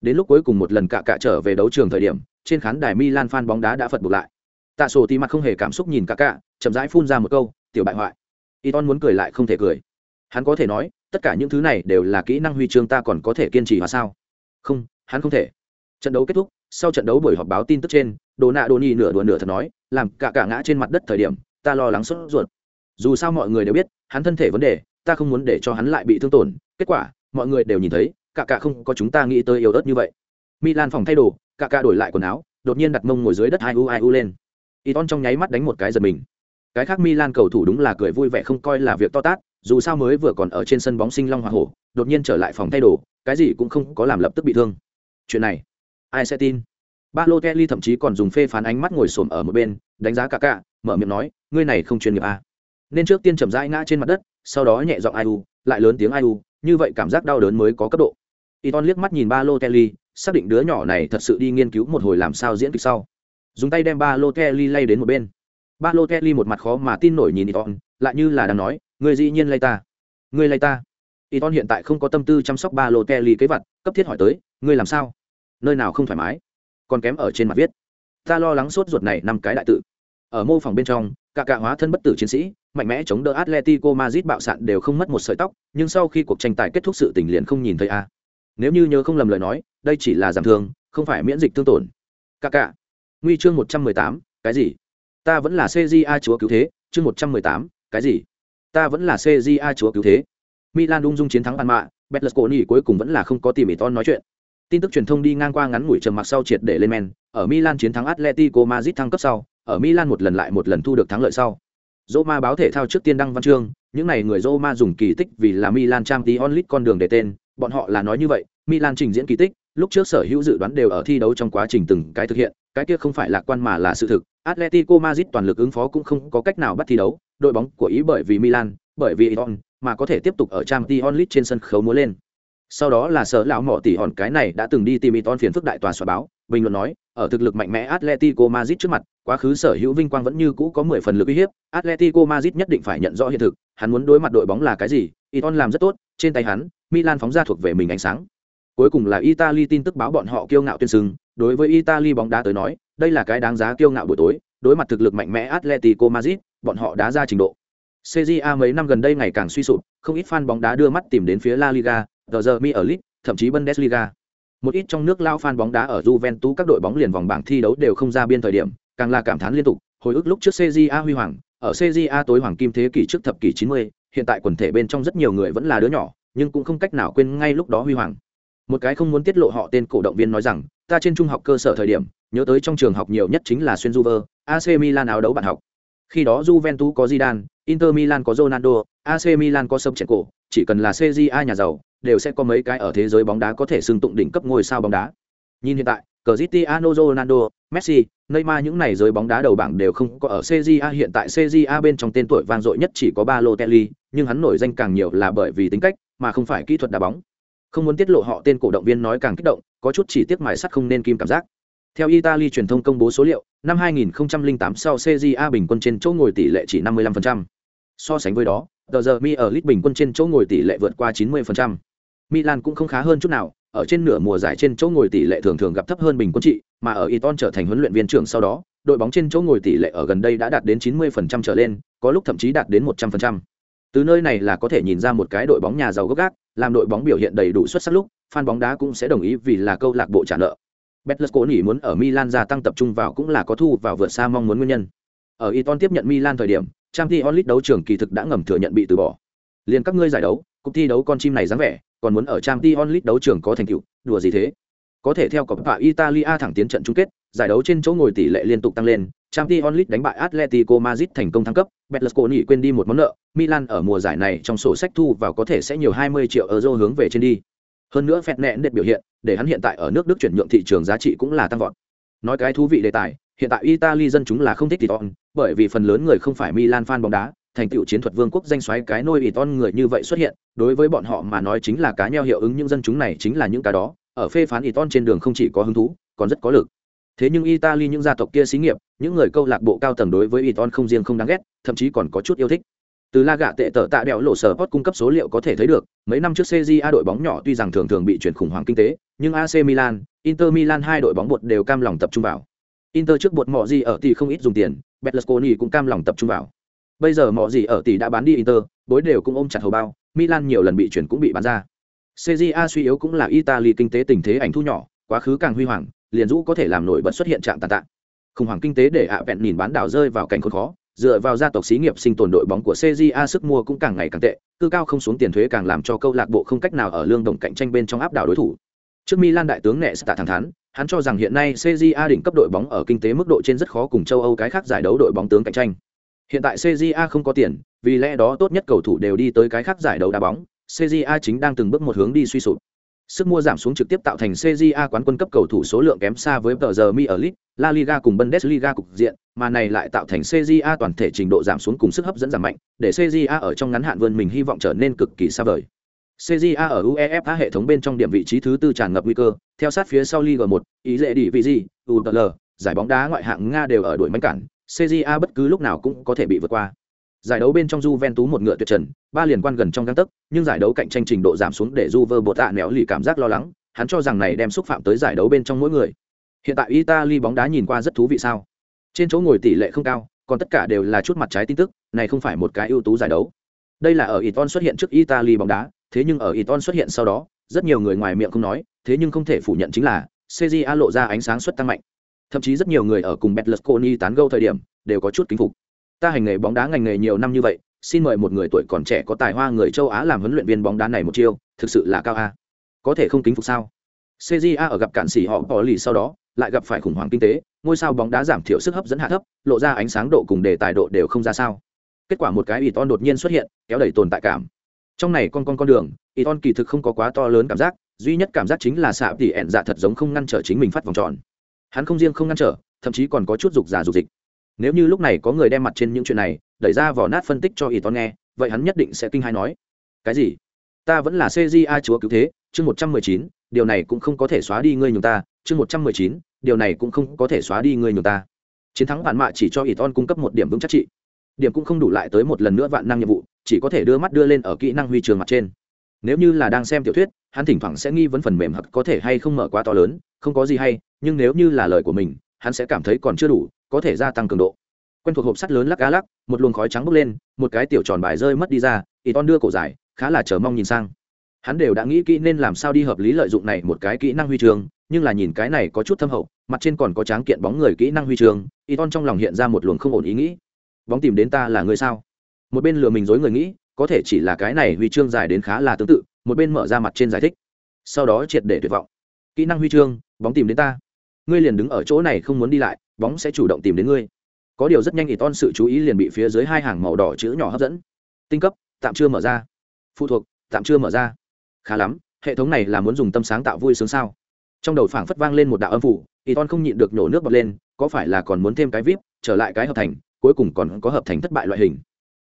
đến lúc cuối cùng một lần cả cả trở về đấu trường thời điểm, trên khán đài Milan fan bóng đá đã phật buộc lại. Tạ sổ tí mặt không hề cảm xúc nhìn cả cả chậm rãi phun ra một câu, tiểu bại hoại. Y muốn cười lại không thể cười. Hắn có thể nói, tất cả những thứ này đều là kỹ năng huy chương ta còn có thể kiên trì hóa sao? Không, hắn không thể. Trận đấu kết thúc, sau trận đấu buổi họp báo tin tức trên, đồ nạ đồ nhi nửa đùa nửa thật nói, làm cả cả ngã trên mặt đất thời điểm, ta lo lắng sốt ruột. Dù sao mọi người đều biết, hắn thân thể vấn đề, ta không muốn để cho hắn lại bị thương tổn. Kết quả, mọi người đều nhìn thấy cả cả không có chúng ta nghĩ tới yếu ớt như vậy. Milan phòng thay đồ, cả cả đổi lại quần áo, đột nhiên đặt mông ngồi dưới đất hai u hai u lên. Y ton trong nháy mắt đánh một cái giật mình. Cái khác milan cầu thủ đúng là cười vui vẻ không coi là việc to tát, dù sao mới vừa còn ở trên sân bóng sinh long hoa hổ, đột nhiên trở lại phòng thay đồ, cái gì cũng không có làm lập tức bị thương. Chuyện này, ai sẽ tin? Ba lô kelly thậm chí còn dùng phê phán ánh mắt ngồi xổm ở một bên, đánh giá cả cả, mở miệng nói, ngươi này không chuyên nghiệp à. nên trước tiên chậm rãi ngã trên mặt đất, sau đó nhẹ giọng ai u, lại lớn tiếng ai u, như vậy cảm giác đau đớn mới có cấp độ y liếc mắt nhìn ba lô kelly, xác định đứa nhỏ này thật sự đi nghiên cứu một hồi làm sao diễn kịch sau. Dùng tay đem ba lô kelly lay đến một bên. Ba lô kelly một mặt khó mà tin nổi nhìn y lại như là đang nói người dĩ nhiên lay ta. Người lay ta. Y hiện tại không có tâm tư chăm sóc ba lô kelly kế vật, cấp thiết hỏi tới, ngươi làm sao? Nơi nào không thoải mái? Còn kém ở trên mặt viết. Ta lo lắng sốt ruột này năm cái đại tự. Ở mô phòng bên trong, cả cả hóa thân bất tử chiến sĩ, mạnh mẽ chống đỡ atletico madrid bạo sạn đều không mất một sợi tóc, nhưng sau khi cuộc tranh tài kết thúc sự tình liền không nhìn thấy a nếu như nhớ không lầm lời nói đây chỉ là giảm thương không phải miễn dịch thương tổn. Cả cả nguy chương một trăm mười tám cái gì? Ta vẫn là cja chúa cứu thế chương một trăm mười tám cái gì? Ta vẫn là cja chúa cứu thế. Milan ung dung chiến thắng ăn mạ betlesconi cuối cùng vẫn là không có tìm ý ton nói chuyện. Tin tức truyền thông đi ngang qua ngắn ngủi trầm mặc sau triệt để lên men ở milan chiến thắng atletico madrid thăng cấp sau ở milan một lần lại một lần thu được thắng lợi sau. Roma báo thể thao trước tiên đăng văn chương, những này người Roma dùng kỳ tích vì là Milan Champions League con đường để tên, bọn họ là nói như vậy, Milan trình diễn kỳ tích, lúc trước sở hữu dự đoán đều ở thi đấu trong quá trình từng cái thực hiện, cái kia không phải lạc quan mà là sự thực. Atletico Madrid toàn lực ứng phó cũng không có cách nào bắt thi đấu, đội bóng của ý bởi vì Milan, bởi vì Iton mà có thể tiếp tục ở Champions League trên sân khấu múa lên. Sau đó là sở lão mỏ tỷ hòn cái này đã từng đi tìm Iton phiền phức đại tòa soạn báo, bình luận nói, ở thực lực mạnh mẽ Atletico Madrid trước mặt, quá khứ sở hữu vinh quang vẫn như cũ có 10 phần lực uy hiếp, Atletico Madrid nhất định phải nhận rõ hiện thực, hắn muốn đối mặt đội bóng là cái gì, Iton làm rất tốt, trên tay hắn, Milan phóng ra thuộc về mình ánh sáng. Cuối cùng là Italy tin tức báo bọn họ kiêu ngạo tuyên sừng, đối với Italy bóng đá tới nói, đây là cái đáng giá kiêu ngạo buổi tối, đối mặt thực lực mạnh mẽ Atletico Madrid, bọn họ đá ra trình độ. CJA mấy năm gần đây ngày càng suy sụp, không ít fan bóng đá đưa mắt tìm đến phía La Liga, The ở League, thậm chí Bundesliga. Một ít trong nước lao fan bóng đá ở Juventus các đội bóng liền vòng bảng thi đấu đều không ra biên thời điểm, càng là cảm thán liên tục, hồi ức lúc trước CJA huy hoàng, ở CJA tối hoàng kim thế kỷ trước thập kỷ 90, hiện tại quần thể bên trong rất nhiều người vẫn là đứa nhỏ, nhưng cũng không cách nào quên ngay lúc đó huy hoàng. Một cái không muốn tiết lộ họ tên cổ động viên nói rằng, ta trên trung học cơ sở thời điểm, nhớ tới trong trường học nhiều nhất chính là xuyên Juve, AC Milan áo đấu bạn học. Khi đó Juventus có Zidane, Inter Milan có Ronaldo, AC Milan có sâm trại cổ chỉ cần là CJA nhà giàu, đều sẽ có mấy cái ở thế giới bóng đá có thể xưng tụng đỉnh cấp ngôi sao bóng đá. Nhìn hiện tại, Cristiano Ronaldo, Messi, Neymar những này giới bóng đá đầu bảng đều không có ở CJA hiện tại CJA bên trong tên tuổi vang dội nhất chỉ có Balotelli, nhưng hắn nổi danh càng nhiều là bởi vì tính cách, mà không phải kỹ thuật đá bóng. Không muốn tiết lộ họ tên cổ động viên nói càng kích động, có chút chỉ tiếc mài sắt không nên kim cảm giác. Theo Italy truyền thông công bố số liệu, năm 2008 sau CJA bình quân trên chỗ ngồi tỷ lệ chỉ 55%. So sánh với đó, tờ giờ Mi ở League bình quân trên chỗ ngồi tỷ lệ vượt qua 90%. Milan cũng không khá hơn chút nào, ở trên nửa mùa giải trên chỗ ngồi tỷ lệ thường thường gặp thấp hơn bình quân trị, mà ở Iton trở thành huấn luyện viên trưởng sau đó, đội bóng trên chỗ ngồi tỷ lệ ở gần đây đã đạt đến 90% trở lên, có lúc thậm chí đạt đến 100%. Từ nơi này là có thể nhìn ra một cái đội bóng nhà giàu gốc gác, làm đội bóng biểu hiện đầy đủ xuất sắc lúc, fan bóng đá cũng sẽ đồng ý vì là câu lạc bộ trả nợ. Betlesconi muốn ở Milan gia tăng tập trung vào cũng là có thu vào vượt xa mong muốn nguyên nhân. Ở Iton tiếp nhận Milan thời điểm, Champions League đấu trường kỳ thực đã ngầm thừa nhận bị từ bỏ. Liên các ngươi giải đấu, cuộc thi đấu con chim này dáng vẻ, còn muốn ở Champions League đấu trường có thành tựu, đùa gì thế? Có thể theo Coppa Italia thẳng tiến trận chung kết, giải đấu trên chỗ ngồi tỷ lệ liên tục tăng lên, Champions League đánh bại Atletico Madrid thành công thăng cấp, Betlesconi quên đi một món nợ, Milan ở mùa giải này trong sổ sách thu vào có thể sẽ nhiều 20 triệu euro hướng về trên đi. Hơn nữa phẹt nẹn đệt biểu hiện, để hắn hiện tại ở nước Đức chuyển nhượng thị trường giá trị cũng là tăng vọt. Nói cái thú vị đề tài, hiện tại Italy dân chúng là không thích Titon, bởi vì phần lớn người không phải Milan fan bóng đá, thành tựu chiến thuật vương quốc danh xoáy cái nôi Titon người như vậy xuất hiện, đối với bọn họ mà nói chính là cá nheo hiệu ứng những dân chúng này chính là những cái đó, ở phê phán Titon trên đường không chỉ có hứng thú, còn rất có lực. Thế nhưng Italy những gia tộc kia xí nghiệp, những người câu lạc bộ cao tầng đối với Iton không riêng không đáng ghét, thậm chí còn có chút yêu thích. Từ La gạ tệ tở tạ Đẹo lộ sở pot cung cấp số liệu có thể thấy được, mấy năm trước CJA đội bóng nhỏ tuy rằng thường thường bị chuyển khủng hoảng kinh tế, nhưng AC Milan, Inter Milan hai đội bóng bột đều cam lòng tập trung vào. Inter trước bột mọ gì ở tỷ không ít dùng tiền, Berlusconi cũng cam lòng tập trung vào. Bây giờ mọ gì ở tỷ đã bán đi Inter, bối đều cũng ôm chặt hầu bao, Milan nhiều lần bị chuyển cũng bị bán ra. CJA suy yếu cũng là Italy kinh tế tình thế ảnh thu nhỏ, quá khứ càng huy hoàng, liền rũ có thể làm nổi bật xuất hiện trạng tàn tạ. Khủng hoảng kinh tế để ạ vẹn nhìn bán đảo rơi vào cảnh khốn khó, dựa vào gia tộc xí nghiệp sinh tồn đội bóng của CJA sức mua cũng càng ngày càng tệ, cư cao không xuống tiền thuế càng làm cho câu lạc bộ không cách nào ở lương đồng cạnh tranh bên trong áp đảo đối thủ. Trước Milan đại tướng Nesta thẳng thắn, hắn cho rằng hiện nay CJA đỉnh cấp đội bóng ở kinh tế mức độ trên rất khó cùng châu Âu cái khác giải đấu đội bóng tướng cạnh tranh. Hiện tại CJA không có tiền, vì lẽ đó tốt nhất cầu thủ đều đi tới cái khác giải đấu đá bóng, CJA chính đang từng bước một hướng đi suy sụp. Sức mua giảm xuống trực tiếp tạo thành CJA quán quân cấp cầu thủ số lượng kém xa với tờ giờ Mi ở League, La Liga cùng Bundesliga cục diện, mà này lại tạo thành CJA toàn thể trình độ giảm xuống cùng sức hấp dẫn giảm mạnh, để CJA ở trong ngắn hạn vươn mình hy vọng trở nên cực kỳ xa vời. CJA ở UEFA hệ thống bên trong điểm vị trí thứ tư tràn ngập nguy cơ, theo sát phía sau Liga 1, ý dễ đi vị gì, UTL, giải bóng đá ngoại hạng Nga đều ở đuổi manh cản, CJA bất cứ lúc nào cũng có thể bị vượt qua. Giải đấu bên trong Juventus một ngựa tuyệt trần, ba liên quan gần trong gang tấc, nhưng giải đấu cạnh tranh trình độ giảm xuống để Juve bột tạ nẻo lì cảm giác lo lắng, hắn cho rằng này đem xúc phạm tới giải đấu bên trong mỗi người. Hiện tại Italy bóng đá nhìn qua rất thú vị sao? Trên chỗ ngồi tỷ lệ không cao, còn tất cả đều là chút mặt trái tin tức, này không phải một cái ưu tú giải đấu. Đây là ở Iton xuất hiện trước Italy bóng đá, thế nhưng ở Iton xuất hiện sau đó, rất nhiều người ngoài miệng không nói, thế nhưng không thể phủ nhận chính là CJA lộ ra ánh sáng suất tăng mạnh. Thậm chí rất nhiều người ở cùng Betlesconi tán gẫu thời điểm, đều có chút kính phục. Ta hành nghề bóng đá ngành nghề nhiều năm như vậy, xin mời một người tuổi còn trẻ có tài hoa người châu Á làm huấn luyện viên bóng đá này một chiêu, thực sự là cao a. Có thể không kính phục sao? CJA ở gặp cản xỉ họ bỏ lì sau đó, lại gặp phải khủng hoảng kinh tế, ngôi sao bóng đá giảm thiểu sức hấp dẫn hạ thấp, lộ ra ánh sáng độ cùng đề tài độ đều không ra sao. Kết quả một cái Iton đột nhiên xuất hiện, kéo đẩy tồn tại cảm. Trong này con con con đường, Iton kỳ thực không có quá to lớn cảm giác, duy nhất cảm giác chính là xạ tỷ ẹn dạ thật giống không ngăn trở chính mình phát vòng tròn. Hắn không riêng không ngăn trở, thậm chí còn có chút dục giả dục dịch. Nếu như lúc này có người đem mặt trên những chuyện này đẩy ra vỏ nát phân tích cho Iton nghe, vậy hắn nhất định sẽ kinh hai nói cái gì? Ta vẫn là cja chúa cứu thế chương một trăm mười chín điều này cũng không có thể xóa đi ngươi nhường ta chương một trăm mười chín điều này cũng không có thể xóa đi ngươi nhường ta. Chiến thắng bản mạ chỉ cho ít on cung cấp một điểm vững chắc trị. Điểm cũng không đủ lại tới một lần nữa vạn năng nhiệm vụ chỉ có thể đưa mắt đưa lên ở kỹ năng huy trường mặt trên. Nếu như là đang xem tiểu thuyết hắn thỉnh thoảng sẽ nghi vấn phần mềm hoặc có thể hay không mở quá to lớn không có gì hay nhưng nếu như là lời của mình hắn sẽ cảm thấy còn chưa đủ có thể gia tăng cường độ. Quen thuộc hộp sắt lớn lắc cá lắc, một luồng khói trắng bốc lên, một cái tiểu tròn bài rơi mất đi ra y ton đưa cổ dài, khá là chờ mong nhìn sang. Hắn đều đã nghĩ kỹ nên làm sao đi hợp lý lợi dụng này một cái kỹ năng huy trường, nhưng là nhìn cái này có chút thâm hậu, mặt trên còn có tráng kiện bóng người kỹ năng huy trường y ton trong lòng hiện ra một luồng không ổn ý nghĩ. Bóng tìm đến ta là người sao? Một bên lừa mình dối người nghĩ, có thể chỉ là cái này huy chương dài đến khá là tương tự, một bên mở ra mặt trên giải thích. Sau đó triệt để tuyệt vọng. Kỹ năng huy chương, bóng tìm đến ta. Ngươi liền đứng ở chỗ này không muốn đi lại bóng sẽ chủ động tìm đến ngươi. Có điều rất nhanh thì ton sự chú ý liền bị phía dưới hai hàng màu đỏ chữ nhỏ hấp dẫn. Tinh cấp, tạm chưa mở ra. Phụ thuộc, tạm chưa mở ra. Khá lắm, hệ thống này là muốn dùng tâm sáng tạo vui sướng sao? Trong đầu phảng phất vang lên một đạo âm phủ y ton không nhịn được nổ nước bọt lên, có phải là còn muốn thêm cái vip, trở lại cái hợp thành, cuối cùng còn có hợp thành thất bại loại hình?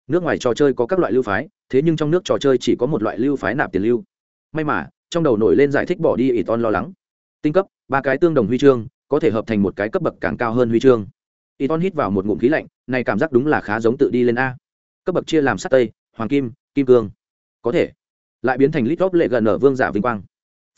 Nước ngoài trò chơi có các loại lưu phái, thế nhưng trong nước trò chơi chỉ có một loại lưu phái nạp tiền lưu. May mà, trong đầu nổi lên giải thích bỏ đi ỷ ton lo lắng. Tinh cấp, ba cái tương đồng huy chương có thể hợp thành một cái cấp bậc càng cao hơn huy chương. Ỷ ton hít vào một ngụm khí lạnh, này cảm giác đúng là khá giống tự đi lên a. Cấp bậc chia làm sắt tây, hoàng kim kim cương. Có thể. Lại biến thành lít góp lệ gần ở vương giả vinh quang.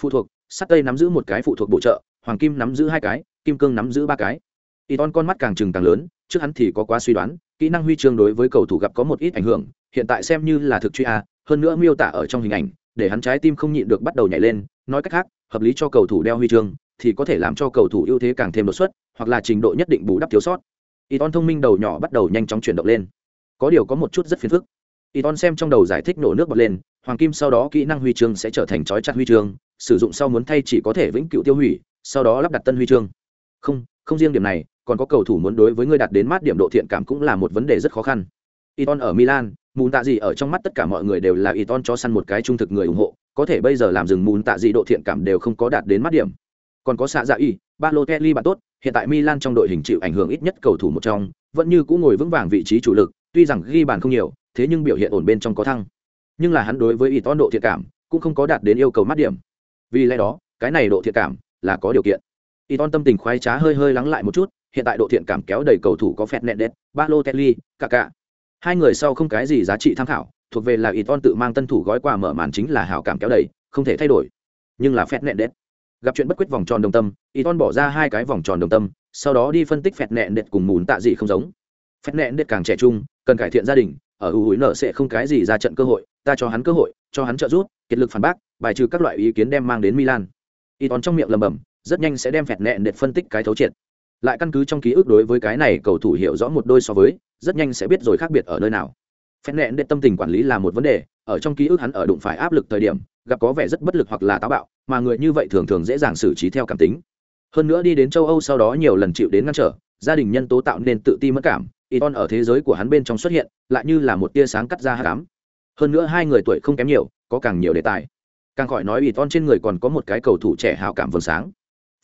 Phụ thuộc, sắt tây nắm giữ một cái phụ thuộc bổ trợ, hoàng kim nắm giữ hai cái, kim cương nắm giữ ba cái. Y ton con mắt càng trừng càng lớn, trước hắn thì có quá suy đoán, kỹ năng huy chương đối với cầu thủ gặp có một ít ảnh hưởng, hiện tại xem như là thực truy a, hơn nữa miêu tả ở trong hình ảnh, để hắn trái tim không nhịn được bắt đầu nhảy lên, nói cách khác, hợp lý cho cầu thủ đeo huy chương thì có thể làm cho cầu thủ ưu thế càng thêm đột xuất hoặc là trình độ nhất định bù đắp thiếu sót. Y ton thông minh đầu nhỏ bắt đầu nhanh chóng chuyển động lên. Có điều có một chút rất phiền phức. Y ton xem trong đầu giải thích nổ nước bọt lên hoàng kim sau đó kỹ năng huy chương sẽ trở thành trói chặt huy chương sử dụng sau muốn thay chỉ có thể vĩnh cựu tiêu hủy sau đó lắp đặt tân huy chương. Không không riêng điểm này còn có cầu thủ muốn đối với người đạt đến mát điểm độ thiện cảm cũng là một vấn đề rất khó khăn. Iton ở Milan, Mùn Tạ gì ở trong mắt tất cả mọi người đều là Iton cho săn một cái trung thực người ủng hộ, có thể bây giờ làm dừng Mùn Tạ gì độ thiện cảm đều không có đạt đến mát điểm. Còn có xạ dạ y, Balotelli bạn tốt, hiện tại Milan trong đội hình chịu ảnh hưởng ít nhất cầu thủ một trong, vẫn như cũ ngồi vững vàng vị trí chủ lực, tuy rằng ghi bàn không nhiều, thế nhưng biểu hiện ổn bên trong có thăng. Nhưng là hắn đối với Iton độ thiện cảm cũng không có đạt đến yêu cầu mát điểm. Vì lẽ đó, cái này độ thiện cảm là có điều kiện. Iton tâm tình khoái trá hơi hơi lắng lại một chút, hiện tại độ thiện cảm kéo đầy cầu thủ có phép nẹt đét, Balotelli, Kaká. Hai người sau không cái gì giá trị tham khảo, thuộc về là Iton tự mang tân thủ gói quà mở màn chính là hảo cảm kéo đầy, không thể thay đổi. Nhưng là phép nẹt đét. Gặp chuyện bất quyết vòng tròn đồng tâm, Iton bỏ ra hai cái vòng tròn đồng tâm, sau đó đi phân tích phẹt nẹn, đệt cùng mùn tạ gì không giống. Phẹt nẹn đệt càng trẻ trung, cần cải thiện gia đình, ở ưu hữu nợ sẽ không cái gì ra trận cơ hội, ta cho hắn cơ hội, cho hắn trợ giúp, kiệt lực phản bác, bài trừ các loại ý kiến đem mang đến Milan. Iton trong miệng lầm bầm, rất nhanh sẽ đem phẹt nẹn đệt phân tích cái thấu triệt lại căn cứ trong ký ức đối với cái này cầu thủ hiểu rõ một đôi so với rất nhanh sẽ biết rồi khác biệt ở nơi nào phẹt nẹn đệt tâm tình quản lý là một vấn đề ở trong ký ức hắn ở đụng phải áp lực thời điểm gặp có vẻ rất bất lực hoặc là táo bạo mà người như vậy thường thường dễ dàng xử trí theo cảm tính hơn nữa đi đến châu âu sau đó nhiều lần chịu đến ngăn trở gia đình nhân tố tạo nên tự ti mất cảm Iton ở thế giới của hắn bên trong xuất hiện lại như là một tia sáng cắt ra hát cám hơn nữa hai người tuổi không kém nhiều có càng nhiều đề tài càng khỏi nói Iton trên người còn có một cái cầu thủ trẻ hào cảm vầng sáng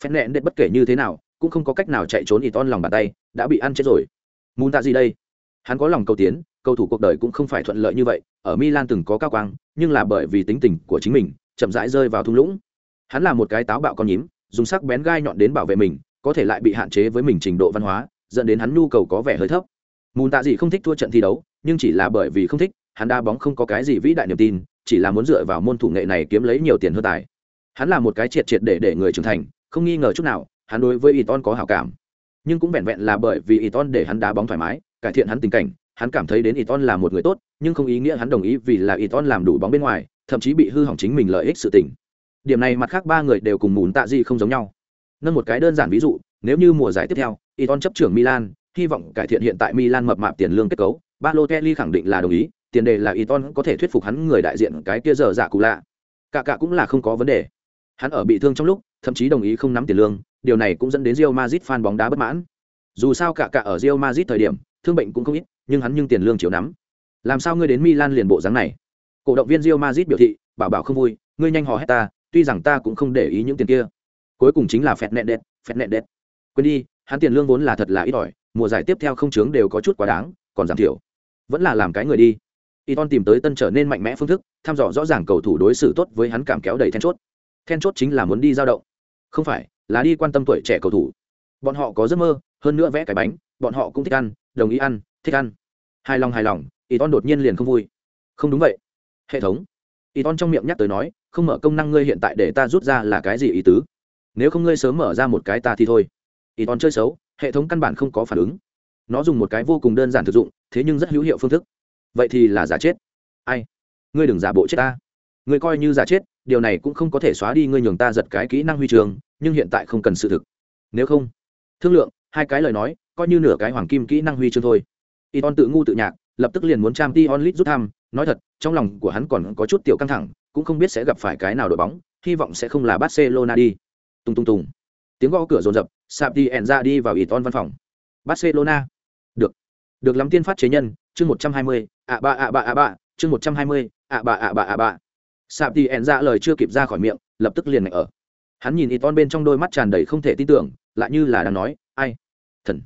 phen nẹn đệ bất kể như thế nào cũng không có cách nào chạy trốn Iton lòng bàn tay, đã bị ăn chết rồi. Muốn ta gì đây? Hắn có lòng cầu tiến, cầu thủ cuộc đời cũng không phải thuận lợi như vậy, ở Milan từng có cao quang, nhưng là bởi vì tính tình của chính mình, chậm rãi rơi vào thung lũng. Hắn là một cái táo bạo con nhím, dùng sắc bén gai nhọn đến bảo vệ mình, có thể lại bị hạn chế với mình trình độ văn hóa, dẫn đến hắn nhu cầu có vẻ hơi thấp. Mùn tạ gì không thích thua trận thi đấu, nhưng chỉ là bởi vì không thích, hắn đá bóng không có cái gì vĩ đại niềm tin, chỉ là muốn dựa vào môn thủ nghệ này kiếm lấy nhiều tiền hơn tài. Hắn là một cái triệt triệt để để người trưởng thành, không nghi ngờ chút nào, hắn đối với Iton có hảo cảm. Nhưng cũng vẹn vẹn là bởi vì Iton để hắn đá bóng thoải mái, cải thiện hắn tình cảnh, hắn cảm thấy đến Iton là một người tốt, nhưng không ý nghĩa hắn đồng ý vì là Iton làm đủ bóng bên ngoài, thậm chí bị hư hỏng chính mình lợi ích sự tình. Điểm này mặt khác ba người đều cùng mùn tạ gì không giống nhau. Nâng một cái đơn giản ví dụ, nếu như mùa giải tiếp theo, Iton chấp trưởng Milan, hy vọng cải thiện hiện tại Milan mập mạp tiền lương kết cấu, Balotelli khẳng định là đồng ý, tiền đề là Iton có thể thuyết phục hắn người đại diện cái kia giờ giả cụ lạ. Cả cả cũng là không có vấn đề. Hắn ở bị thương trong lúc, thậm chí đồng ý không nắm tiền lương, điều này cũng dẫn đến Real Madrid fan bóng đá bất mãn. Dù sao cả cả ở Real Madrid thời điểm, thương bệnh cũng không ít, nhưng hắn nhưng tiền lương chiếu nắm. Làm sao ngươi đến Milan liền bộ dáng này? Cổ động viên Real Madrid biểu thị, bảo bảo không vui, ngươi nhanh hò hét ta, tuy rằng ta cũng không để ý những tiền kia. Cuối cùng chính là phẹt nẹn đệt, phẹt nẹn đệt. Quên đi, hắn tiền lương vốn là thật là ít ỏi, mùa giải tiếp theo không chướng đều có chút quá đáng, còn giảm thiểu. Vẫn là làm cái người đi. Iton tìm tới tân trở nên mạnh mẽ phương thức, thăm dò rõ ràng cầu thủ đối xử tốt với hắn cảm kéo đầy then chốt. Then chốt chính là muốn đi giao động, không phải là đi quan tâm tuổi trẻ cầu thủ. Bọn họ có giấc mơ, hơn nữa vẽ cái bánh, bọn họ cũng thích ăn, đồng ý ăn, thích ăn. Hài lòng hài lòng, Iton đột nhiên liền không vui. Không đúng vậy. Hệ thống. Iton trong miệng nhắc tới nói, không mở công năng ngươi hiện tại để ta rút ra là cái gì ý tứ? Nếu không ngươi sớm mở ra một cái ta thì thôi. Iton chơi xấu, hệ thống căn bản không có phản ứng. Nó dùng một cái vô cùng đơn giản thực dụng, thế nhưng rất hữu hiệu phương thức vậy thì là giả chết ai ngươi đừng giả bộ chết ta ngươi coi như giả chết điều này cũng không có thể xóa đi ngươi nhường ta giật cái kỹ năng huy trường nhưng hiện tại không cần sự thực nếu không thương lượng hai cái lời nói coi như nửa cái hoàng kim kỹ năng huy chương thôi. Y ton tự ngu tự nhạc, lập tức liền muốn trang t onlit rút thăm, nói thật, trong lòng của hắn còn có chút tiểu căng thẳng, cũng không biết sẽ gặp phải cái nào đội bóng, hy vọng sẽ không là barcelona đi. Tung tung tùng tiếng gõ cửa rồn rập sạp đi ẻn ra đi vào y ton văn phòng. Barcelona. Được. Được lắm tiên phát chế nhân, chương một trăm hai mươi, ạ ba ạ ba ạ ba, chương một trăm hai mươi, ạ ba ạ ba ạ ba. Sạp thì ra lời chưa kịp ra khỏi miệng, lập tức liền ngạch ở. Hắn nhìn y ton bên trong đôi mắt tràn đầy không thể tin tưởng, lại như là đang nói, ai? Thần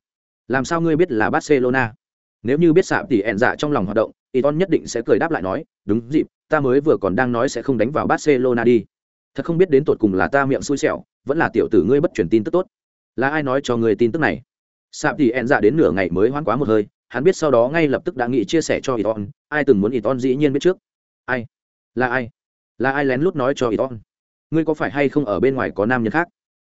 làm sao ngươi biết là barcelona nếu như biết sạp thì ẹn dạ trong lòng hoạt động y nhất định sẽ cười đáp lại nói đúng dịp ta mới vừa còn đang nói sẽ không đánh vào barcelona đi thật không biết đến tột cùng là ta miệng xui xẻo vẫn là tiểu tử ngươi bất truyền tin tức tốt là ai nói cho ngươi tin tức này sạp thì ẹn dạ đến nửa ngày mới hoãn quá một hơi hắn biết sau đó ngay lập tức đã nghĩ chia sẻ cho Iton, ai từng muốn Iton dĩ nhiên biết trước. Ai? Là ai? Là ai lén lút nói cho Iton? Ngươi có phải hay không ở bên ngoài có nam nhân khác?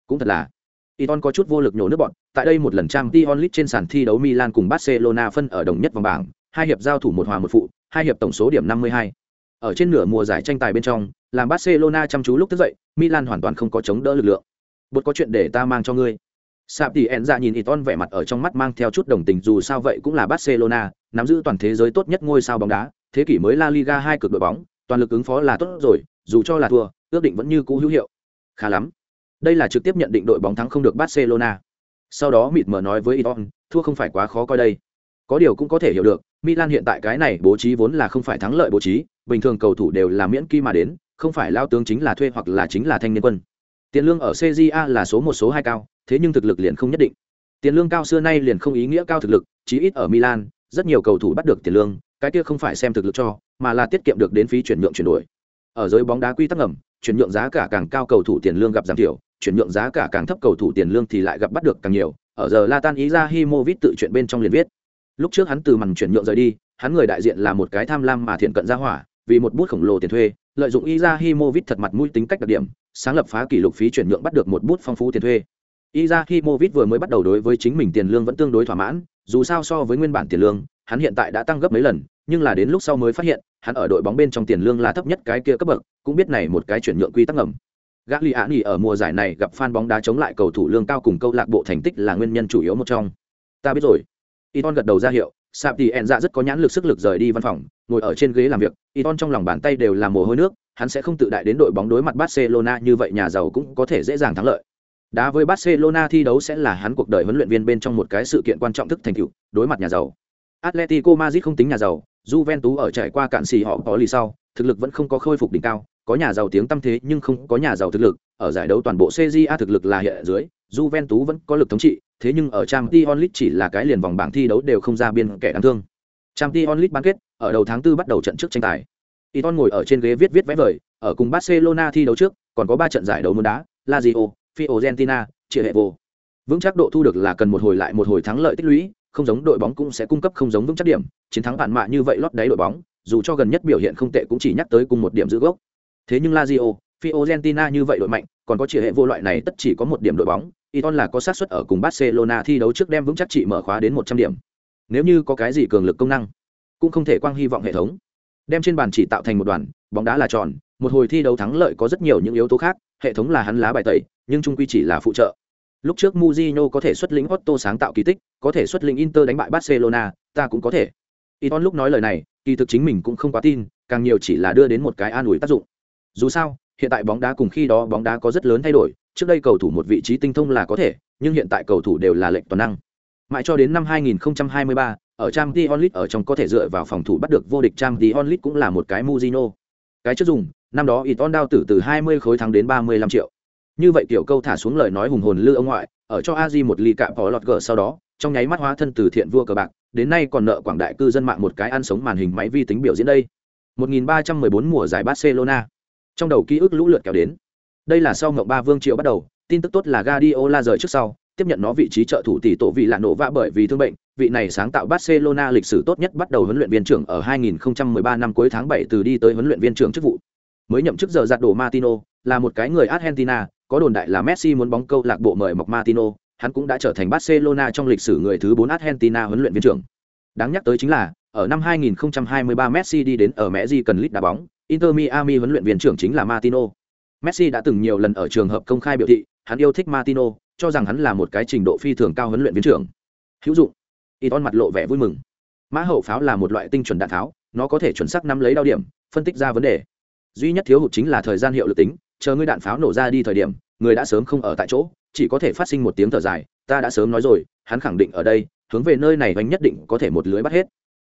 Cũng thật là. Iton có chút vô lực nhổ nước bọn, tại đây một lần trang Dion Lit trên sàn thi đấu Milan cùng Barcelona phân ở đồng nhất vòng bảng, hai hiệp giao thủ một hòa một phụ, hai hiệp tổng số điểm 52. Ở trên nửa mùa giải tranh tài bên trong, làm Barcelona chăm chú lúc thức dậy, Milan hoàn toàn không có chống đỡ lực lượng. Bột có chuyện để ta mang cho ngươi sạp tỷ ẹn ra nhìn Iton vẻ mặt ở trong mắt mang theo chút đồng tình dù sao vậy cũng là Barcelona, nắm giữ toàn thế giới tốt nhất ngôi sao bóng đá, thế kỷ mới La Liga hai cực đội bóng, toàn lực ứng phó là tốt rồi, dù cho là thua, ước định vẫn như cũ hữu hiệu. Khá lắm. Đây là trực tiếp nhận định đội bóng thắng không được Barcelona. Sau đó mịt mờ nói với Iton, thua không phải quá khó coi đây. Có điều cũng có thể hiểu được, Milan hiện tại cái này bố trí vốn là không phải thắng lợi bố trí, bình thường cầu thủ đều là miễn kỳ mà đến, không phải lao tướng chính là thuê hoặc là chính là thanh niên quân. Tiền lương ở CJA là số một số hai cao, thế nhưng thực lực liền không nhất định tiền lương cao xưa nay liền không ý nghĩa cao thực lực chí ít ở milan rất nhiều cầu thủ bắt được tiền lương cái kia không phải xem thực lực cho mà là tiết kiệm được đến phí chuyển nhượng chuyển đổi ở giới bóng đá quy tắc ngầm chuyển nhượng giá cả càng cao cầu thủ tiền lương gặp giảm thiểu chuyển nhượng giá cả càng thấp cầu thủ tiền lương thì lại gặp bắt được càng nhiều. Ở giờ Latan Izahimovic tự chuyện bên trong liền viết. Lúc trước hắn từ màn chuyển nhượng rời đi hắn người đại diện là một cái tham lam mà thiện cận gia hỏa vì một bút khổng lồ tiền thuê lợi dụng Izahimovic thật mặt mũi tính cách đặc điểm sáng lập phá kỷ lục phí chuyển nhượng bắt được một bút phong phú tiền thuê. Izahimovic vừa mới bắt đầu đối với chính mình tiền lương vẫn tương đối thỏa mãn, dù sao so với nguyên bản tiền lương, hắn hiện tại đã tăng gấp mấy lần, nhưng là đến lúc sau mới phát hiện, hắn ở đội bóng bên trong tiền lương là thấp nhất cái kia cấp bậc, cũng biết này một cái chuyển nhượng quy tắc ngầm. Gagliani ở mùa giải này gặp fan bóng đá chống lại cầu thủ lương cao cùng câu lạc bộ thành tích là nguyên nhân chủ yếu một trong. Ta biết rồi. Iton gật đầu ra hiệu, Sạp thì dạ rất có nhãn lực sức lực rời đi văn phòng, ngồi ở trên ghế làm việc, Iton trong lòng bàn tay đều là mồ hôi nước, hắn sẽ không tự đại đến đội bóng đối mặt Barcelona như vậy nhà giàu cũng có thể dễ dàng thắng lợi. Đá với Barcelona thi đấu sẽ là hắn cuộc đời huấn luyện viên bên trong một cái sự kiện quan trọng thức thành tựu, đối mặt nhà giàu. Atletico Madrid không tính nhà giàu, Juventus ở trải qua cạn xì họ có lì sau, thực lực vẫn không có khôi phục đỉnh cao, có nhà giàu tiếng tăm thế nhưng không có nhà giàu thực lực, ở giải đấu toàn bộ CJA thực lực là hiện dưới, Juventus vẫn có lực thống trị, thế nhưng ở Champions League chỉ là cái liền vòng bảng thi đấu đều không ra biên kẻ đáng thương. Champions League bán kết, ở đầu tháng 4 bắt đầu trận trước tranh tài. Iton ngồi ở trên ghế viết viết vẽ vời, ở cùng Barcelona thi đấu trước, còn có 3 trận giải đấu môn đá, Lazio, Fiorentina, chia hệ vô. Vững chắc độ thu được là cần một hồi lại một hồi thắng lợi tích lũy, không giống đội bóng cũng sẽ cung cấp không giống vững chắc điểm, chiến thắng bạn mạ như vậy lót đáy đội bóng, dù cho gần nhất biểu hiện không tệ cũng chỉ nhắc tới cùng một điểm giữ gốc. Thế nhưng Lazio, Fiorentina như vậy đội mạnh, còn có chỉ hệ vô loại này tất chỉ có một điểm đội bóng, Iton là có xác suất ở cùng Barcelona thi đấu trước đem vững chắc trị mở khóa đến 100 điểm. Nếu như có cái gì cường lực công năng, cũng không thể quang hy vọng hệ thống. Đem trên bàn chỉ tạo thành một đoàn, bóng đá là tròn, một hồi thi đấu thắng lợi có rất nhiều những yếu tố khác, hệ thống là hắn lá bài tẩy, nhưng trung quy chỉ là phụ trợ. Lúc trước Mourinho có thể xuất lĩnh Otto sáng tạo kỳ tích, có thể xuất lĩnh Inter đánh bại Barcelona, ta cũng có thể. Iton lúc nói lời này, kỳ thực chính mình cũng không quá tin, càng nhiều chỉ là đưa đến một cái an ủi tác dụng. Dù sao, hiện tại bóng đá cùng khi đó bóng đá có rất lớn thay đổi, trước đây cầu thủ một vị trí tinh thông là có thể, nhưng hiện tại cầu thủ đều là lệnh toàn năng. Mãi cho đến năm 2023, ở Champions League ở trong có thể dựa vào phòng thủ bắt được vô địch Champions League cũng là một cái Mujino. Cái trước dùng, năm đó Iton đao tử từ 20 khối thắng đến 35 triệu như vậy tiểu câu thả xuống lời nói hùng hồn lư ông ngoại ở cho Aji một ly cạm bỏ lọt gở sau đó trong nháy mắt hóa thân từ thiện vua cờ bạc đến nay còn nợ quảng đại cư dân mạng một cái ăn sống màn hình máy vi tính biểu diễn đây 1314 mùa giải Barcelona trong đầu ký ức lũ lượt kéo đến. Đây là sau ngọc ba vương triều bắt đầu, tin tức tốt là Guardiola rời trước sau, tiếp nhận nó vị trí trợ thủ tỷ tổ vị lạ nổ vã bởi vì thương bệnh, vị này sáng tạo Barcelona lịch sử tốt nhất bắt đầu huấn luyện viên trưởng ở 2013 năm cuối tháng 7 từ đi tới huấn luyện viên trưởng chức vụ. Mới nhậm chức giờ giặt đổ Martino, là một cái người Argentina, có đồn đại là Messi muốn bóng câu lạc bộ mời mọc Martino, hắn cũng đã trở thành Barcelona trong lịch sử người thứ 4 Argentina huấn luyện viên trưởng. Đáng nhắc tới chính là, ở năm 2023 Messi đi đến ở Messi cần lít đá bóng Inter Miami huấn luyện viên trưởng chính là Martino. Messi đã từng nhiều lần ở trường hợp công khai biểu thị, hắn yêu thích Martino, cho rằng hắn là một cái trình độ phi thường cao huấn luyện viên trưởng. Hữu dụng. Iton mặt lộ vẻ vui mừng. Mã hậu pháo là một loại tinh chuẩn đạn tháo, nó có thể chuẩn xác nắm lấy đau điểm, phân tích ra vấn đề. Duy nhất thiếu hụt chính là thời gian hiệu lực tính, chờ ngươi đạn pháo nổ ra đi thời điểm, người đã sớm không ở tại chỗ, chỉ có thể phát sinh một tiếng thở dài, ta đã sớm nói rồi, hắn khẳng định ở đây, hướng về nơi này anh nhất định có thể một lưới bắt hết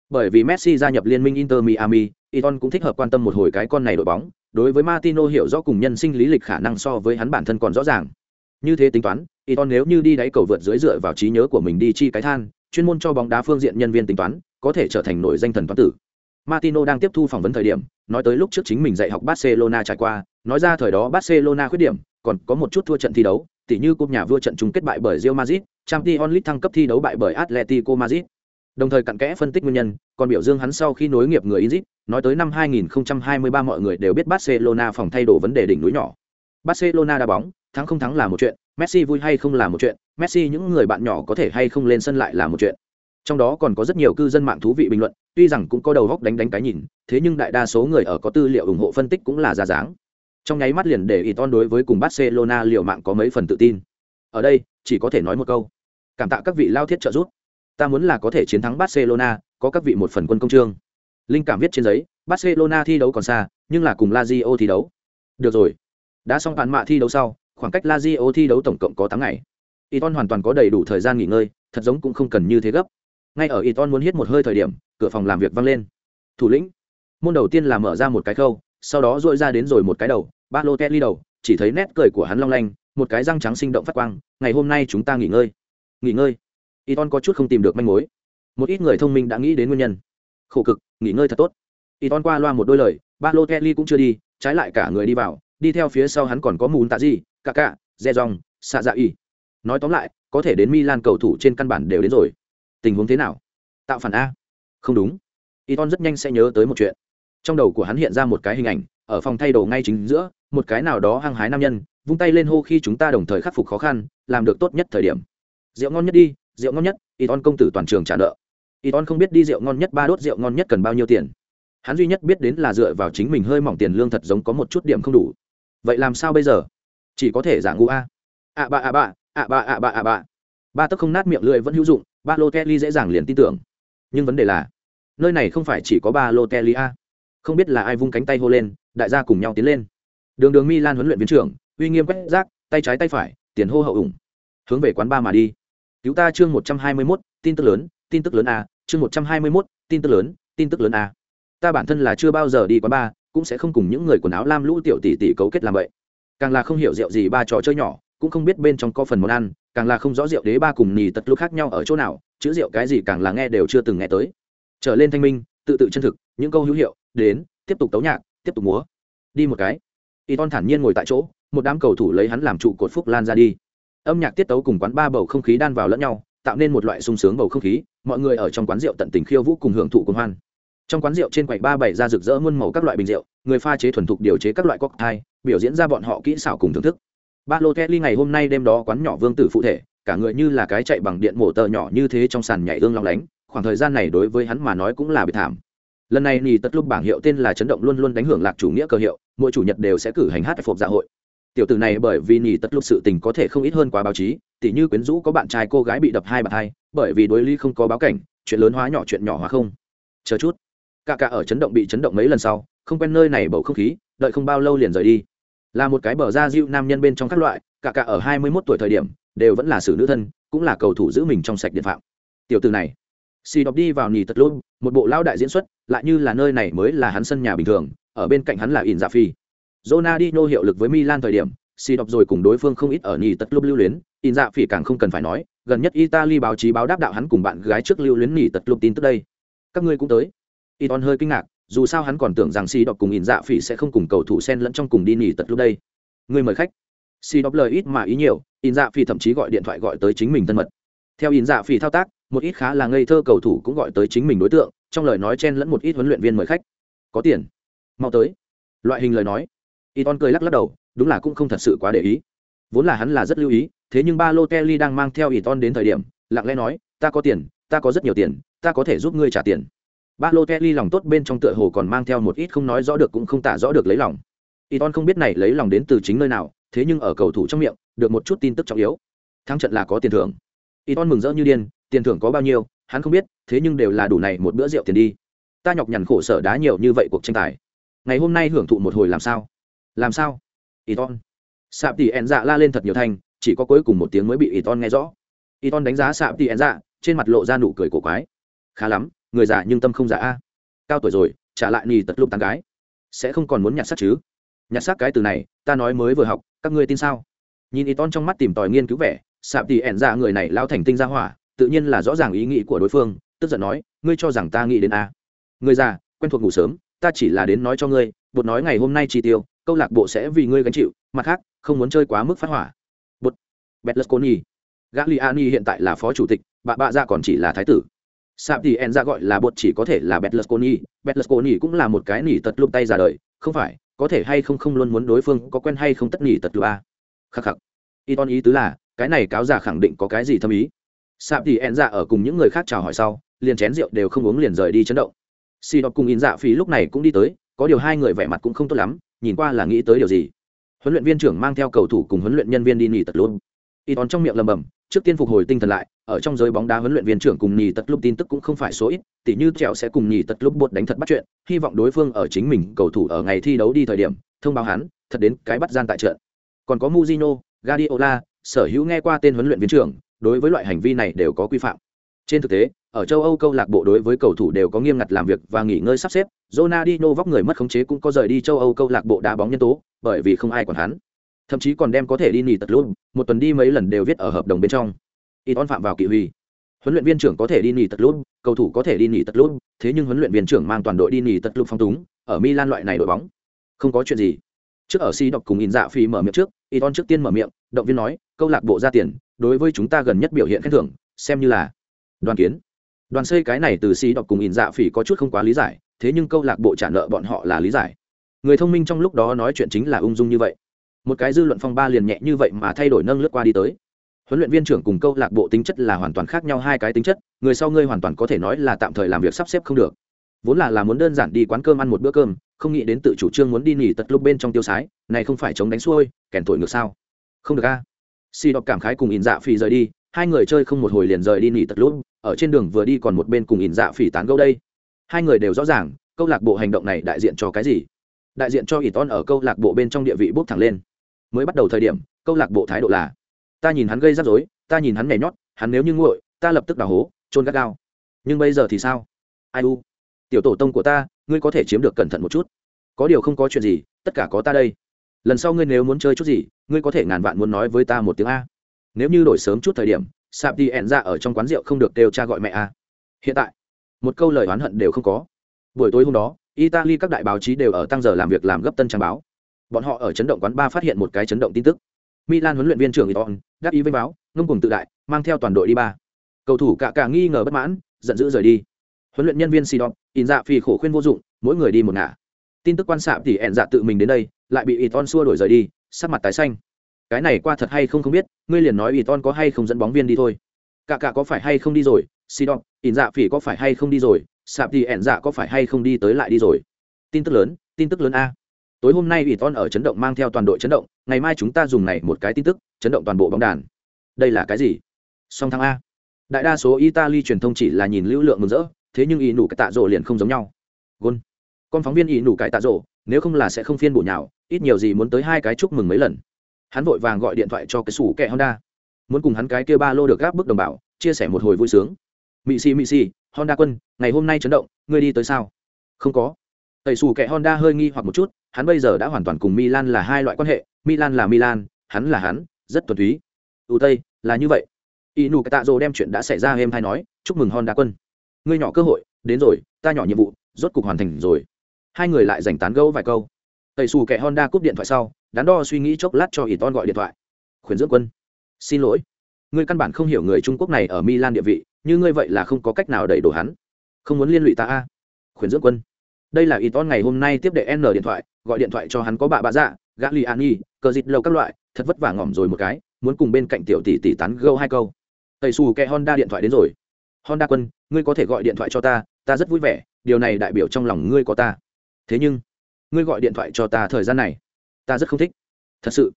bởi vì messi gia nhập liên minh inter miami iton cũng thích hợp quan tâm một hồi cái con này đội bóng đối với martino hiểu rõ cùng nhân sinh lý lịch khả năng so với hắn bản thân còn rõ ràng như thế tính toán iton nếu như đi đáy cầu vượt dưới dựa vào trí nhớ của mình đi chi cái than chuyên môn cho bóng đá phương diện nhân viên tính toán có thể trở thành nổi danh thần toán tử martino đang tiếp thu phỏng vấn thời điểm nói tới lúc trước chính mình dạy học barcelona trải qua nói ra thời đó barcelona khuyết điểm còn có một chút thua trận thi đấu tỉ như cúp nhà vua trận chung kết bại bởi Real Madrid, Champions League thăng cấp thi đấu bại bởi Atletico Madrid. Đồng thời cặn kẽ phân tích nguyên nhân, còn biểu dương hắn sau khi nối nghiệp người Inzit, nói tới năm 2023 mọi người đều biết Barcelona phòng thay đổi vấn đề đỉnh núi nhỏ. Barcelona đá bóng, thắng không thắng là một chuyện, Messi vui hay không là một chuyện, Messi những người bạn nhỏ có thể hay không lên sân lại là một chuyện. Trong đó còn có rất nhiều cư dân mạng thú vị bình luận, tuy rằng cũng có đầu góc đánh đánh cái nhìn, thế nhưng đại đa số người ở có tư liệu ủng hộ phân tích cũng là ra dáng. Trong nháy mắt liền để Iton đối với cùng Barcelona liệu mạng có mấy phần tự tin. Ở đây, chỉ có thể nói một câu. Cảm tạ các vị lao thiết trợ giúp. Ta muốn là có thể chiến thắng Barcelona, có các vị một phần quân công trương. Linh cảm viết trên giấy, Barcelona thi đấu còn xa, nhưng là cùng Lazio thi đấu. Được rồi. Đã xong bàn mạ thi đấu sau, khoảng cách Lazio thi đấu tổng cộng có tám ngày. Iton hoàn toàn có đầy đủ thời gian nghỉ ngơi, thật giống cũng không cần như thế gấp. Ngay ở Iton muốn hít một hơi thời điểm, cửa phòng làm việc vang lên. Thủ lĩnh. Môn đầu tiên là mở ra một cái khâu, sau đó duỗi ra đến rồi một cái đầu, ba lô ly đầu, chỉ thấy nét cười của hắn long lanh, một cái răng trắng sinh động phát quang, ngày hôm nay chúng ta nghỉ ngơi. Nghỉ ngơi. Iton có chút không tìm được manh mối. Một ít người thông minh đã nghĩ đến nguyên nhân. Khổ cực, nghỉ ngơi thật tốt. Iton qua loa một đôi lời, ba lô kelly cũng chưa đi, trái lại cả người đi vào, đi theo phía sau hắn còn có mùn tạ gì, cả cả, dè dòng, xạ dạ y nói tóm lại có thể đến milan cầu thủ trên căn bản đều đến rồi. Tình huống thế nào? Tạo phản a? Không đúng. Iton rất nhanh sẽ nhớ tới một chuyện. Trong đầu của hắn hiện ra một cái hình ảnh ở phòng thay đồ ngay chính giữa một cái nào đó hăng hái nam nhân vung tay lên hô khi chúng ta đồng thời khắc phục khó khăn làm được tốt nhất thời điểm. Rượu ngon nhất đi rượu ngon nhất Iton công tử toàn trường trả nợ. Iton không biết đi rượu ngon nhất, ba đốt rượu ngon nhất cần bao nhiêu tiền. Hắn duy nhất biết đến là dựa vào chính mình hơi mỏng tiền lương thật giống có một chút điểm không đủ. Vậy làm sao bây giờ? Chỉ có thể giả ngu a. Ạ bạ ạ bạ ạ bạ ạ bạ ạ bạ ba tấc không nát miệng lưỡi vẫn hữu dụng, ba lô kelly dễ dàng liền tin tưởng. Nhưng vấn đề là, nơi này không phải chỉ có ba lô kelly a. Không biết là ai vung cánh tay hô lên, đại gia cùng nhau tiến lên. Đường đường mi lan huấn luyện viên trưởng, uy nghiêm quét rác, tay trái tay phải, tiền hô hậu ủng. Hướng về quán ba mà đi cứu ta chương một trăm hai mươi 121, tin tức lớn tin tức lớn a chương một trăm hai mươi 121, tin tức lớn tin tức lớn a. Ta bản thân là chưa bao giờ đi quán ba cũng sẽ không cùng những người quần áo lam lũ tiểu tỷ tỷ cấu kết làm vậy. Càng là không hiểu rượu gì ba trò chơi nhỏ cũng không biết bên trong có phần món ăn càng là không rõ rượu đế ba cùng nhì tật lúc khác nhau ở chỗ nào chữ rượu cái gì càng là nghe đều chưa từng nghe tới. Trở lên thanh minh tự tự chân thực những câu hữu hiệu đến tiếp tục tấu nhạc tiếp tục múa. Đi một cái. Y ton thản nhiên ngồi tại chỗ một đám cầu thủ lấy hắn làm trụ cột phúc lan ra đi âm nhạc tiết tấu cùng quán ba bầu không khí đan vào lẫn nhau, tạo nên một loại sung sướng bầu không khí, mọi người ở trong quán rượu tận tình khiêu vũ cùng hưởng thụ cùng hoan. Trong quán rượu trên quầy ba bảy ra rực rỡ muôn màu các loại bình rượu, người pha chế thuần thục điều chế các loại cocktail, biểu diễn ra bọn họ kỹ xảo cùng thưởng thức. Ba lô kelly ngày hôm nay đêm đó quán nhỏ vương tử phụ thể, cả người như là cái chạy bằng điện mổ tờ nhỏ như thế trong sàn nhảy ương long lánh, khoảng thời gian này đối với hắn mà nói cũng là bị thảm. Lần này nì tất lúc bảng hiệu tên là chấn động luôn luôn đánh hưởng lạc chủ nghĩa cơ hiệu, mỗi chủ nhật đều sẽ cử hành hát phục dạ hội tiểu tử này bởi vì nhỉ tất lúc sự tình có thể không ít hơn quá báo chí, tỉ như quyến rũ có bạn trai cô gái bị đập hai bàn hai, bởi vì đối ly không có báo cảnh, chuyện lớn hóa nhỏ chuyện nhỏ hóa không. Chờ chút. Cả cả ở chấn động bị chấn động mấy lần sau, không quen nơi này bầu không khí, đợi không bao lâu liền rời đi. Là một cái bờ ra diệu nam nhân bên trong các loại, cả cả ở hai mươi 21 tuổi thời điểm, đều vẫn là xử nữ thân, cũng là cầu thủ giữ mình trong sạch điện phạm. Tiểu tử này, xì đọc đi vào nhì tật luôn một bộ lao đại diễn xuất, lại như là nơi này mới là hắn sân nhà bình thường, ở bên cạnh hắn là ỉn dạ phi. Ronaldinho hiệu lực với Milan thời điểm, xì đọc rồi cùng đối phương không ít ở nhì tật club lưu luyến. In dạ phỉ càng không cần phải nói, gần nhất italy báo chí báo đáp đạo hắn cùng bạn gái trước lưu luyến nhì tật club tin tức đây. Các ngươi cũng tới. Iton hơi kinh ngạc, dù sao hắn còn tưởng rằng xì đọc cùng in dạ phỉ sẽ không cùng cầu thủ sen lẫn trong cùng đi nhì tật club đây. Người mời khách. Xì đọc lời ít mà ý nhiều, in dạ phỉ thậm chí gọi điện thoại gọi tới chính mình thân mật. Theo in dạ phỉ thao tác, một ít khá là ngây thơ cầu thủ cũng gọi tới chính mình đối tượng, trong lời nói chen lẫn một ít huấn luyện viên mời khách. Có tiền. Mau tới. Loại hình lời nói. Iton cười lắc lắc đầu, đúng là cũng không thật sự quá để ý. Vốn là hắn là rất lưu ý, thế nhưng Balotelli đang mang theo Iton đến thời điểm, lặng lẽ nói, ta có tiền, ta có rất nhiều tiền, ta có thể giúp ngươi trả tiền. Balotelli lòng tốt bên trong tựa hồ còn mang theo một ít không nói rõ được cũng không tả rõ được lấy lòng. Iton không biết này lấy lòng đến từ chính nơi nào, thế nhưng ở cầu thủ trong miệng, được một chút tin tức trọng yếu. Thắng trận là có tiền thưởng. Iton mừng rỡ như điên, tiền thưởng có bao nhiêu, hắn không biết, thế nhưng đều là đủ này một bữa rượu tiền đi. Ta nhọc nhằn khổ sở đá nhiều như vậy cuộc tranh tài. Ngày hôm nay hưởng thụ một hồi làm sao? Làm sao Iton. Sạp tỷ ẹn dạ la lên thật nhiều thanh, chỉ có cuối cùng một tiếng mới bị Iton nghe rõ. Iton đánh giá Sạp tỷ ẹn dạ, trên mặt lộ ra nụ cười cổ quái. Khá lắm, người già nhưng tâm không già a. Cao tuổi rồi, trả lại nì tật lục tàn gái. Sẽ không còn muốn nhặt xác chứ? Nhặt xác cái từ này, ta nói mới vừa học, các ngươi tin sao? Nhìn Iton trong mắt tìm tòi nghiên cứu vẻ, Sạp tỷ ẹn dạ người này lao thành tinh ra hỏa, tự nhiên là rõ ràng ý nghĩ của đối phương, tức giận nói, ngươi cho rằng ta nghĩ đến a? Người già, quen thuộc ngủ sớm, ta chỉ là đến nói cho ngươi, bột nói ngày hôm nay chi tiêu, câu lạc bộ sẽ vì ngươi gánh chịu, mặt khác, không muốn chơi quá mức phát hỏa. Bút betlusconi gagliani hiện tại là phó chủ tịch, bà bạ ra còn chỉ là thái tử. Sạp thì en ra gọi là bột chỉ có thể là betlusconi betlusconi cũng là một cái nỉ tật lục tay ra đời, không phải, có thể hay không không luôn muốn đối phương có quen hay không tất nỉ tật lục a khắc. Khắc y ý tứ là, cái này cáo giả khẳng định có cái gì thâm ý. Sạp thì en ra ở cùng những người khác chào hỏi sau, liền chén rượu đều không uống liền rời đi chấn động. Si đọc cùng in dạ phí lúc này cũng đi tới, có điều hai người vẻ mặt cũng không tốt lắm nhìn qua là nghĩ tới điều gì. Huấn luyện viên trưởng mang theo cầu thủ cùng huấn luyện nhân viên đi nghỉ tật luôn y tón trong miệng lầm bầm, trước tiên phục hồi tinh thần lại, ở trong giới bóng đá huấn luyện viên trưởng cùng nhì tật lúc tin tức cũng không phải số ít, tỉ như trèo sẽ cùng nhì tật lúc bột đánh thật bắt chuyện, hy vọng đối phương ở chính mình cầu thủ ở ngày thi đấu đi thời điểm, thông báo hắn, thật đến cái bắt gian tại trận. Còn có muzino gadiola sở hữu nghe qua tên huấn luyện viên trưởng, đối với loại hành vi này đều có quy phạm. Trên thực tế ở châu Âu câu lạc bộ đối với cầu thủ đều có nghiêm ngặt làm việc và nghỉ ngơi sắp xếp, Ronaldinho vóc người mất khống chế cũng có rời đi châu Âu câu lạc bộ đá bóng nhân tố, bởi vì không ai quản hắn. Thậm chí còn đem có thể đi nghỉ tật luôn, một tuần đi mấy lần đều viết ở hợp đồng bên trong. Iton phạm vào kỷ huy. Huấn luyện viên trưởng có thể đi nghỉ tật luôn, cầu thủ có thể đi nghỉ tật luôn, thế nhưng huấn luyện viên trưởng mang toàn đội đi nghỉ tật luôn phong túng, ở Milan loại này đội bóng, không có chuyện gì. Trước ở Si đọc cùng In Dạ Phi mở miệng trước, Iton trước tiên mở miệng, động viên nói, câu lạc bộ ra tiền, đối với chúng ta gần nhất biểu hiện khen thưởng, xem như là đoàn kiến đoàn xây cái này từ xí đọc cùng in dạ phỉ có chút không quá lý giải, thế nhưng câu lạc bộ trả nợ bọn họ là lý giải. Người thông minh trong lúc đó nói chuyện chính là ung dung như vậy. Một cái dư luận phong ba liền nhẹ như vậy mà thay đổi nâng lướt qua đi tới. Huấn luyện viên trưởng cùng câu lạc bộ tính chất là hoàn toàn khác nhau hai cái tính chất, người sau ngươi hoàn toàn có thể nói là tạm thời làm việc sắp xếp không được. Vốn là là muốn đơn giản đi quán cơm ăn một bữa cơm, không nghĩ đến tự chủ trương muốn đi nghỉ tật lúc bên trong tiêu sái, này không phải chống đánh xuôi, kèn tội ngược sao? Không được a. Si đọc cảm khái cùng in dạ phì rời đi, hai người chơi không một hồi liền rời đi nghỉ tật lúc ở trên đường vừa đi còn một bên cùng ỉn dạ phỉ tán gẫu đây. Hai người đều rõ ràng, câu lạc bộ hành động này đại diện cho cái gì? Đại diện cho ỉn ton ở câu lạc bộ bên trong địa vị bốc thẳng lên. Mới bắt đầu thời điểm, câu lạc bộ thái độ là, ta nhìn hắn gây rắc rối, ta nhìn hắn nhảy nhót, hắn nếu như nguội, ta lập tức đào hố trôn gắt gao. Nhưng bây giờ thì sao? Ai u? Tiểu tổ tông của ta, ngươi có thể chiếm được cẩn thận một chút. Có điều không có chuyện gì, tất cả có ta đây. Lần sau ngươi nếu muốn chơi chút gì, ngươi có thể ngàn vạn muốn nói với ta một tiếng a. Nếu như đổi sớm chút thời điểm sạp đi ẹn ra ở trong quán rượu không được đều cha gọi mẹ à. hiện tại, một câu lời oán hận đều không có. Buổi tối hôm đó, italy các đại báo chí đều ở tăng giờ làm việc làm gấp tân trang báo. Bọn họ ở chấn động quán ba phát hiện một cái chấn động tin tức. Milan huấn luyện viên trưởng iton đáp ý với báo, ngông cùng tự đại, mang theo toàn đội đi ba cầu thủ cả cả nghi ngờ bất mãn, giận dữ rời đi. Huấn luyện nhân viên sidon, in dạ phì khổ khuyên vô dụng, mỗi người đi một ngả. Tin tức quan sạp thì ẹn dạ tự mình đến đây, lại bị iton xua đổi rời đi, sắc mặt tái xanh. Cái này qua thật hay không không biết ngươi liền nói ủy ton có hay không dẫn bóng viên đi thôi. Cả cả có phải hay không đi rồi si đọc ỉn dạ phỉ có phải hay không đi rồi sạp thì ẻn dạ có phải hay không đi tới lại đi rồi. Tin tức lớn, tin tức lớn a. Tối hôm nay ủy ton ở chấn động mang theo toàn đội chấn động, ngày mai chúng ta dùng này một cái tin tức, chấn động toàn bộ bóng đàn. Đây là cái gì? Song thắng a. Đại đa số italy truyền thông chỉ là nhìn lưu lượng mừng rỡ, thế nhưng ý nủ cái tạ rộ liền không giống nhau. Gôn. Con phóng viên ý nủ cái tạ rộ nếu không là sẽ không phiên bổ nhào, ít nhiều gì muốn tới hai cái chúc mừng mấy lần hắn vội vàng gọi điện thoại cho cái sủ kẹ honda. Muốn cùng hắn cái kia ba lô được gáp bức đồng bào, chia sẻ một hồi vui sướng. Mị xì mị xì, honda quân, ngày hôm nay chấn động, ngươi đi tới sao? Không có. Tẩy xù kẹ honda hơi nghi hoặc một chút, hắn bây giờ đã hoàn toàn cùng milan là hai loại quan hệ, milan là milan, hắn là hắn, rất thuần túy. Ưu tây, là như vậy. Y nụ tạ dô đem chuyện đã xảy ra êm hay nói, chúc mừng honda quân. Ngươi nhỏ cơ hội, đến rồi, ta nhỏ nhiệm vụ, rốt cục hoàn thành rồi. Hai người lại giành tán gẫu vài câu. Tẩy xù kẻ honda cúp điện thoại sau đắn đo suy nghĩ chốc lát cho ỷ ton gọi điện thoại. Khuyển dưỡng quân, xin lỗi. Ngươi căn bản không hiểu người trung quốc này ở milan địa vị, như ngươi vậy là không có cách nào đẩy đổ hắn. Không muốn liên lụy ta a. Khuyển dưỡng quân. Đây là ỷ ton ngày hôm nay tiếp đệ n điện thoại, gọi điện thoại cho hắn có bà bà dạ gã li an y cờ dịt lâu các loại, thật vất vả ngỏm rồi một cái, muốn cùng bên cạnh tiểu tỷ tỷ tán gâu hai câu. Tẩy xù kẹ honda điện thoại đến rồi. Honda quân, ngươi có thể gọi điện thoại cho ta ta rất vui vẻ, điều này đại biểu trong lòng ngươi có ta. Thế nhưng, ngươi gọi điện thoại cho ta thời gian này ta rất không thích. Thật sự.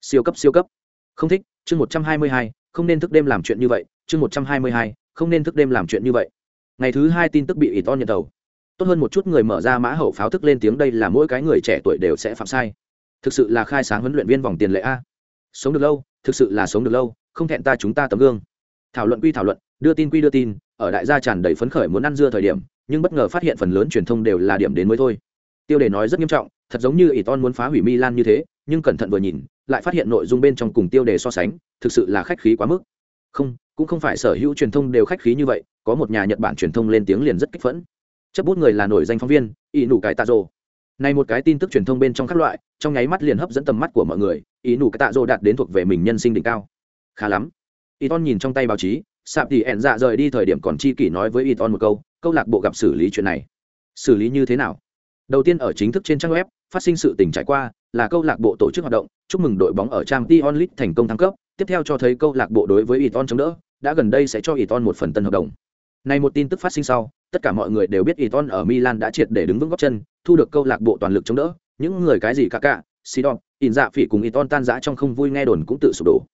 Siêu cấp siêu cấp. Không thích, chương một trăm hai mươi hai, không nên thức đêm làm chuyện như vậy, chương một trăm hai mươi hai, không nên thức đêm làm chuyện như vậy. Ngày thứ hai tin tức bị ỷ to nhận tàu tốt hơn một chút người mở ra mã hậu pháo thức lên tiếng đây là mỗi cái người trẻ tuổi đều sẽ phạm sai. Thực sự là khai sáng huấn luyện viên vòng tiền lệ a. Sống được lâu, thực sự là sống được lâu, không thẹn ta chúng ta tấm gương. Thảo luận quy thảo luận, đưa tin quy đưa tin, ở đại gia tràn đầy phấn khởi muốn ăn dưa thời điểm, nhưng bất ngờ phát hiện phần lớn truyền thông đều là điểm đến mới thôi. Tiêu đề nói rất nghiêm trọng thật giống như ỷ ton muốn phá hủy milan như thế, nhưng cẩn thận vừa nhìn, lại phát hiện nội dung bên trong cùng tiêu đề so sánh, thực sự là khách khí quá mức. Không, cũng không phải sở hữu truyền thông đều khách khí như vậy, có một nhà nhật bản truyền thông lên tiếng liền rất kích phẫn. Chấp bút người là nổi danh phóng viên ỷ nụ cái tạ rồ này một cái tin tức truyền thông bên trong các loại, trong nháy mắt liền hấp dẫn tầm mắt của mọi người ý nụ cái tạ rồ đạt đến thuộc về mình nhân sinh đỉnh cao. Khá lắm. Y ton nhìn trong tay báo chí, sạp thì ẹn dạ rời đi thời điểm còn chi kỷ nói với y ton một câu câu lạc bộ gặp xử lý chuyện này. Xử lý như thế nào? Đầu tiên ở chính thức trên trang web, phát sinh sự tình trải qua là câu lạc bộ tổ chức hoạt động, chúc mừng đội bóng ở trang Tion League thành công thăng cấp. Tiếp theo cho thấy câu lạc bộ đối với y chống đỡ, đã gần đây sẽ cho y một phần tân hợp đồng. Này một tin tức phát sinh sau, tất cả mọi người đều biết y ở milan đã triệt để đứng vững gót chân, thu được câu lạc bộ toàn lực chống đỡ. Những người cái gì cả cả, sidon in dạ phỉ cùng y tan rã trong không vui nghe đồn cũng tự sụp đổ.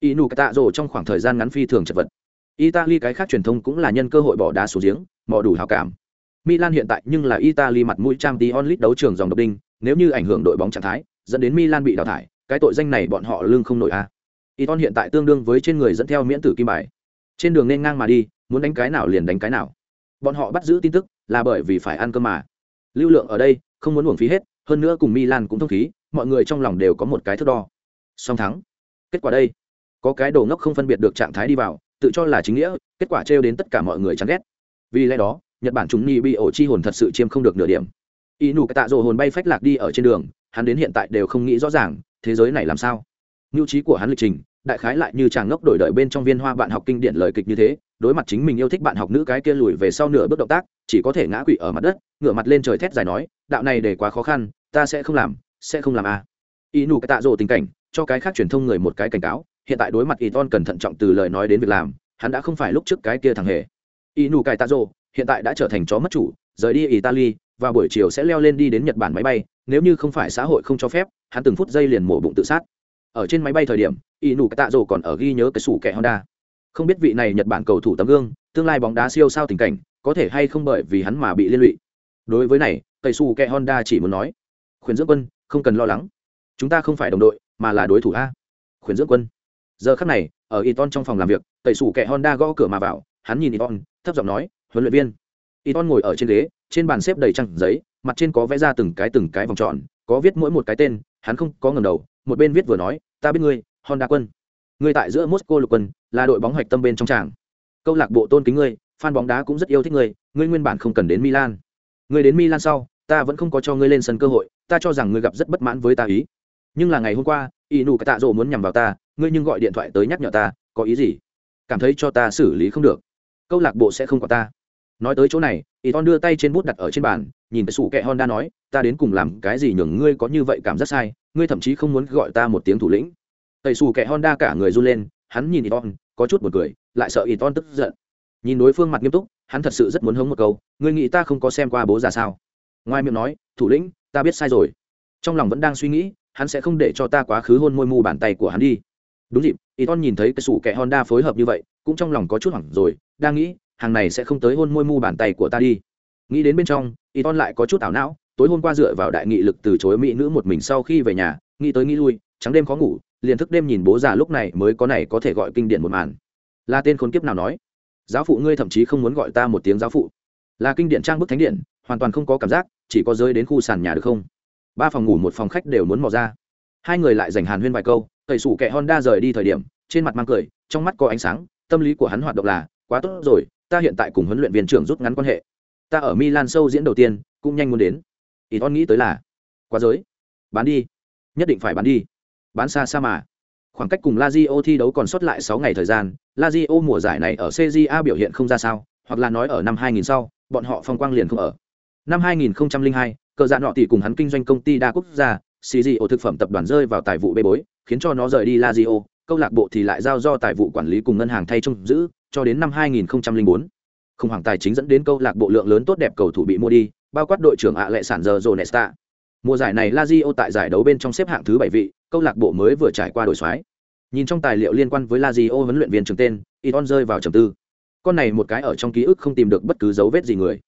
Inu tạ rồ trong khoảng thời gian ngắn phi thường chật vật. Italy cái khác truyền thông cũng là nhân cơ hội bỏ đá xuống giếng, mò đủ hào cảm milan hiện tại nhưng là italy mặt mũi trang tí onlit đấu trường dòng độc đinh, nếu như ảnh hưởng đội bóng trạng thái, dẫn đến milan bị đào thải, cái tội danh này bọn họ lương không nổi a. À. iton hiện tại tương đương với trên người dẫn theo miễn tử kim bài. Trên đường nên ngang mà đi, muốn đánh cái nào liền đánh cái nào. Bọn họ bắt giữ tin tức là bởi vì phải ăn cơm mà. Lưu lượng ở đây, không muốn uổng phí hết, hơn nữa cùng milan cũng thông khí, mọi người trong lòng đều có một cái thước đo. Song thắng. Kết quả đây. Có cái đồ ngốc không phân biệt được trạng thái đi vào, tự cho là chính nghĩa, kết quả trêu đến tất cả mọi người chán ghét. Vì lẽ đó nhật bản chúng ni bị ổ chi hồn thật sự chiêm không được nửa điểm. Y nụ tạ rồ hồn bay phách lạc đi ở trên đường, hắn đến hiện tại đều không nghĩ rõ ràng, thế giới này làm sao? Mưu trí của hắn lịch trình, đại khái lại như chàng ngốc đổi đợi bên trong viên hoa bạn học kinh điển lời kịch như thế, đối mặt chính mình yêu thích bạn học nữ cái kia lùi về sau nửa bước động tác, chỉ có thể ngã quỵ ở mặt đất, ngửa mặt lên trời thét dài nói, đạo này để quá khó khăn, ta sẽ không làm, sẽ không làm à. y nụ tạ rồ tình cảnh, cho cái khác truyền thông người một cái cảnh cáo, hiện tại đối mặt y ton cần thận trọng từ lời nói đến việc làm, hắn đã không phải lúc trước cái kia thằng hề. Y nụ cải tạ rồ hiện tại đã trở thành chó mất chủ rời đi italy và buổi chiều sẽ leo lên đi đến nhật bản máy bay nếu như không phải xã hội không cho phép hắn từng phút giây liền mổ bụng tự sát. Ở trên máy bay thời điểm y nụ tạ rồ còn ở ghi nhớ cái sủ kẻ honda. Không biết vị này nhật bản cầu thủ tấm gương tương lai bóng đá siêu sao tình cảnh có thể hay không bởi vì hắn mà bị liên lụy. Đối với này cây su kẻ honda chỉ muốn nói khuyển dưỡng quân không cần lo lắng. Chúng ta không phải đồng đội mà là đối thủ a. Khuyển dưỡng quân. Giờ khắc này ở Iton trong phòng làm việc, tẩy sủ kẻ Honda gõ cửa mà vào, hắn nhìn Iton, thấp giọng nói, "Huấn luyện viên." Iton ngồi ở trên ghế, trên bàn xếp đầy trang giấy, mặt trên có vẽ ra từng cái từng cái vòng tròn, có viết mỗi một cái tên, hắn không có ngẩng đầu, một bên viết vừa nói, "Ta biết ngươi, Honda quân. Ngươi tại giữa Moscow lục quân, là đội bóng hoạch tâm bên trong tràng. Câu lạc bộ tôn kính ngươi, fan bóng đá cũng rất yêu thích ngươi, ngươi nguyên bản không cần đến Milan. Ngươi đến Milan sau, ta vẫn không có cho ngươi lên sân cơ hội, ta cho rằng ngươi gặp rất bất mãn với ta ý. Nhưng là ngày hôm qua, Inu Tạ Dụ muốn nhằm vào ta, ngươi nhưng gọi điện thoại tới nhắc nhở ta có ý gì cảm thấy cho ta xử lý không được câu lạc bộ sẽ không có ta nói tới chỗ này y ton đưa tay trên bút đặt ở trên bàn, nhìn cái sủ kẹ honda nói, ta đến cùng làm cái gì nhường ngươi có như vậy cảm giác sai, ngươi thậm chí không muốn gọi ta một tiếng thủ lĩnh. Tẩy sủ kẹ honda cả người run lên, hắn nhìn y ton có chút một cười, lại sợ y ton tức giận. Nhìn đối phương mặt nghiêm túc, hắn thật sự rất muốn hống một câu, ngươi nghĩ ta không có xem qua bố già sao? Ngoài miệng nói, thủ lĩnh, ta biết sai rồi. Trong lòng vẫn đang suy nghĩ, hắn sẽ không để cho ta quá khứ hôn môi mù bàn tay của hắn đi. Đúng dịp y ton nhìn thấy cái sủ kẹ honda phối hợp như vậy, cũng trong lòng có chút hoảng rồi, đang nghĩ hàng này sẽ không tới hôn môi mu bàn tay của ta đi. Nghĩ đến bên trong y ton lại có chút ảo não, tối hôm qua dựa vào đại nghị lực từ chối mỹ nữ một mình sau khi về nhà, nghĩ tới nghĩ lui, trắng đêm khó ngủ, liền thức đêm nhìn bố già lúc này mới có này có thể gọi kinh điển một màn. Là tên khốn kiếp nào nói? Giáo phụ ngươi thậm chí không muốn gọi ta một tiếng giáo phụ. Là kinh điển trang bức thánh điện hoàn toàn không có cảm giác, chỉ có rơi đến khu sàn nhà được không? Ba phòng ngủ một phòng khách đều muốn mò ra. Hai người lại dành hàn huyên vài câu, tẩy sủ kẹ honda rời đi thời điểm, trên mặt mang cười, trong mắt có ánh sáng, tâm lý của hắn hoạt động là, quá tốt rồi ta hiện tại cùng huấn luyện viên trưởng rút ngắn quan hệ. Ta ở milan sâu diễn đầu tiên, cũng nhanh muốn đến. Ít on nghĩ tới là, quá giới, bán đi, nhất định phải bán đi, bán xa xa mà. Khoảng cách cùng Lazio thi đấu còn sót lại sáu ngày thời gian, Lazio mùa giải này ở CJA biểu hiện không ra sao, hoặc là nói ở năm 2000 sau, bọn họ phong quang liền không ở. Năm 2002 cờ dạ nọ tỷ cùng hắn kinh doanh công ty đa quốc gia CJO thực phẩm tập đoàn rơi vào tài vụ bê bối, khiến cho nó rời đi Lazio, câu lạc bộ thì lại giao do tài vụ quản lý cùng ngân hàng thay trông giữ cho đến năm 2004 khủng hoảng tài chính dẫn đến câu lạc bộ lượng lớn tốt đẹp cầu thủ bị mua đi bao quát đội trưởng ạ lệ sản giờ Zonesta Mùa giải này Lazio tại giải đấu bên trong xếp hạng thứ bảy vị, câu lạc bộ mới vừa trải qua đổi xoái. Nhìn trong tài liệu liên quan với Lazio huấn luyện viên trưởng tên, Iton rơi vào trầm tư. Con này một cái ở trong ký ức không tìm được bất cứ dấu vết gì người.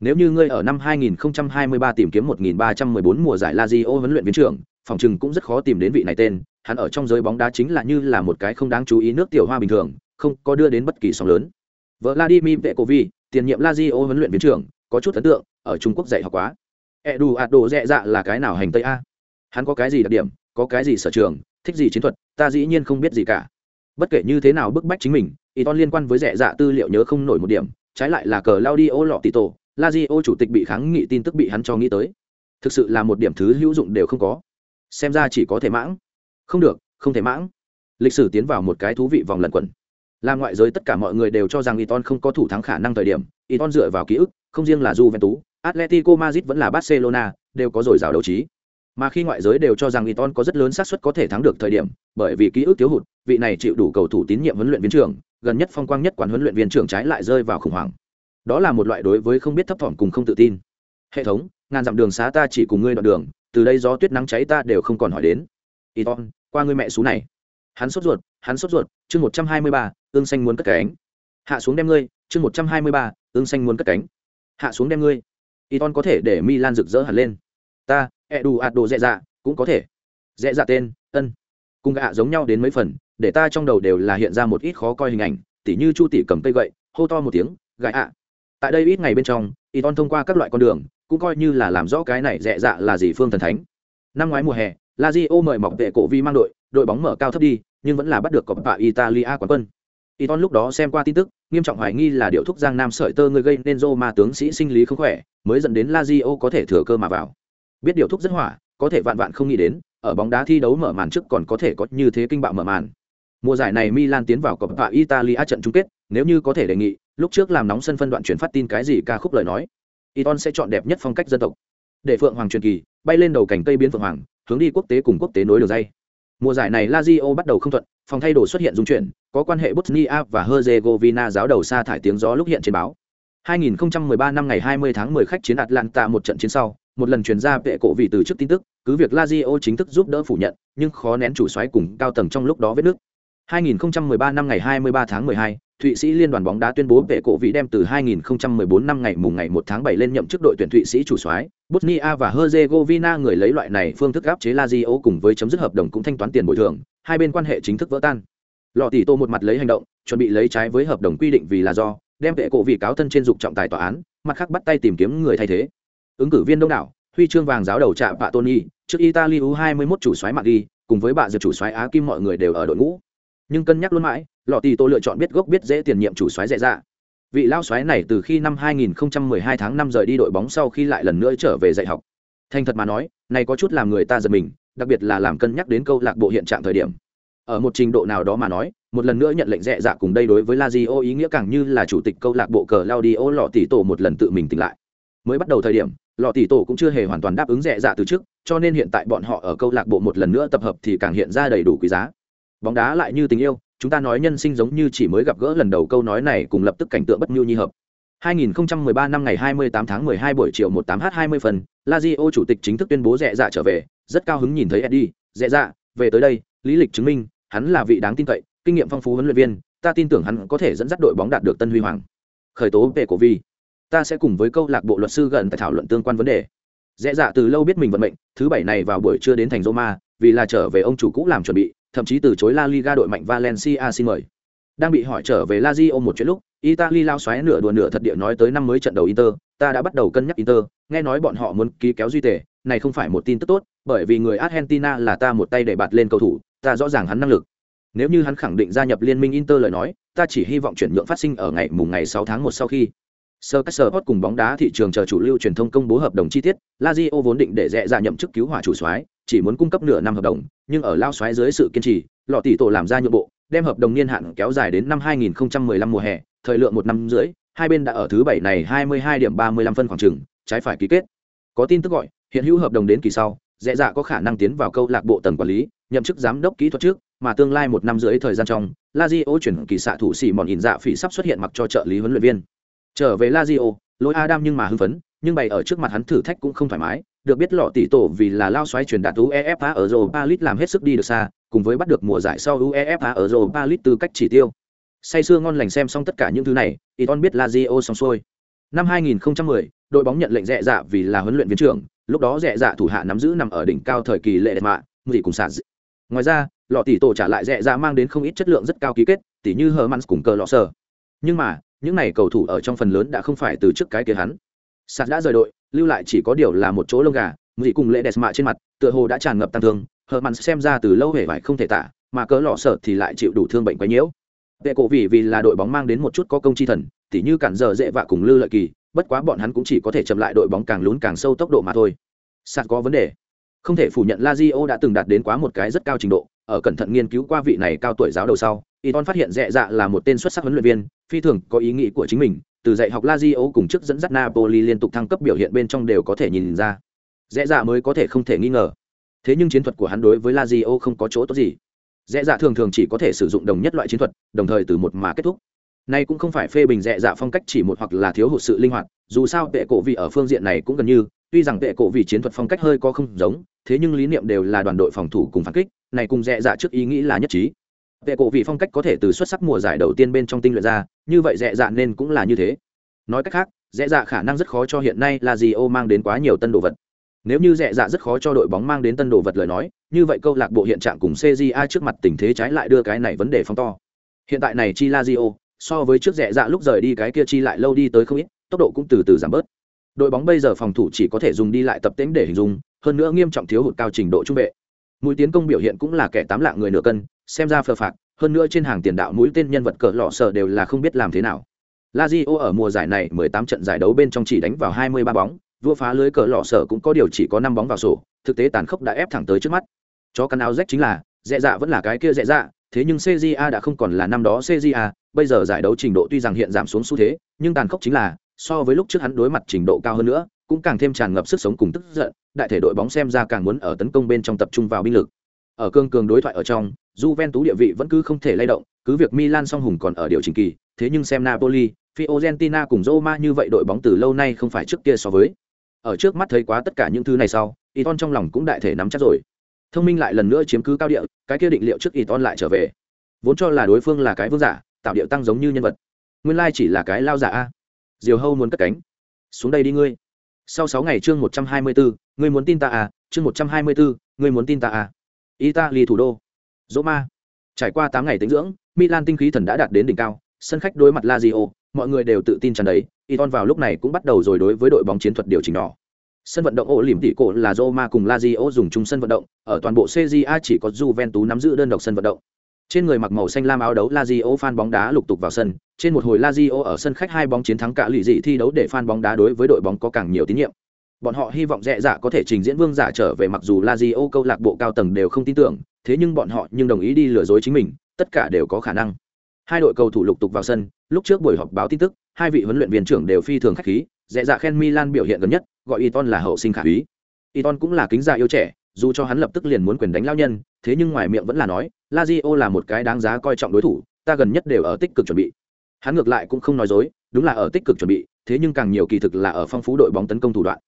Nếu như ngươi ở năm 2023 tìm kiếm 1314 mùa giải Lazio huấn luyện viên trưởng, phòng trừng cũng rất khó tìm đến vị này tên, hắn ở trong giới bóng đá chính là như là một cái không đáng chú ý nước tiểu hoa bình thường, không có đưa đến bất kỳ sóng lớn. Vladimir Pekovic, tiền nhiệm Lazio huấn luyện viên trưởng, có chút ấn tượng, ở Trung Quốc dạy học quá. E đủ ạt đồ dẹ dạ là cái nào hành tây a? Hắn có cái gì đặc điểm có cái gì sở trường thích gì chiến thuật ta dĩ nhiên không biết gì cả. Bất kể như thế nào bức bách chính mình Iton liên quan với dẹ dạ tư liệu nhớ không nổi một điểm trái lại là cờ Claudio Lotito, Lazio tổ ô chủ tịch bị kháng nghị tin tức bị hắn cho nghĩ tới. Thực sự là một điểm thứ hữu dụng đều không có. Xem ra chỉ có thể mãng. Không được không thể mãng. Lịch sử tiến vào một cái thú vị vòng lẩn quẩn là ngoại giới tất cả mọi người đều cho rằng Iton không có thủ thắng khả năng thời điểm Iton dựa vào ký ức không riêng là Juventus, Atletico Madrid vẫn là Barcelona, đều có dồi dào đấu trí. Mà khi ngoại giới đều cho rằng Iton có rất lớn xác suất có thể thắng được thời điểm, bởi vì ký ức thiếu hụt, vị này chịu đủ cầu thủ tín nhiệm huấn luyện viên trưởng, gần nhất phong quang nhất quán huấn luyện viên trưởng trái lại rơi vào khủng hoảng. Đó là một loại đối với không biết thấp thỏm cùng không tự tin. Hệ thống, ngàn dặm đường xá ta chỉ cùng ngươi đoạn đường, từ đây gió tuyết nắng cháy ta đều không còn hỏi đến. Iton, qua ngươi mẹ số này. Hắn sốt ruột, hắn sốt ruột, chương 123, ương xanh muốn cất cánh. Hạ xuống đem ngươi, chương 123, ương xanh muốn cất cánh hạ xuống đem ngươi Iton có thể để Milan rực rỡ hẳn lên. Ta, Eduardo dẹ dạ, cũng có thể. Dẹ dạ tên, ân. Cùng gạ giống nhau đến mấy phần, để ta trong đầu đều là hiện ra một ít khó coi hình ảnh, tỉ như Chu tỷ cầm cây gậy, hô to một tiếng, gãi ạ. Tại đây ít ngày bên trong, Iton thông qua các loại con đường, cũng coi như là làm rõ cái này dẹ dạ là gì phương thần thánh. Năm ngoái mùa hè, Lazio mời mọc vệ cổ vi mang đội, đội bóng mở cao thấp đi, nhưng vẫn là bắt được cọp Italia quán quân. Iton lúc đó xem qua tin tức, nghiêm trọng hoài nghi là điệu thuốc giang nam sợi tơ người gây nên Roma tướng sĩ sinh lý không khỏe, mới dẫn đến Lazio có thể thừa cơ mà vào. Biết điệu thuốc rất hỏa, có thể vạn vạn không nghĩ đến, ở bóng đá thi đấu mở màn trước còn có thể có như thế kinh bạo mở màn. Mùa giải này Milan tiến vào Coppa Italia trận chung kết, nếu như có thể đề nghị, lúc trước làm nóng sân phân đoạn chuyển phát tin cái gì ca khúc lời nói, Iton sẽ chọn đẹp nhất phong cách dân tộc. Để Phượng Hoàng truyền kỳ, bay lên đầu cảnh cây biến Phượng Hoàng, hướng đi quốc tế cùng quốc tế nối đường dây. Mùa giải này Lazio bắt đầu không thuận, phòng thay đồ xuất hiện dung chuyển, có quan hệ Bosnia và Herzegovina giáo đầu sa thải tiếng gió lúc hiện trên báo. 2013 năm ngày 20 tháng 10 khách chiến Atlanta một trận chiến sau, một lần truyền ra vệ cổ vị từ trước tin tức, cứ việc Lazio chính thức giúp đỡ phủ nhận, nhưng khó nén chủ soái cùng cao tầng trong lúc đó vết nước. 2013 năm ngày 23 tháng 12, Thụy Sĩ Liên đoàn bóng đá tuyên bố vệ cổ vị đem từ 2014 năm ngày mùng ngày 1 tháng 7 lên nhậm chức đội tuyển Thụy Sĩ chủ soái. Bosnia và Herzegovina người lấy loại này phương thức áp chế Lazio cùng với chấm dứt hợp đồng cũng thanh toán tiền bồi thường, hai bên quan hệ chính thức vỡ tan. Lọ tỷ tô một mặt lấy hành động, chuẩn bị lấy trái với hợp đồng quy định vì là do đem vệ cổ vị cáo thân trên dục trọng tài tòa án, mặt khác bắt tay tìm kiếm người thay thế. Ứng cử viên đông đảo, huy chương vàng giáo đầu trạm Pạ Tony, trước Italy U21 chủ soái Magi, cùng với bà dược chủ soái Á Kim mọi người đều ở đội ngũ nhưng cân nhắc luôn mãi lọ tì tô lựa chọn biết gốc biết dễ tiền nhiệm chủ xoáy dễ dạ. Vị lao xoáy này từ khi năm 2012 tháng năm rời đi đội bóng sau khi lại lần nữa trở về dạy học. Thành thật mà nói, này có chút làm người ta giật mình, đặc biệt là làm cân nhắc đến câu lạc bộ hiện trạng thời điểm. Ở một trình độ nào đó mà nói, một lần nữa nhận lệnh dẹ dạ cùng đây đối với Lazio ý nghĩa càng như là chủ tịch câu lạc bộ cờ Laudio lọ tỷ tổ một lần tự mình tỉnh lại. Mới bắt đầu thời điểm, lọ tỷ tổ cũng chưa hề hoàn toàn đáp ứng dẹ dạ từ trước, cho nên hiện tại bọn họ ở câu lạc bộ một lần nữa tập hợp thì càng hiện ra đầy đủ quý giá bóng đá lại như tình yêu chúng ta nói nhân sinh giống như chỉ mới gặp gỡ lần đầu câu nói này cùng lập tức cảnh tượng bất nhu nhi hợp 2013 năm ngày 28 tháng 12 buổi chiều 18h20 phần, Lazio chủ tịch chính thức tuyên bố rẻ dạ trở về, rất cao hứng nhìn thấy Eddie, rẻ dạ, về tới đây, lý lịch chứng minh, hắn là vị đáng tin cậy, kinh nghiệm phong phú huấn luyện viên, ta tin tưởng hắn có thể dẫn dắt đội bóng đạt được tân huy hoàng. Khởi tố về cổ vi, ta sẽ cùng với câu lạc bộ luật sư gần tại thảo luận tương quan vấn đề. Rẻ dạ từ lâu biết mình vận mệnh, thứ bảy này vào buổi trưa đến thành Roma, vì là trở về ông chủ cũ làm chuẩn bị, thậm chí từ chối La Liga đội mạnh Valencia xin mời. Đang bị hỏi trở về Lazio một chuyện lúc, Italy lao xoáy nửa đùa nửa thật địa nói tới năm mới trận đầu Inter, ta đã bắt đầu cân nhắc Inter, nghe nói bọn họ muốn ký kéo duy tệ, này không phải một tin tức tốt, bởi vì người Argentina là ta một tay để bạt lên cầu thủ, ta rõ ràng hắn năng lực. Nếu như hắn khẳng định gia nhập liên minh Inter lời nói, ta chỉ hy vọng chuyển nhượng phát sinh ở ngày mùng ngày 6 tháng 1 sau khi. Sir cùng bóng đá thị trường chờ chủ lưu truyền thông công bố hợp đồng chi tiết, Lazio vốn định để rẻ ra nhậm chức cứu hỏa chủ soái, chỉ muốn cung cấp nửa năm hợp đồng, nhưng ở lao xoáy dưới sự kiên trì, lọ tỷ tổ làm ra nhượng bộ, đem hợp đồng niên hạn kéo dài đến năm 2015 mùa hè, thời lượng một năm rưỡi, hai bên đã ở thứ bảy này 22 điểm 35 phân khoảng chừng, trái phải ký kết. Có tin tức gọi, hiện hữu hợp đồng đến kỳ sau, dễ dạ có khả năng tiến vào câu lạc bộ tầng quản lý, nhậm chức giám đốc kỹ thuật trước, mà tương lai một năm rưỡi thời gian trong, Lazio chuyển kỳ xạ thủ sĩ mòn nhìn dạ phỉ sắp xuất hiện mặc cho trợ lý huấn luyện viên. Trở về Lazio, lối Adam nhưng mà hưng phấn, nhưng bày ở trước mặt hắn thử thách cũng không thoải mái, được biết lọ tỷ tổ vì là lao xoáy truyền đạt UEFA ở Europa League làm hết sức đi được xa, cùng với bắt được mùa giải sau UEFA ở Europa League tư cách chỉ tiêu. Say sưa ngon lành xem xong tất cả những thứ này, Iton biết Lazio xong xuôi. Năm 2010, đội bóng nhận lệnh rẻ dạ vì là huấn luyện viên trưởng, lúc đó rẻ dạ thủ hạ nắm giữ nằm ở đỉnh cao thời kỳ lệ đẹp mạ, gì cùng sạt. Ngoài ra, lọ tỷ tổ trả lại rẻ dạ mang đến không ít chất lượng rất cao ký kết, tỷ như Hermans cùng cờ lọ sở. Nhưng mà, những này cầu thủ ở trong phần lớn đã không phải từ trước cái kia hắn. Sạt đã rời đội, lưu lại chỉ có điều là một chỗ lông gà, dị cùng lệ đẹp mạ trên mặt, tựa hồ đã tràn ngập tăng thương, Hermans xem ra từ lâu hề vải không thể tả, mà cỡ lọ sở thì lại chịu đủ thương bệnh quấy nhiễu Vệ cổ vì vì là đội bóng mang đến một chút có công chi thần, tỉ như cản giờ dễ vạ cùng Lư Lợi Kỳ, bất quá bọn hắn cũng chỉ có thể chậm lại đội bóng càng lún càng sâu tốc độ mà thôi. Sạt có vấn đề. Không thể phủ nhận Lazio đã từng đạt đến quá một cái rất cao trình độ, ở cẩn thận nghiên cứu qua vị này cao tuổi giáo đầu sau, Iton phát hiện rẻ dạ là một tên xuất sắc huấn luyện viên, phi thường có ý nghĩ của chính mình, từ dạy học Lazio cùng trước dẫn dắt Napoli liên tục thăng cấp biểu hiện bên trong đều có thể nhìn ra. Rẻ dạ mới có thể không thể nghi ngờ. Thế nhưng chiến thuật của hắn đối với Lazio không có chỗ tốt gì dễ dạ thường thường chỉ có thể sử dụng đồng nhất loại chiến thuật, đồng thời từ một mà kết thúc nay cũng không phải phê bình dễ dạ phong cách chỉ một hoặc là thiếu hụt sự linh hoạt, dù sao tệ cổ vị ở phương diện này cũng gần như, tuy rằng tệ cổ vị chiến thuật phong cách hơi có không giống, thế nhưng lý niệm đều là đoàn đội phòng thủ cùng phản kích, này cùng dễ dạ trước ý nghĩ là nhất trí vệ cổ vị phong cách có thể từ xuất sắc mùa giải đầu tiên bên trong tinh luyện ra, như vậy dễ dạ nên cũng là như thế. Nói cách khác dễ dạ khả năng rất khó cho hiện nay là gì ô mang đến quá nhiều tân đồ vật. Nếu như dễ dạ rất khó cho đội bóng mang đến tân đồ vật lời nói, như vậy câu lạc bộ hiện trạng cùng cja trước mặt tình thế trái lại đưa cái này vấn đề phóng to. Hiện tại này chi lazio, so với trước dễ dạ lúc rời đi cái kia chi lại lâu đi tới không ít, tốc độ cũng từ từ giảm bớt. Đội bóng bây giờ phòng thủ chỉ có thể dùng đi lại tập tễnh để hình dung, hơn nữa nghiêm trọng thiếu hụt cao trình độ trung vệ. Mũi tiến công biểu hiện cũng là kẻ tám lạng người nửa cân xem ra phờ phạt hơn nữa trên hàng tiền đạo mũi tên nhân vật cỡ lọ sợ đều là không biết làm thế nào. Lazio ở mùa giải này 18 trận giải đấu bên trong chỉ đánh vào 23 bóng, vua phá lưới cỡ lọ sợ cũng có điều chỉ có năm bóng vào sổ thực tế tàn khốc đã ép thẳng tới trước mắt. Chó cắn áo rách chính là dễ dạ vẫn là cái kia dễ dạ thế nhưng cja đã không còn là năm đó cja bây giờ giải đấu trình độ tuy rằng hiện giảm xuống xu thế nhưng tàn khốc chính là so với lúc trước hắn đối mặt trình độ cao hơn nữa cũng càng thêm tràn ngập sức sống cùng tức giận đại thể đội bóng xem ra càng muốn ở tấn công bên trong tập trung vào binh lực. Ở cương cường đối thoại ở trong Juventus địa vị vẫn cứ không thể lay động, cứ việc Milan song hùng còn ở điều chỉnh kỳ, thế nhưng xem Napoli, Fiorentina cùng Roma như vậy đội bóng từ lâu nay không phải trước kia so với. Ở trước mắt thấy quá tất cả những thứ này sau, Iton trong lòng cũng đại thể nắm chắc rồi. Thông minh lại lần nữa chiếm cứ cao địa, cái kia định liệu trước Iton lại trở về. Vốn cho là đối phương là cái vương giả, tạo điệu tăng giống như nhân vật. Nguyên lai chỉ là cái lao giả a. Diều hâu muốn cất cánh. Xuống đây đi ngươi. Sau sáu ngày chương một trăm hai mươi bốn ngươi muốn tin ta à? Chương một trăm hai mươi bốn ngươi muốn tin ta à? Italy thủ đô roma trải qua tám ngày tính dưỡng milan tinh khí thần đã đạt đến đỉnh cao sân khách đối mặt lazio mọi người đều tự tin tràn đấy. Iton vào lúc này cũng bắt đầu rồi đối với đội bóng chiến thuật điều chỉnh đỏ Sân vận động ổ lỉm tỷ cổ là Roma cùng Lazio dùng chung sân vận động, ở toàn bộ CJA chỉ có Juventus nắm giữ đơn độc sân vận động. Trên người mặc màu xanh lam áo đấu Lazio fan bóng đá lục tục vào sân, trên một hồi Lazio ở sân khách hai bóng chiến thắng cả lì dị thi đấu để fan bóng đá đối với đội bóng có càng nhiều tín nhiệm. Bọn họ hy vọng rẻ dạ có thể trình diễn vương giả trở về mặc dù La Rio câu lạc bộ cao tầng đều không tin tưởng, thế nhưng bọn họ nhưng đồng ý đi lừa dối chính mình, tất cả đều có khả năng. Hai đội cầu thủ lục tục vào sân, lúc trước buổi họp báo tin tức, hai vị huấn luyện viên trưởng đều phi thường khách khí, dẹ dạ khen Milan biểu hiện gần nhất, gọi Iton là hậu sinh khả úy. Iton cũng là kính già yêu trẻ, dù cho hắn lập tức liền muốn quyền đánh lao nhân, thế nhưng ngoài miệng vẫn là nói, La Lazio là một cái đáng giá coi trọng đối thủ, ta gần nhất đều ở tích cực chuẩn bị. Hắn ngược lại cũng không nói dối, đúng là ở tích cực chuẩn bị, thế nhưng càng nhiều kỳ thực là ở phong phú đội bóng tấn công thủ đoạn.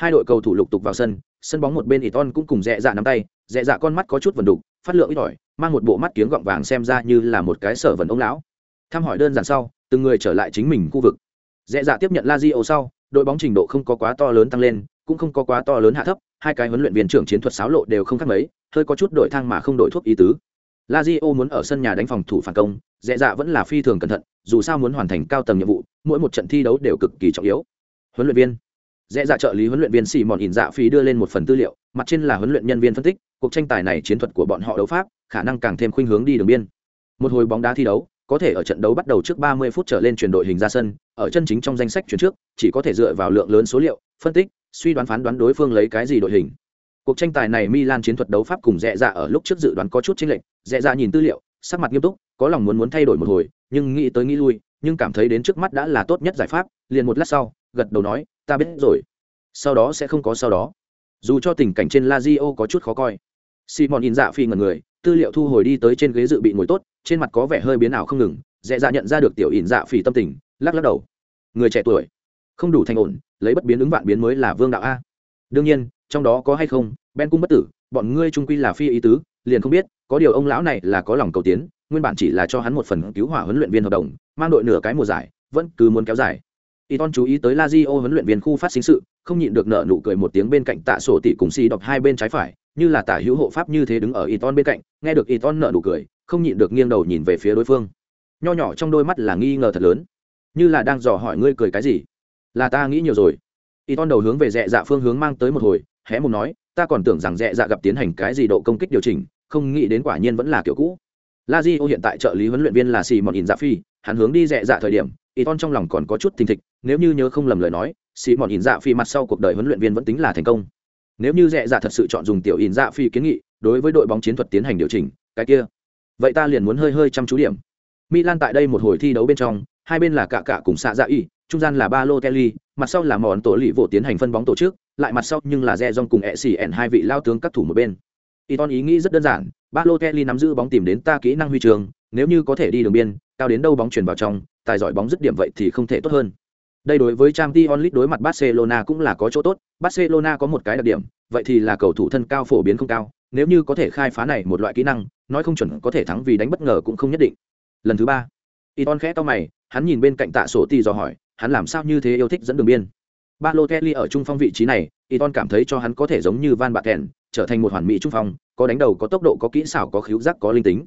Hai đội cầu thủ lục tục vào sân, sân bóng một bên Iton cũng cùng dẹ dạ nắm tay, dẹ dạ con mắt có chút vần đục, phát lượng ít ỏi, mang một bộ mắt kiếng gọng vàng xem ra như là một cái sở vần ông lão. Thăm hỏi đơn giản sau, từng người trở lại chính mình khu vực. Dẹ dạ tiếp nhận Lazio sau đội bóng trình độ không có quá to lớn tăng lên cũng không có quá to lớn hạ thấp hai cái huấn luyện viên trưởng chiến thuật xáo lộ đều không khác mấy hơi có chút đội thang mà không đổi thuốc ý tứ. Lazio muốn ở sân nhà đánh phòng thủ phản công dẹ dạ vẫn là phi thường cẩn thận dù sao muốn hoàn thành cao tầng nhiệm vụ mỗi một trận thi đấu đều cực kỳ trọng yếu. Huấn luyện viên dễ dạ trợ lý huấn luyện viên xì mòn ỉn dạ phí đưa lên một phần tư liệu, mặt trên là huấn luyện nhân viên phân tích, cuộc tranh tài này chiến thuật của bọn họ đấu pháp, khả năng càng thêm khuynh hướng đi đường biên. Một hồi bóng đá thi đấu, có thể ở trận đấu bắt đầu trước 30 phút trở lên chuyển đội hình ra sân, ở chân chính trong danh sách chuyển trước, chỉ có thể dựa vào lượng lớn số liệu, phân tích, suy đoán phán đoán đối phương lấy cái gì đội hình. Cuộc tranh tài này milan chiến thuật đấu pháp cùng dễ dạ ở lúc trước dự đoán có chút chênh lệch, dễ dạ nhìn tư liệu, sắc mặt nghiêm túc, có lòng muốn muốn thay đổi một hồi, nhưng nghĩ tới nghĩ lui nhưng cảm thấy đến trước mắt đã là tốt nhất giải pháp, liền một lát sau, gật đầu nói, ta biết rồi. Sau đó sẽ không có sau đó. Dù cho tình cảnh trên la di o có chút khó coi, simon in dạ phi ngần người, tư liệu thu hồi đi tới trên ghế dự bị ngồi tốt, trên mặt có vẻ hơi biến ảo không ngừng dễ dạ nhận ra được tiểu in dạ phỉ tâm tình, lắc lắc đầu. Người trẻ tuổi, không đủ thành ổn, lấy bất biến ứng vạn biến mới là vương đạo a. Đương nhiên, trong đó có hay không, ben cung bất tử, bọn ngươi trung quy là phi ý tứ, liền không biết, có điều ông lão này là có lòng cầu tiến, nguyên bản chỉ là cho hắn một phần cứu hỏa huấn luyện viên hợp đồng mang đội nửa cái mùa giải vẫn cứ muốn kéo dài Iton chú ý tới Lazio huấn luyện viên khu phát sinh sự, không nhịn được nở nụ cười một tiếng bên cạnh Tạ Sổ tỷ cùng Si đọc hai bên trái phải, như là tả hữu hộ pháp như thế đứng ở Iton bên cạnh, nghe được Iton nở nụ cười, không nhịn được nghiêng đầu nhìn về phía đối phương. Nho nhỏ trong đôi mắt là nghi ngờ thật lớn, như là đang dò hỏi ngươi cười cái gì. Là ta nghĩ nhiều rồi. Iton đầu hướng về Dẹ dạ phương hướng mang tới một hồi, hé mùng nói, ta còn tưởng rằng Dẹ dạ gặp tiến hành cái gì độ công kích điều chỉnh, không nghĩ đến quả nhiên vẫn là kiểu cũ. Lazio hiện tại trợ lý huấn luyện viên là Simon Inzaghi, hắn hướng đi dẹ dạ thời điểm, Iton trong lòng còn có chút thình thịch, nếu như nhớ không lầm lời nói, Simon Inzaghi mặt sau cuộc đời huấn luyện viên vẫn tính là thành công. Nếu như dẹ dạ thật sự chọn dùng tiểu Yin Dạ Phi kiến nghị, đối với đội bóng chiến thuật tiến hành điều chỉnh, cái kia, vậy ta liền muốn hơi hơi chăm chú điểm. Milan tại đây một hồi thi đấu bên trong, hai bên là cả cả cùng xạ dạ y, trung gian là Ba Lo Kelly, mặt sau là mòn tổ lì vụ tiến hành phân bóng tổ chức, lại mặt sau nhưng là Rejong cùng Essien hai vị lao tướng các thủ một bên. Iton ý nghĩ rất đơn giản, Ba Lo Kelly nắm giữ bóng tìm đến ta kỹ năng huy trường, nếu như có thể đi đường biên, cao đến đâu bóng chuyển vào trong, tài giỏi bóng dứt điểm vậy thì không thể tốt hơn. Đây đối với Champions League đối mặt Barcelona cũng là có chỗ tốt, Barcelona có một cái đặc điểm, vậy thì là cầu thủ thân cao phổ biến không cao, nếu như có thể khai phá này một loại kỹ năng, nói không chuẩn có thể thắng vì đánh bất ngờ cũng không nhất định. Lần thứ ba, Iton khẽ to mày, hắn nhìn bên cạnh Tạ Sổ Tỷ dò hỏi, hắn làm sao như thế yêu thích dẫn đường biên. Balotelli ở trung phong vị trí này, Iton cảm thấy cho hắn có thể giống như Van Baten, trở thành một hoàn mỹ trung phong, có đánh đầu, có tốc độ, có kỹ xảo, có khiếu giác, có linh tính.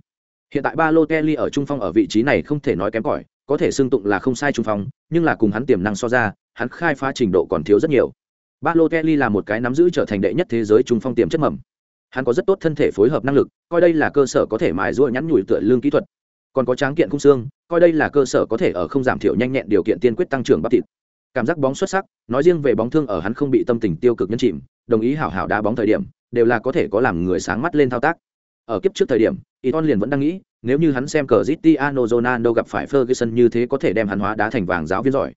Hiện tại Balotelli ở trung phong ở vị trí này không thể nói kém cỏi, có thể xưng tụng là không sai trung phong, nhưng là cùng hắn tiềm năng so ra, hắn khai phá trình độ còn thiếu rất nhiều. Balotelli là một cái nắm giữ trở thành đệ nhất thế giới trung phong tiềm chất mầm. Hắn có rất tốt thân thể phối hợp năng lực, coi đây là cơ sở có thể mài giũa nhắn nhủi tựa lương kỹ thuật. Còn có tráng kiện cung xương, coi đây là cơ sở có thể ở không giảm thiểu nhanh nhẹn điều kiện tiên quyết tăng trưởng bắp thịt cảm giác bóng xuất sắc nói riêng về bóng thương ở hắn không bị tâm tình tiêu cực nhấn chìm đồng ý hảo hảo đá bóng thời điểm đều là có thể có làm người sáng mắt lên thao tác ở kiếp trước thời điểm Iton liền vẫn đang nghĩ nếu như hắn xem cờ Cristiano Ronaldo gặp phải Ferguson như thế có thể đem hắn hóa đá thành vàng giáo viên giỏi.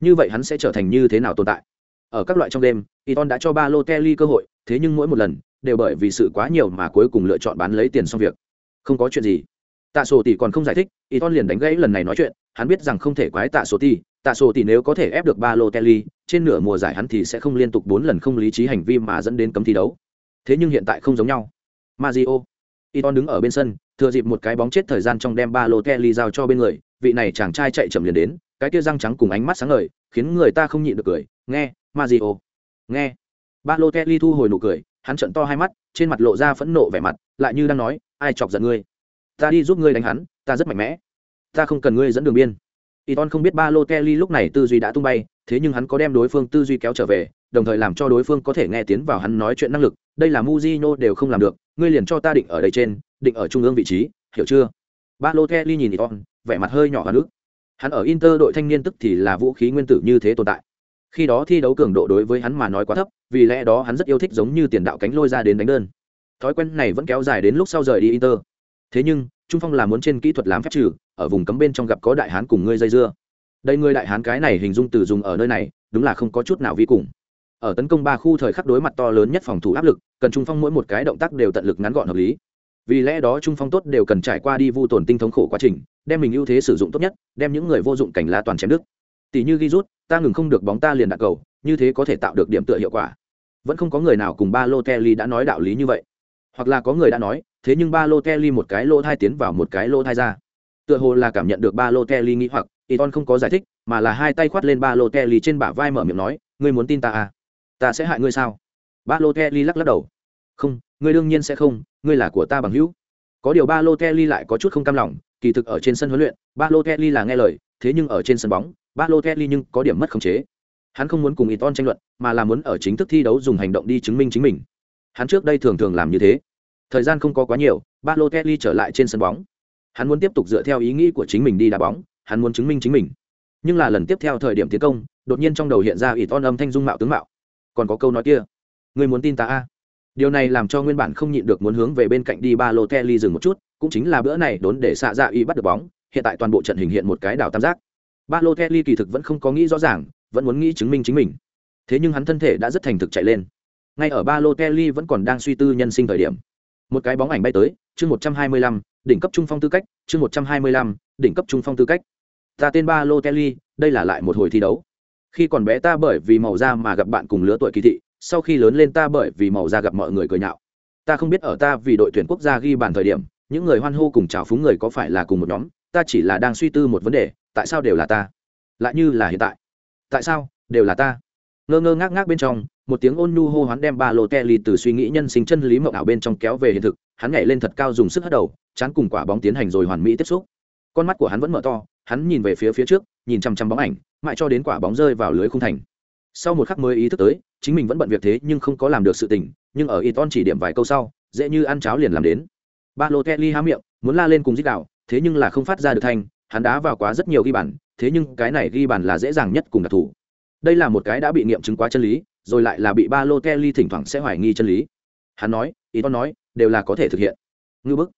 Như vậy hắn sẽ trở thành như thế nào tồn tại? Ở các loại trong đêm Iton đã cho Balotelli cơ hội thế nhưng mỗi một lần đều bởi vì sự quá nhiều mà cuối cùng lựa chọn bán lấy tiền xong việc. Không có chuyện gì. Tạ sổ tỷ còn không giải thích Iton liền đánh gãy lần này nói chuyện hắn biết rằng không thể quái tạ sổ tỷ tạ sổ tỷ nếu có thể ép được Balotelli, trên nửa mùa giải hắn thì sẽ không liên tục bốn lần không lý trí hành vi mà dẫn đến cấm thi đấu. Thế nhưng hiện tại không giống nhau. Mazio iton đứng ở bên sân, thừa dịp một cái bóng chết thời gian trong đem ba lô kelly giao cho bên người, vị này chàng trai chạy chậm liền đến, cái kia răng trắng cùng ánh mắt sáng ngời, khiến người ta không nhịn được cười, nghe, Mario. nghe. Ba lô kelly thu hồi nụ cười, hắn trận to hai mắt, trên mặt lộ ra phẫn nộ vẻ mặt, lại như đang nói, ai chọc giận ngươi? Ta đi giúp ngươi đánh hắn, ta rất mạnh mẽ. Ta không cần ngươi dẫn đường biên. Iton không biết Balotelli lúc này tư duy đã tung bay, thế nhưng hắn có đem đối phương tư duy kéo trở về, đồng thời làm cho đối phương có thể nghe tiến vào hắn nói chuyện năng lực, đây là Mujino đều không làm được, ngươi liền cho ta định ở đây trên, định ở trung ương vị trí, hiểu chưa? Balotelli nhìn Iton, vẻ mặt hơi nhỏ và nước. Hắn ở Inter đội thanh niên tức thì là vũ khí nguyên tử như thế tồn tại. Khi đó thi đấu cường độ đối với hắn mà nói quá thấp, vì lẽ đó hắn rất yêu thích giống như tiền đạo cánh lôi ra đến đánh đơn. Thói quen này vẫn kéo dài đến lúc sau rời đi Inter. Thế nhưng, Trung Phong là muốn trên kỹ thuật làm phép trừ, ở vùng cấm bên trong gặp có đại hán cùng ngươi dây dưa. Đây ngươi đại hán cái này hình dung từ dùng ở nơi này, đúng là không có chút nào vi cùng. Ở tấn công ba khu thời khắc đối mặt to lớn nhất phòng thủ áp lực, cần trung phong mỗi một cái động tác đều tận lực ngắn gọn hợp lý. Vì lẽ đó trung phong tốt đều cần trải qua đi vu tổn tinh thống khổ quá trình, đem mình ưu thế sử dụng tốt nhất, đem những người vô dụng cảnh lá toàn chém đức tỷ như ghi rút, ta ngừng không được bóng ta liền đặt cầu, như thế có thể tạo được điểm tựa hiệu quả. Vẫn không có người nào cùng ba lô kelly đã nói đạo lý như vậy. Hoặc là có người đã nói, thế nhưng ba lô kelly một cái lô thai tiến vào một cái lô thai ra tựa hồ là cảm nhận được ba lô kelly nghĩ hoặc Iton không có giải thích, mà là hai tay khoát lên ba lô Kelly trên bả vai mở miệng nói, ngươi muốn tin ta à? Ta sẽ hại ngươi sao? Ba lô Kelly lắc lắc đầu. Không, ngươi đương nhiên sẽ không, ngươi là của ta bằng hữu. Có điều ba lô Kelly lại có chút không cam lòng, kỳ thực ở trên sân huấn luyện, ba lô Kelly là nghe lời, thế nhưng ở trên sân bóng, ba lô Kelly nhưng có điểm mất khống chế. hắn không muốn cùng Iton tranh luận mà là muốn ở chính thức thi đấu dùng hành động đi chứng minh chính mình hắn trước đây thường thường làm như thế thời gian không có quá nhiều ba lô Balotelli trở lại trên sân bóng hắn muốn tiếp tục dựa theo ý nghĩ của chính mình đi đá bóng, hắn muốn chứng minh chính mình. Nhưng là lần tiếp theo thời điểm tiến công, đột nhiên trong đầu hiện ra Iton âm thanh dung mạo tướng mạo. Còn có câu nói kia người muốn tin ta a? Điều này làm cho nguyên bản không nhịn được muốn hướng về bên cạnh đi ba lô theli dừng một chút, cũng chính là bữa này đốn để xạ dạ y bắt được bóng, hiện tại toàn bộ trận hình hiện một cái đảo tam giác. Ba lô theli kỳ thực vẫn không có nghĩ rõ ràng, vẫn muốn nghĩ chứng minh chính mình. Thế nhưng hắn thân thể đã rất thành thực chạy lên. Ngay ở ba lô theli vẫn còn đang suy tư nhân sinh thời điểm, một cái bóng ảnh bay tới, chương một trăm hai mươi lăm đỉnh cấp trung phong tư cách, chương một trăm hai mươi lăm, đỉnh cấp trung phong tư cách. Ta tên Ba Balotelli đây là lại một hồi thi đấu. Khi còn bé ta bởi vì màu da mà gặp bạn cùng lứa tuổi kỳ thị, sau khi lớn lên ta bởi vì màu da gặp mọi người cười nhạo. Ta không biết ở ta vì đội tuyển quốc gia ghi bàn thời điểm, những người hoan hô cùng chào phúng người có phải là cùng một nhóm, ta chỉ là đang suy tư một vấn đề, tại sao đều là ta? Lại như là hiện tại. Tại sao đều là ta? Ngơ ngơ ngác ngác bên trong, một tiếng ôn nhu hô hoán đem ba lô te lì từ suy nghĩ nhân sinh chân lý mộng ảo bên trong kéo về hiện thực, hắn nhảy lên thật cao dùng sức hất đầu, chán cùng quả bóng tiến hành rồi hoàn mỹ tiếp xúc. Con mắt của hắn vẫn mở to, hắn nhìn về phía phía trước, nhìn chăm chăm bóng ảnh, mãi cho đến quả bóng rơi vào lưới khung thành. Sau một khắc mới ý thức tới, chính mình vẫn bận việc thế nhưng không có làm được sự tình, nhưng ở y ton chỉ điểm vài câu sau, dễ như ăn cháo liền làm đến. Ba lô kelly há miệng, muốn la lên cùng dích đạo, thế nhưng là không phát ra được thanh, hắn đá vào quá rất nhiều ghi bàn, thế nhưng cái này ghi bàn là dễ dàng nhất cùng đặc thù đây là một cái đã bị nghiệm chứng quá chân lý rồi lại là bị ba lô kelly thỉnh thoảng sẽ hoài nghi chân lý. Hắn nói y ton nói đều là có thể thực hiện. Ngư bức.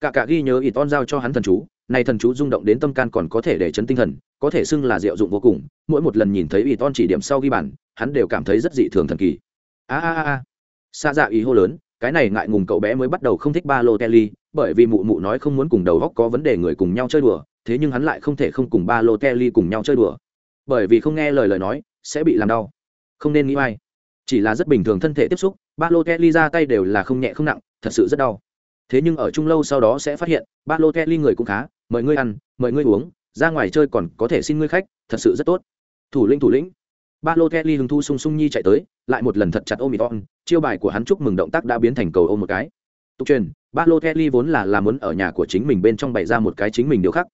Cả cả ghi nhớ y ton giao cho hắn thần chú này thần chú rung động đến tâm can còn có thể để chấn tinh thần có thể xưng là diệu dụng vô cùng. Mỗi một lần nhìn thấy y ton chỉ điểm sau ghi bản, hắn đều cảm thấy rất dị thường thần kỳ. A a a a. Xa dạ ý hô lớn cái này ngại ngùng cậu bé mới bắt đầu không thích ba lô kelly bởi vì mụ mụ nói không muốn cùng đầu góc có vấn đề người cùng nhau chơi đùa thế nhưng hắn lại không thể không cùng ba lô kelly cùng nhau chơi đùa bởi vì không nghe lời lời nói, sẽ bị làm đau. Không nên nghĩ ai. Chỉ là rất bình thường thân thể tiếp xúc ba lô kelly ra tay đều là không nhẹ không nặng, thật sự rất đau. Thế nhưng ở chung lâu sau đó sẽ phát hiện ba lô kelly người cũng khá, mời ngươi ăn, mời ngươi uống, ra ngoài chơi còn có thể xin ngươi khách, thật sự rất tốt. Thủ lĩnh thủ lĩnh. Ba lô kelly hứng thu sung sung nhi chạy tới, lại một lần thật chặt ôm iton chiêu bài của hắn chúc mừng động tác đã biến thành cầu ôm một cái. Tục truyền ba lô kelly vốn là làm muốn ở nhà của chính mình bên trong bày ra một cái chính mình điều khác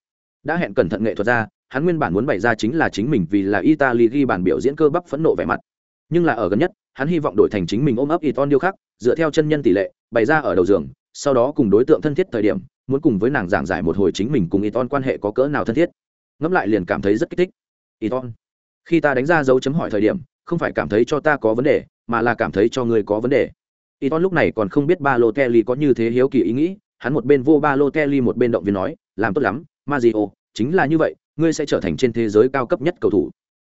đã hẹn cẩn thận nghệ thuật ra, hắn nguyên bản muốn bày ra chính là chính mình vì là italy ghi bản biểu diễn cơ bắp phẫn nộ vẻ mặt. Nhưng là ở gần nhất, hắn hy vọng đổi thành chính mình ôm ấp iton điêu khắc, dựa theo chân nhân tỷ lệ, bày ra ở đầu giường, sau đó cùng đối tượng thân thiết thời điểm, muốn cùng với nàng giảng giải một hồi chính mình cùng iton quan hệ có cỡ nào thân thiết. Ngẫm lại liền cảm thấy rất kích thích. Iton khi ta đánh ra dấu chấm hỏi thời điểm, không phải cảm thấy cho ta có vấn đề, mà là cảm thấy cho người có vấn đề. Iton lúc này còn không biết ba lô kelly có như thế hiếu kỳ ý nghĩ, hắn một bên vô ba lô kelly một bên động viên nói làm tốt lắm mazio chính là như vậy, ngươi sẽ trở thành trên thế giới cao cấp nhất cầu thủ.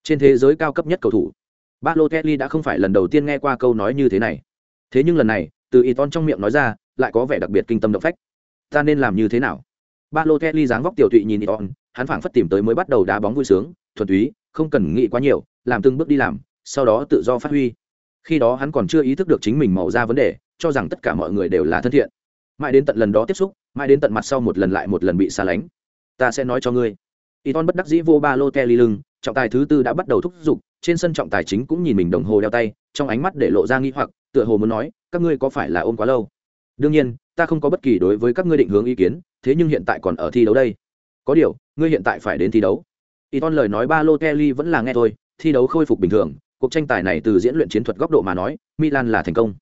Trên thế giới cao cấp nhất cầu thủ. Balotelli đã không phải lần đầu tiên nghe qua câu nói như thế này. Thế nhưng lần này, từ iton trong miệng nói ra, lại có vẻ đặc biệt kinh tâm động phách. Ta nên làm như thế nào? Balotelli lô dáng vóc tiểu thụy nhìn iton hắn phảng phất tìm tới mới bắt đầu đá bóng vui sướng, thuần túy, không cần nghĩ quá nhiều, làm từng bước đi làm, sau đó tự do phát huy. Khi đó hắn còn chưa ý thức được chính mình màu ra vấn đề, cho rằng tất cả mọi người đều là thân thiện. Mãi đến tận lần đó tiếp xúc mãi đến tận mặt sau một lần lại một lần bị xa lánh. Ta sẽ nói cho ngươi. Y ton bất đắc dĩ vô ba lô kelly lưng, trọng tài thứ tư đã bắt đầu thúc giục, trên sân trọng tài chính cũng nhìn mình đồng hồ đeo tay, trong ánh mắt để lộ ra nghi hoặc, tựa hồ muốn nói, các ngươi có phải là ôm quá lâu? Đương nhiên, ta không có bất kỳ đối với các ngươi định hướng ý kiến, thế nhưng hiện tại còn ở thi đấu đây. Có điều, ngươi hiện tại phải đến thi đấu. Y ton lời nói ba lô kelly vẫn là nghe thôi, thi đấu khôi phục bình thường, cuộc tranh tài này từ diễn luyện chiến thuật góc độ mà nói, milan là thành công.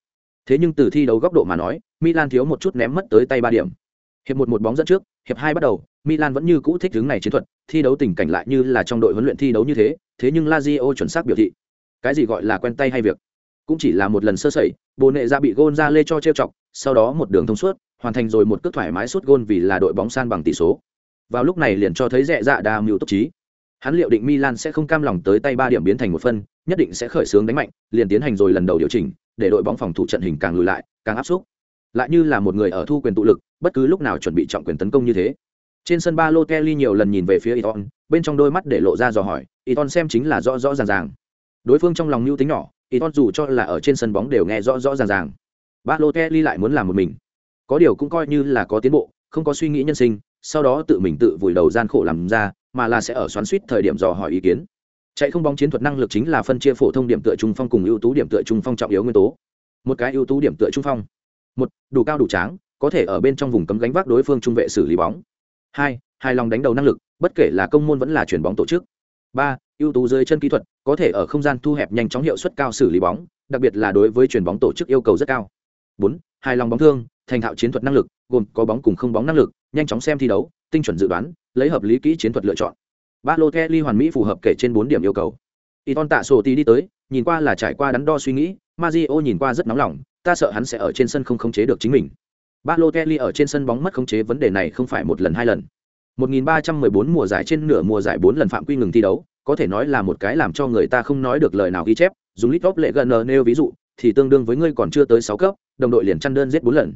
Thế nhưng từ thi đấu góc độ mà nói, milan thiếu một chút ném mất tới tay ba điểm hiệp một một bóng dẫn trước, hiệp hai bắt đầu, milan vẫn như cũ thích hướng này chiến thuật, thi đấu tình cảnh lại như là trong đội huấn luyện thi đấu như thế thế nhưng lazio chuẩn xác biểu thị. Cái gì gọi là quen tay hay việc? Cũng chỉ là một lần sơ sẩy bồ nệ ra bị gôn ra lê cho trêu chọc, sau đó một đường thông suốt, hoàn thành rồi một cước thoải mái suốt gôn vì là đội bóng san bằng tỷ số. Vào lúc này liền cho thấy rẻ dạ đa mưu tốc trí. Hắn liệu định milan sẽ không cam lòng tới tay ba điểm biến thành một phân, nhất định sẽ khởi xướng đánh mạnh, liền tiến hành rồi lần đầu điều chỉnh, để đội bóng phòng thủ trận hình càng lùi lại, càng áp xúc lại như là một người ở thu quyền tụ lực, bất cứ lúc nào chuẩn bị trọng quyền tấn công như thế. Trên sân ba lô kelly nhiều lần nhìn về phía iton bên trong đôi mắt để lộ ra dò hỏi iton xem chính là rõ rõ ràng ràng. Đối phương trong lòng mưu tính nhỏ iton dù cho là ở trên sân bóng đều nghe rõ rõ ràng ràng. Ba lô kelly lại muốn làm một mình. Có điều cũng coi như là có tiến bộ, không có suy nghĩ nhân sinh, sau đó tự mình tự vùi đầu gian khổ làm ra, mà là sẽ ở xoắn suýt thời điểm dò hỏi ý kiến. Chạy không bóng chiến thuật năng lực chính là phân chia phổ thông điểm tựa trung phong cùng ưu tú điểm tựa trung phong trọng yếu nguyên tố. Một cái ưu tú điểm tựa trung phong một, đủ cao đủ tráng, có thể ở bên trong vùng cấm gánh vác đối phương trung vệ xử lý bóng. Hai, hài lòng đánh đầu năng lực, bất kể là công môn vẫn là chuyển bóng tổ chức. Ba, ưu tú dưới chân kỹ thuật, có thể ở không gian thu hẹp nhanh chóng hiệu suất cao xử lý bóng, đặc biệt là đối với chuyển bóng tổ chức yêu cầu rất cao. Bốn, hài lòng bóng thương, thành thạo chiến thuật năng lực, gồm có bóng cùng không bóng năng lực, nhanh chóng xem thi đấu, tinh chuẩn dự đoán, lấy hợp lý kỹ chiến thuật lựa chọn. Ba, lô theo ly hoàn mỹ phù hợp kể trên bốn điểm yêu cầu. Iton tạ sổ tí đi tới, nhìn qua là trải qua đắn đo suy nghĩ, Mario nhìn qua rất nóng lòng ta sợ hắn sẽ ở trên sân không khống chế được chính mình Balotelli ở trên sân bóng mất khống chế vấn đề này không phải một lần hai lần 1314 mùa giải trên nửa mùa giải 4 lần phạm quy ngừng thi đấu, có thể nói là một cái làm cho người ta không nói được lời nào ghi chép, dùng Litop lệ gần nêu ví dụ, thì tương đương với ngươi còn chưa tới 6 cấp, đồng đội liền chăn đơn giết 4 lần.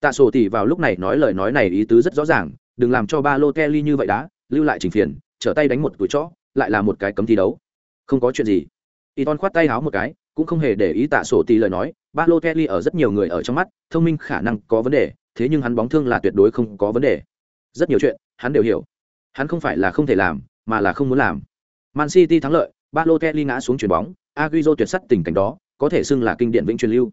Tạ sổ tỷ vào lúc này nói lời nói này ý tứ rất rõ ràng, đừng làm cho Balotelli như vậy đã, lưu lại trình phiền, trở tay đánh một tuổi chó, lại là một cái cấm thi đấu. Không có chuyện gì. Iton khoát tay háo một cái, cũng không hề để ý tạ sổ tỷ lời nói, Balotelli ở rất nhiều người ở trong mắt, thông minh khả năng có vấn đề, thế nhưng hắn bóng thương là tuyệt đối không có vấn đề. Rất nhiều chuyện, hắn đều hiểu. Hắn không phải là không thể làm, mà là không muốn làm. Man City thắng lợi, Balotelli ngã xuống chuyền bóng, aguizo tuyệt sắt tình cảnh đó, có thể xưng là kinh điển vĩnh truyền lưu.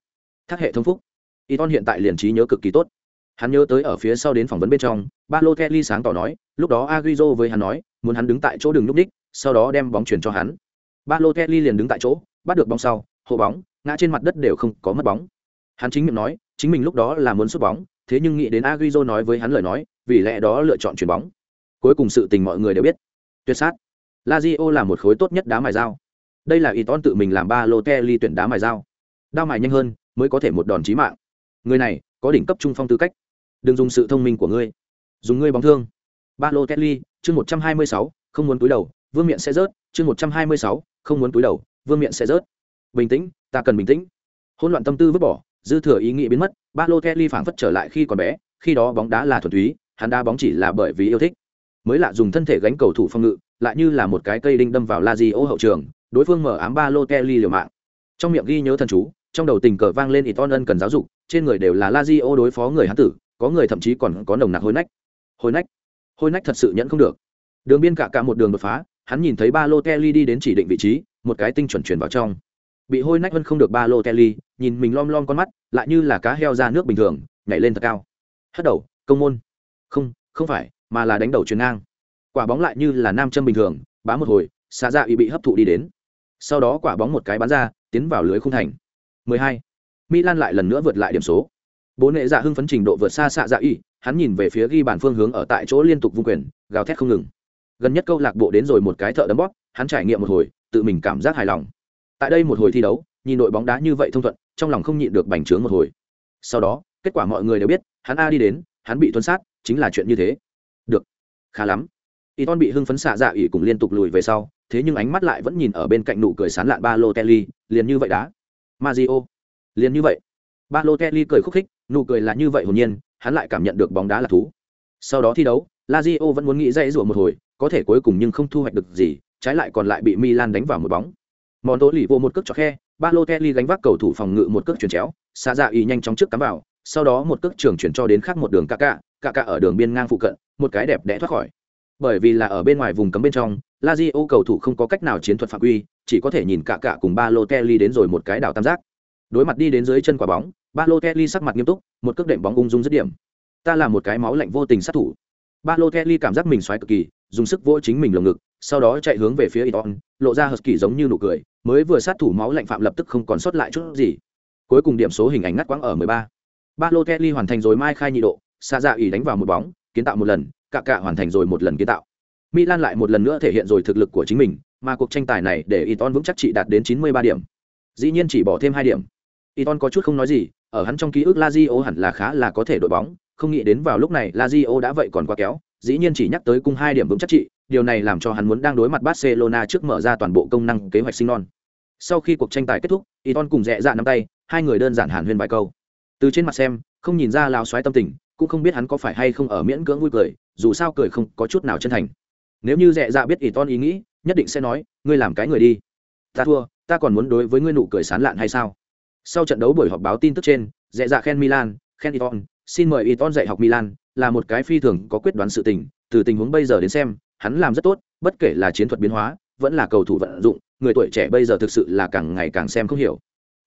Thác hệ thông phúc. Iton hiện tại liền trí nhớ cực kỳ tốt. Hắn nhớ tới ở phía sau đến phỏng vấn bên trong, Balotelli sáng tỏ nói, lúc đó aguizo với hắn nói, muốn hắn đứng tại chỗ đường lúc đích, sau đó đem bóng chuyển cho hắn. Balotelli liền đứng tại chỗ, bắt được bóng sau, hộ bóng, ngã trên mặt đất đều không có mất bóng. Hắn chính miệng nói, chính mình lúc đó là muốn sút bóng, thế nhưng nghĩ đến Agüero nói với hắn lời nói, vì lẽ đó lựa chọn chuyển bóng. Cuối cùng sự tình mọi người đều biết. Tuyệt sát. Lazio là một khối tốt nhất đá mài dao. Đây là Iton tự mình làm Balotelli tuyển đá mài dao. Đao mài nhanh hơn, mới có thể một đòn chí mạng. Người này có đỉnh cấp trung phong tư cách. Đừng dùng sự thông minh của ngươi, dùng ngươi bóng thương. Balotelli, chương 126, không muốn túi đầu, vương miện sẽ rớt, chương 126, không muốn túi đầu, vương miện sẽ rớt. Bình tĩnh, ta cần bình tĩnh. Hỗn loạn tâm tư vứt bỏ, dư thừa ý nghĩ biến mất, ba lothely phảng phất trở lại khi còn bé, khi đó bóng đá là thuần túy, hắn đá bóng chỉ là bởi vì yêu thích. Mới lạ dùng thân thể gánh cầu thủ phòng ngự, lại như là một cái cây đinh đâm vào Lazio hậu trường, đối phương mở ám ba lothely liều mạng. Trong miệng ghi nhớ thần chú, trong đầu tình cờ vang lên Iton ân cần giáo dục, trên người đều là Lazio đối phó người hắn tử, có người thậm chí còn có nồng nặc hôi nách. Hôi nách, hôi nách thật sự nhẫn không được. Đường biên cả cả một đường đột phá, hắn nhìn thấy ba lothely đi đến chỉ định vị trí, một cái tinh chuẩn chuyển vào trong. Bị hôi nách vân không được ba lô Kelly nhìn mình lom lom con mắt, lại như là cá heo ra nước bình thường, nhảy lên thật cao. Hất đầu, công môn. Không, không phải, mà là đánh đầu chuyền ngang. Quả bóng lại như là nam châm bình thường, bá một hồi, xa dạ y bị hấp thụ đi đến. Sau đó quả bóng một cái bắn ra, tiến vào lưới khung thành. 12. Milan lại lần nữa vượt lại điểm số. Bố nệ dạ hưng phấn trình độ vượt xa xạ dạ y, hắn nhìn về phía ghi bàn phương hướng ở tại chỗ liên tục vung quyền, gào thét không ngừng. Gần nhất câu lạc bộ đến rồi một cái thợ đấm bóp, hắn trải nghiệm một hồi, tự mình cảm giác hài lòng. Tại đây một hồi thi đấu, nhìn đội bóng đá như vậy thông thuận, trong lòng không nhịn được bành trướng một hồi. Sau đó, kết quả mọi người đều biết, hắn a đi đến, hắn bị tuân sát, chính là chuyện như thế. Được, khá lắm. Iton bị hưng phấn xạ dạ ỉ cùng liên tục lùi về sau, thế nhưng ánh mắt lại vẫn nhìn ở bên cạnh nụ cười sán lạn ba lô kelly liền như vậy đá. o liền như vậy. ba lô kelly cười khúc khích, nụ cười là như vậy hồn nhiên, hắn lại cảm nhận được bóng đá là thú. Sau đó thi đấu, Lazio vẫn muốn nghĩ dãy rủa một hồi, có thể cuối cùng nhưng không thu hoạch được gì, trái lại còn lại bị Milan đánh vào một bóng món tố lì vô một cước cho khe, Balotelli gánh vác cầu thủ phòng ngự một cước chuyển chéo, xa dạ ý nhanh chóng trước cắm vào, sau đó một cước trường chuyển cho đến khác một đường Kaká, Kaká ở đường biên ngang phụ cận, một cái đẹp đẽ thoát khỏi. Bởi vì là ở bên ngoài vùng cấm bên trong, Lazio cầu thủ không có cách nào chiến thuật phạm quy, chỉ có thể nhìn Kaká cùng Balotelli đến rồi một cái đảo tam giác. Đối mặt đi đến dưới chân quả bóng, Balotelli sắc mặt nghiêm túc, một cước đệm bóng ung dung dứt điểm. Ta là một cái máu lạnh vô tình sát thủ. Balotelli cảm giác mình xoáy cực kỳ, dùng sức vỗ chính mình lồng ngực, sau đó chạy hướng về phía Iton, lộ ra hờn kỳ giống như nụ cười, mới vừa sát thủ máu lạnh phạm lập tức không còn sót lại chút gì. Cuối cùng điểm số hình ảnh ngắt quãng ở 13. Balotelli hoàn thành rồi mai khai nhị độ, xa dạ ỉ đánh vào một bóng, kiến tạo một lần, cả cả hoàn thành rồi một lần kiến tạo. Milan lại một lần nữa thể hiện rồi thực lực của chính mình, mà cuộc tranh tài này để Iton vững chắc trị đạt đến 93 điểm. Dĩ nhiên chỉ bỏ thêm 2 điểm. Iton có chút không nói gì, ở hắn trong ký ức Lazio hẳn là khá là có thể đội bóng, không nghĩ đến vào lúc này Lazio đã vậy còn quá kéo, dĩ nhiên chỉ nhắc tới cung hai điểm vững chắc trị, điều này làm cho hắn muốn đang đối mặt Barcelona trước mở ra toàn bộ công năng kế hoạch sinh non. Sau khi cuộc tranh tài kết thúc, Iton cùng rẽ dạ nắm tay, hai người đơn giản hàn huyên vài câu. Từ trên mặt xem, không nhìn ra lão xoáy tâm tình, cũng không biết hắn có phải hay không ở miễn cưỡng vui cười, dù sao cười không có chút nào chân thành. Nếu như rẽ dạ biết Iton ý nghĩ, nhất định sẽ nói, ngươi làm cái người đi. Ta thua, ta còn muốn đối với ngươi nụ cười sán lạn hay sao? Sau trận đấu buổi họp báo tin tức trên, rẽ dạ khen Milan, khen Iton, xin mời Iton dạy học Milan, là một cái phi thường có quyết đoán sự tình, từ tình huống bây giờ đến xem, hắn làm rất tốt, bất kể là chiến thuật biến hóa, vẫn là cầu thủ vận dụng, người tuổi trẻ bây giờ thực sự là càng ngày càng xem không hiểu.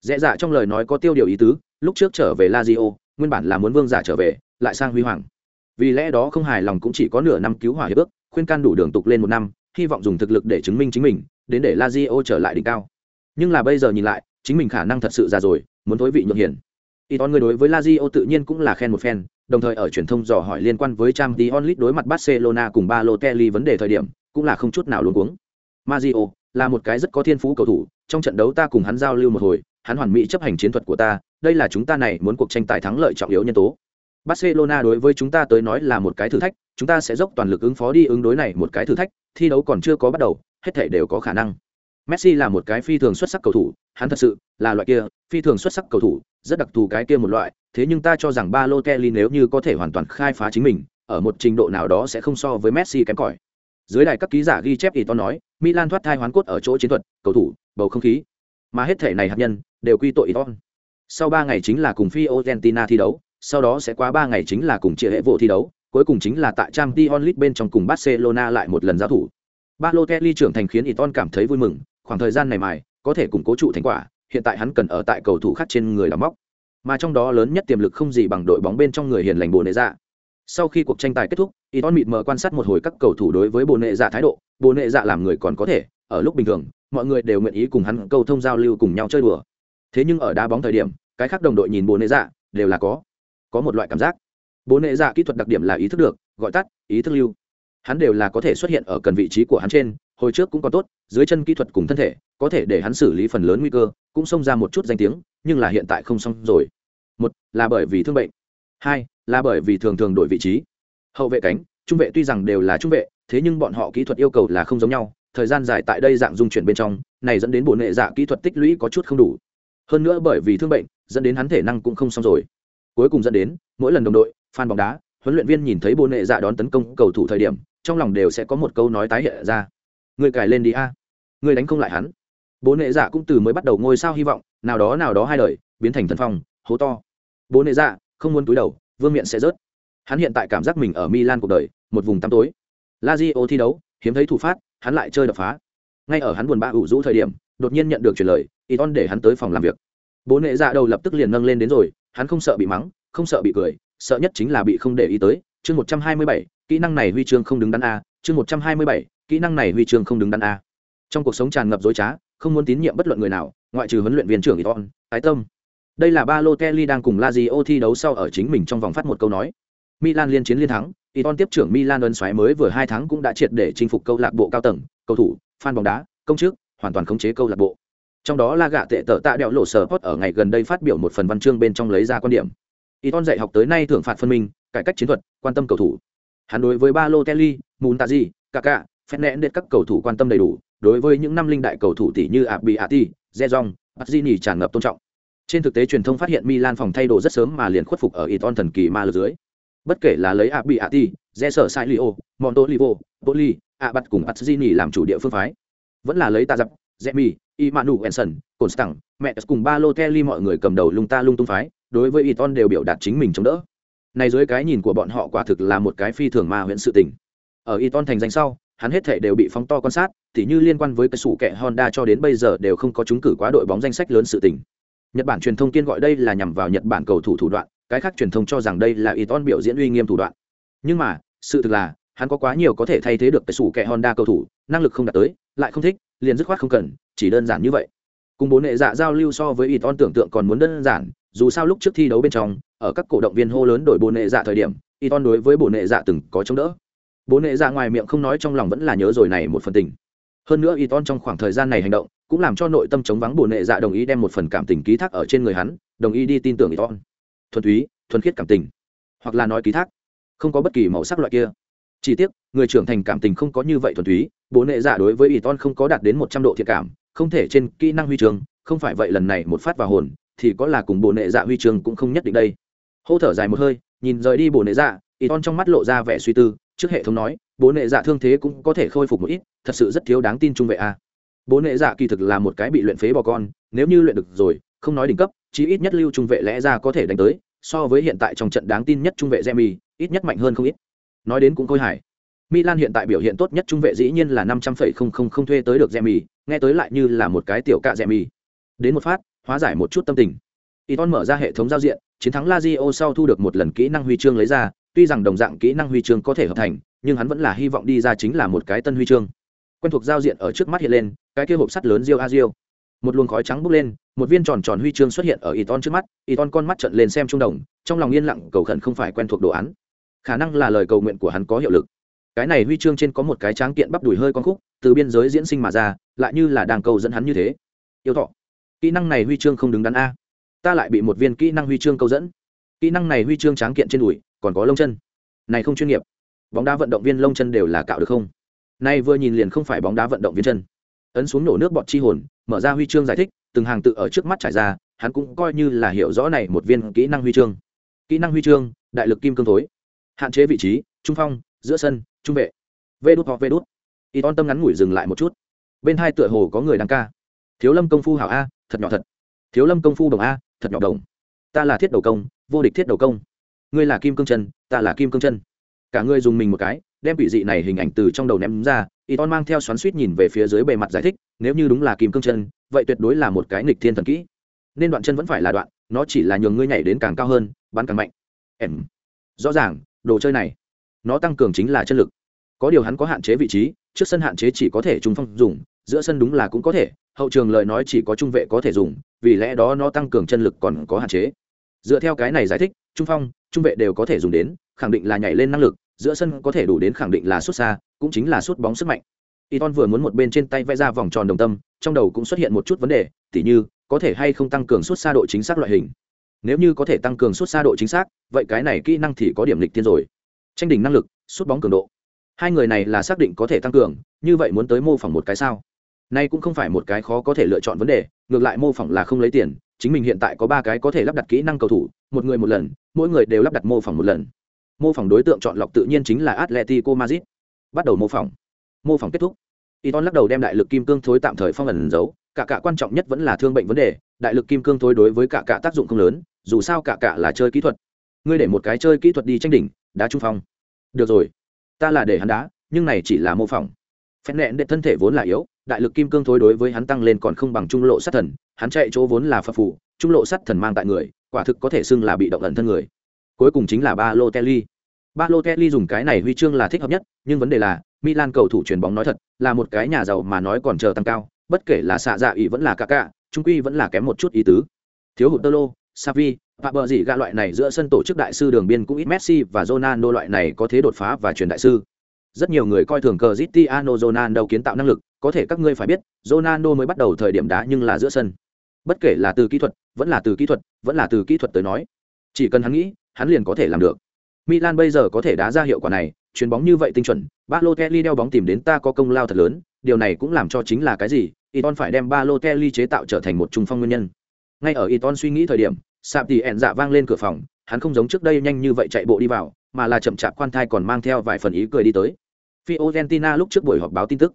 dễ dạ trong lời nói có tiêu điều ý tứ, lúc trước trở về Lazio, nguyên bản là muốn vương giả trở về, lại sang huy hoàng. Vì lẽ đó không hài lòng cũng chỉ có nửa năm cứu hỏa hiệp ước, khuyên can đủ đường tục lên một năm, hy vọng dùng thực lực để chứng minh chính mình, đến để lazio trở lại đỉnh cao nhưng là bây giờ nhìn lại chính mình khả năng thật sự già rồi muốn thối vị nhượng hiển y ton người đối với lazio tự nhiên cũng là khen một phen, đồng thời ở truyền thông dò hỏi liên quan với trang tí onlit đối mặt barcelona cùng balotelli vấn đề thời điểm, cũng là không chút nào luống cuống. Mazio là một cái rất có thiên phú cầu thủ, trong trận đấu ta cùng hắn giao lưu một hồi, hắn hoàn mỹ chấp hành chiến thuật của ta, đây là chúng ta này muốn cuộc tranh tài thắng lợi trọng yếu nhân tố. Barcelona đối với chúng ta tới nói là một cái thử thách, chúng ta sẽ dốc toàn lực ứng phó đi ứng đối này một cái thử thách, thi đấu còn chưa có bắt đầu, hết thể đều có khả năng. Messi là một cái phi thường xuất sắc cầu thủ hắn thật sự là loại kia phi thường xuất sắc cầu thủ, rất đặc thù cái kia một loại, thế nhưng ta cho rằng Balotelli nếu như có thể hoàn toàn khai phá chính mình, ở một trình độ nào đó sẽ không so với Messi kém cỏi. Dưới đài các ký giả ghi chép ý to nói, Milan thoát thai hoán cốt ở chỗ chiến thuật, cầu thủ, bầu không khí. Mà hết thể này hạt nhân đều quy tội Iton sau ba ngày chính là cùng Fiorentina thi đấu, sau đó sẽ qua ba ngày chính là cùng chia hệ vụ thi đấu, cuối cùng chính là tại Champions League bên trong cùng Barcelona lại một lần giao thủ. Balotelli trưởng thành khiến Iton cảm thấy vui mừng, khoảng thời gian này mài có thể củng cố trụ thành quả, hiện tại hắn cần ở tại cầu thủ khác trên người làm móc. Mà trong đó lớn nhất tiềm lực không gì bằng đội bóng bên trong người hiền lành bồ nệ dạ. Sau khi cuộc tranh tài kết thúc y Iton mịt mờ quan sát một hồi các cầu thủ đối với bồ nệ dạ thái độ. Bồ nệ dạ làm người còn có thể, ở lúc bình thường, mọi người đều nguyện ý cùng hắn câu thông giao lưu cùng nhau chơi đùa. Thế nhưng ở đá bóng thời điểm, cái khác đồng đội nhìn bồ nệ dạ đều là có có một loại cảm giác. Bồ nệ dạ kỹ thuật đặc điểm là ý thức được, gọi tắt, ý thức lưu. Hắn đều là có thể xuất hiện ở cần vị trí của hắn trên, hồi trước cũng còn tốt dưới chân kỹ thuật cùng thân thể, có thể để hắn xử lý phần lớn nguy cơ, cũng xông ra một chút danh tiếng, nhưng là hiện tại không xong rồi. Một là bởi vì thương bệnh, hai là bởi vì thường thường đổi vị trí. Hậu vệ cánh, trung vệ tuy rằng đều là trung vệ, thế nhưng bọn họ kỹ thuật yêu cầu là không giống nhau, thời gian dài tại đây dạng dung chuyển bên trong, này dẫn đến bộ nghệ dạ kỹ thuật tích lũy có chút không đủ. Hơn nữa bởi vì thương bệnh, dẫn đến hắn thể năng cũng không xong rồi. Cuối cùng dẫn đến, mỗi lần đồng đội, fan bóng đá, huấn luyện viên nhìn thấy bộ nghệ dạ đón tấn công cầu thủ thời điểm, trong lòng đều sẽ có một câu nói tái hiện ra. Người cài lên đi a người đánh không lại hắn. Bố nệ dạ cũng từ mới bắt đầu ngôi sao hy vọng, nào đó nào đó hai đời, biến thành thần phong, hố to. Bố nệ dạ không muốn túi đầu, vương miện sẽ rớt. Hắn hiện tại cảm giác mình ở milan cuộc đời, một vùng tăm tối. La di ô thi đấu, hiếm thấy thủ phát, hắn lại chơi đập phá. Ngay ở hắn buồn bã ủ rũ thời điểm, đột nhiên nhận được truyền lời y để hắn tới phòng làm việc. Bố nệ dạ đầu lập tức liền nâng lên đến rồi, hắn không sợ bị mắng, không sợ bị cười, sợ nhất chính là bị không để ý tới. Chương một trăm hai mươi bảy, kỹ năng này huy chương không đứng đắn a, chương một trăm hai mươi bảy, kỹ năng này huy chương không đứng đắn a trong cuộc sống tràn ngập dối trá, không muốn tín nhiệm bất luận người nào, ngoại trừ huấn luyện viên trưởng iton ái tâm. Đây là ba lô kelly đang cùng lazio thi đấu sau ở chính mình trong vòng phát một câu nói. Milan liên chiến liên thắng, iton tiếp trưởng milan ân xoáy mới vừa hai tháng cũng đã triệt để chinh phục câu lạc bộ cao tầng, cầu thủ, fan bóng đá, công chức, hoàn toàn khống chế câu lạc bộ. Trong đó La gạ tệ tợ tạ đẹo lộ sở hot ở ngày gần đây phát biểu một phần văn chương bên trong lấy ra quan điểm. Iton dạy học tới nay thưởng phạt phân minh, cải cách chiến thuật, quan tâm cầu thủ. Hắn đối với ba lô kelly muntazi kaka phép nén đến các cầu thủ quan tâm đầy đủ đối với những năm linh đại cầu thủ tỷ như Abbiati, Zezong, Pazzini tràn ngập tôn trọng. Trên thực tế truyền thông phát hiện Milan phòng thay đồ rất sớm mà liền khuất phục ở Iton thần kỳ ma lực dưới. Bất kể là lấy Abbiati, Ati, Sailio, Montolivo, Poli, Abat cùng Pazzini làm chủ địa phương phái, vẫn là lấy Tazap, Zemi, Imanu Enson, Constant, mẹ cùng Balotelli mọi người cầm đầu lung ta lung tung phái, đối với Iton đều biểu đạt chính mình chống đỡ. Này dưới cái nhìn của bọn họ quả thực là một cái phi thường ma huyễn sự tình. Ở Iton thành danh sau, hắn hết thể đều bị phóng to quan sát, tỉ như liên quan với cái sủ kẹ Honda cho đến bây giờ đều không có trúng cử quá đội bóng danh sách lớn sự tình. Nhật Bản truyền thông kiên gọi đây là nhằm vào Nhật Bản cầu thủ thủ đoạn, cái khác truyền thông cho rằng đây là Iton biểu diễn uy nghiêm thủ đoạn. Nhưng mà, sự thực là, hắn có quá nhiều có thể thay thế được cái sủ kẹ Honda cầu thủ, năng lực không đạt tới, lại không thích, liền dứt khoát không cần, chỉ đơn giản như vậy. Cùng bốn hệ dạ giao lưu so với Iton tưởng tượng còn muốn đơn giản, dù sao lúc trước thi đấu bên trong, ở các cổ động viên hô lớn đổi bốn hệ dạ thời điểm, Iton đối với bốn hệ dạ từng có chống đỡ bố hệ dạ ngoài miệng không nói trong lòng vẫn là nhớ rồi này một phần tình hơn nữa y ton trong khoảng thời gian này hành động cũng làm cho nội tâm chống vắng bồ nệ dạ đồng ý đem một phần cảm tình ký thác ở trên người hắn, đồng ý đi tin tưởng y ton thuần túy, thuần khiết cảm tình, hoặc là nói ký thác, không có bất kỳ màu sắc loại kia. Chỉ tiếc, người trưởng thành cảm tình không có như vậy thuần túy bố nệ dạ đối với y ton không có đạt đến một trăm độ thiệt cảm, không thể trên kỹ năng huy trường không phải vậy lần này một phát vào hồn, thì có là cùng bồ nệ dạ huy trường cũng không nhất định đây. Hô thở dài một hơi, nhìn rời đi bồ nệ dạ y ton trong mắt lộ ra vẻ suy tư, trước hệ thống nói bố nệ dạ thương thế cũng có thể khôi phục một ít thật sự rất thiếu đáng tin trung vệ a bố nệ dạ kỳ thực là một cái bị luyện phế bò con nếu như luyện được rồi không nói đỉnh cấp chí ít nhất lưu trung vệ lẽ ra có thể đánh tới so với hiện tại trong trận đáng tin nhất trung vệ jemmy, ít nhất mạnh hơn không ít. Nói đến cũng khôi hài. Milan hiện tại biểu hiện tốt nhất trung vệ dĩ nhiên là năm trăm phẩy không không không thuê tới được jemmy, nghe tới lại như là một cái tiểu cạ jemmy. Đến một phát, hóa giải một chút tâm tình. Iton mở ra hệ thống giao diện, chiến thắng Lazio sau thu được một lần kỹ năng huy chương lấy ra, tuy rằng đồng dạng kỹ năng huy chương có thể hợp thành nhưng hắn vẫn là hy vọng đi ra chính là một cái tân huy chương. Quen thuộc giao diện ở trước mắt hiện lên, cái kia hộp sắt lớn riêu a riêu một luồng khói trắng bốc lên, một viên tròn tròn huy chương xuất hiện ở y ton trước mắt y ton con mắt trận lên xem trung đồng, trong lòng yên lặng cầu khẩn không phải quen thuộc đồ án. Khả năng là lời cầu nguyện của hắn có hiệu lực. Cái này huy chương trên có một cái tráng kiện bắp đùi hơi con khúc, từ biên giới diễn sinh mà ra, lại như là đang cầu dẫn hắn như thế. Yêu thọ. Kỹ năng này huy chương không đứng đắn a. Ta lại bị một viên kỹ năng huy chương câu dẫn. Kỹ năng này huy chương tráng kiện trên đùi, còn có lông chân. Này không chuyên nghiệp bóng đá vận động viên lông chân đều là cạo được không? Nay vừa nhìn liền không phải bóng đá vận động viên chân. Ấn xuống nổ nước bọt chi hồn, mở ra huy chương giải thích, từng hàng tự ở trước mắt trải ra, hắn cũng coi như là hiểu rõ này một viên kỹ năng huy chương. Kỹ năng huy chương, đại lực kim cương thối. Hạn chế vị trí, trung phong, giữa sân, trung vệ. Vê đút hoặc vê đút. Y ton tâm ngắn ngủi dừng lại một chút. Bên hai tựa hồ có người đang ca. Thiếu lâm công phu hảo a, thật nhỏ thật. Thiếu lâm công phu đồng a, thật nhỏ đồng. Ta là thiết đầu công, vô địch thiết đầu công. Ngươi là kim cương chân, ta là kim cương chân cả ngươi dùng mình một cái, đem quỷ dị này hình ảnh từ trong đầu ném ra y ton mang theo xoắn suýt nhìn về phía dưới bề mặt giải thích, nếu như đúng là kim cương chân, vậy tuyệt đối là một cái nghịch thiên thần kỹ. Nên đoạn chân vẫn phải là đoạn, nó chỉ là nhường ngươi nhảy đến càng cao hơn, bắn càng mạnh. Em. Rõ ràng, đồ chơi này, nó tăng cường chính là chân lực. Có điều hắn có hạn chế vị trí, trước sân hạn chế chỉ có thể trung phong dùng, giữa sân đúng là cũng có thể, hậu trường lời nói chỉ có trung vệ có thể dùng, vì lẽ đó nó tăng cường chân lực còn có hạn chế. Dựa theo cái này giải thích, trung phong, trung vệ đều có thể dùng đến khẳng định là nhảy lên năng lực giữa sân có thể đủ đến khẳng định là xuất xa cũng chính là sút bóng sức mạnh Iton vừa muốn một bên trên tay vẽ ra vòng tròn đồng tâm, trong đầu cũng xuất hiện một chút vấn đề, tỉ như, có thể hay không tăng cường suốt xa độ chính xác loại hình. Nếu như có thể tăng cường suốt xa độ chính xác, vậy cái này kỹ năng thì có điểm lịch tiên rồi. Tranh đỉnh năng lực, sút bóng cường độ. Hai người này là xác định có thể tăng cường, như vậy muốn tới mô phỏng một cái sao? Nay cũng không phải một cái khó có thể lựa chọn vấn đề, ngược lại mô phỏng là không lấy tiền, chính mình hiện tại có ba cái có thể lắp đặt kỹ năng cầu thủ, một người một lần, mỗi người đều lắp đặt mô phỏng một lần. Mô phỏng đối tượng chọn lọc tự nhiên chính là Atletico Madrid. Bắt đầu mô phỏng. Mô phỏng kết thúc. Y lắc đầu đem đại lực kim cương thối tạm thời phong ẩn giấu. Cả cả quan trọng nhất vẫn là thương bệnh vấn đề. Đại lực kim cương thối đối với cả cả tác dụng không lớn. Dù sao cả cả là chơi kỹ thuật. Ngươi để một cái chơi kỹ thuật đi tranh đỉnh, đá trung phong. Được rồi. Ta là để hắn đá, nhưng này chỉ là mô phỏng. Phép nẹn để thân thể vốn là yếu, đại lực kim cương thối đối với hắn tăng lên còn không bằng trung lộ sát thần. Hắn chạy chỗ vốn là phật phụ trung lộ sát thần mang tại người, quả thực có thể xưng là bị động ẩn thân người cuối cùng chính là Balotelli. Balotelli kelly kelly dùng cái này huy chương là thích hợp nhất nhưng vấn đề là Milan cầu thủ chuyền bóng nói thật, là một cái nhà giàu mà nói còn chờ tăng cao, bất kể là xạ dạ ý vẫn là Kaká, trung quy vẫn là kém một chút ý tứ. Thiếu hụt Tolo, Savi, và bờ gì gạ loại này giữa sân tổ chức đại sư đường biên cũng ít Messi và Ronaldo loại này có thế đột phá và truyền đại sư. Rất nhiều người coi thường Cristiano Ronaldo kiến tạo năng lực, có thể các ngươi phải biết, Ronaldo mới bắt đầu thời điểm đá nhưng là giữa sân. Bất kể là từ kỹ thuật, vẫn là từ kỹ thuật, vẫn là từ kỹ thuật tới nói, chỉ cần hắn nghĩ, hắn liền có thể làm được. Milan bây giờ có thể đá ra hiệu quả này, chuyền bóng như vậy tinh chuẩn, Balotelli đeo bóng tìm đến ta có công lao thật lớn, điều này cũng làm cho chính là cái gì? Iton phải đem Balotelli chế tạo trở thành một trung phong nguyên nhân. Ngay ở Iton suy nghĩ thời điểm, Sạp thì ẹn dạ vang lên cửa phòng, hắn không giống trước đây nhanh như vậy chạy bộ đi vào, mà là chậm chạp quan thai còn mang theo vài phần ý cười đi tới. Fiorentina lúc trước buổi họp báo tin tức,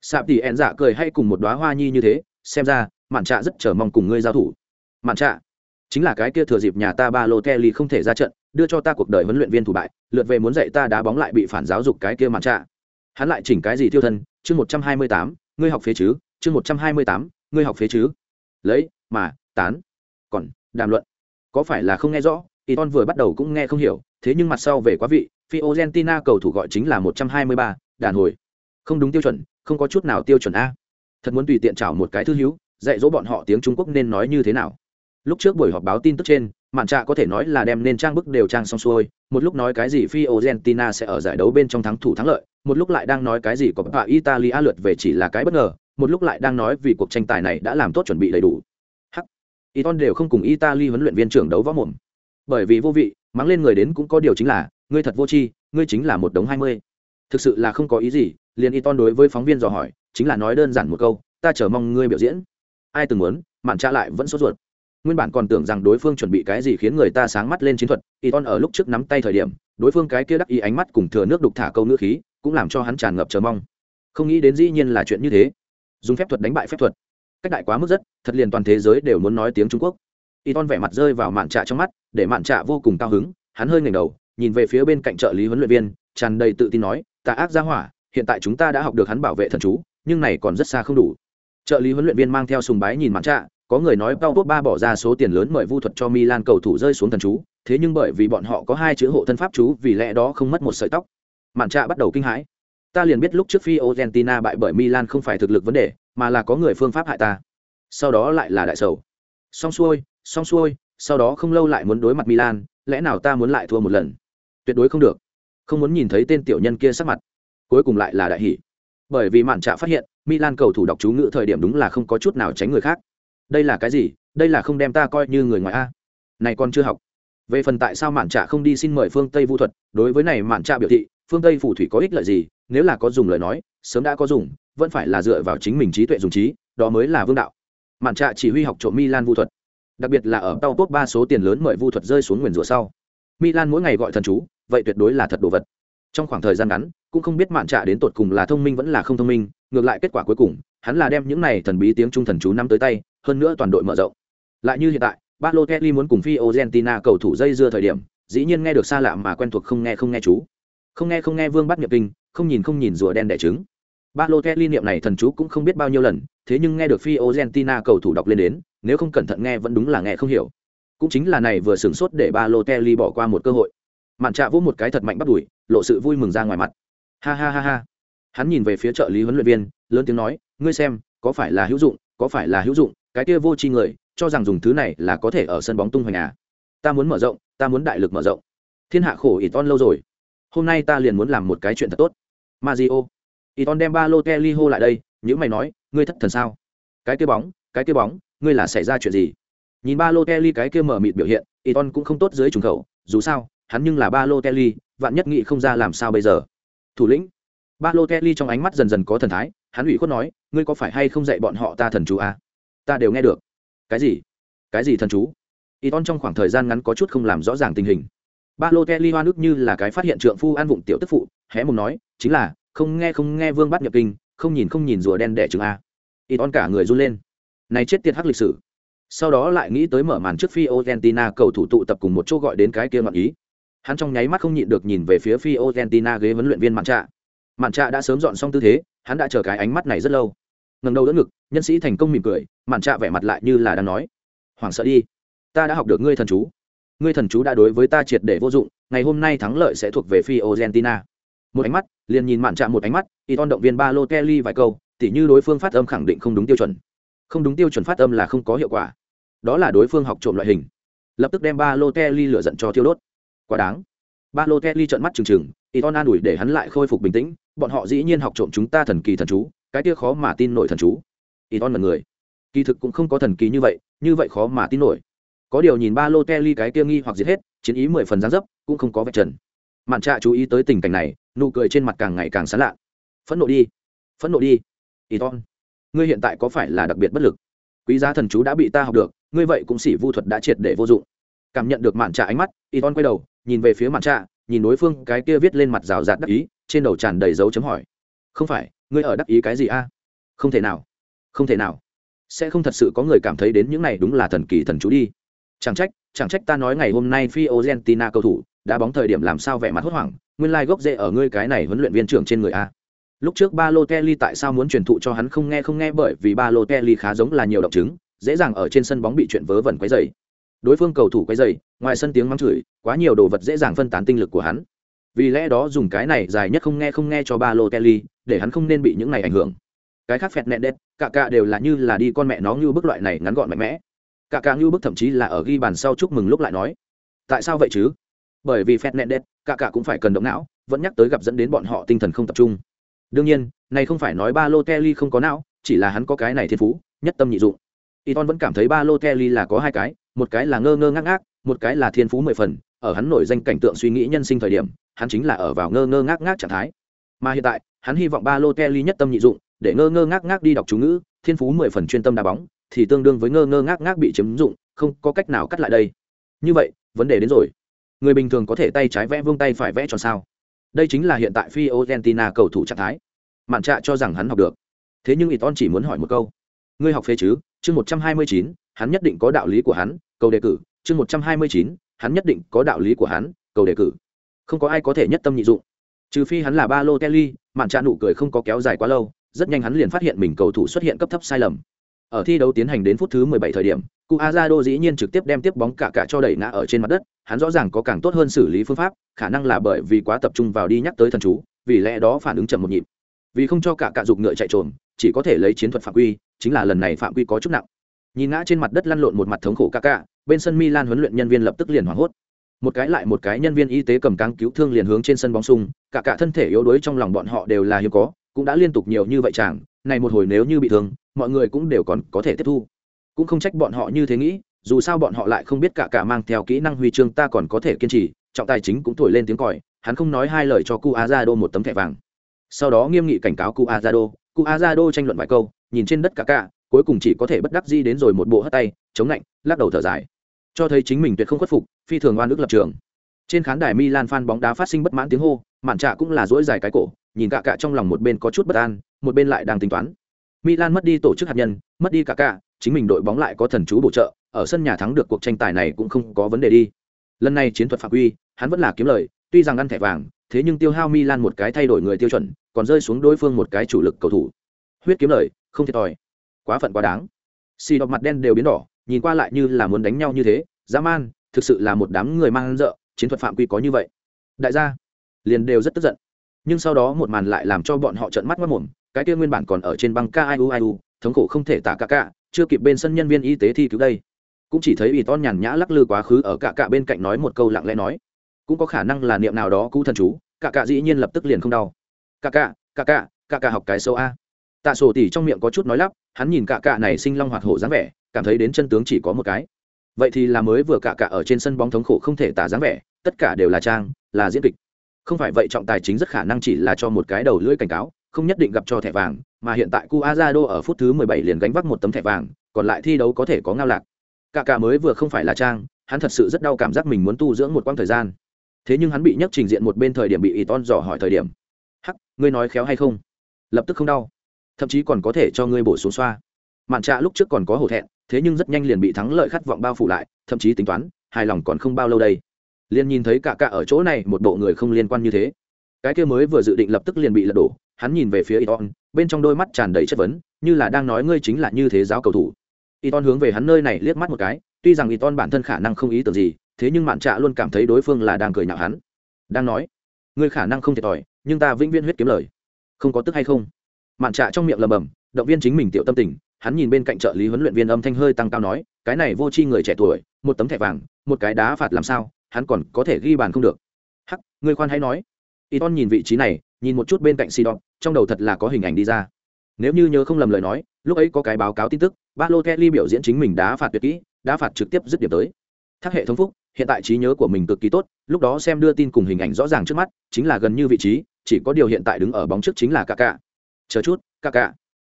Sạp thì ẹn dạ cười hay cùng một đóa hoa nhi như thế, xem ra, Mạn Trạ rất chờ mong cùng ngươi giao thủ. Mạn Trạ, chính là cái kia thừa dịp nhà ta ba lô kelly không thể ra trận, đưa cho ta cuộc đời huấn luyện viên thủ bại lượt về muốn dạy ta đá bóng lại bị phản giáo dục cái kia mặt trạ. Hắn lại chỉnh cái gì tiêu thân? Chương một trăm hai mươi tám ngươi học phế chứ? Chương một trăm hai mươi tám ngươi học phế chứ? Lấy mà tán. Còn đàm luận. Có phải là không nghe rõ? Y ton vừa bắt đầu cũng nghe không hiểu thế nhưng mặt sau về quá vị Fiorentina cầu thủ gọi chính là một trăm hai mươi ba đàn hồi. Không đúng tiêu chuẩn không có chút nào tiêu chuẩn a. Thật muốn tùy tiện chảo một cái thư hữu dạy dỗ bọn họ tiếng trung quốc nên nói như thế nào? Lúc trước buổi họp báo tin tức trên, mạn trạ có thể nói là đem nên trang bức đều trang xong xuôi, một lúc nói cái gì phi argentina sẽ ở giải đấu bên trong thắng thủ thắng lợi, một lúc lại đang nói cái gì có bà italia lượt về chỉ là cái bất ngờ, một lúc lại đang nói vì cuộc tranh tài này đã làm tốt chuẩn bị đầy đủ. Hắc. Iton đều không cùng italy huấn luyện viên trưởng đấu võ mồm. Bởi vì vô vị, mắng lên người đến cũng có điều chính là, ngươi thật vô tri, ngươi chính là một đống hai mươi. Thực sự là không có ý gì, liền iton đối với phóng viên dò hỏi, chính là nói đơn giản một câu, ta chờ mong ngươi biểu diễn. Ai từng muốn, mạn trạ lại vẫn sốt ruột nguyên bản còn tưởng rằng đối phương chuẩn bị cái gì khiến người ta sáng mắt lên chiến thuật y ton ở lúc trước nắm tay thời điểm, đối phương cái kia đắc ý ánh mắt cùng thừa nước đục thả câu ngữ khí, cũng làm cho hắn tràn ngập chờ mong. Không nghĩ đến dĩ nhiên là chuyện như thế. Dùng phép thuật đánh bại phép thuật. Cách đại quá mức rất, thật liền toàn thế giới đều muốn nói tiếng trung quốc. Y ton vẻ mặt rơi vào mạn trạ trong mắt, để mạn trạ vô cùng cao hứng, hắn hơi ngẩng đầu, nhìn về phía bên cạnh trợ lý huấn luyện viên, tràn đầy tự tin nói ta ác ra hỏa, hiện tại chúng ta đã học được hắn bảo vệ thần chú, nhưng này còn rất xa không đủ. Trợ lý huấn luyện viên mang theo sùng bái nhìn mạn trạ có người nói Pau ba bỏ ra số tiền lớn mời vu thuật cho Milan cầu thủ rơi xuống thần chú, thế nhưng bởi vì bọn họ có hai chữ hộ thân pháp chú, vì lẽ đó không mất một sợi tóc. Mạn Trạ bắt đầu kinh hãi. ta liền biết lúc trước Fiorentina bại bởi Milan không phải thực lực vấn đề, mà là có người phương pháp hại ta. Sau đó lại là đại sầu. Xong xuôi, xong xuôi, sau đó không lâu lại muốn đối mặt Milan, lẽ nào ta muốn lại thua một lần? Tuyệt đối không được. Không muốn nhìn thấy tên tiểu nhân kia sắc mặt. Cuối cùng lại là đại hỉ Bởi vì mạn trạ phát hiện, Milan cầu thủ đọc chú ngữ thời điểm đúng là không có chút nào tránh người khác. Đây là cái gì? Đây là không đem ta coi như người ngoài a. Này còn chưa học. Về phần tại sao mạn trạ không đi xin mời phương Tây Vu thuật, đối với này mạn trạ biểu thị, phương Tây phù thủy có ích lợi gì, nếu là có dùng lời nói, sớm đã có dùng, vẫn phải là dựa vào chính mình trí tuệ dùng trí, đó mới là vương đạo. Mạn trạ chỉ huy học trộm Milan vu thuật, đặc biệt là ở tàu tốt ba số tiền lớn mời vu thuật rơi xuống nguyền rủa sau. Milan mỗi ngày gọi thần chú, vậy tuyệt đối là thật đồ vật. Trong khoảng thời gian ngắn, cũng không biết mạn trạ đến tột cùng là thông minh vẫn là không thông minh, ngược lại kết quả cuối cùng, hắn là đem những này thần bí tiếng trung thần chú năm tới tay, hơn nữa toàn đội mở rộng. Lại như hiện tại, Balotelli muốn cùng Fiorentina cầu thủ dây dưa thời điểm, dĩ nhiên nghe được xa lạ mà quen thuộc không nghe không nghe chú. Không nghe không nghe Vương bắt nhập kinh, không nhìn không nhìn rùa đen đẻ trứng. Balotelli niệm này thần chú cũng không biết bao nhiêu lần, thế nhưng nghe được Fiorentina cầu thủ đọc lên đến, nếu không cẩn thận nghe vẫn đúng là nghe không hiểu. Cũng chính là này vừa sửng sốt để Balotelli bỏ qua một cơ hội. Mạn Trạ vỗ một cái thật mạnh bắt đuổi, lộ sự vui mừng ra ngoài mặt. Ha ha ha ha. Hắn nhìn về phía trợ lý huấn luyện viên, lớn tiếng nói, ngươi xem, có phải là hữu dụng, có phải là hữu dụng, cái kia vô tri người, cho rằng dùng thứ này là có thể ở sân bóng tung hoành à. Ta muốn mở rộng, ta muốn đại lực mở rộng. Thiên hạ khổ ít on lâu rồi. Hôm nay ta liền muốn làm một cái chuyện thật tốt. Mario. on đem ba lô Kelly hô lại đây, nhữ mày nói, ngươi thất thần sao? Cái kia bóng, cái kia bóng, ngươi là xảy ra chuyện gì? Nhìn ba lô Kelly cái kia mở mịt biểu hiện, Iton cũng không tốt dưới trùng khẩu, dù sao, hắn nhưng là ba lô Kelly, vạn nhất nghị không ra làm sao bây giờ. Thủ lĩnh. Ba lô Kelly trong ánh mắt dần dần có thần thái, hắn ủy khuất nói, ngươi có phải hay không dạy bọn họ ta thần chú à? Ta đều nghe được. Cái gì? Cái gì thần chú? Iton trong khoảng thời gian ngắn có chút không làm rõ ràng tình hình. Ba lô Kelly hoa nước như là cái phát hiện trượng phu an vụng tiểu tức phụ, hé mùng nói, chính là, không nghe không nghe vương bắt nhập kinh không nhìn không nhìn rùa đen đẻ trứng a ít on cả người run lên này chết tiệt hắc lịch sử sau đó lại nghĩ tới mở màn trước phi argentina cầu thủ tụ tập cùng một chỗ gọi đến cái kia ngọn ý hắn trong nháy mắt không nhịn được nhìn về phía phi argentina ghế huấn luyện viên mạn trạ mạn trạ đã sớm dọn xong tư thế hắn đã chờ cái ánh mắt này rất lâu ngầm đầu đỡ ngực nhân sĩ thành công mỉm cười, mạn trạ vẻ mặt lại như là đang nói. Hoảng sợ đi. Ta đã học được ngươi thần chú. Ngươi thần chú đã đối với ta triệt để vô dụng, ngày hôm nay thắng lợi sẽ thuộc về phi argentina một ánh mắt, liền nhìn mạn trạ một ánh mắt y ton động viên ba lô kelly vài câu, tỉ như đối phương phát âm khẳng định không đúng tiêu chuẩn. Không đúng tiêu chuẩn phát âm là không có hiệu quả. Đó là đối phương học trộm loại hình. Lập tức đem ba lô kelly lửa giận cho thiêu đốt. Quá đáng. Ba lô kelly trợn mắt trừng trừng y ton an ủi để hắn lại khôi phục bình tĩnh, bọn họ dĩ nhiên học trộm chúng ta thần kỳ thần chú, cái kia khó mà tin nổi thần chú y on mật người. Kỳ thực cũng không có thần kỳ như vậy như vậy khó mà tin nổi. Có điều nhìn ba lô kelly cái kia nghi hoặc giết hết, chiến ý mười phần gián dấp, cũng không có vạch trần. Mạn trạ chú ý tới tình cảnh này, nụ cười trên mặt càng ngày càng sán lạ. Phẫn nộ đi, phẫn nộ đi y on. Ngươi hiện tại có phải là đặc biệt bất lực? Quý giá thần chú đã bị ta học được, ngươi vậy cũng xỉ vu thuật đã triệt để vô dụng. Cảm nhận được mạn trạ ánh mắt y ton quay đầu, nhìn về phía mạn trạ, nhìn đối phương cái kia viết lên mặt rào rạt đắc ý, trên đầu tràn đầy dấu chấm hỏi. Không phải, ngươi ở đắc ý cái gì a? Không thể nào không thể nào. Sẽ không thật sự có người cảm thấy đến những này đúng là thần kỳ thần chú đi. Chẳng trách chẳng trách ta nói ngày hôm nay phi argentina cầu thủ đã bóng thời điểm làm sao vẻ mặt hốt hoảng, nguyên lai gốc rễ ở ngươi cái này huấn luyện viên trưởng trên người a. Lúc trước ba lô kelly tại sao muốn truyền thụ cho hắn không nghe không nghe bởi vì ba lô kelly khá giống là nhiều động chứng, dễ dàng ở trên sân bóng bị chuyện vớ vẩn quấy dày đối phương cầu thủ quấy dày ngoài sân tiếng mắng chửi, quá nhiều đồ vật dễ dàng phân tán tinh lực của hắn. Vì lẽ đó dùng cái này dài nhất không nghe không nghe cho ba lô kelly để hắn không nên bị những này ảnh hưởng cái khác phẹt nẹn đét cả cả đều là như là đi con mẹ nó như bức loại này ngắn gọn mạnh mẽ. Cả cả như bức thậm chí là ở ghi bàn sau chúc mừng lúc lại nói, tại sao vậy chứ? Bởi vì phẹt nẹn đét cả cả cũng phải cần động não, vẫn nhắc tới gặp dẫn đến bọn họ tinh thần không tập trung. Đương nhiên, này không phải nói ba lô kelly không có não, chỉ là hắn có cái này thiên phú, nhất tâm nhị dụng. Y ton vẫn cảm thấy ba lô kelly là có hai cái, một cái là ngơ ngơ ngác ngác, một cái là thiên phú mười phần, ở hắn nổi danh cảnh tượng suy nghĩ nhân sinh thời điểm, hắn chính là ở vào ngơ ngơ ngác ngác trạng thái. Mà hiện tại, hắn hy vọng ba lô kelly nhất tâm nhị dụng để ngơ ngơ ngác ngác đi đọc chú ngữ, thiên phú mười phần chuyên tâm đá bóng, thì tương đương với ngơ ngơ ngác ngác bị chiếm dụng, không có cách nào cắt lại đây. Như vậy, vấn đề đến rồi. Người bình thường có thể tay trái vẽ vương tay phải vẽ tròn sao? Đây chính là hiện tại phi argentina cầu thủ trạng thái. Mạn trạ cho rằng hắn học được. Thế nhưng iton chỉ muốn hỏi một câu. Ngươi học phê chứ? Chương một trăm hai mươi chín, hắn nhất định có đạo lý của hắn, cầu đề cử. Chương một trăm hai mươi chín, hắn nhất định có đạo lý của hắn, cầu đề cử. Không có ai có thể nhất tâm nhị dụng. Trừ phi hắn là ba lô mạn trạ nụ cười không có kéo dài quá lâu rất nhanh hắn liền phát hiện mình cầu thủ xuất hiện cấp thấp sai lầm. Ở thi đấu tiến hành đến phút thứ 17 thời điểm cu dĩ nhiên trực tiếp đem tiếp bóng cả cả cho đẩy ngã ở trên mặt đất hắn rõ ràng có càng tốt hơn xử lý phương pháp khả năng là bởi vì quá tập trung vào đi nhắc tới thần chú vì lẽ đó phản ứng chậm một nhịp. Vì không cho cả cạ dục ngựa chạy trồm, chỉ có thể lấy chiến thuật phạm quy chính là lần này phạm quy có chút nặng. Nhìn ngã trên mặt đất lăn lộn một mặt thống khổ cả cạ bên sân milan huấn luyện nhân viên lập tức liền hoảng hốt. Một cái lại một cái nhân viên y tế cầm căng cứu thương liền hướng trên sân bóng sung cả cả thân thể yếu đuối trong lòng bọn họ đều là hiếm có cũng đã liên tục nhiều như vậy chàng, này một hồi nếu như bị thương, mọi người cũng đều còn có thể tiếp thu. Cũng không trách bọn họ như thế nghĩ, dù sao bọn họ lại không biết cả cả mang theo kỹ năng huy chương ta còn có thể kiên trì, trọng tài chính cũng thổi lên tiếng còi, hắn không nói hai lời cho cu azado một tấm thẻ vàng. Sau đó nghiêm nghị cảnh cáo cu azado cu azado tranh luận vài câu, nhìn trên đất cả cả, cuối cùng chỉ có thể bất đắc di đến rồi một bộ hất tay, chống lạnh, lắc đầu thở dài. Cho thấy chính mình tuyệt không khuất phục, phi thường oan ức lập trường. Trên khán đài milan fan bóng đá phát sinh bất mãn tiếng hô, mạn trạ cũng là dỗi dài cái cổ nhìn cả cả trong lòng một bên có chút bất an, một bên lại đang tính toán. Milan mất đi tổ chức hạt nhân, mất đi cả cả, chính mình đội bóng lại có thần chú bổ trợ, ở sân nhà thắng được cuộc tranh tài này cũng không có vấn đề đi. Lần này chiến thuật phạm quy, hắn vẫn là kiếm lời, tuy rằng ăn thẻ vàng, thế nhưng tiêu hao milan một cái thay đổi người tiêu chuẩn, còn rơi xuống đối phương một cái chủ lực cầu thủ. Huyết kiếm lời, không thiệt thòi. Quá phận quá đáng. Xì đọc mặt đen đều biến đỏ, nhìn qua lại như là muốn đánh nhau như thế, dã man, thực sự là một đám người mang dợ, chiến thuật phạm quy có như vậy. Đại gia, liền đều rất tức giận nhưng sau đó một màn lại làm cho bọn họ trợn mắt mất mồm, cái kia nguyên bản còn ở trên băng kaiu thống khổ không thể tả cả cả, chưa kịp bên sân nhân viên y tế thi cứu đây. Cũng chỉ thấy ủy ton nhàn nhã lắc lư quá khứ ở cả cả bên cạnh nói một câu lặng lẽ nói. Cũng có khả năng là niệm nào đó cũ thần chú, cả cả dĩ nhiên lập tức liền không đau. Cả cả cả cả cả cả học cái sâu a. Tạ sổ tỉ trong miệng có chút nói lắp, hắn nhìn cả cả này sinh long hoạt hổ dáng vẻ, cảm thấy đến chân tướng chỉ có một cái. Vậy thì là mới vừa cả cả ở trên sân bóng thống khổ không thể tả dáng vẻ, tất cả đều là trang, là diễn kịch không phải vậy trọng tài chính rất khả năng chỉ là cho một cái đầu lưỡi cảnh cáo, không nhất định gặp cho thẻ vàng, mà hiện tại cuazado ở phút thứ 17 liền gánh vác một tấm thẻ vàng, còn lại thi đấu có thể có ngao lạc. Cả cả mới vừa không phải là trang, hắn thật sự rất đau cảm giác mình muốn tu dưỡng một quãng thời gian. Thế nhưng hắn bị nhấc trình diện một bên thời điểm bị y ton dò hỏi thời điểm. Hắc, ngươi nói khéo hay không? Lập tức không đau. Thậm chí còn có thể cho ngươi bổ xuống xoa. Mạn trạ lúc trước còn có hổ thẹn, thế nhưng rất nhanh liền bị thắng lợi khát vọng bao phủ lại, thậm chí tính toán, hài lòng còn không bao lâu đây liền nhìn thấy cả cả ở chỗ này một bộ người không liên quan như thế cái kia mới vừa dự định lập tức liền bị lật đổ hắn nhìn về phía Iton, bên trong đôi mắt tràn đầy chất vấn, như là đang nói ngươi chính là như thế giáo cầu thủ. Iton hướng về hắn nơi này liếc mắt một cái, tuy rằng Iton bản thân khả năng không ý tưởng gì, thế nhưng Mạn Trạ luôn cảm thấy đối phương là đang cười nhạo hắn. Đang nói, ngươi khả năng không thiệt thòi, nhưng ta vĩnh viễn huyết kiếm lời. Không có tức hay không? Mạn Trạ trong miệng lầm bầm, động viên chính mình tiểu tâm tình, hắn nhìn bên cạnh trợ lý huấn luyện viên âm thanh hơi tăng cao nói, cái này vô tri người trẻ tuổi, một tấm thẻ vàng, một cái đá phạt làm sao, hắn còn có thể ghi bàn không được. Hắc, ngươi khoan hãy nói. Iton nhìn vị trí này, nhìn một chút bên cạnh Sidon, trong đầu thật là có hình ảnh đi ra. Nếu như nhớ không lầm lời nói, lúc ấy có cái báo cáo tin tức, Balotelli biểu diễn chính mình đá phạt tuyệt kỹ, đá phạt trực tiếp dứt điểm tới. Thác hệ thống phúc, hiện tại trí nhớ của mình cực kỳ tốt, lúc đó xem đưa tin cùng hình ảnh rõ ràng trước mắt, chính là gần như vị trí, chỉ có điều hiện tại đứng ở bóng trước chính là Kaká. Chờ chút, Kaká.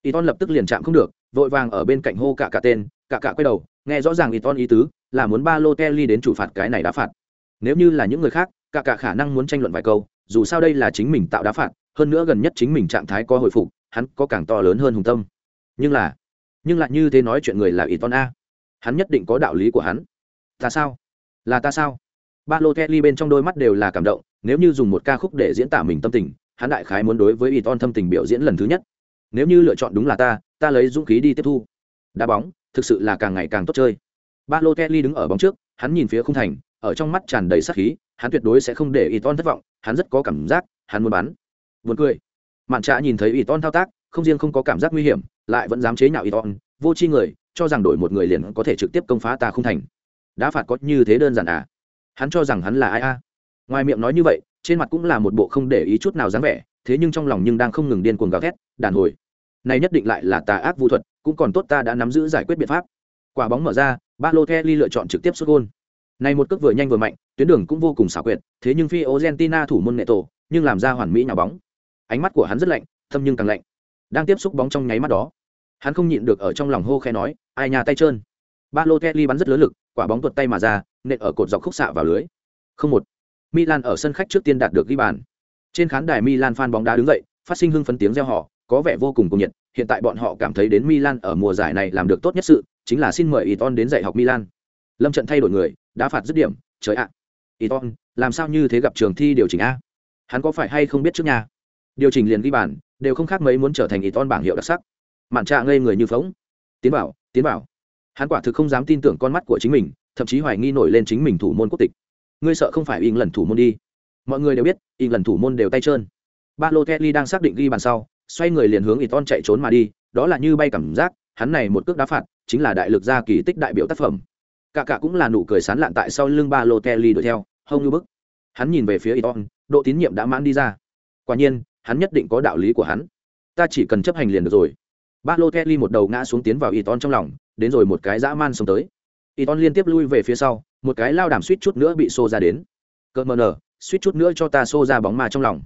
Iton lập tức liền chạm không được, vội vàng ở bên cạnh hô cả cả tên, cả cả quay đầu, nghe rõ ràng Iton ý tứ, là muốn ba lô Kelly đến chủ phạt cái này đá phạt. Nếu như là những người khác, cả cả khả năng muốn tranh luận vài câu, dù sao đây là chính mình tạo đá phạt hơn nữa gần nhất chính mình trạng thái có hồi phục hắn có càng to lớn hơn hùng tâm. Nhưng là nhưng lại như thế nói chuyện người là Iton a. Hắn nhất định có đạo lý của hắn. Ta sao? Là ta sao? Ba lô kelly bên trong đôi mắt đều là cảm động nếu như dùng một ca khúc để diễn tả mình tâm tình hắn đại khái muốn đối với Iton thâm tình biểu diễn lần thứ nhất. Nếu như lựa chọn đúng là ta ta lấy dũng khí đi tiếp thu. Đá bóng thực sự là càng ngày càng tốt chơi. Ba lô kelly đứng ở bóng trước, hắn nhìn phía khung thành, ở trong mắt tràn đầy sát khí, hắn tuyệt đối sẽ không để y ton thất vọng, hắn rất có cảm giác, hắn muốn bắn. Buồn cười. Mạn trạ nhìn thấy y ton thao tác, không riêng không có cảm giác nguy hiểm, lại vẫn dám chế nhạo y ton vô tri người, cho rằng đổi một người liền có thể trực tiếp công phá ta không thành. Đã phạt có như thế đơn giản à? Hắn cho rằng hắn là ai a? Ngoài miệng nói như vậy, trên mặt cũng là một bộ không để ý chút nào dáng vẻ, thế nhưng trong lòng nhưng đang không ngừng điên cuồng gào thét, đàn hồi này nhất định lại là tà ác vũ thuật cũng còn tốt ta đã nắm giữ giải quyết biện pháp quả bóng mở ra ba lô kelly lựa chọn trực tiếp xuất gôn này một cước vừa nhanh vừa mạnh, tuyến đường cũng vô cùng xảo quyệt, thế nhưng phi Argentina thủ môn Neto, nhưng làm ra hoàn mỹ nhà bóng. Ánh mắt của hắn rất lạnh, thâm nhưng càng lạnh. Đang tiếp xúc bóng trong nháy mắt đó, hắn không nhịn được ở trong lòng hô khe nói, ai nhà tay trơn. Balotelli bắn rất lớn lực, quả bóng tuột tay mà ra, nện ở cột dọc khúc xạ vào lưới. Không một. Milan ở sân khách trước tiên đạt được ghi bàn. Trên khán đài Milan fan bóng đá đứng dậy, phát sinh hưng phấn tiếng reo hò, có vẻ vô cùng cuồng nhiệt, hiện tại bọn họ cảm thấy đến Milan ở mùa giải này làm được tốt nhất sự, chính là xin mời Iton đến dạy học Milan. Lâm trận thay đổi người, đã phạt dứt điểm trời ạ à. Iton, làm sao như thế gặp trường thi điều chỉnh a hắn có phải hay không biết trước nhà? điều chỉnh liền ghi bàn đều không khác mấy muốn trở thành Iton bảng hiệu đặc sắc mạn trạ ngây người như phỗng. tiến bảo tiến bảo hắn quả thực không dám tin tưởng con mắt của chính mình thậm chí hoài nghi nổi lên chính mình thủ môn quốc tịch ngươi sợ không phải in lần thủ môn đi mọi người đều biết in lần thủ môn đều tay trơn Balotelli đang xác định ghi bàn sau, xoay người liền hướng Iton chạy trốn mà đi, đó là như bay cảm giác, hắn này một cước đá phạt, chính là đại lực gia kỳ tích đại biểu tác phẩm. Cả cả cũng là nụ cười sán lạn tại sau lưng Balotelli đuổi theo, hông như bức. Hắn nhìn về phía Iton, độ tín nhiệm đã mãn đi ra. Quả nhiên, hắn nhất định có đạo lý của hắn. Ta chỉ cần chấp hành liền được rồi. Balotelli một đầu ngã xuống tiến vào Iton trong lòng, đến rồi một cái dã man xông tới. Iton liên tiếp lui về phía sau, một cái lao đảm suýt chút nữa bị xô ra đến. Cơn mờ nở, suýt chút nữa cho ta xô ra bóng ma trong lòng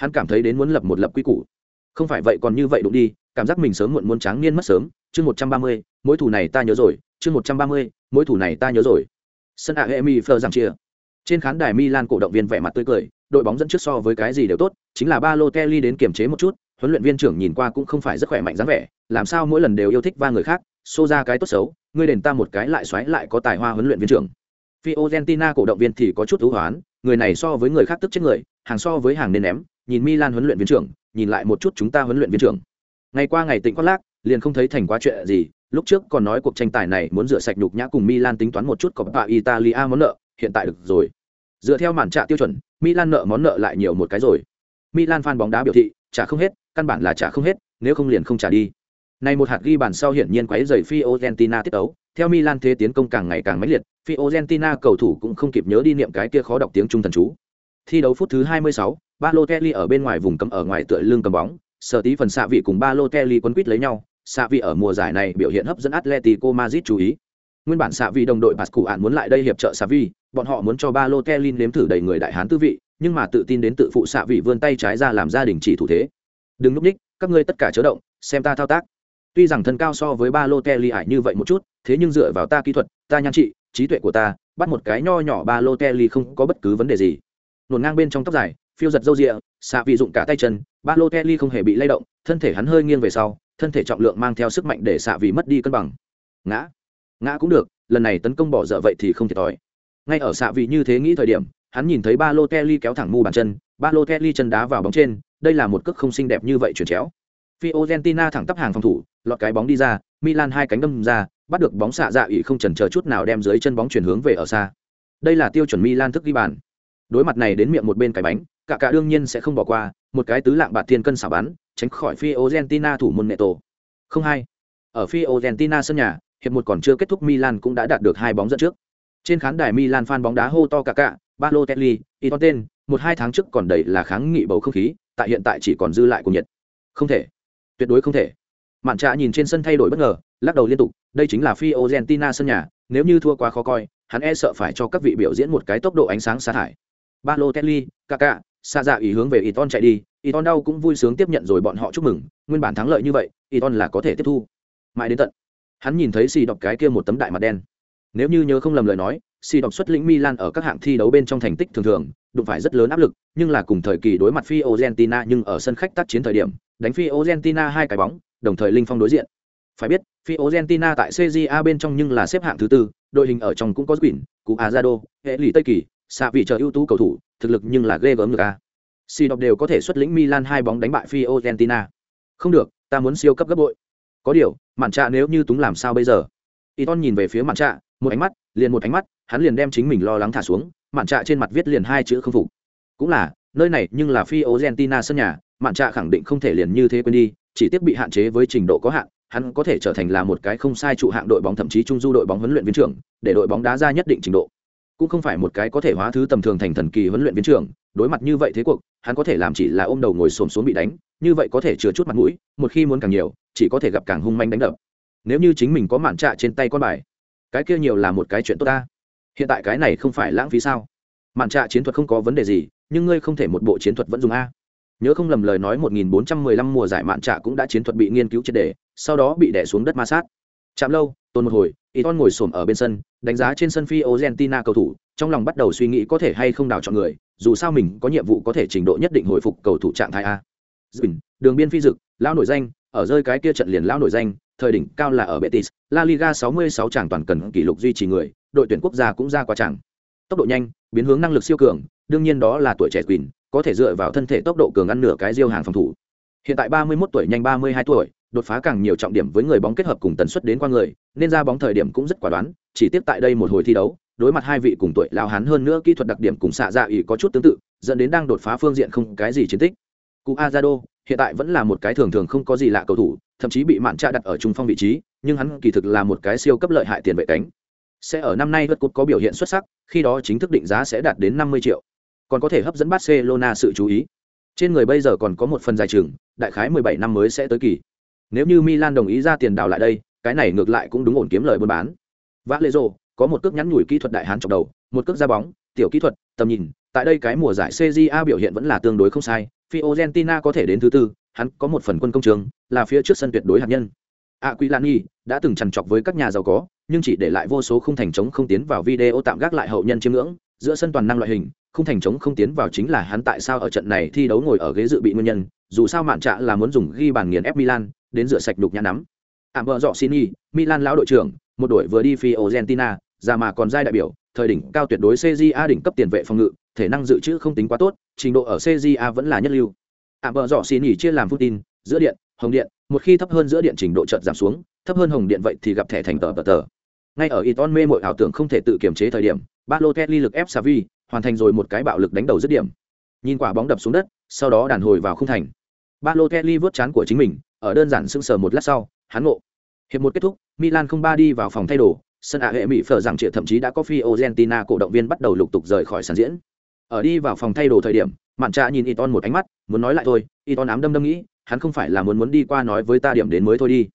hắn cảm thấy đến muốn lập một lập quy củ không phải vậy còn như vậy đụng đi cảm giác mình sớm muộn muốn tráng niên mất sớm. Chương một trăm ba mươi mỗi thủ này ta nhớ rồi. Chương một trăm ba mươi mỗi thủ này ta nhớ rồi. Sân ạ hệ mi phờ giảm chia. Trên khán đài milan cổ động viên vẻ mặt tươi cười đội bóng dẫn trước so với cái gì đều tốt chính là ba lô kelly đến kiềm chế một chút huấn luyện viên trưởng nhìn qua cũng không phải rất khỏe mạnh dáng vẻ làm sao mỗi lần đều yêu thích va người khác xô ra cái tốt xấu ngươi đền ta một cái lại xoáy lại có tài hoa huấn luyện viên trưởng. Fiorentina cổ động viên thì có chút thú hoán, người này so với người khác tức chết người, hàng so với hàng nên ném, nhìn Milan huấn luyện viên trưởng, nhìn lại một chút chúng ta huấn luyện viên trưởng. Ngày qua ngày tịnh quát lác, liền không thấy thành quá chuyện gì, lúc trước còn nói cuộc tranh tài này muốn rửa sạch nhục nhã cùng Milan tính toán một chút có bà Italia món nợ, hiện tại được rồi. Dựa theo màn trả tiêu chuẩn, Milan nợ món nợ lại nhiều một cái rồi. Milan fan bóng đá biểu thị, trả không hết, căn bản là trả không hết, nếu không liền không trả đi. Này một hạt ghi bàn sau hiển nhiên quấy rầy Fiorentina tiết ấu theo Milan thế tiến công càng ngày càng mãnh liệt, Fiorentina cầu thủ cũng không kịp nhớ đi niệm cái kia khó đọc tiếng Trung thần chú. Thi đấu phút thứ 26, Balotelli ở bên ngoài vùng cấm ở ngoài tựa lưng cầm bóng, sở tí phần xạ vị cùng Balotelli quấn quýt lấy nhau, xạ vị ở mùa giải này biểu hiện hấp dẫn Atletico Madrid chú ý. Nguyên bản xạ vị đồng đội Pascu án muốn lại đây hiệp trợ xạ vị, bọn họ muốn cho Balotelli nếm thử đầy người đại hán tư vị, nhưng mà tự tin đến tự phụ xạ vị vươn tay trái ra làm gia đình chỉ thủ thế. Đừng lúc ních, các ngươi tất cả chớ động, xem ta thao tác. Tuy rằng thân cao so với Balotelli ải như vậy một chút, thế nhưng dựa vào ta kỹ thuật, ta nhan trị, trí tuệ của ta, bắt một cái nho nhỏ Balotelli không có bất cứ vấn đề gì. Luồn ngang bên trong tóc dài, phiêu giật râu rịa, xạ vị dụng cả tay chân, ba lô Kelly không hề bị lay động, thân thể hắn hơi nghiêng về sau, thân thể trọng lượng mang theo sức mạnh để xạ vị mất đi cân bằng. Ngã, ngã cũng được, lần này tấn công bỏ dở vậy thì không thiệt thòi. Ngay ở xạ vị như thế nghĩ thời điểm, hắn nhìn thấy ba lô Kelly kéo thẳng mu bàn chân, ba lô Kelly chân đá vào bóng trên, đây là một cước không xinh đẹp như vậy chuyển chéo. Fiorentina thẳng tắp hàng phòng thủ, lọt cái bóng đi ra, Milan hai cánh đâm ra, bắt được bóng xạ dạ ỉ không chần chờ chút nào đem dưới chân bóng chuyển hướng về ở xa. Đây là tiêu chuẩn Milan thức ghi bàn. Đối mặt này đến miệng một bên cái bánh, cả cả đương nhiên sẽ không bỏ qua, một cái tứ lạng bạt thiên cân xảo bắn, tránh khỏi Fiorentina thủ môn Neto. Không hai. Ở Fiorentina sân nhà, hiệp một còn chưa kết thúc Milan cũng đã đạt được hai bóng dẫn trước. Trên khán đài Milan fan bóng đá hô to cả cả, Balotelli, Iton một hai tháng trước còn đầy là kháng nghị bầu không khí, tại hiện tại chỉ còn dư lại của nhiệt. Không thể tuyệt đối không thể mạn trạ nhìn trên sân thay đổi bất ngờ lắc đầu liên tục đây chính là phi argentina sân nhà nếu như thua quá khó coi hắn e sợ phải cho các vị biểu diễn một cái tốc độ ánh sáng sa thải balotelli kaka xa dạ ý hướng về iton chạy đi. Iton đau cũng vui sướng tiếp nhận rồi bọn họ chúc mừng. Nguyên bản thắng lợi như vậy iton là có thể tiếp thu. Mãi đến tận hắn nhìn thấy xì đọc cái kia một tấm đại mặt đen. Nếu như nhớ không lầm lời nói xì đọc xuất lĩnh milan ở các hạng thi đấu bên trong thành tích thường thường đụng phải rất lớn áp lực nhưng là cùng thời kỳ đối mặt phi argentina nhưng ở sân khách tác chiến thời điểm đánh phi Argentina hai cái bóng, đồng thời linh phong đối diện. Phải biết, phi Argentina tại CJA bên trong nhưng là xếp hạng thứ tư, đội hình ở trong cũng có Quỷ, cụ Azado, hệ lì Tây Kỳ, xạ vị chờ ưu tú cầu thủ, thực lực nhưng là ghê gớm được à. a. Si đọc đều có thể xuất lĩnh Milan hai bóng đánh bại phi Argentina. Không được, ta muốn siêu cấp gấp bội. Có điều, mạn trạ nếu như túng làm sao bây giờ? y ton nhìn về phía mạn trạ, một ánh mắt, liền một ánh mắt, hắn liền đem chính mình lo lắng thả xuống, mạn trạ trên mặt viết liền hai chữ không phục. Cũng là, nơi này nhưng là phi Argentina sân nhà, mạn trạ khẳng định không thể liền như thế quên đi chỉ tiếp bị hạn chế với trình độ có hạn hắn có thể trở thành là một cái không sai trụ hạng đội bóng thậm chí trung du đội bóng huấn luyện viên trưởng để đội bóng đá ra nhất định trình độ cũng không phải một cái có thể hóa thứ tầm thường thành thần kỳ huấn luyện viên trưởng, đối mặt như vậy thế cuộc, hắn có thể làm chỉ là ôm đầu ngồi xổm xuống bị đánh, như vậy có thể chừa chút mặt mũi, một khi muốn càng nhiều, chỉ có thể gặp càng hung manh đánh đập. Nếu như chính mình có mạn trạ trên tay con bài, cái kia nhiều là một cái chuyện tốt ta. Hiện tại cái này không phải lãng phí sao? Mạn trạ chiến thuật không có vấn đề gì, nhưng ngươi không thể một bộ chiến thuật vẫn dùng a. Nhớ không lầm lời nói 1415 mùa giải mạn trạ cũng đã chiến thuật bị nghiên cứu triệt đề sau đó bị đè xuống đất ma sát. Chạm lâu tôn một hồi Iton ngồi xổm ở bên sân đánh giá trên sân phi Argentina cầu thủ trong lòng bắt đầu suy nghĩ có thể hay không đào chọn người dù sao mình có nhiệm vụ có thể trình độ nhất định hồi phục cầu thủ trạng thái a. Dừng, đường biên phi dực lão nổi danh ở rơi cái kia trận liền lão nổi danh thời đỉnh cao là ở Betis La Liga 66 chàng toàn cần kỷ lục duy trì người đội tuyển quốc gia cũng ra qua chẳng tốc độ nhanh biến hướng năng lực siêu cường đương nhiên đó là tuổi trẻ Quỳnh có thể dựa vào thân thể tốc độ cường ăn nửa cái diêu hàng phòng thủ. Hiện tại 31 tuổi nhanh 32 tuổi đột phá càng nhiều trọng điểm với người bóng kết hợp cùng tần suất đến qua người, nên ra bóng thời điểm cũng rất quả đoán, chỉ tiếp tại đây một hồi thi đấu, đối mặt hai vị cùng tuổi lao hán hơn nữa kỹ thuật đặc điểm cùng xạ dạ ỉ có chút tương tự, dẫn đến đang đột phá phương diện không cái gì chiến tích. Cụ azado, hiện tại vẫn là một cái thường thường không có gì lạ cầu thủ, thậm chí bị mạn trạ đặt ở trung phong vị trí, nhưng hắn kỳ thực là một cái siêu cấp lợi hại tiền vệ cánh. Sẽ ở năm nay vượt cột có biểu hiện xuất sắc, khi đó chính thức định giá sẽ đạt đến 50 triệu. Còn có thể hấp dẫn barcelona sự chú ý. Trên người bây giờ còn có một phần dài trường, đại khái 17 năm mới sẽ tới kỳ nếu như milan đồng ý ra tiền đào lại đây cái này ngược lại cũng đúng ổn kiếm lời buôn bán. Vã lê rô có một cước nhắn nhủi kỹ thuật đại hán trong đầu một cước ra bóng tiểu kỹ thuật tầm nhìn tại đây cái mùa giải cja biểu hiện vẫn là tương đối không sai fiorentina có thể đến thứ tư hắn có một phần quân công trường là phía trước sân tuyệt đối hạt nhân. Aquilani đã từng chằn chọc với các nhà giàu có, nhưng chỉ để lại vô số không thành chống không tiến vào video tạm gác lại hậu nhân chiếm ngưỡng, giữa sân toàn năng loại hình, không thành chống không tiến vào chính là hắn tại sao ở trận này thi đấu ngồi ở ghế dự bị nguyên nhân, dù sao mạn trạ là muốn dùng ghi bàn nghiền ép Milan, đến rửa sạch đục nhã nắm. Ảm vợ dọ Sini, Milan lão đội trưởng, một đội vừa đi phi Argentina, ra mà còn giai đại biểu, thời đỉnh cao tuyệt đối CJA đỉnh cấp tiền vệ phòng ngự, thể năng dự trữ không tính quá tốt, trình độ ở CJA vẫn là nhất lưu. Ảm vợ dọ Sini chia làm Putin, giữa điện, hồng điện, một khi thấp hơn giữa điện trình độ chợt giảm xuống, thấp hơn hồng điện vậy thì gặp thẻ thành tờ tờ tờ. Ngay ở Iton mê mội ảo tưởng không thể tự kiềm chế thời điểm, Balotelli lực ép Savi, hoàn thành rồi một cái bạo lực đánh đầu dứt điểm. Nhìn quả bóng đập xuống đất, sau đó đàn hồi vào khung thành. Balotelli vớt chán của chính mình, ở đơn giản sững sờ một lát sau, hắn ngộ. Hiệp một kết thúc, Milan không ba đi vào phòng thay đồ, sân ạ hệ mỹ phở rằng triệu thậm chí đã có phi Argentina cổ động viên bắt đầu lục tục rời khỏi sàn diễn. Ở đi vào phòng thay đồ thời điểm, Mạn Trạ nhìn Iton một ánh mắt, muốn nói lại thôi, Iton ám đâm đâm nghĩ, hắn không phải là muốn muốn đi qua nói với ta điểm đến mới thôi đi.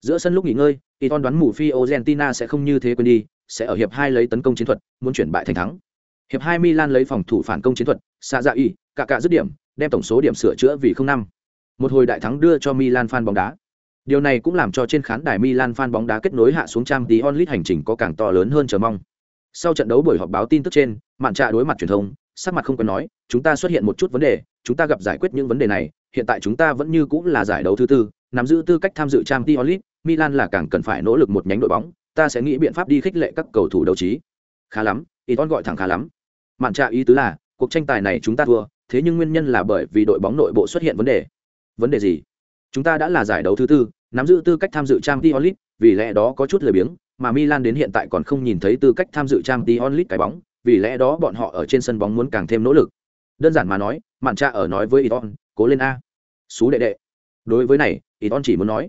Giữa sân lúc nghỉ ngơi, Iton đoán mù phi Argentina sẽ không như thế quên đi, sẽ ở hiệp hai lấy tấn công chiến thuật, muốn chuyển bại thành thắng. Hiệp hai Milan lấy phòng thủ phản công chiến thuật, xa dạ y, cả cả dứt điểm, đem tổng số điểm sửa chữa vì không năm. Một hồi đại thắng đưa cho Milan fan bóng đá. Điều này cũng làm cho trên khán đài Milan fan bóng đá kết nối hạ xuống trang tí onlit hành trình có càng to lớn hơn chờ mong. Sau trận đấu buổi họp báo tin tức trên, mạn trạ đối mặt truyền thông, sắc mặt không cần nói, chúng ta xuất hiện một chút vấn đề, chúng ta gặp giải quyết những vấn đề này, hiện tại chúng ta vẫn như cũng là giải đấu thứ tư, nắm giữ tư cách tham dự trang tí onlit, Milan là càng cần phải nỗ lực một nhánh đội bóng, ta sẽ nghĩ biện pháp đi khích lệ các cầu thủ đấu trí. Khá lắm, Iton gọi thẳng khá lắm. Mạn trạ ý tứ là, cuộc tranh tài này chúng ta thua, thế nhưng nguyên nhân là bởi vì đội bóng nội bộ xuất hiện vấn đề. Vấn đề gì? Chúng ta đã là giải đấu thứ tư, nắm giữ tư cách tham dự Champions League, vì lẽ đó có chút lười biếng, mà Milan đến hiện tại còn không nhìn thấy tư cách tham dự Champions League cái bóng, vì lẽ đó bọn họ ở trên sân bóng muốn càng thêm nỗ lực. Đơn giản mà nói, Mạn Trạ ở nói với Iton, cố lên a. xú đệ đệ. Đối với này, Iton chỉ muốn nói,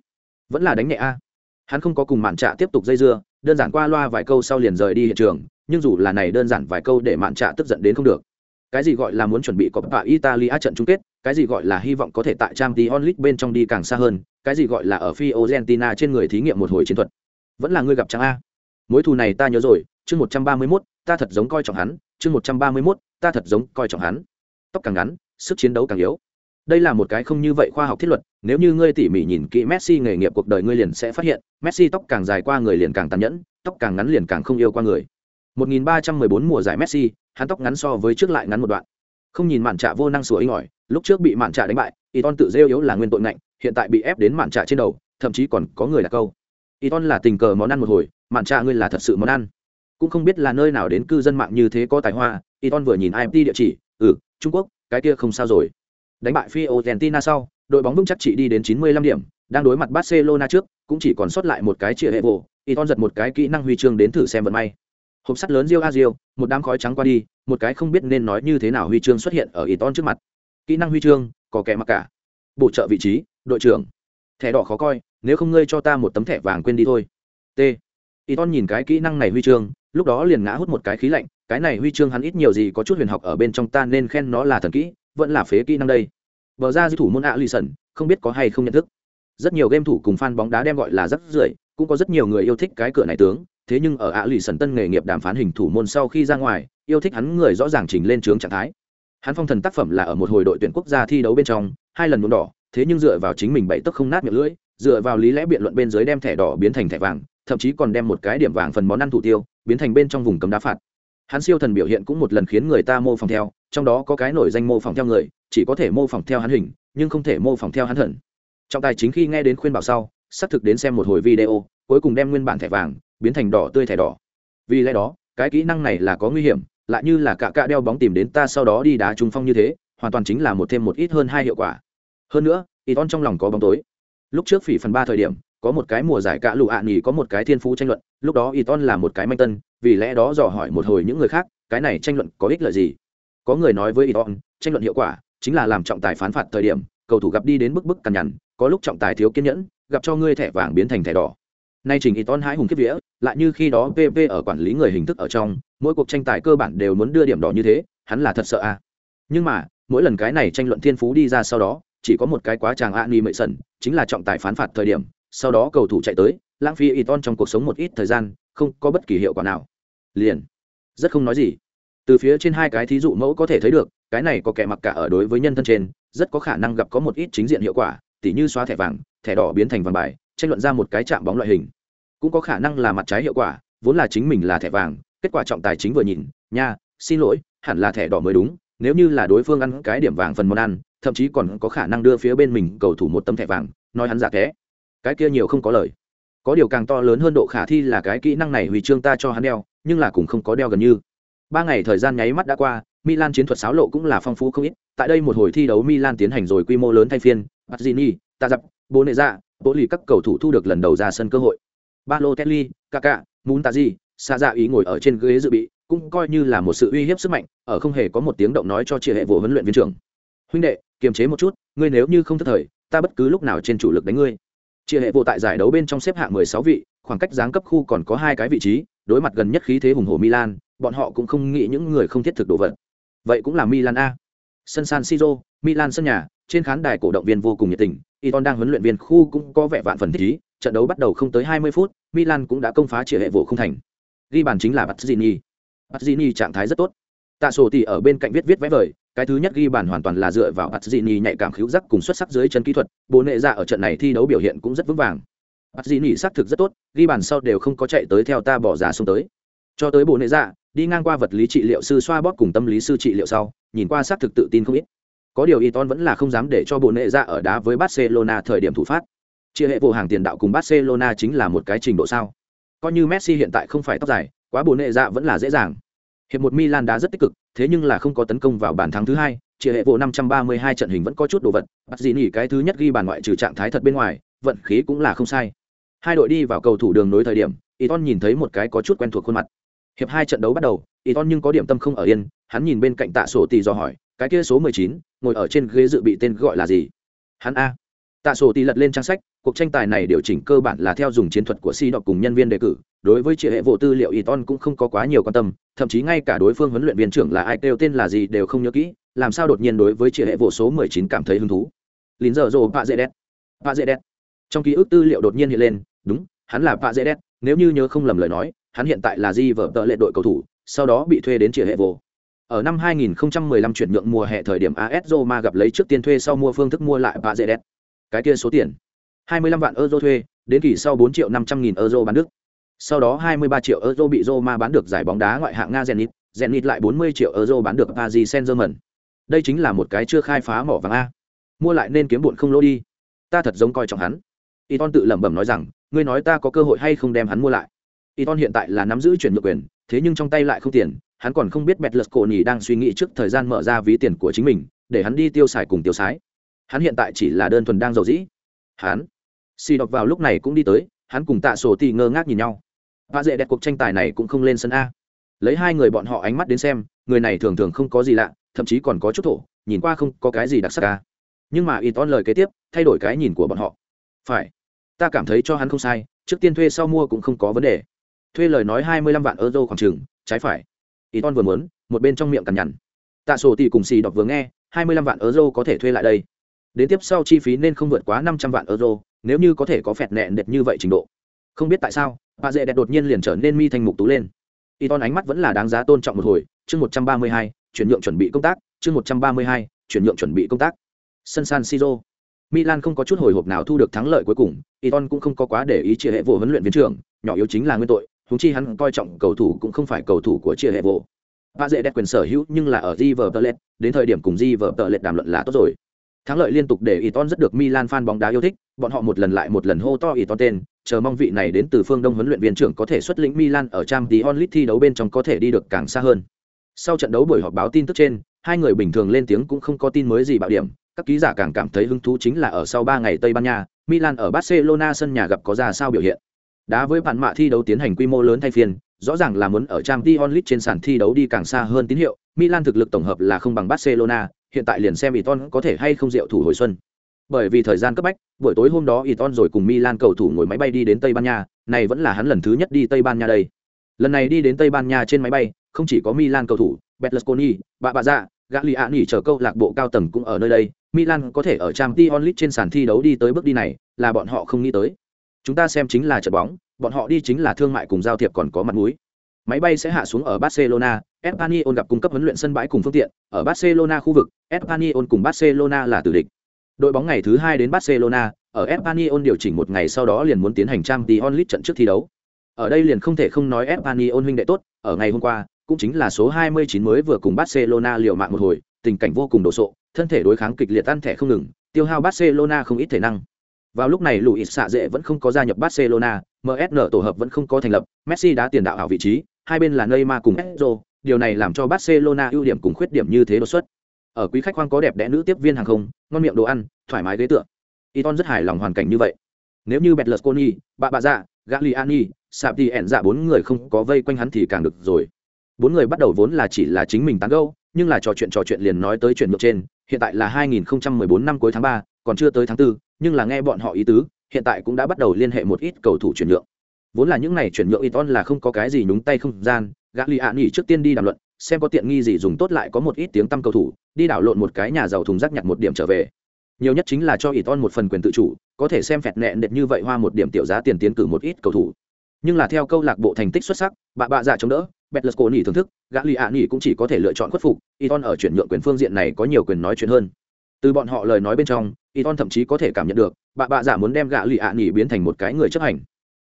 vẫn là đánh nhẹ a. Hắn không có cùng Mạn Trạ tiếp tục dây dưa, đơn giản qua loa vài câu sau liền rời đi hiện trường, nhưng dù là này đơn giản vài câu để Mạn Trạ tức giận đến không được cái gì gọi là muốn chuẩn bị có Coppa Italia trận chung kết, cái gì gọi là hy vọng có thể tại trang tí onlit bên trong đi càng xa hơn, cái gì gọi là ở phi Argentina trên người thí nghiệm một hồi chiến thuật. Vẫn là ngươi gặp trang a. Mối thù này ta nhớ rồi, chương 131, ta thật giống coi trọng hắn, chương 131, ta thật giống coi trọng hắn. Tóc càng ngắn, sức chiến đấu càng yếu. Đây là một cái không như vậy khoa học thiết luật, nếu như ngươi tỉ mỉ nhìn kỹ Messi nghề nghiệp cuộc đời ngươi liền sẽ phát hiện, Messi tóc càng dài qua người liền càng tàn nhẫn, tóc càng ngắn liền càng không yêu qua người. 1314 mùa giải Messi, hắn tóc ngắn so với trước lại ngắn một đoạn không nhìn mạn trạ vô năng sủa inh ỏi, lúc trước bị mạn trạ đánh bại y ton tự rêu yếu là nguyên tội ngạnh, hiện tại bị ép đến mạn trạ trên đầu, thậm chí còn có người là câu. Y ton là tình cờ món ăn một hồi, mạn trạ ngươi là thật sự món ăn. Cũng không biết là nơi nào đến cư dân mạng như thế có tài hoa y ton vừa nhìn imt địa chỉ ừ trung quốc, cái kia không sao rồi. Đánh bại phi argentina sau, đội bóng vững chắc chỉ đi đến 95 điểm, đang đối mặt barcelona trước, cũng chỉ còn sót lại một cái chia hệ vụ y ton giật một cái kỹ năng huy chương đến thử xem vận may. Hộp sắt lớn rio a rio một đám khói trắng qua đi một cái không biết nên nói như thế nào huy chương xuất hiện ở y ton trước mặt. Kỹ năng huy chương, có kẻ mặc cả. Bổ trợ vị trí, đội trưởng. Thẻ đỏ khó coi, nếu không ngươi cho ta một tấm thẻ vàng quên đi thôi. T. Y ton nhìn cái kỹ năng này huy chương, lúc đó liền ngã hút một cái khí lạnh, cái này huy chương hắn ít nhiều gì có chút huyền học ở bên trong ta nên khen nó là thần kỹ, vẫn là phế kỹ năng đây. Bờ ra di thủ môn ạ lì sẩn không biết có hay không nhận thức. Rất nhiều game thủ cùng fan bóng đá đem gọi là rất rưởi, cũng có rất nhiều người yêu thích cái cửa này tướng thế nhưng ở ạ lì sần tân nghề nghiệp đàm phán hình thủ môn sau khi ra ngoài, yêu thích hắn người rõ ràng trình lên trướng trạng thái. Hắn phong thần tác phẩm là ở một hồi đội tuyển quốc gia thi đấu bên trong, hai lần nhuộm đỏ, thế nhưng dựa vào chính mình bậy tức không nát miệng lưỡi, dựa vào lý lẽ biện luận bên dưới đem thẻ đỏ biến thành thẻ vàng, thậm chí còn đem một cái điểm vàng phần món ăn thủ tiêu, biến thành bên trong vùng cấm đá phạt. Hắn siêu thần biểu hiện cũng một lần khiến người ta mô phỏng theo, trong đó có cái nổi danh mô phỏng theo người, chỉ có thể mô phỏng theo hắn hình, nhưng không thể mô phỏng theo hắn thần. Trọng tài chính khi nghe đến khuyên bảo sau, xác thực đến xem một hồi video, cuối cùng đem nguyên bản thẻ vàng biến thành đỏ tươi thẻ đỏ. Vì lẽ đó, cái kỹ năng này là có nguy hiểm, lại như là cả cạ đeo bóng tìm đến ta sau đó đi đá trung phong như thế, hoàn toàn chính là một thêm một ít hơn hai hiệu quả. Hơn nữa y ton trong lòng có bóng tối. Lúc trước phỉ phần ba thời điểm, có một cái mùa giải cạ lụ ạ nghỉ có một cái thiên phú tranh luận, lúc đó y ton là một cái manh tân, vì lẽ đó dò hỏi một hồi những người khác, cái này tranh luận có ích lợi gì? Có người nói với y ton tranh luận hiệu quả chính là làm trọng tài phán phạt thời điểm, cầu thủ gặp đi đến bức bức cằn nhằn, có lúc trọng tài thiếu kiên nhẫn, gặp cho ngươi thẻ vàng biến thành thẻ đỏ nay trình y ton hái hùng kiếp vía, lại như khi đó pp ở quản lý người hình thức ở trong, mỗi cuộc tranh tài cơ bản đều muốn đưa điểm đỏ như thế, hắn là thật sợ à. Nhưng mà, mỗi lần cái này tranh luận thiên phú đi ra sau đó, chỉ có một cái quá chàng a ni mệ sần, chính là trọng tài phán phạt thời điểm, sau đó cầu thủ chạy tới, lãng phí y ton trong cuộc sống một ít thời gian, không có bất kỳ hiệu quả nào. Liền, rất không nói gì. Từ phía trên hai cái thí dụ mẫu có thể thấy được, cái này có kẻ mặc cả ở đối với nhân thân trên, rất có khả năng gặp có một ít chính diện hiệu quả, tỉ như xóa thẻ vàng, thẻ đỏ biến thành vàng bài tranh luận ra một cái chạm bóng loại hình. Cũng có khả năng là mặt trái hiệu quả, vốn là chính mình là thẻ vàng, kết quả trọng tài chính vừa nhìn, nha, xin lỗi, hẳn là thẻ đỏ mới đúng, nếu như là đối phương ăn cái điểm vàng phần món ăn, thậm chí còn có khả năng đưa phía bên mình cầu thủ một tấm thẻ vàng, nói hắn giả thế. Cái kia nhiều không có lời. Có điều càng to lớn hơn độ khả thi là cái kỹ năng này huy chương ta cho hắn đeo, nhưng là cũng không có đeo gần như. Ba ngày thời gian nháy mắt đã qua, milan chiến thuật xáo lộ cũng là phong phú không ít, tại đây một hồi thi đấu milan tiến hành rồi quy mô lớn thay phiên, bazzini ta dập bố nệ dạ bộ lì các cầu thủ thu được lần đầu ra sân cơ hội. Balotelli kaka muntazi xa dạ ý ngồi ở trên ghế dự bị, cũng coi như là một sự uy hiếp sức mạnh, ở không hề có một tiếng động nói cho chia hệ vụ huấn luyện viên trưởng. Huynh đệ, kiềm chế một chút, ngươi nếu như không thất thời, ta bất cứ lúc nào trên chủ lực đánh ngươi. Chia hệ vụ tại giải đấu bên trong xếp hạng 16 vị, khoảng cách giáng cấp khu còn có hai cái vị trí, đối mặt gần nhất khí thế hùng hổ milan, bọn họ cũng không nghĩ những người không thiết thực đồ vật. Vậy cũng là milan a. Sân san siro, milan sân nhà, trên khán đài cổ động viên vô cùng nhiệt tình Iton đang huấn luyện viên khu cũng có vẻ vạn phần thích ý, trận đấu bắt đầu không tới 20 phút, Milan cũng đã công phá chỉ hệ vụ không thành. Ghi bàn chính là Bazzini. Bazzini trạng thái rất tốt. Tạ sổ thì ở bên cạnh viết viết vẽ vời, cái thứ nhất ghi bàn hoàn toàn là dựa vào Bazzini nhạy cảm khiếu giác cùng xuất sắc dưới chân kỹ thuật, bố nệ ra ở trận này thi đấu biểu hiện cũng rất vững vàng. Bazzini xác thực rất tốt, ghi bàn sau đều không có chạy tới theo ta bỏ giá xuống tới. Cho tới bố nệ ra, đi ngang qua vật lý trị liệu sư xoa bóp cùng tâm lý sư trị liệu sau, nhìn qua xác thực tự tin không ít có điều Iton vẫn là không dám để cho bộ nệ ra ở đá với Barcelona thời điểm thủ phát. Chia hệ vô hàng tiền đạo cùng Barcelona chính là một cái trình độ sao. Coi như Messi hiện tại không phải tóc dài, quá bộ nệ ra vẫn là dễ dàng. Hiệp một Milan đá rất tích cực, thế nhưng là không có tấn công vào bàn thắng thứ hai, chia hệ vô 532 trận hình vẫn có chút đồ vật, bắt gì nhỉ cái thứ nhất ghi bàn ngoại trừ trạng thái thật bên ngoài, vận khí cũng là không sai. Hai đội đi vào cầu thủ đường nối thời điểm, Iton nhìn thấy một cái có chút quen thuộc khuôn mặt. Hiệp hai trận đấu bắt đầu, Iton nhưng có điểm tâm không ở yên, hắn nhìn bên cạnh tạ sổ tỷ do hỏi, cái kia số 19, ngồi ở trên ghế dự bị tên gọi là gì? Hắn a. Tạ sổ tỷ lật lên trang sách cuộc tranh tài này điều chỉnh cơ bản là theo dùng chiến thuật của si đọc cùng nhân viên đề cử đối với chị hệ vụ tư liệu y ton cũng không có quá nhiều quan tâm thậm chí ngay cả đối phương huấn luyện viên trưởng là ai kêu tên là gì đều không nhớ kỹ làm sao đột nhiên đối với chị hệ vụ số 19 cảm thấy hứng thú. Lín giờ rồ pạ dễ đét. Pạ dễ đét. Trong ký ức tư liệu đột nhiên hiện lên đúng hắn là pạ dễ đét nếu như nhớ không lầm lời nói hắn hiện tại là di vợ tợ lệ đội cầu thủ sau đó bị thuê đến chị hệ vụ ở năm 2015 chuyển nhượng mùa hè thời điểm AS Roma gặp lấy trước tiên thuê sau mua phương thức mua lại Pazedet. Cái kia số tiền 25 vạn euro thuê, đến kỳ sau 4 triệu 500 nghìn euro bán Đức. Sau đó 23 triệu euro bị Roma bán được giải bóng đá ngoại hạng Nga Zenit, Zenit lại 40 triệu euro bán được Paris Saint-Germain. Đây chính là một cái chưa khai phá mỏ vàng a. Mua lại nên kiếm buồn không lỗ đi. Ta thật giống coi trọng hắn. Iton tự lẩm bẩm nói rằng, ngươi nói ta có cơ hội hay không đem hắn mua lại. Iton hiện tại là nắm giữ chuyển nhượng quyền, thế nhưng trong tay lại không tiền, hắn còn không biết bẹt lật cổ nhì đang suy nghĩ trước thời gian mở ra ví tiền của chính mình, để hắn đi tiêu xài cùng tiêu xái. Hắn hiện tại chỉ là đơn thuần đang giàu dĩ. Hắn, xì đọc vào lúc này cũng đi tới, hắn cùng tạ sổ tì ngơ ngác nhìn nhau. Vạ dễ đẹp cuộc tranh tài này cũng không lên sân a. Lấy hai người bọn họ ánh mắt đến xem, người này thường thường không có gì lạ, thậm chí còn có chút thổ, nhìn qua không có cái gì đặc sắc ca nhưng mà ít lời kế tiếp, thay đổi cái nhìn của bọn họ. Phải, ta cảm thấy cho hắn không sai, trước tiên thuê sau mua cũng không có vấn đề. Thuê lời nói hai mươi lăm vạn euro khoảng chừng, trái phải ý ton vừa muốn, một bên trong miệng cằn nhằn. Tạ sổ tỷ cùng xì đọc vừa nghe, hai mươi lăm vạn euro có thể thuê lại đây. Đến tiếp sau chi phí nên không vượt quá năm trăm vạn euro, nếu như có thể có phẹt nẹn đẹp như vậy trình độ. Không biết tại sao, bà dễ đẹp đột nhiên liền trở nên mi thành mục tú lên. Y ton ánh mắt vẫn là đáng giá tôn trọng một hồi, chương một trăm ba mươi hai, chuyển nhượng chuẩn bị công tác, chương một trăm ba mươi hai, chuyển nhượng chuẩn bị công tác. Sân san siro. Milan không có chút hồi hộp nào thu được thắng lợi cuối cùng y ton cũng không có quá để ý chia hệ vụ huấn luyện viên trưởng, nhỏ yếu chính là nguyên tội húng chi hắn coi trọng cầu thủ cũng không phải cầu thủ của chia hệ vô ba dễ đẹp quyền sở hữu nhưng là ở River Plate, đến thời điểm cùng River Plate đàm luận là tốt rồi. Thắng lợi liên tục để Iton rất được Milan fan bóng đá yêu thích, bọn họ một lần lại một lần hô to Iton tên, chờ mong vị này đến từ phương Đông huấn luyện viên trưởng có thể xuất lĩnh Milan ở trang tí onlit thi đấu bên trong có thể đi được càng xa hơn. Sau trận đấu buổi họp báo tin tức trên, hai người bình thường lên tiếng cũng không có tin mới gì bảo điểm, các ký giả càng cảm thấy hứng thú chính là ở sau ba ngày Tây Ban Nha, Milan ở Barcelona sân nhà gặp có ra sao biểu hiện. Đá với bạn mạ thi đấu tiến hành quy mô lớn thay phiên, rõ ràng là muốn ở trang t onlit trên sàn thi đấu đi càng xa hơn tín hiệu, Milan thực lực tổng hợp là không bằng Barcelona, hiện tại liền xem Iton có thể hay không diệu thủ hồi xuân. Bởi vì thời gian cấp bách, buổi tối hôm đó Iton rồi cùng Milan cầu thủ ngồi máy bay đi đến Tây Ban Nha, này vẫn là hắn lần thứ nhất đi Tây Ban Nha đây. Lần này đi đến Tây Ban Nha trên máy bay, không chỉ có Milan cầu thủ, Berlusconi, bà bà dạ, Galli ạ nghỉ chờ câu lạc bộ cao tầng cũng ở nơi đây, Milan có thể ở trang t onlit trên sàn thi đấu đi tới bước đi này, là bọn họ không nghĩ tới. Chúng ta xem chính là trận bóng, bọn họ đi chính là thương mại cùng giao thiệp còn có mặt mũi. Máy bay sẽ hạ xuống ở Barcelona, Espanyol gặp cung cấp huấn luyện sân bãi cùng phương tiện, ở Barcelona khu vực, Espanyol cùng Barcelona là tử địch. Đội bóng ngày thứ hai đến Barcelona, ở Espanyol điều chỉnh một ngày sau đó liền muốn tiến hành trang t onlit trận trước thi đấu. Ở đây liền không thể không nói Espanyol huynh đệ tốt, ở ngày hôm qua, cũng chính là số 29 mới vừa cùng Barcelona liều mạng một hồi, tình cảnh vô cùng đồ sộ, thân thể đối kháng kịch liệt tan thẻ không ngừng, tiêu hao Barcelona không ít thể năng. Vào lúc này Luis Sạ Dệ vẫn không có gia nhập Barcelona, MSN tổ hợp vẫn không có thành lập, Messi đã tiền đạo ảo vị trí, hai bên là Neymar cùng Pedro, điều này làm cho Barcelona ưu điểm cùng khuyết điểm như thế đột xuất. Ở quý khách khoang có đẹp đẽ nữ tiếp viên hàng không, ngon miệng đồ ăn, thoải mái ghế tựa. Iton rất hài lòng hoàn cảnh như vậy. Nếu như Betlesconi, bà bà dạ, Gagliani, Saptien dạ bốn người không có vây quanh hắn thì càng được rồi. Bốn người bắt đầu vốn là chỉ là chính mình tán gẫu, nhưng là trò chuyện trò chuyện liền nói tới chuyện ngược trên, hiện tại là 2014 năm cuối tháng 3, còn chưa tới tháng 4, nhưng là nghe bọn họ ý tứ, hiện tại cũng đã bắt đầu liên hệ một ít cầu thủ chuyển nhượng. Vốn là những này chuyển nhượng Iton là không có cái gì nhúng tay không gian, Gagliani trước tiên đi đàm luận, xem có tiện nghi gì dùng tốt lại có một ít tiếng tăm cầu thủ, đi đảo lộn một cái nhà giàu thùng rác nhặt một điểm trở về. Nhiều nhất chính là cho Iton một phần quyền tự chủ, có thể xem phẹt nẹn đệt như vậy hoa một điểm tiểu giá tiền tiến cử một ít cầu thủ. Nhưng là theo câu lạc bộ thành tích xuất sắc, bà bạ giả chống đỡ, Betlesconi thưởng thức, Gagliani cũng chỉ có thể lựa chọn khuất phục, Iton ở chuyển nhượng quyền phương diện này có nhiều quyền nói chuyện hơn. Từ bọn họ lời nói bên trong, Iton thậm chí có thể cảm nhận được, bà bạ giả muốn đem Gagliani biến thành một cái người chấp hành.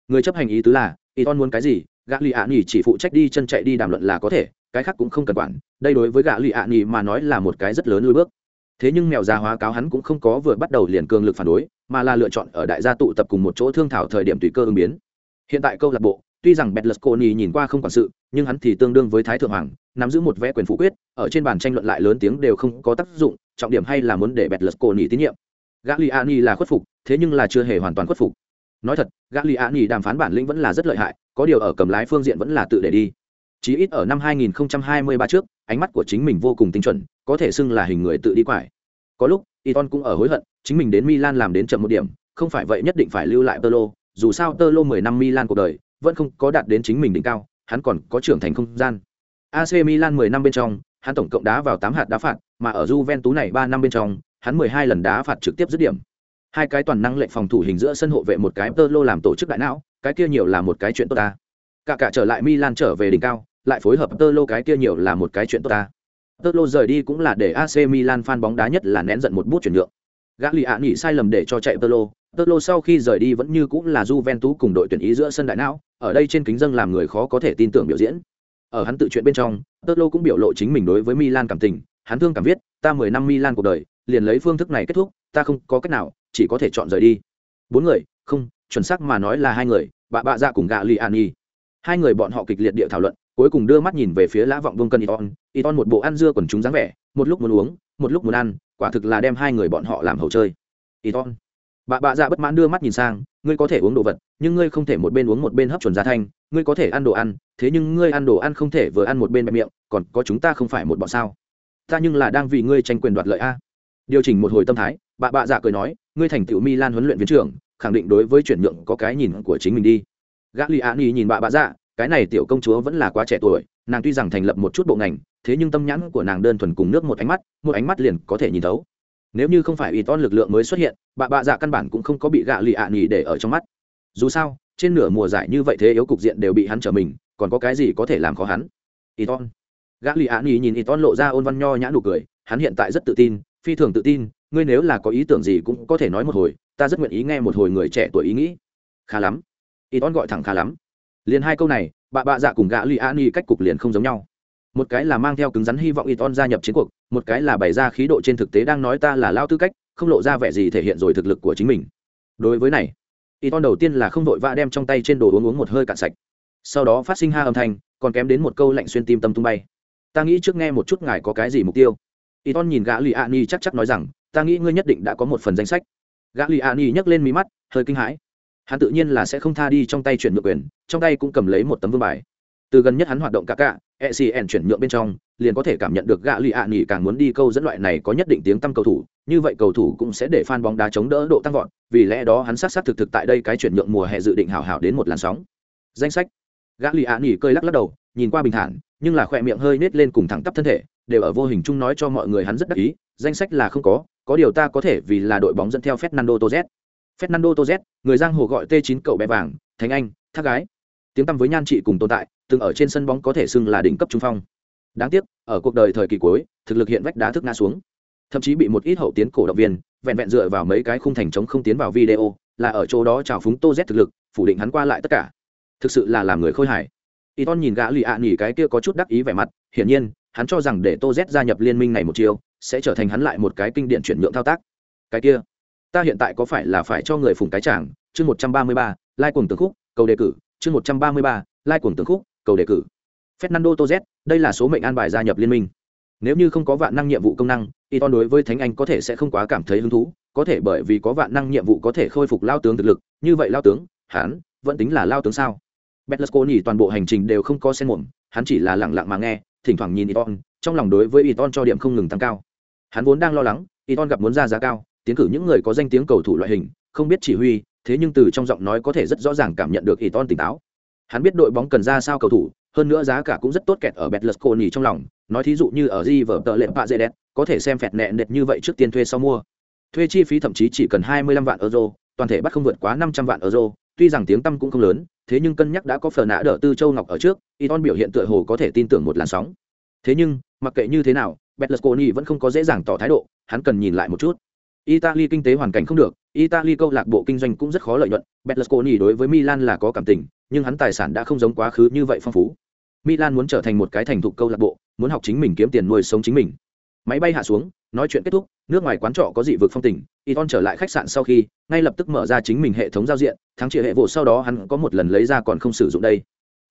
Người chấp hành ý tứ là, Iton muốn cái gì, Gagliani chỉ phụ trách đi chân chạy đi đàm luận là có thể, cái khác cũng không cần quản. Đây đối với Gagliani mà nói là một cái rất lớn lùi bước. Thế nhưng mèo già hóa cáo hắn cũng không có vừa bắt đầu liền cường lực phản đối, mà là lựa chọn ở đại gia tụ tập cùng một chỗ thương thảo thời điểm tùy cơ ứng biến. Hiện tại câu lạc bộ, tuy rằng Betlesconi nhìn qua không quản sự, nhưng hắn thì tương đương với thái thượng hoàng, nắm giữ một vé quyền phủ quyết, ở trên bàn tranh luận lại lớn tiếng đều không có tác dụng, trọng điểm hay là muốn để Betlesconi tín nhiệm. Gagliani là khuất phục, thế nhưng là chưa hề hoàn toàn khuất phục. Nói thật, Gagliani đàm phán bản lĩnh vẫn là rất lợi hại, có điều ở cầm lái phương diện vẫn là tự để đi. Chí ít ở năm 2023 trước, ánh mắt của chính mình vô cùng tinh chuẩn, có thể xưng là hình người tự đi quải. Có lúc, Iton cũng ở hối hận, chính mình đến Milan làm đến chậm một điểm, không phải vậy nhất định phải lưu lại Tolo, dù sao Tolo 10 năm Milan cuộc đời, vẫn không có đạt đến chính mình đỉnh cao, hắn còn có trưởng thành không gian. AC Milan 10 năm bên trong, hắn tổng cộng đá vào 8 hạt đá phạt, mà ở Juventus này 3 năm bên trong, hắn 12 lần đá phạt trực tiếp dứt điểm. Hai cái toàn năng lệnh phòng thủ hình giữa sân hộ vệ một cái Tolo làm tổ chức đại não, cái kia nhiều là một cái chuyện tốt ta. Cả cả trở lại Milan trở về đỉnh cao, lại phối hợp Tolo cái kia nhiều là một cái chuyện tốt ta. Tolo rời đi cũng là để AC Milan fan bóng đá nhất là nén giận một bút chuyển nhượng. Gagliani sai lầm để cho chạy Tolo, Tolo sau khi rời đi vẫn như cũng là Juventus cùng đội tuyển ý giữa sân đại não, ở đây trên kính dâng làm người khó có thể tin tưởng biểu diễn. Ở hắn tự chuyện bên trong, Tolo cũng biểu lộ chính mình đối với Milan cảm tình, hắn thương cảm viết, ta 10 năm Milan cuộc đời, liền lấy phương thức này kết thúc, ta không có cách nào, chỉ có thể chọn rời đi. Bốn người, không, chuẩn xác mà nói là hai người, bạ bạ dạ cùng gạ li an y Hai người bọn họ kịch liệt địa thảo luận, cuối cùng đưa mắt nhìn về phía lã vọng vương cân Iton, Iton một bộ ăn dưa quần chúng dáng vẻ, một lúc muốn uống, một lúc muốn ăn, quả thực là đem hai người bọn họ làm hầu chơi. Iton bà bạ dạ bất mãn đưa mắt nhìn sang ngươi có thể uống đồ vật nhưng ngươi không thể một bên uống một bên hấp chuẩn giá thanh ngươi có thể ăn đồ ăn thế nhưng ngươi ăn đồ ăn không thể vừa ăn một bên bẹp miệng còn có chúng ta không phải một bọn sao? Ta nhưng là đang vì ngươi tranh quyền đoạt lợi a điều chỉnh một hồi tâm thái, bà bạ dạ cười nói, ngươi thành tựu milan huấn luyện viên trưởng, khẳng định đối với chuyển nhượng có cái nhìn của chính mình đi. Gã li ani nhìn bà bạ dạ cái này tiểu công chúa vẫn là quá trẻ tuổi, nàng tuy rằng thành lập một chút bộ ngành, thế nhưng tâm nhãn của nàng đơn thuần cùng nước một ánh mắt, một ánh mắt liền có thể nhìn thấu. Nếu như không phải y ton lực lượng mới xuất hiện, bà bạ dạ căn bản cũng không có bị gạ lì ạ à nghỉ để ở trong mắt. Dù sao, trên nửa mùa giải như vậy thế yếu cục diện đều bị hắn trở mình, còn có cái gì có thể làm khó hắn? Y ton gã lì ạ nghỉ nhìn y ton lộ ra ôn văn nho nhã nụ cười, hắn hiện tại rất tự tin phi thường tự tin ngươi nếu là có ý tưởng gì cũng có thể nói một hồi ta rất nguyện ý nghe một hồi người trẻ tuổi ý nghĩ khá lắm y ton gọi thẳng khá lắm liền hai câu này bà bạ dạ cùng gã lì an y cách cục liền không giống nhau một cái là mang theo cứng rắn hy vọng Iton gia nhập chiến cuộc, một cái là bày ra khí độ trên thực tế đang nói ta là lao tư cách, không lộ ra vẻ gì thể hiện rồi thực lực của chính mình. Đối với này, Iton đầu tiên là không đội vã đem trong tay trên đồ uống uống một hơi cạn sạch. Sau đó phát sinh ha âm thanh, còn kém đến một câu lạnh xuyên tim tâm tung bay. Ta nghĩ trước nghe một chút ngài có cái gì mục tiêu. Iton nhìn gã Liani chắc chắc nói rằng, ta nghĩ ngươi nhất định đã có một phần danh sách. Gã Liani nhấc lên mí mắt, hơi kinh hãi. Hắn tự nhiên là sẽ không tha đi trong tay chuyển nhượng quyền, trong tay cũng cầm lấy một tấm vương bài từ gần nhất hắn hoạt động cả cả ecn chuyển nhượng bên trong liền có thể cảm nhận được Gã lì ạ nghỉ càng muốn đi câu dẫn loại này có nhất định tiếng tăm cầu thủ như vậy cầu thủ cũng sẽ để fan bóng đá chống đỡ độ tăng vọt vì lẽ đó hắn sát sát thực thực tại đây cái chuyển nhượng mùa hè dự định hảo hảo đến một làn sóng danh sách gã lì ạ nghỉ cơi lắc lắc đầu nhìn qua bình thản nhưng là khỏe miệng hơi nết lên cùng thẳng tắp thân thể đều ở vô hình chung nói cho mọi người hắn rất đắc ý danh sách là không có có điều ta có thể vì là đội bóng dẫn theo Fernando Torres. Fernando Torres, người giang hồ gọi T9 cậu bé vàng, Thánh Anh, thác gái. Tiếng tăm với nhan trị cùng tồn tại, từng ở trên sân bóng có thể xưng là đỉnh cấp trung phong. Đáng tiếc, ở cuộc đời thời kỳ cuối, thực lực hiện vách đá thức ngã xuống. Thậm chí bị một ít hậu tiến cổ động viên, vẹn vẹn dựa vào mấy cái khung thành chống không tiến vào video, là ở chỗ đó chào phúng Torres thực lực, phủ định hắn qua lại tất cả. Thực sự là làm người khôi hài. Iton nhìn gã lì ạ à cái kia có chút đắc ý vẻ mặt, hiển nhiên, hắn cho rằng để Tô Z gia nhập liên minh này một chiều, sẽ trở thành hắn lại một cái kinh điển chuyển nhượng thao tác. Cái kia, ta hiện tại có phải là phải cho người phụng cái trảng chương 133, lai cuồng tường khúc, cầu đề cử, chương 133, lai cuồng tường khúc, cầu đề cử. Fernando Tô Z, đây là số mệnh an bài gia nhập liên minh. Nếu như không có vạn năng nhiệm vụ công năng, Y Iton đối với Thánh Anh có thể sẽ không quá cảm thấy hứng thú, có thể bởi vì có vạn năng nhiệm vụ có thể khôi phục lao tướng thực lực, như vậy lao tướng, hắn vẫn tính là lao tướng sao? Betlesconi toàn bộ hành trình đều không có sen muộn, hắn chỉ là lặng lặng mà nghe, thỉnh thoảng nhìn Iton, trong lòng đối với Iton cho điểm không ngừng tăng cao. Hắn vốn đang lo lắng, Iton gặp muốn ra giá cao, tiến cử những người có danh tiếng cầu thủ loại hình, không biết chỉ huy, thế nhưng từ trong giọng nói có thể rất rõ ràng cảm nhận được Iton tỉnh táo. Hắn biết đội bóng cần ra sao cầu thủ, hơn nữa giá cả cũng rất tốt kẹt ở Betlesconi trong lòng, nói thí dụ như ở River tờ lệm Pazedet, có thể xem phẹt nẹn đệt như vậy trước tiên thuê sau mua. Thuê chi phí thậm chí chỉ cần 25 vạn euro, toàn thể bắt không vượt quá 500 vạn euro, tuy rằng tiếng tăm cũng không lớn, thế nhưng cân nhắc đã có phở nã đỡ tư châu ngọc ở trước iton biểu hiện tựa hồ có thể tin tưởng một làn sóng. Thế nhưng mặc kệ như thế nào betlesconi vẫn không có dễ dàng tỏ thái độ hắn cần nhìn lại một chút. Italy kinh tế hoàn cảnh không được italy câu lạc bộ kinh doanh cũng rất khó lợi nhuận betlesconi đối với milan là có cảm tình nhưng hắn tài sản đã không giống quá khứ như vậy phong phú. Milan muốn trở thành một cái thành thục câu lạc bộ muốn học chính mình kiếm tiền nuôi sống chính mình máy bay hạ xuống, nói chuyện kết thúc, nước ngoài quán trọ có dị vực phong tình Iton trở lại khách sạn sau khi, ngay lập tức mở ra chính mình hệ thống giao diện, thắng trị hệ vụ sau đó hắn có một lần lấy ra còn không sử dụng đây.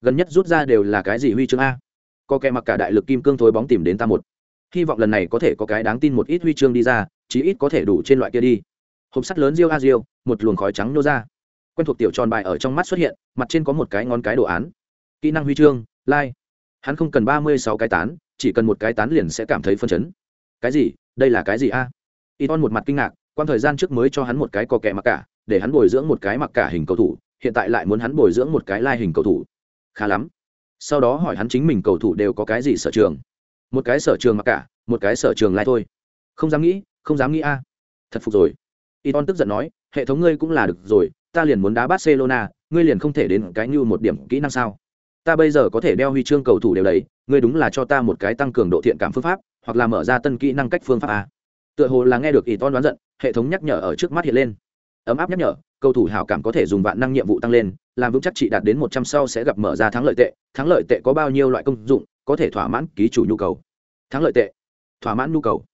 Gần nhất rút ra đều là cái gì huy chương a? Có kẻ mặc cả đại lực kim cương thối bóng tìm đến ta một. Hy vọng lần này có thể có cái đáng tin một ít huy chương đi ra, chí ít có thể đủ trên loại kia đi. Hộp sắt lớn riêu a riêu một luồng khói trắng nô ra. Quen thuộc tiểu tròn bài ở trong mắt xuất hiện, mặt trên có một cái ngón cái đồ án. Kỹ năng huy chương lai、like. hắn không cần ba mươi sáu cái tán, chỉ cần một cái tán liền sẽ cảm thấy phân chấn cái gì? Đây là cái gì a? Y ton một mặt kinh ngạc quan thời gian trước mới cho hắn một cái cò kẹ mặc cả, để hắn bồi dưỡng một cái mặc cả hình cầu thủ, hiện tại lại muốn hắn bồi dưỡng một cái lai hình cầu thủ. Khá lắm. Sau đó hỏi hắn chính mình cầu thủ đều có cái gì sở trường? Một cái sở trường mặc cả, một cái sở trường lai thôi. Không dám nghĩ, không dám nghĩ a. Thật phục rồi. Y ton tức giận nói, hệ thống ngươi cũng là được rồi, ta liền muốn đá barcelona, ngươi liền không thể đến cái như một điểm kỹ năng sao? Ta bây giờ có thể đeo huy chương cầu thủ đều đấy ngươi đúng là cho ta một cái tăng cường độ thiện cảm phương pháp, hoặc là mở ra tân kỹ năng cách phương pháp a. Tựa hồ là nghe được ý ton đoán giận, hệ thống nhắc nhở ở trước mắt hiện lên. Ấm áp nhắc nhở, cầu thủ hảo cảm có thể dùng vạn năng nhiệm vụ tăng lên, làm vững chắc chị đạt đến một trăm sau sẽ gặp mở ra thắng lợi tệ, thắng lợi tệ có bao nhiêu loại công dụng, có thể thỏa mãn ký chủ nhu cầu. Thắng lợi tệ, thỏa mãn nhu cầu.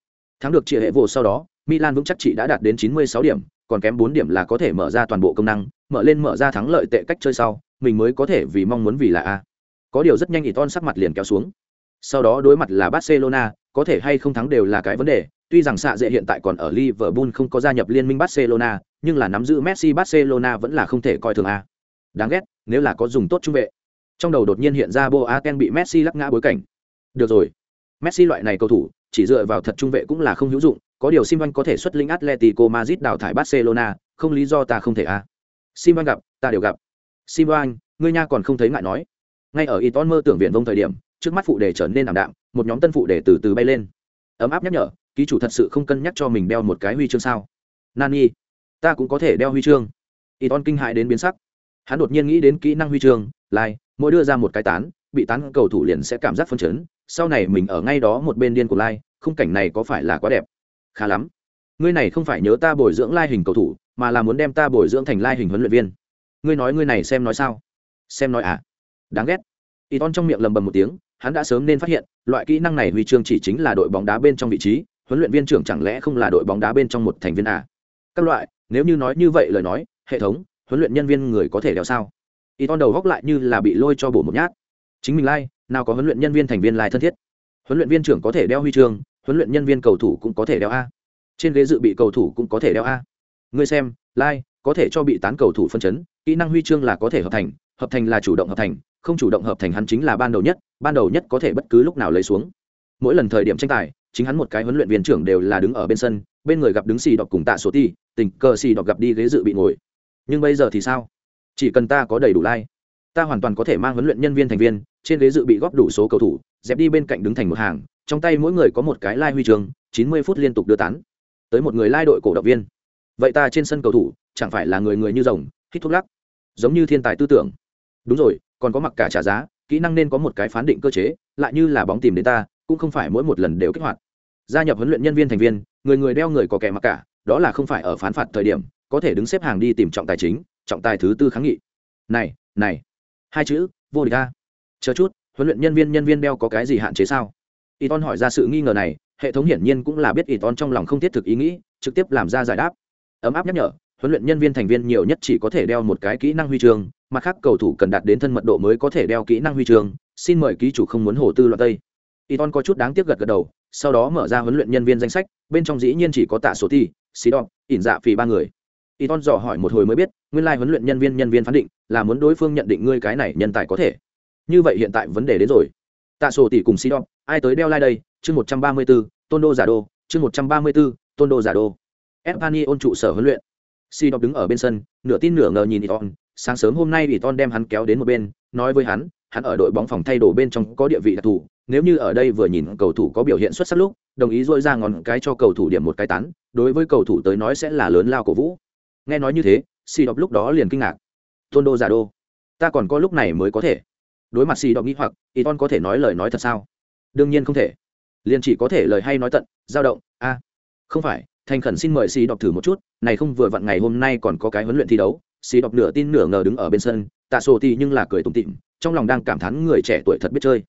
Thắng được chị hệ vụ sau đó, milan vững chắc chị đã đạt đến chín mươi sáu điểm, còn kém bốn điểm là có thể mở ra toàn bộ công năng, mở lên mở ra thắng lợi tệ cách chơi sau mình mới có thể vì mong muốn vì là a. Có điều rất nhanh Iton sắc mặt liền kéo xuống. Sau đó đối mặt là barcelona có thể hay không thắng đều là cái vấn đề. Tuy rằng xạ dễ hiện tại còn ở liverpool không có gia nhập liên minh barcelona nhưng là nắm giữ messi barcelona vẫn là không thể coi thường a. Đáng ghét nếu là có dùng tốt trung vệ. Trong đầu đột nhiên hiện ra boaken bị messi lắc ngã bối cảnh. Được rồi. Messi loại này cầu thủ chỉ dựa vào thật trung vệ cũng là không hữu dụng có điều Simon có thể xuất linh Atletico Madrid đào thải Barcelona, không lý do ta không thể a. Simon gặp, ta đều gặp. Simon, ngươi nha còn không thấy ngại nói. Ngay ở Iton mơ tưởng viện vông thời điểm, trước mắt phụ đề trở nên ảm đạm, một nhóm tân phụ đề từ từ bay lên. Ấm áp nhắc nhở, ký chủ thật sự không cân nhắc cho mình đeo một cái huy chương sao? Nani, ta cũng có thể đeo huy chương. Iton kinh hãi đến biến sắc. Hắn đột nhiên nghĩ đến kỹ năng huy chương, lai, mỗi đưa ra một cái tán, bị tán cầu thủ liền sẽ cảm giác phân chấn, sau này mình ở ngay đó một bên điên của lai, khung cảnh này có phải là quá đẹp? Khá lắm. Ngươi này không phải nhớ ta bồi dưỡng lai hình cầu thủ, mà là muốn đem ta bồi dưỡng thành lai hình huấn luyện viên. Ngươi nói ngươi này xem nói sao? Xem nói à? Đáng ghét. Iton trong miệng lầm bầm một tiếng, hắn đã sớm nên phát hiện, loại kỹ năng này huy chương chỉ chính là đội bóng đá bên trong vị trí, huấn luyện viên trưởng chẳng lẽ không là đội bóng đá bên trong một thành viên à? Các loại, nếu như nói như vậy lời nói, hệ thống, huấn luyện nhân viên người có thể đeo sao? Iton đầu góc lại như là bị lôi cho bổ một nhát. Chính mình lai、like, nào có huấn luyện nhân viên thành viên lai thân thiết. Huấn luyện viên trưởng có thể đeo huy chương, huấn luyện nhân viên cầu thủ cũng có thể đeo a. Trên ghế dự bị cầu thủ cũng có thể đeo a. Ngươi xem, lai、like, có thể cho bị tán cầu thủ phân chấn, kỹ năng huy chương là có thể hợp thành, hợp thành là chủ động hợp thành không chủ động hợp thành hắn chính là ban đầu nhất ban đầu nhất có thể bất cứ lúc nào lấy xuống. Mỗi lần thời điểm tranh tài chính hắn một cái huấn luyện viên trưởng đều là đứng ở bên sân bên người gặp đứng xì đọc cùng tạ số ti tình cờ xì đọc gặp đi ghế dự bị ngồi. Nhưng bây giờ thì sao? Chỉ cần ta có đầy đủ lai、like. ta hoàn toàn có thể mang huấn luyện nhân viên thành viên trên ghế dự bị góp đủ số cầu thủ dẹp đi bên cạnh đứng thành một hàng trong tay mỗi người có một cái lai huy chương, chín mươi phút liên tục đưa tán. Tới một người lai đội cổ động viên vậy ta trên sân cầu thủ chẳng phải là người người như rồng, hít thuốc lắc. Giống như thiên tài tư tưởng. Đúng rồi, còn có mặc cả trả giá, kỹ năng nên có một cái phán định cơ chế, lại như là bóng tìm đến ta, cũng không phải mỗi một lần đều kích hoạt. Gia nhập huấn luyện nhân viên thành viên, người người đeo người có kẻ mặc cả, đó là không phải ở phán phạt thời điểm, có thể đứng xếp hàng đi tìm trọng tài chính, trọng tài thứ tư kháng nghị. Này này. Hai chữ, vô địch ta chờ chút, huấn luyện nhân viên nhân viên đeo có cái gì hạn chế sao? Y ton hỏi ra sự nghi ngờ này, hệ thống hiển nhiên cũng là biết y ton trong lòng không thiết thực ý nghĩ, trực tiếp làm ra giải đáp ấm áp nhắc nhở, huấn luyện nhân viên thành viên nhiều nhất chỉ có thể đeo một cái kỹ năng huy chương, mặt khác cầu thủ cần đạt đến thân mật độ mới có thể đeo kỹ năng huy chương. Xin mời ký chủ không muốn hồ tư loạn tây. Y ton có chút đáng tiếc gật gật đầu, sau đó mở ra huấn luyện nhân viên danh sách, bên trong dĩ nhiên chỉ có tạ số ti xí đọc ỉn dạ phì ba người. Y ton dò hỏi một hồi mới biết, nguyên lai huấn luyện nhân viên nhân viên phán định là muốn đối phương nhận định ngươi cái này nhân tài có thể. Như vậy hiện tại vấn đề đến rồi. Tạ sổ tỷ cùng xí đọc ai tới đeo lai、like、đây? Chương một trăm ba mươi b ố tôn đô giả đô. Chương một trăm ba mươi b ố tôn đô giả đô epani ôn trụ sở huấn luyện. Si đọc đứng ở bên sân, nửa tin nửa ngờ nhìn y sáng sớm hôm nay y đem hắn kéo đến một bên, nói với hắn hắn ở đội bóng phòng thay đồ bên trong có địa vị đặc thù, nếu như ở đây vừa nhìn cầu thủ có biểu hiện xuất sắc lúc, đồng ý rỗi ra ngón cái cho cầu thủ điểm một cái tán, đối với cầu thủ tới nói sẽ là lớn lao cổ vũ. Nghe nói như thế Si đọc lúc đó liền kinh ngạc. Tôn đô giả đô ta còn có lúc này mới có thể. Đối mặt Si đọc nghĩ hoặc y có thể nói lời nói thật sao? Đương nhiên không thể. Liên chỉ có thể lời hay nói tận, dao động, a. Không phải thành khẩn xin mời xì đọc thử một chút này không vừa vặn ngày hôm nay còn có cái huấn luyện thi đấu xì đọc nửa tin nửa ngờ đứng ở bên sân tạ sổ ti nhưng là cười tủm tịm trong lòng đang cảm thán người trẻ tuổi thật biết chơi.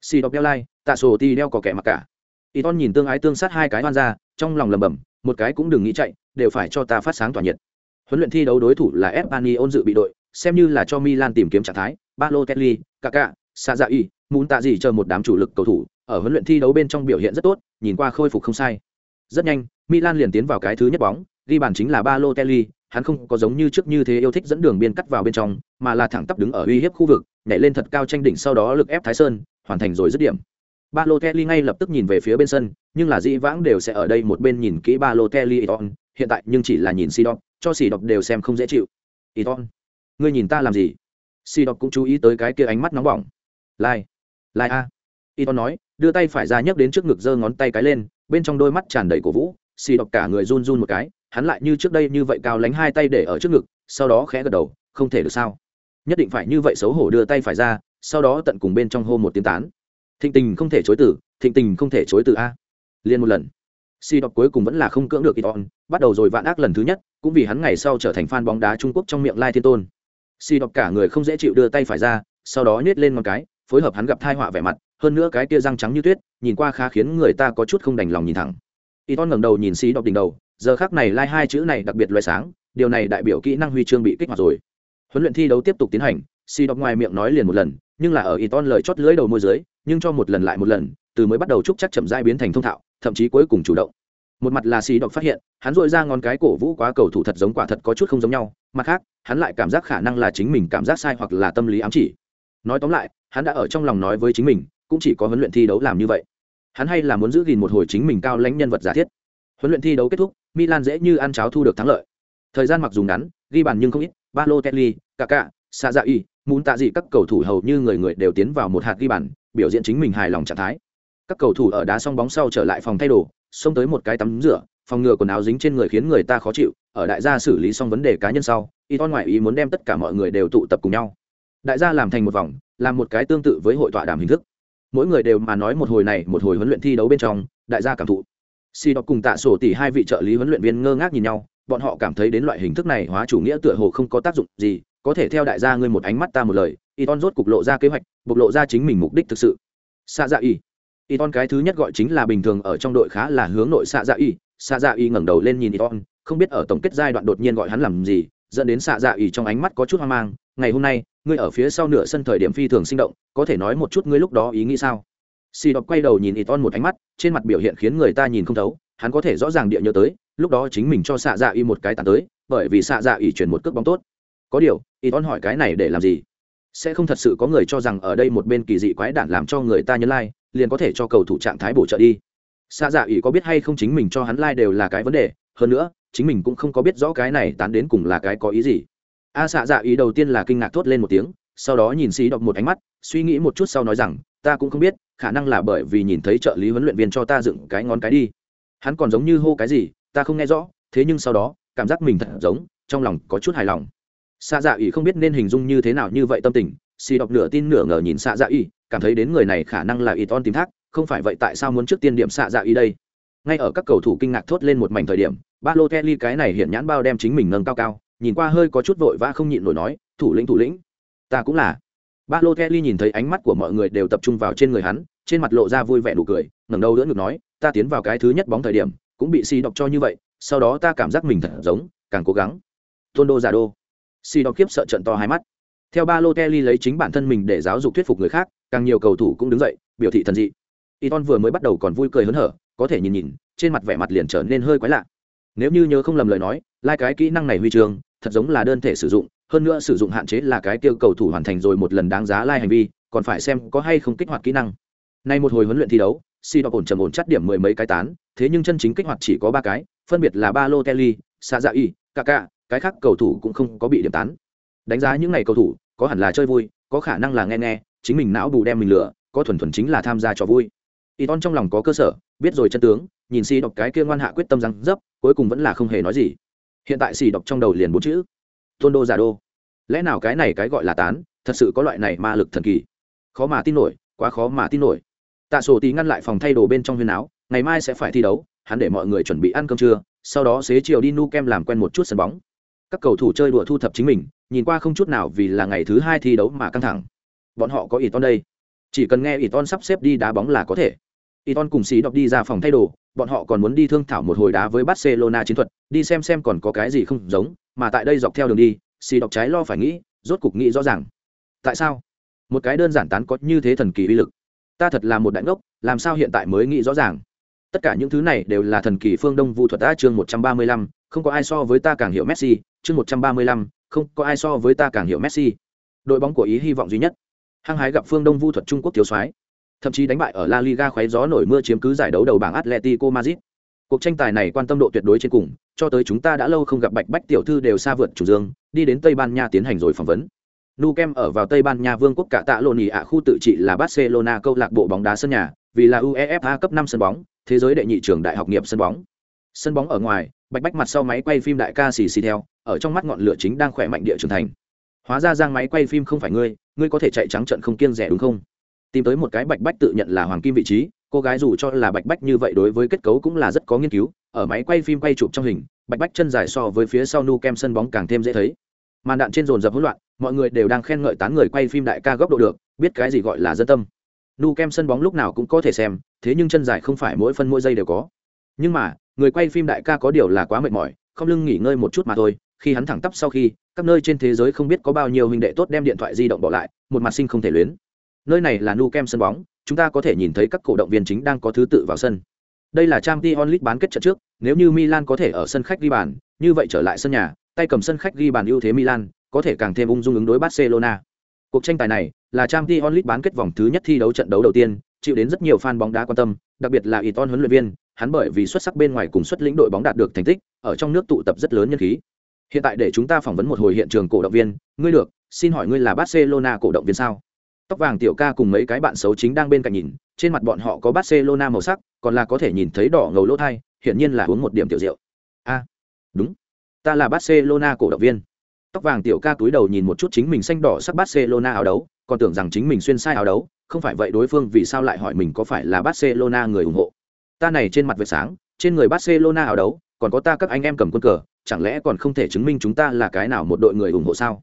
Xì đọc đeo lai tạ sổ ti đeo có kẻ mặc cả. Y ton nhìn tương ái tương sát hai cái hoan ra trong lòng lầm bầm một cái cũng đừng nghĩ chạy đều phải cho ta phát sáng tỏa nhiệt. Huấn luyện thi đấu đối thủ là Espany ôn dự bị đội xem như là cho Milan tìm kiếm trạng thái Balotelli, dạ y muốn tạ gì chờ một đám chủ lực cầu thủ ở huấn luyện thi đấu bên trong biểu hiện rất tốt nhìn qua khôi phục không sai rất nhanh Milan liền tiến vào cái thứ nhất bóng ghi bàn chính là Balotelli hắn không có giống như trước như thế yêu thích dẫn đường biên cắt vào bên trong mà là thẳng tắp đứng ở uy hiếp khu vực nhảy lên thật cao tranh đỉnh sau đó lực ép Thái Sơn hoàn thành rồi dứt điểm Balotelli ngay lập tức nhìn về phía bên sân, nhưng là dĩ vãng đều sẽ ở đây một bên nhìn kỹ Balotelli Iton, hiện tại nhưng chỉ là nhìn Sidon, cho Sidon đều xem không dễ chịu. Iton, ngươi nhìn ta làm gì? Sidon cũng chú ý tới cái kia ánh mắt nóng bỏng. Lai, Lai a. Iton nói, đưa tay phải ra nhấc đến trước ngực giơ ngón tay cái lên, bên trong đôi mắt tràn đầy cổ vũ, Sidon cả người run run một cái, hắn lại như trước đây như vậy cao lánh hai tay để ở trước ngực, sau đó khẽ gật đầu, không thể được sao? Nhất định phải như vậy xấu hổ đưa tay phải ra, sau đó tận cùng bên trong hô một tiếng tán. Thịnh tình không thể chối từ thịnh tình không thể chối từ a. Liên một lần. Si đọc cuối cùng vẫn là không cưỡng được iton bắt đầu rồi vạn ác lần thứ nhất cũng vì hắn ngày sau trở thành fan bóng đá trung quốc trong miệng lai thiên tôn. Si đọc cả người không dễ chịu đưa tay phải ra sau đó nhét lên một cái phối hợp hắn gặp thai họa vẻ mặt hơn nữa cái kia răng trắng như tuyết, nhìn qua khá khiến người ta có chút không đành lòng nhìn thẳng. Iton ngẩng đầu nhìn xí đọc đỉnh đầu, giờ khác này lai hai chữ này đặc biệt loại sáng, điều này đại biểu kỹ năng huy chương bị kích hoạt rồi. Huấn luyện thi đấu tiếp tục tiến hành, xì đọc ngoài miệng nói liền một lần, nhưng là ở iton lời chót lưỡi đầu môi dưới, nhưng cho một lần lại một lần, từ mới bắt đầu chúc chắc chậm dai biến thành thông thạo, thậm chí cuối cùng chủ động. Một mặt là xì đọc phát hiện, hắn dội ra ngón cái cổ vũ quá cầu thủ thật giống quả thật có chút không giống nhau, mặt khác, hắn lại cảm giác khả năng là chính mình cảm giác sai hoặc là tâm lý ám chỉ. Nói tóm lại, hắn đã ở trong lòng nói với chính mình cũng chỉ có huấn luyện thi đấu làm như vậy. Hắn hay là muốn giữ gìn một hồi chính mình cao lãnh nhân vật giả thiết. Huấn luyện thi đấu kết thúc, milan dễ như ăn cháo thu được thắng lợi. Thời gian mặc dù ngắn, ghi bàn nhưng không ít, balotelli kaka sa dạ y muốn tạ dị các cầu thủ hầu như người người đều tiến vào một hạt ghi bàn, biểu diễn chính mình hài lòng trạng thái. Các cầu thủ ở đá xong bóng sau trở lại phòng thay đồ, xông tới một cái tắm rửa, phòng ngừa quần áo dính trên người khiến người ta khó chịu, ở đại gia xử lý xong vấn đề cá nhân sau y ton ngoại ý muốn đem tất cả mọi người đều tụ tập cùng nhau. Đại gia làm thành một vòng, làm một cái tương tự với hội tọa đàm hình thức mỗi người đều mà nói một hồi này, một hồi huấn luyện thi đấu bên trong, đại gia cảm thụ. Si đọc cùng tạ sổ tỷ hai vị trợ lý huấn luyện viên ngơ ngác nhìn nhau, bọn họ cảm thấy đến loại hình thức này hóa chủ nghĩa tựa hồ không có tác dụng gì, có thể theo đại gia ngươi một ánh mắt ta một lời y ton rốt cục lộ ra kế hoạch, bộc lộ ra chính mình mục đích thực sự. Xạ dạ y. Y ton cái thứ nhất gọi chính là bình thường ở trong đội khá là hướng nội xạ dạ y. Xạ dạ y ngẩng đầu lên nhìn y ton không biết ở tổng kết giai đoạn đột nhiên gọi hắn làm gì, dẫn đến xạ dạ y trong ánh mắt có chút hoang mang. Ngày hôm nay ngươi ở phía sau nửa sân thời điểm phi thường sinh động có thể nói một chút ngươi lúc đó ý nghĩ sao? Xì đọc quay đầu nhìn y on một ánh mắt trên mặt biểu hiện khiến người ta nhìn không thấu hắn có thể rõ ràng địa nhớ tới lúc đó chính mình cho xạ dạ y một cái tàn tới bởi vì xạ dạ y chuyển một cước bóng tốt. Có điều y on hỏi cái này để làm gì? Sẽ không thật sự có người cho rằng ở đây một bên kỳ dị quái đản làm cho người ta nhấn lai、like, liền có thể cho cầu thủ trạng thái bổ trợ đi? Xạ dạ Y có biết hay không chính mình cho hắn lai、like、đều là cái vấn đề hơn nữa chính mình cũng không có biết rõ cái này tán đến cùng là cái có ý gì a xạ dạ ý đầu tiên là kinh ngạc thốt lên một tiếng, sau đó nhìn xí đọc một ánh mắt, suy nghĩ một chút sau nói rằng, ta cũng không biết, khả năng là bởi vì nhìn thấy trợ lý huấn luyện viên cho ta dựng cái ngón cái đi. Hắn còn giống như hô cái gì, ta không nghe rõ, thế nhưng sau đó, cảm giác mình thật giống, trong lòng có chút hài lòng. Xạ dạ ý không biết nên hình dung như thế nào như vậy tâm tình xì đọc nửa tin nửa ngờ nhìn xạ dạ ý, cảm thấy đến người này khả năng là y ton tìm thác, không phải vậy tại sao muốn trước tiên điểm xạ dạ ý đây? Ngay ở các cầu thủ kinh ngạc thốt lên một mảnh thời điểm ba lô kelly cái này hiện nhãn bao đem chính mình nâng cao cao nhìn qua hơi có chút vội vã không nhịn nổi nói thủ lĩnh thủ lĩnh. Ta cũng là. Ba lô kelly nhìn thấy ánh mắt của mọi người đều tập trung vào trên người hắn trên mặt lộ ra vui vẻ nụ cười ngẩng đầu đỡ ngực nói ta tiến vào cái thứ nhất bóng thời điểm cũng bị si đọc cho như vậy sau đó ta cảm giác mình thật giống càng cố gắng. Tôn đô giả đô. Si đọc kiếp sợ trận to hai mắt. Theo ba lô kelly lấy chính bản thân mình để giáo dục thuyết phục người khác càng nhiều cầu thủ cũng đứng dậy biểu thị thần dị. Iton vừa mới bắt đầu còn vui cười hớn hở, có thể nhìn nhìn, trên mặt vẻ mặt liền trở nên hơi quái lạ. Nếu như nhớ không lầm lời nói, lai cái kỹ năng này huy chương, thật giống là đơn thể sử dụng, hơn nữa sử dụng hạn chế là cái tiêu cầu thủ hoàn thành rồi một lần đáng giá lai hành vi, còn phải xem có hay không kích hoạt kỹ năng. Nay một hồi huấn luyện thi đấu, Si đọc ổn trầm ổn chắt điểm mười mấy cái tán, thế nhưng chân chính kích hoạt chỉ có ba cái, phân biệt là ba lô kelly xa dạ y ca ca cái khác cầu thủ cũng không có bị điểm tán. Đánh giá những này cầu thủ, có hẳn là chơi vui, có khả năng là nghe nghe, chính mình não bù đem mình lựa, có thuần thuần chính là tham gia trò vui y ton trong lòng có cơ sở biết rồi chân tướng nhìn si đọc cái kia ngoan hạ quyết tâm răng dấp cuối cùng vẫn là không hề nói gì hiện tại xì đọc trong đầu liền bốn chữ. Tôn đô giả đô. Lẽ nào cái này cái gọi là tán, thật sự có loại này ma lực thần kỳ? Khó mà tin nổi, quá khó mà tin nổi. Tạ sổ tí ngăn lại phòng thay đồ bên trong huyền áo, ngày mai sẽ phải thi đấu, hắn để mọi người chuẩn bị ăn cơm trưa, sau đó xế chiều đi nu kem làm quen một chút sân bóng. Các cầu thủ chơi đùa thu thập chính mình, nhìn qua không chút nào vì là ngày thứ hai thi đấu mà căng thẳng. Bọn họ có ỷ ton đây. Chỉ cần nghe ỷ ton sắp xếp đi đá bóng là có thể. Iton cùng Sĩ đọc đi ra phòng thay đồ, bọn họ còn muốn đi thương thảo một hồi đá với Barcelona chiến thuật, đi xem xem còn có cái gì không giống, mà tại đây dọc theo đường đi, Sĩ đọc trái lo phải nghĩ, rốt cục nghĩ rõ ràng. Tại sao? Một cái đơn giản tán có như thế thần kỳ uy lực. Ta thật là một đại ngốc, làm sao hiện tại mới nghĩ rõ ràng? Tất cả những thứ này đều là thần kỳ phương Đông vu thuật đã chương 135, không có ai so với ta càng hiểu Messi, chương 135, không có ai so với ta càng hiểu Messi. Đội bóng của ý hy vọng duy nhất. Hăng hái gặp phương Đông vu thuật Trung Quốc thiếu soái thậm chí đánh bại ở La Liga khoé gió nổi mưa chiếm cứ giải đấu đầu bảng Atletico Madrid. Cuộc tranh tài này quan tâm độ tuyệt đối trên cùng, cho tới chúng ta đã lâu không gặp Bạch Bách tiểu thư đều xa vượt chủ dương, đi đến Tây Ban Nha tiến hành rồi phỏng vấn. Nukem ở vào Tây Ban Nha Vương quốc cả tạ lộn ạ khu tự trị là Barcelona câu lạc bộ bóng đá sân nhà, vì là UEFA cấp 5 sân bóng, thế giới đệ nhị trường đại học nghiệp sân bóng. Sân bóng ở ngoài, Bạch Bách mặt sau máy quay phim đại ca xì xì theo, ở trong mắt ngọn lửa chính đang khỏe mạnh địa trưởng thành. Hóa ra giang máy quay phim không phải ngươi, ngươi có thể chạy trắng trận không kiêng rẻ đúng không? Tìm tới một cái bạch bách tự nhận là hoàng kim vị trí, cô gái dù cho là bạch bách như vậy đối với kết cấu cũng là rất có nghiên cứu, ở máy quay phim quay chụp trong hình, bạch bách chân dài so với phía sau nu kem sân bóng càng thêm dễ thấy. Màn đạn trên dồn dập hỗn loạn, mọi người đều đang khen ngợi tán người quay phim đại ca góc độ được, biết cái gì gọi là dân tâm. Nu kem sân bóng lúc nào cũng có thể xem, thế nhưng chân dài không phải mỗi phân mỗi giây đều có. Nhưng mà, người quay phim đại ca có điều là quá mệt mỏi, không lưng nghỉ ngơi một chút mà thôi, khi hắn thẳng tắp sau khi, các nơi trên thế giới không biết có bao nhiêu huynh đệ tốt đem điện thoại di động bỏ lại, một mặt sinh không thể luyến nơi này là nu kem sân bóng, chúng ta có thể nhìn thấy các cổ động viên chính đang có thứ tự vào sân. Đây là trang t onlit bán kết trận trước, nếu như milan có thể ở sân khách ghi bàn, như vậy trở lại sân nhà, tay cầm sân khách ghi bàn ưu thế milan, có thể càng thêm ung dung ứng đối barcelona. Cuộc tranh tài này là trang t onlit bán kết vòng thứ nhất thi đấu trận đấu đầu tiên, chịu đến rất nhiều fan bóng đá quan tâm, đặc biệt là Iton huấn luyện viên, hắn bởi vì xuất sắc bên ngoài cùng xuất lĩnh đội bóng đạt được thành tích, ở trong nước tụ tập rất lớn nhân khí. Hiện tại để chúng ta phỏng vấn một hồi hiện trường cổ động viên, ngươi được, xin hỏi ngươi là barcelona cổ động viên sao? Tóc vàng tiểu ca cùng mấy cái bạn xấu chính đang bên cạnh nhìn, trên mặt bọn họ có barcelona màu sắc, còn là có thể nhìn thấy đỏ ngầu lỗ thai, hiển nhiên là uống một điểm tiểu rượu. A, đúng, ta là barcelona cổ động viên. Tóc vàng tiểu ca túi đầu nhìn một chút chính mình xanh đỏ sắc barcelona áo đấu, còn tưởng rằng chính mình xuyên sai áo đấu, không phải vậy đối phương vì sao lại hỏi mình có phải là barcelona người ủng hộ. Ta này trên mặt vệt sáng, trên người barcelona áo đấu, còn có ta các anh em cầm quân cờ, chẳng lẽ còn không thể chứng minh chúng ta là cái nào một đội người ủng hộ sao?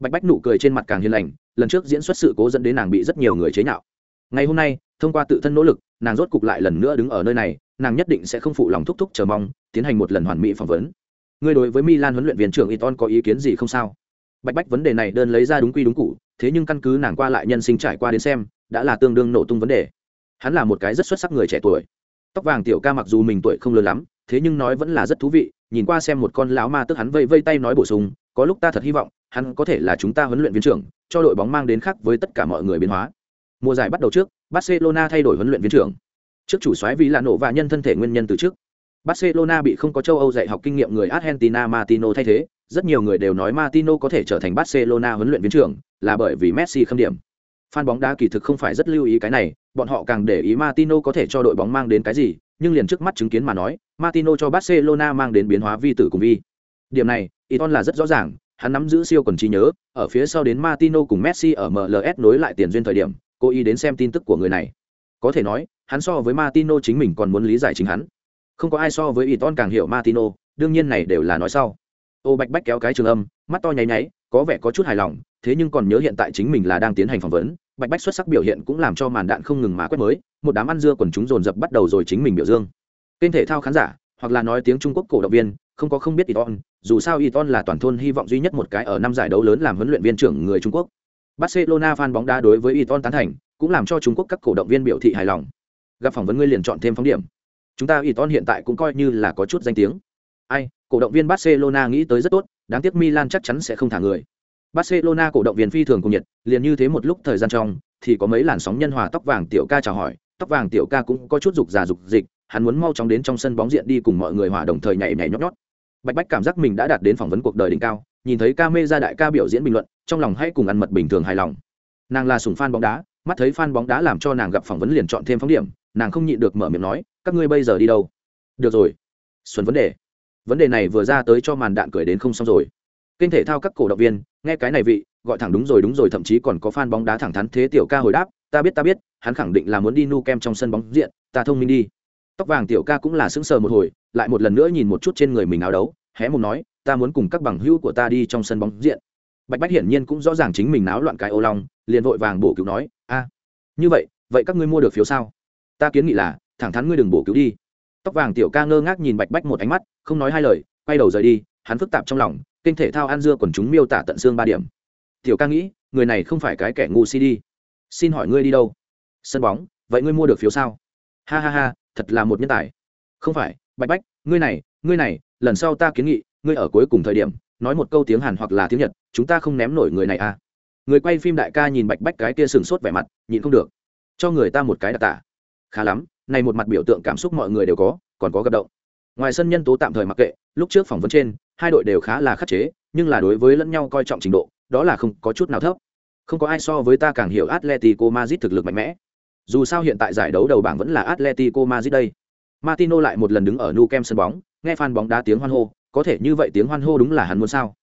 Bạch bách nụ cười trên mặt càng hiền lành lần trước diễn xuất sự cố dẫn đến nàng bị rất nhiều người chế nhạo. Ngày hôm nay, thông qua tự thân nỗ lực, nàng rốt cục lại lần nữa đứng ở nơi này, nàng nhất định sẽ không phụ lòng thúc thúc chờ mong, tiến hành một lần hoàn mỹ phỏng vấn. Người đối với milan huấn luyện viên trưởng iton có ý kiến gì không sao? Bạch bách vấn đề này đơn lấy ra đúng quy đúng cụ thế nhưng căn cứ nàng qua lại nhân sinh trải qua đến xem, đã là tương đương nổ tung vấn đề. Hắn là một cái rất xuất sắc người trẻ tuổi. Tóc vàng tiểu ca mặc dù mình tuổi không lớn lắm, thế nhưng nói vẫn là rất thú vị, nhìn qua xem một con lão ma tức hắn vây vây tay nói bổ sung có lúc ta thật hy vọng, hắn có thể là chúng ta huấn luyện viên trưởng, cho đội bóng mang đến khác với tất cả mọi người biến hóa. Mùa giải bắt đầu trước, barcelona thay đổi huấn luyện viên trưởng. Trước chủ soái vì là nổ và nhân thân thể nguyên nhân từ trước. Barcelona bị không có châu âu dạy học kinh nghiệm người argentina martino thay thế, rất nhiều người đều nói martino có thể trở thành barcelona huấn luyện viên trưởng, là bởi vì messi khâm điểm. Fan bóng đá kỳ thực không phải rất lưu ý cái này, bọn họ càng để ý martino có thể cho đội bóng mang đến cái gì, nhưng liền trước mắt chứng kiến mà nói, martino cho barcelona mang đến biến hóa vi tử cùng vi. Điểm này iton là rất rõ ràng, hắn nắm giữ siêu quần trí nhớ, ở phía sau đến martino cùng messi ở mls nối lại tiền duyên thời điểm, cố ý đến xem tin tức của người này. Có thể nói, hắn so với martino chính mình còn muốn lý giải chính hắn. Không có ai so với iton càng hiểu martino, đương nhiên này đều là nói sau. Ô bạch bách kéo cái trường âm, mắt to nháy nháy, có vẻ có chút hài lòng, thế nhưng còn nhớ hiện tại chính mình là đang tiến hành phỏng vấn, bạch bách xuất sắc biểu hiện cũng làm cho màn đạn không ngừng mà quét mới, một đám ăn dưa quần chúng dồn dập bắt đầu rồi chính mình biểu dương. Kênh thể thao khán giả, hoặc là nói tiếng trung quốc cổ động viên không có không biết iton dù sao iton là toàn thôn hy vọng duy nhất một cái ở năm giải đấu lớn làm huấn luyện viên trưởng người trung quốc. Barcelona fan bóng đá đối với iton tán thành, cũng làm cho trung quốc các cổ động viên biểu thị hài lòng. Gặp phỏng vấn ngươi liền chọn thêm phóng điểm. Chúng ta iton hiện tại cũng coi như là có chút danh tiếng. Ai, cổ động viên barcelona nghĩ tới rất tốt, đáng tiếc milan chắc chắn sẽ không thả người. Barcelona cổ động viên phi thường cùng nhiệt, liền như thế một lúc thời gian trong, thì có mấy làn sóng nhân hòa tóc vàng tiểu ca chào hỏi, tóc vàng tiểu ca cũng có chút dục giả dục dịch, hắn muốn mau chóng đến trong sân bóng diện đi cùng mọi người hòa đồng thời nhảy nhảy nhót nhót bạch bách cảm giác mình đã đạt đến phỏng vấn cuộc đời đỉnh cao, nhìn thấy ca mê ra đại ca biểu diễn bình luận, trong lòng hay cùng ăn mật bình thường hài lòng. Nàng là sùng fan bóng đá, mắt thấy fan bóng đá làm cho nàng gặp phỏng vấn liền chọn thêm phóng điểm, nàng không nhịn được mở miệng nói, các ngươi bây giờ đi đâu? Được rồi. Xuân vấn đề. Vấn đề này vừa ra tới cho màn đạn cười đến không xong rồi. Kênh thể thao các cổ động viên, nghe cái này vị, gọi thẳng đúng rồi đúng rồi, thậm chí còn có fan bóng đá thẳng thắn thế tiểu ca hồi đáp, ta biết ta biết, hắn khẳng định là muốn đi nu kem trong sân bóng diện, ta thông minh đi tóc vàng tiểu ca cũng là sững sờ một hồi, lại một lần nữa nhìn một chút trên người mình áo đấu, hé mồm nói, ta muốn cùng các bằng hữu của ta đi trong sân bóng diện. Bạch bách hiển nhiên cũng rõ ràng chính mình náo loạn cái ô long, liền vội vàng bổ cứu nói, a, như vậy vậy các ngươi mua được phiếu sao? Ta kiến nghị là, thẳng thắn ngươi đừng bổ cứu đi. Tóc vàng tiểu ca ngơ ngác nhìn bạch bách một ánh mắt, không nói hai lời, quay đầu rời đi, hắn phức tạp trong lòng, kênh thể thao ăn dưa quần chúng miêu tả tận xương ba điểm. Tiểu ca nghĩ, người này không phải cái kẻ ngu si đi. Xin hỏi ngươi đi đâu? Sân bóng, vậy ngươi mua được phiếu sao? Ha ha ha thật là một nhân tài. Không phải, bạch bách, ngươi này ngươi này, lần sau ta kiến nghị, ngươi ở cuối cùng thời điểm, nói một câu tiếng hàn hoặc là tiếng nhật, chúng ta không ném nổi người này à. Người quay phim đại ca nhìn bạch bách cái kia sừng sốt vẻ mặt nhìn không được. Cho người ta một cái đặc tả khá lắm, này một mặt biểu tượng cảm xúc mọi người đều có, còn có gặp động. Ngoài sân nhân tố tạm thời mặc kệ, lúc trước phỏng vấn trên, hai đội đều khá là khắc chế, nhưng là đối với lẫn nhau coi trọng trình độ, đó là không có chút nào thấp. Không có ai so với ta càng hiểu atletico madrid thực lực mạnh mẽ dù sao hiện tại giải đấu đầu bảng vẫn là atletico madrid đây. Martino lại một lần đứng ở nu kem sân bóng, nghe fan bóng đá tiếng hoan hô, có thể như vậy tiếng hoan hô đúng là hắn muốn sao?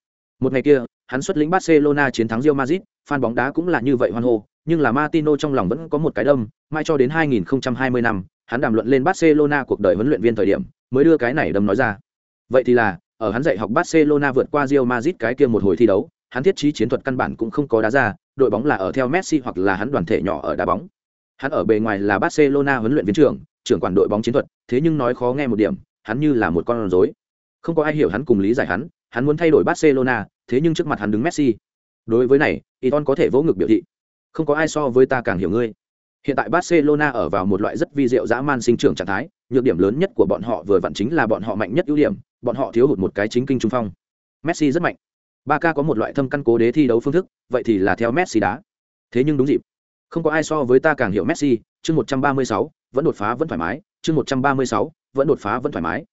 Một ngày kia, hắn xuất lĩnh barcelona chiến thắng real madrid, fan bóng đá cũng là như vậy hoan hô, nhưng là martino trong lòng vẫn có một cái đâm mai cho đến 2020 năm, hắn đàm luận lên barcelona cuộc đời huấn luyện viên thời điểm, mới đưa cái này đâm nói ra. Vậy thì là, ở hắn dạy học barcelona vượt qua real madrid cái kia một hồi thi đấu, hắn thiết trí chiến thuật căn bản cũng không có đá ra, đội bóng là ở theo messi hoặc là hắn đoàn thể nhỏ ở đá bóng hắn ở bề ngoài là barcelona huấn luyện viên trưởng trưởng quản đội bóng chiến thuật, thế nhưng nói khó nghe một điểm, hắn như là một con rối. Không có ai hiểu hắn cùng lý giải hắn hắn muốn thay đổi barcelona, thế nhưng trước mặt hắn đứng messi. Đối với này, iton có thể vỗ ngực biểu thị. Không có ai so với ta càng hiểu ngươi. Hiện tại barcelona ở vào một loại rất vi diệu dã man sinh trưởng trạng thái, nhược điểm lớn nhất của bọn họ vừa vặn chính là bọn họ mạnh nhất ưu điểm, bọn họ thiếu hụt một cái chính kinh trung phong. Messi rất mạnh. Ba k có một loại thâm căn cố đế thi đấu phương thức, vậy thì là theo messi đá. Thế nhưng đúng dịp không có ai so với ta càng hiểu messi chương một trăm ba mươi sáu vẫn đột phá vẫn thoải mái chương một trăm ba mươi sáu vẫn đột phá vẫn thoải mái.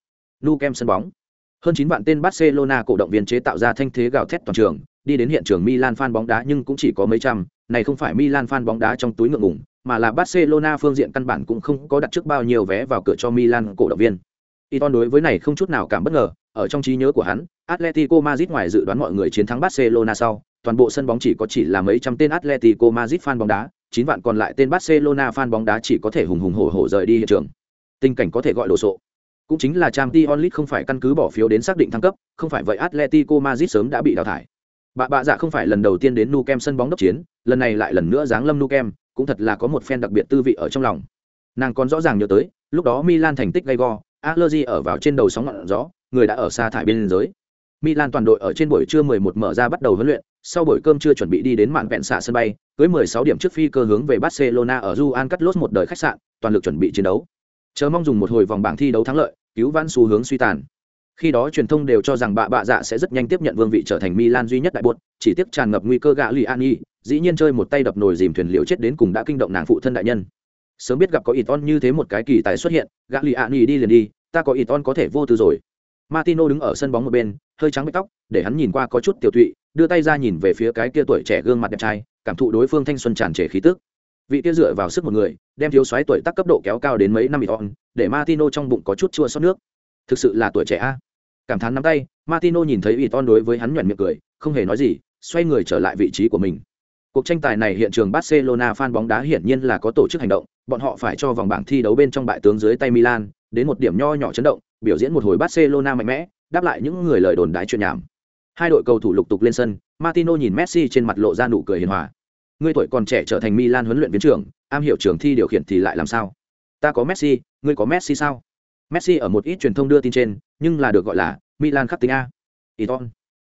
Nu kem sân bóng. Hơn chín vạn tên barcelona cổ động viên chế tạo ra thanh thế gào thét toàn trường đi đến hiện trường milan fan bóng đá nhưng cũng chỉ có mấy trăm này không phải milan fan bóng đá trong túi ngượng ngùng mà là barcelona phương diện căn bản cũng không có đặt trước bao nhiêu vé vào cửa cho milan cổ động viên. Iton đối với này không chút nào cảm bất ngờ, ở trong trí nhớ của hắn, Atletico Madrid ngoài dự đoán mọi người chiến thắng Barcelona sau, toàn bộ sân bóng chỉ có chỉ là mấy trăm tên Atletico Madrid fan bóng đá, chín vạn còn lại tên Barcelona fan bóng đá chỉ có thể hùng hùng hổ hổ rời đi hiện trường. Tình cảnh có thể gọi đồ sộ. Cũng chính là Champions League không phải căn cứ bỏ phiếu đến xác định thăng cấp, không phải vậy Atletico Madrid sớm đã bị đào thải. Bạ bạ dạ không phải lần đầu tiên đến Nou Camp sân bóng đốc chiến, lần này lại lần nữa giáng lâm Nou Camp, cũng thật là có một fan đặc biệt tư vị ở trong lòng. Nàng còn rõ ràng nhớ tới, lúc đó Milan thành tích gay go, Allegri ở vào trên đầu sóng ngọn gió, người đã ở xa thải bên giới. Milan toàn đội ở trên buổi trưa 11 mở ra bắt đầu huấn luyện, sau buổi cơm trưa chuẩn bị đi đến mạn vẹn xạ sân bay, cưới 16 điểm trước phi cơ hướng về Barcelona ở Juan Carlos một đời khách sạn, toàn lực chuẩn bị chiến đấu. Chờ mong dùng một hồi vòng bảng thi đấu thắng lợi, cứu vãn xu hướng suy tàn. Khi đó truyền thông đều cho rằng bạ bạ dạ sẽ rất nhanh tiếp nhận vương vị trở thành Milan duy nhất đại bột, chỉ tiếc tràn ngập nguy cơ gã y dĩ nhiên chơi một tay đập nồi dìm thuyền liều chết đến cùng đã kinh động nàng phụ thân đại nhân. Sớm biết gặp có Iton như thế một cái kỳ tài xuất hiện, gã lì Liani đi liền đi, ta có Iton có thể vô tư rồi. Martino đứng ở sân bóng một bên, hơi trắng bếp tóc, để hắn nhìn qua có chút tiểu tụy, đưa tay ra nhìn về phía cái kia tuổi trẻ gương mặt đẹp trai, cảm thụ đối phương thanh xuân tràn trề khí tức. Vị kia dựa vào sức một người, đem thiếu xoáy tuổi tác cấp độ kéo cao đến mấy năm Iton, để Martino trong bụng có chút chua xót nước. Thực sự là tuổi trẻ a. Cảm thán nắm tay, Martino nhìn thấy Iton đối với hắn nhuyễn miệng cười, không hề nói gì, xoay người trở lại vị trí của mình. Cuộc tranh tài này hiện trường Barcelona fan bóng đá hiển nhiên là có tổ chức hành động, bọn họ phải cho vòng bảng thi đấu bên trong bại tướng dưới tay Milan, đến một điểm nho nhỏ chấn động, biểu diễn một hồi Barcelona mạnh mẽ, đáp lại những người lời đồn đái chuyện nhảm. Hai đội cầu thủ lục tục lên sân, Martino nhìn Messi trên mặt lộ ra nụ cười hiền hòa. Ngươi tuổi còn trẻ trở thành Milan huấn luyện viên trưởng, am hiểu trường thi điều khiển thì lại làm sao? Ta có Messi, ngươi có Messi sao? Messi ở một ít truyền thông đưa tin trên, nhưng là được gọi là Milan khắc tính a. Iton.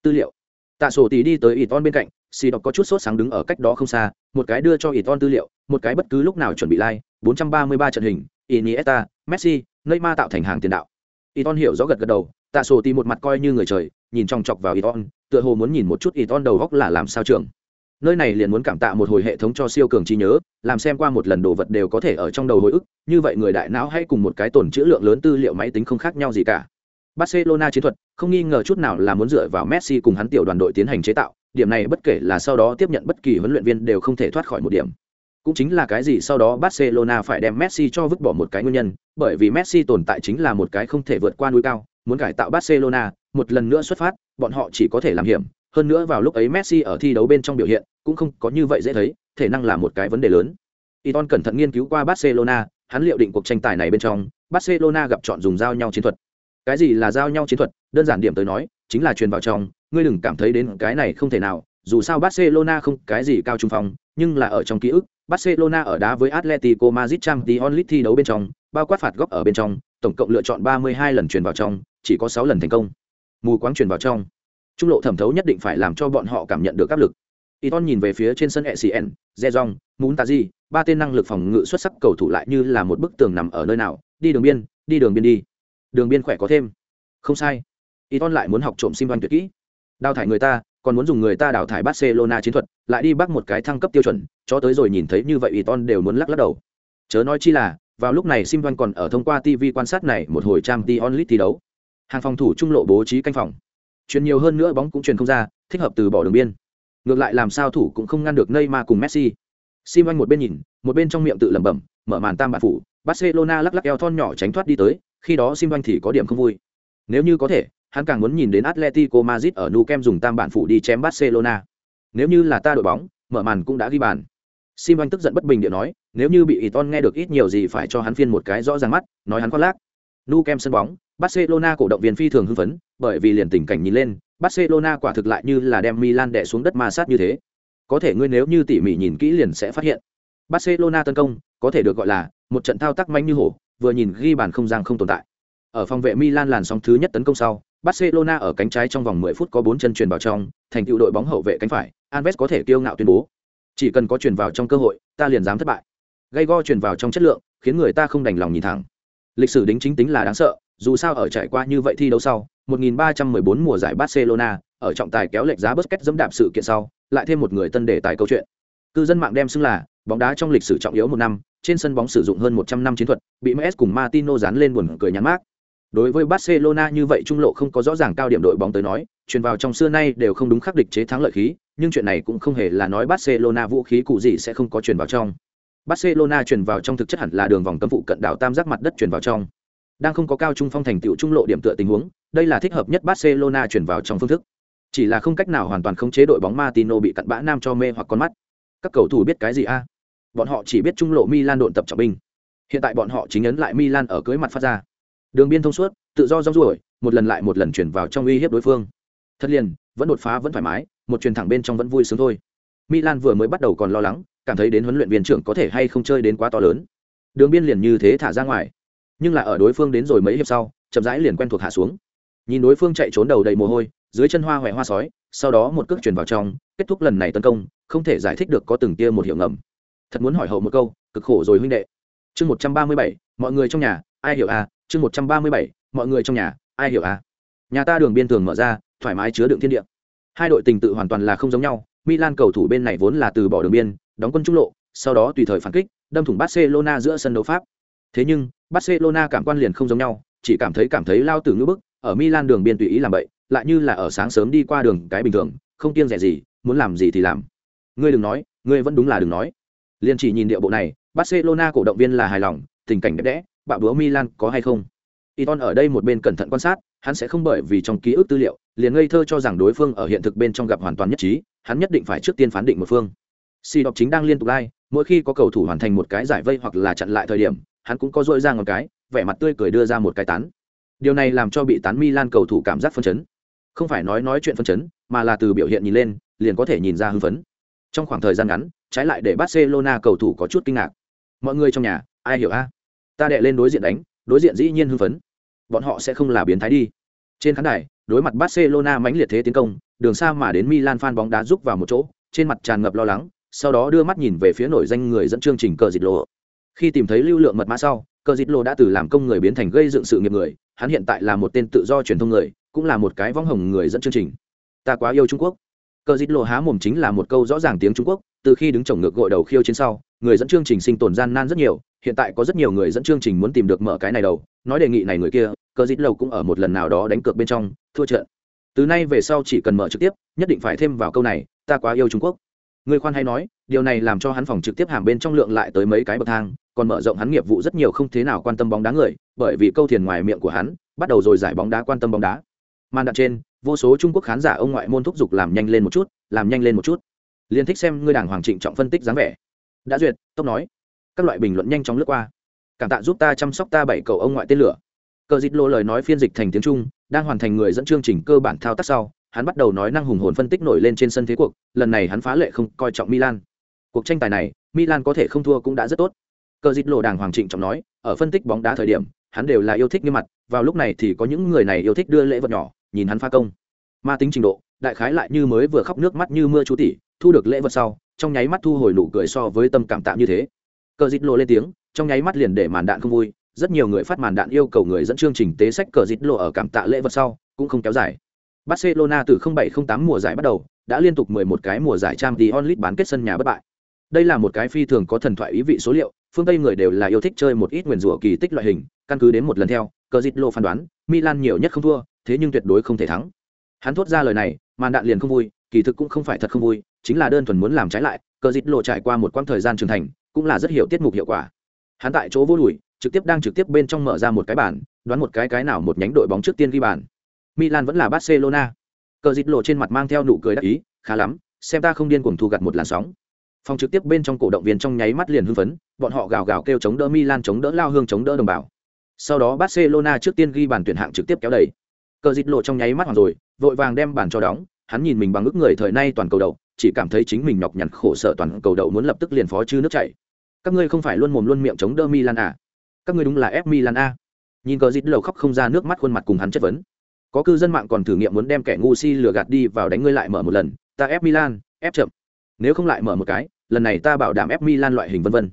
Tư liệu. Tạ sổ tỷ đi tới Iton bên cạnh, xì đọc có chút sốt sáng đứng ở cách đó không xa, một cái đưa cho Iton tư liệu, một cái bất cứ lúc nào chuẩn bị like, 433 trận hình, Iniesta, Messi, Neymar tạo thành hàng tiền đạo. Iton hiểu rõ gật gật đầu, Tạ sổ tỷ một mặt coi như người trời, nhìn trong chọc vào Iton, tựa hồ muốn nhìn một chút Iton đầu góc là làm sao trưởng. Nơi này liền muốn cảm tạ một hồi hệ thống cho siêu cường trí nhớ, làm xem qua một lần đồ vật đều có thể ở trong đầu hồi ức, như vậy người đại não hay cùng một cái tổn trữ lượng lớn tư liệu máy tính không khác nhau gì cả. Barcelona chiến thuật, không nghi ngờ chút nào là muốn dựa vào Messi cùng hắn tiểu đoàn đội tiến hành chế tạo, điểm này bất kể là sau đó tiếp nhận bất kỳ huấn luyện viên đều không thể thoát khỏi một điểm. Cũng chính là cái gì sau đó Barcelona phải đem Messi cho vứt bỏ một cái nguyên nhân, bởi vì Messi tồn tại chính là một cái không thể vượt qua núi cao, muốn cải tạo Barcelona, một lần nữa xuất phát, bọn họ chỉ có thể làm hiểm, hơn nữa vào lúc ấy Messi ở thi đấu bên trong biểu hiện, cũng không có như vậy dễ thấy, thể năng là một cái vấn đề lớn. Iton cẩn thận nghiên cứu qua Barcelona, hắn liệu định cuộc tranh tài này bên trong, Barcelona gặp chọn dùng giao nhau chiến thuật. Cái gì là giao nhau chiến thuật? Đơn giản điểm tới nói chính là truyền vào trong ngươi đừng cảm thấy đến cái này không thể nào dù sao barcelona không cái gì cao trung phong nhưng là ở trong ký ức barcelona ở đá với atletico madrid champions league thi đấu bên trong bao quát phạt góc ở bên trong tổng cộng lựa chọn 32 lần truyền vào trong chỉ có 6 lần thành công mù quáng truyền vào trong. Trung lộ thẩm thấu nhất định phải làm cho bọn họ cảm nhận được áp lực. Iton nhìn về phía trên sân ECN, Zezong, Muntazi, ba tên năng lực phòng ngự xuất sắc cầu thủ lại như là một bức tường nằm ở nơi nào, đi đường biên, đi đường biên đi. Đường biên khỏe có thêm. Không sai. Y ton lại muốn học trộm sim văn tuyệt kỹ. Đào thải người ta còn muốn dùng người ta đào thải barcelona chiến thuật lại đi bắt một cái thăng cấp tiêu chuẩn cho tới rồi nhìn thấy như vậy y ton đều muốn lắc lắc đầu. Chớ nói chi là vào lúc này sim văn còn ở thông qua tv quan sát này một hồi trang t onlit thi đấu hàng phòng thủ trung lộ bố trí canh phòng truyền nhiều hơn nữa bóng cũng truyền không ra thích hợp từ bỏ đường biên ngược lại làm sao thủ cũng không ngăn được Neymar cùng Messi. Sim anh một bên nhìn, một bên trong miệng tự lẩm bẩm, mở màn tam bản phủ, Barcelona lắc lắc eo thon nhỏ tránh thoát đi tới, khi đó Sim thì có điểm không vui. Nếu như có thể, hắn càng muốn nhìn đến Atletico Madrid ở Nou Camp dùng tam bản phủ đi chém Barcelona. Nếu như là ta đội bóng, mở màn cũng đã ghi bàn. Sim tức giận bất bình địa nói, nếu như bị Iton nghe được ít nhiều gì phải cho hắn phiên một cái rõ ràng mắt, nói hắn khoác lác. Nou Camp sân bóng, Barcelona cổ động viên phi thường hưng phấn, bởi vì liền tình cảnh nhìn lên, Barcelona quả thực lại như là đem Milan đè xuống đất ma sát như thế. Có thể ngươi nếu như tỉ mỉ nhìn kỹ liền sẽ phát hiện, Barcelona tấn công, có thể được gọi là một trận thao tác manh như hổ, vừa nhìn ghi bàn không giang không tồn tại. Ở phòng vệ Milan làn sóng thứ nhất tấn công sau, Barcelona ở cánh trái trong vòng 10 phút có 4 chân truyền vào trong, thành tựu đội bóng hậu vệ cánh phải, Alves có thể kiêu ngạo tuyên bố, chỉ cần có truyền vào trong cơ hội, ta liền dám thất bại. Gây go truyền vào trong chất lượng, khiến người ta không đành lòng nhìn thẳng. Lịch sử đính chính tính là đáng sợ, dù sao ở trải qua như vậy thi đấu sau, 1314 mùa giải Barcelona, ở trọng tài kéo lệch giá Busquets dẫm đạp sự kiện sau, lại thêm một người tân đề tài câu chuyện. Cư dân mạng đem xưng là bóng đá trong lịch sử trọng yếu một năm, trên sân bóng sử dụng hơn 100 năm chiến thuật, bị MS cùng Martino dán lên buồn cười nhăn mác. Đối với Barcelona như vậy trung lộ không có rõ ràng cao điểm đội bóng tới nói, truyền vào trong xưa nay đều không đúng khắc địch chế thắng lợi khí, nhưng chuyện này cũng không hề là nói Barcelona vũ khí cụ gì sẽ không có truyền vào trong. Barcelona truyền vào trong thực chất hẳn là đường vòng cấm phụ cận đảo tam giác mặt đất truyền vào trong. Đang không có cao trung phong thành tựu trung lộ điểm tựa tình huống, đây là thích hợp nhất Barcelona chuyển vào trong phương thức. Chỉ là không cách nào hoàn toàn khống chế đội bóng Martino bị cặn bã nam cho mê hoặc con mắt. Các cầu thủ biết cái gì a? bọn họ chỉ biết trung lộ Milan độn tập trọng binh. Hiện tại bọn họ chính ấn lại Milan ở cưới mặt phát ra. Đường biên thông suốt, tự do rong ruổi, một lần lại một lần chuyển vào trong uy hiếp đối phương. Thật liền, vẫn đột phá vẫn thoải mái, một truyền thẳng bên trong vẫn vui sướng thôi. Milan vừa mới bắt đầu còn lo lắng, cảm thấy đến huấn luyện viên trưởng có thể hay không chơi đến quá to lớn. Đường biên liền như thế thả ra ngoài. Nhưng là ở đối phương đến rồi mấy hiệp sau, chậm rãi liền quen thuộc hạ xuống. Nhìn đối phương chạy trốn đầu đầy mồ hôi, dưới chân hoa hoẹ hoa sói, sau đó một cước truyền vào trong, kết thúc lần này tấn công, không thể giải thích được có từng tia một hiệu ngầm thật muốn hỏi hậu một câu cực khổ rồi huynh đệ chương một trăm ba mươi bảy mọi người trong nhà ai hiểu à chương một trăm ba mươi bảy mọi người trong nhà ai hiểu à Nhà ta đường biên thường mở ra, thoải mái chứa đựng thiên địa. Hai đội tình tự hoàn toàn là không giống nhau, Milan cầu thủ bên này vốn là từ bỏ đường biên, đóng quân trung lộ, sau đó tùy thời phản kích, đâm thủng Barcelona giữa sân đấu Pháp. Thế nhưng, Barcelona cảm quan liền không giống nhau, chỉ cảm thấy cảm thấy lao tử ngữ bức, ở Milan đường biên tùy ý làm vậy, lại như là ở sáng sớm đi qua đường cái bình thường, không kiêng dè gì, muốn làm gì thì làm. Ngươi đừng nói, ngươi vẫn đúng là đừng nói. Liên chỉ nhìn địa bộ này, Barcelona cổ động viên là hài lòng, tình cảnh đẹp đẽ, bạo đúa Milan có hay không? Iton ở đây một bên cẩn thận quan sát, hắn sẽ không bởi vì trong ký ức tư liệu, liền ngây thơ cho rằng đối phương ở hiện thực bên trong gặp hoàn toàn nhất trí, hắn nhất định phải trước tiên phán định một phương. Si đọc chính đang liên tục lai, mỗi khi có cầu thủ hoàn thành một cái giải vây hoặc là chặn lại thời điểm, hắn cũng có dội ra một cái, vẻ mặt tươi cười đưa ra một cái tán. Điều này làm cho bị tán Milan cầu thủ cảm giác phân chấn. Không phải nói nói chuyện phân chấn, mà là từ biểu hiện nhìn lên, liền có thể nhìn ra hưng phấn. Trong khoảng thời gian ngắn, trái lại để Barcelona cầu thủ có chút kinh ngạc. Mọi người trong nhà, ai hiểu a? Ta đệ lên đối diện đánh, đối diện dĩ nhiên hưng phấn. Bọn họ sẽ không là biến thái đi. Trên khán đài, đối mặt Barcelona mãnh liệt thế tiến công, đường xa mà đến Milan fan bóng đá rúc vào một chỗ, trên mặt tràn ngập lo lắng, sau đó đưa mắt nhìn về phía nổi danh người dẫn chương trình cờ dịch lộ. Khi tìm thấy lưu lượng mật mã sau, cờ dịch lộ đã từ làm công người biến thành gây dựng sự nghiệp người, hắn hiện tại là một tên tự do truyền thông người, cũng là một cái võng hồng người dẫn chương trình. Ta quá yêu Trung Quốc. Cờ dịch lộ há mồm chính là một câu rõ ràng tiếng Trung Quốc, từ khi đứng chồng ngược gội đầu khiêu chiến sau, người dẫn chương trình sinh tồn gian nan rất nhiều, hiện tại có rất nhiều người dẫn chương trình muốn tìm được mở cái này đầu, nói đề nghị này người kia, cờ dịch lầu cũng ở một lần nào đó đánh cược bên trong, thua trận từ nay về sau chỉ cần mở trực tiếp nhất định phải thêm vào câu này ta quá yêu trung quốc người khoan hay nói, điều này làm cho hắn phòng trực tiếp hàm bên trong lượng lại tới mấy cái bậc thang, còn mở rộng hắn nghiệp vụ rất nhiều không thế nào quan tâm bóng đá người, bởi vì câu thiền ngoài miệng của hắn, bắt đầu rồi giải bóng đá quan tâm bóng đá. Màn đặt trên, vô số trung quốc khán giả ông ngoại môn thúc giục làm nhanh lên một chút, làm nhanh lên một chút. Liên thích xem ngươi đảng hoàng trịnh trọng phân tích dáng vẻ. Đã duyệt, tốc nói. Các loại bình luận nhanh chóng lướt qua. Cảm tạ giúp ta chăm sóc ta bảy cầu ông ngoại tên lửa. Cờ dịt lô lời nói phiên dịch thành tiếng trung, đang hoàn thành người dẫn chương trình cơ bản thao tác sau hắn bắt đầu nói năng hùng hồn phân tích nổi lên trên sân thế cuộc, lần này hắn phá lệ không coi trọng milan. Cuộc tranh tài này, milan có thể không thua cũng đã rất tốt. Cờ dịt lộ đàng hoàng trịnh trọng nói, ở phân tích bóng đá thời điểm, hắn đều là yêu thích nghiêm mặt, vào lúc này thì có những người này yêu thích đưa lễ vật nhỏ, nhìn hắn pha công. Ma tính trình độ, đại khái lại như mới vừa khóc nước mắt như mưa chú tỷ thu được lễ vật sau, trong nháy mắt thu hồi nụ cười so với tâm cảm tạm như thế. Cờ dịt lộ lên tiếng, trong nháy mắt liền để màn đạn không vui, rất nhiều người phát màn đạn yêu cầu người dẫn chương trình tế sách cờ dịt lộ ở cảm tạ lễ vật sau, cũng không kéo dài barcelona từ 0708 mùa giải bắt đầu đã liên tục 11 cái mùa giải trang League bán kết sân nhà bất bại. Đây là một cái phi thường có thần thoại ý vị số liệu phương tây người đều là yêu thích chơi một ít nguyên rủa kỳ tích loại hình căn cứ đến một lần theo cờ dịch lộ phán đoán milan nhiều nhất không thua thế nhưng tuyệt đối không thể thắng. Hắn thốt ra lời này màn đạn liền không vui kỳ thực cũng không phải thật không vui chính là đơn thuần muốn làm trái lại cờ dịch lộ trải qua một quãng thời gian trưởng thành cũng là rất hiểu tiết mục hiệu quả. Hắn tại chỗ vô lùi, trực tiếp đang trực tiếp bên trong mở ra một cái bàn, đoán một cái cái nào một nhánh đội bóng trước tiên ghi bàn milan vẫn là barcelona. Cờ dịch lộ trên mặt mang theo nụ cười đắc ý, khá lắm, xem ta không điên cuồng thu gặt một làn sóng. Phòng trực tiếp bên trong cổ động viên trong nháy mắt liền hưng phấn, bọn họ gào gào kêu chống đỡ milan, chống đỡ lao hương, chống đỡ đồng bào. Sau đó barcelona trước tiên ghi bàn tuyển hạng trực tiếp kéo đẩy. cờ dịch lộ trong nháy mắt hoàn rồi, vội vàng đem bàn cho đóng, hắn nhìn mình bằng ức người thời nay toàn cầu đậu, chỉ cảm thấy chính mình nhọc nhằn khổ sở toàn cầu đậu muốn lập tức liền phó chư nước chảy. Các ngươi không phải luôn mồm luôn miệng chống đỡ milan à? Các ngươi đúng là ép milan a nhìn cờ dịch lầu khóc không ra nước mắt khuôn mặt cùng hắn chất vấn có cư dân mạng còn thử nghiệm muốn đem kẻ ngu si lừa gạt đi vào đánh ngươi lại mở một lần ta ép milan ép chậm. Nếu không lại mở một cái lần này ta bảo đảm ép milan loại hình vân vân.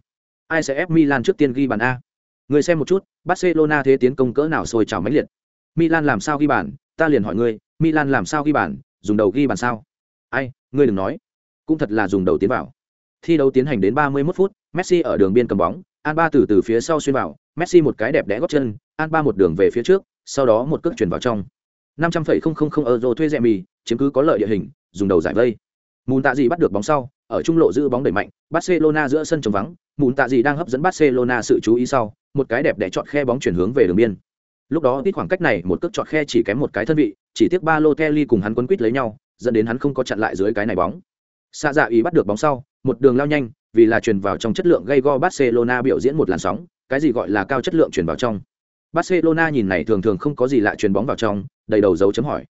Ai sẽ ép milan trước tiên ghi bàn a? Người xem một chút barcelona thế tiến công cỡ nào sôi trào mãnh liệt. Milan làm sao ghi bàn? Ta liền hỏi ngươi milan làm sao ghi bàn? Dùng đầu ghi bàn sao? Ai ngươi đừng nói. Cũng thật là dùng đầu tiến vào. Thi đấu tiến hành đến 31 phút messi ở đường biên cầm bóng Alba từ từ phía sau xuyên vào, Messi một cái đẹp đẽ gót chân, Alba một đường về phía trước, sau đó một cước chuyển vào trong. 500,000 euro thuê rẻ mì, chiếm cứ có lợi địa hình, dùng đầu giải vây. Mùn Tạ Dị bắt được bóng sau, ở trung lộ giữ bóng đẩy mạnh, Barcelona giữa sân trống vắng, Mùn Tạ Dị đang hấp dẫn Barcelona sự chú ý sau, một cái đẹp đẽ chọn khe bóng chuyển hướng về đường biên. Lúc đó ít khoảng cách này một cước chọn khe chỉ kém một cái thân vị, chỉ tiếc Balotelli cùng hắn quấn quýt lấy nhau, dẫn đến hắn không có chặn lại dưới cái này bóng. Sa Dạ ý bắt được bóng sau, một đường lao nhanh, vì là truyền vào trong chất lượng gây go Barcelona biểu diễn một làn sóng, cái gì gọi là cao chất lượng truyền vào trong. Barcelona nhìn này thường thường không có gì lạ truyền bóng vào trong, đầy đầu dấu chấm hỏi.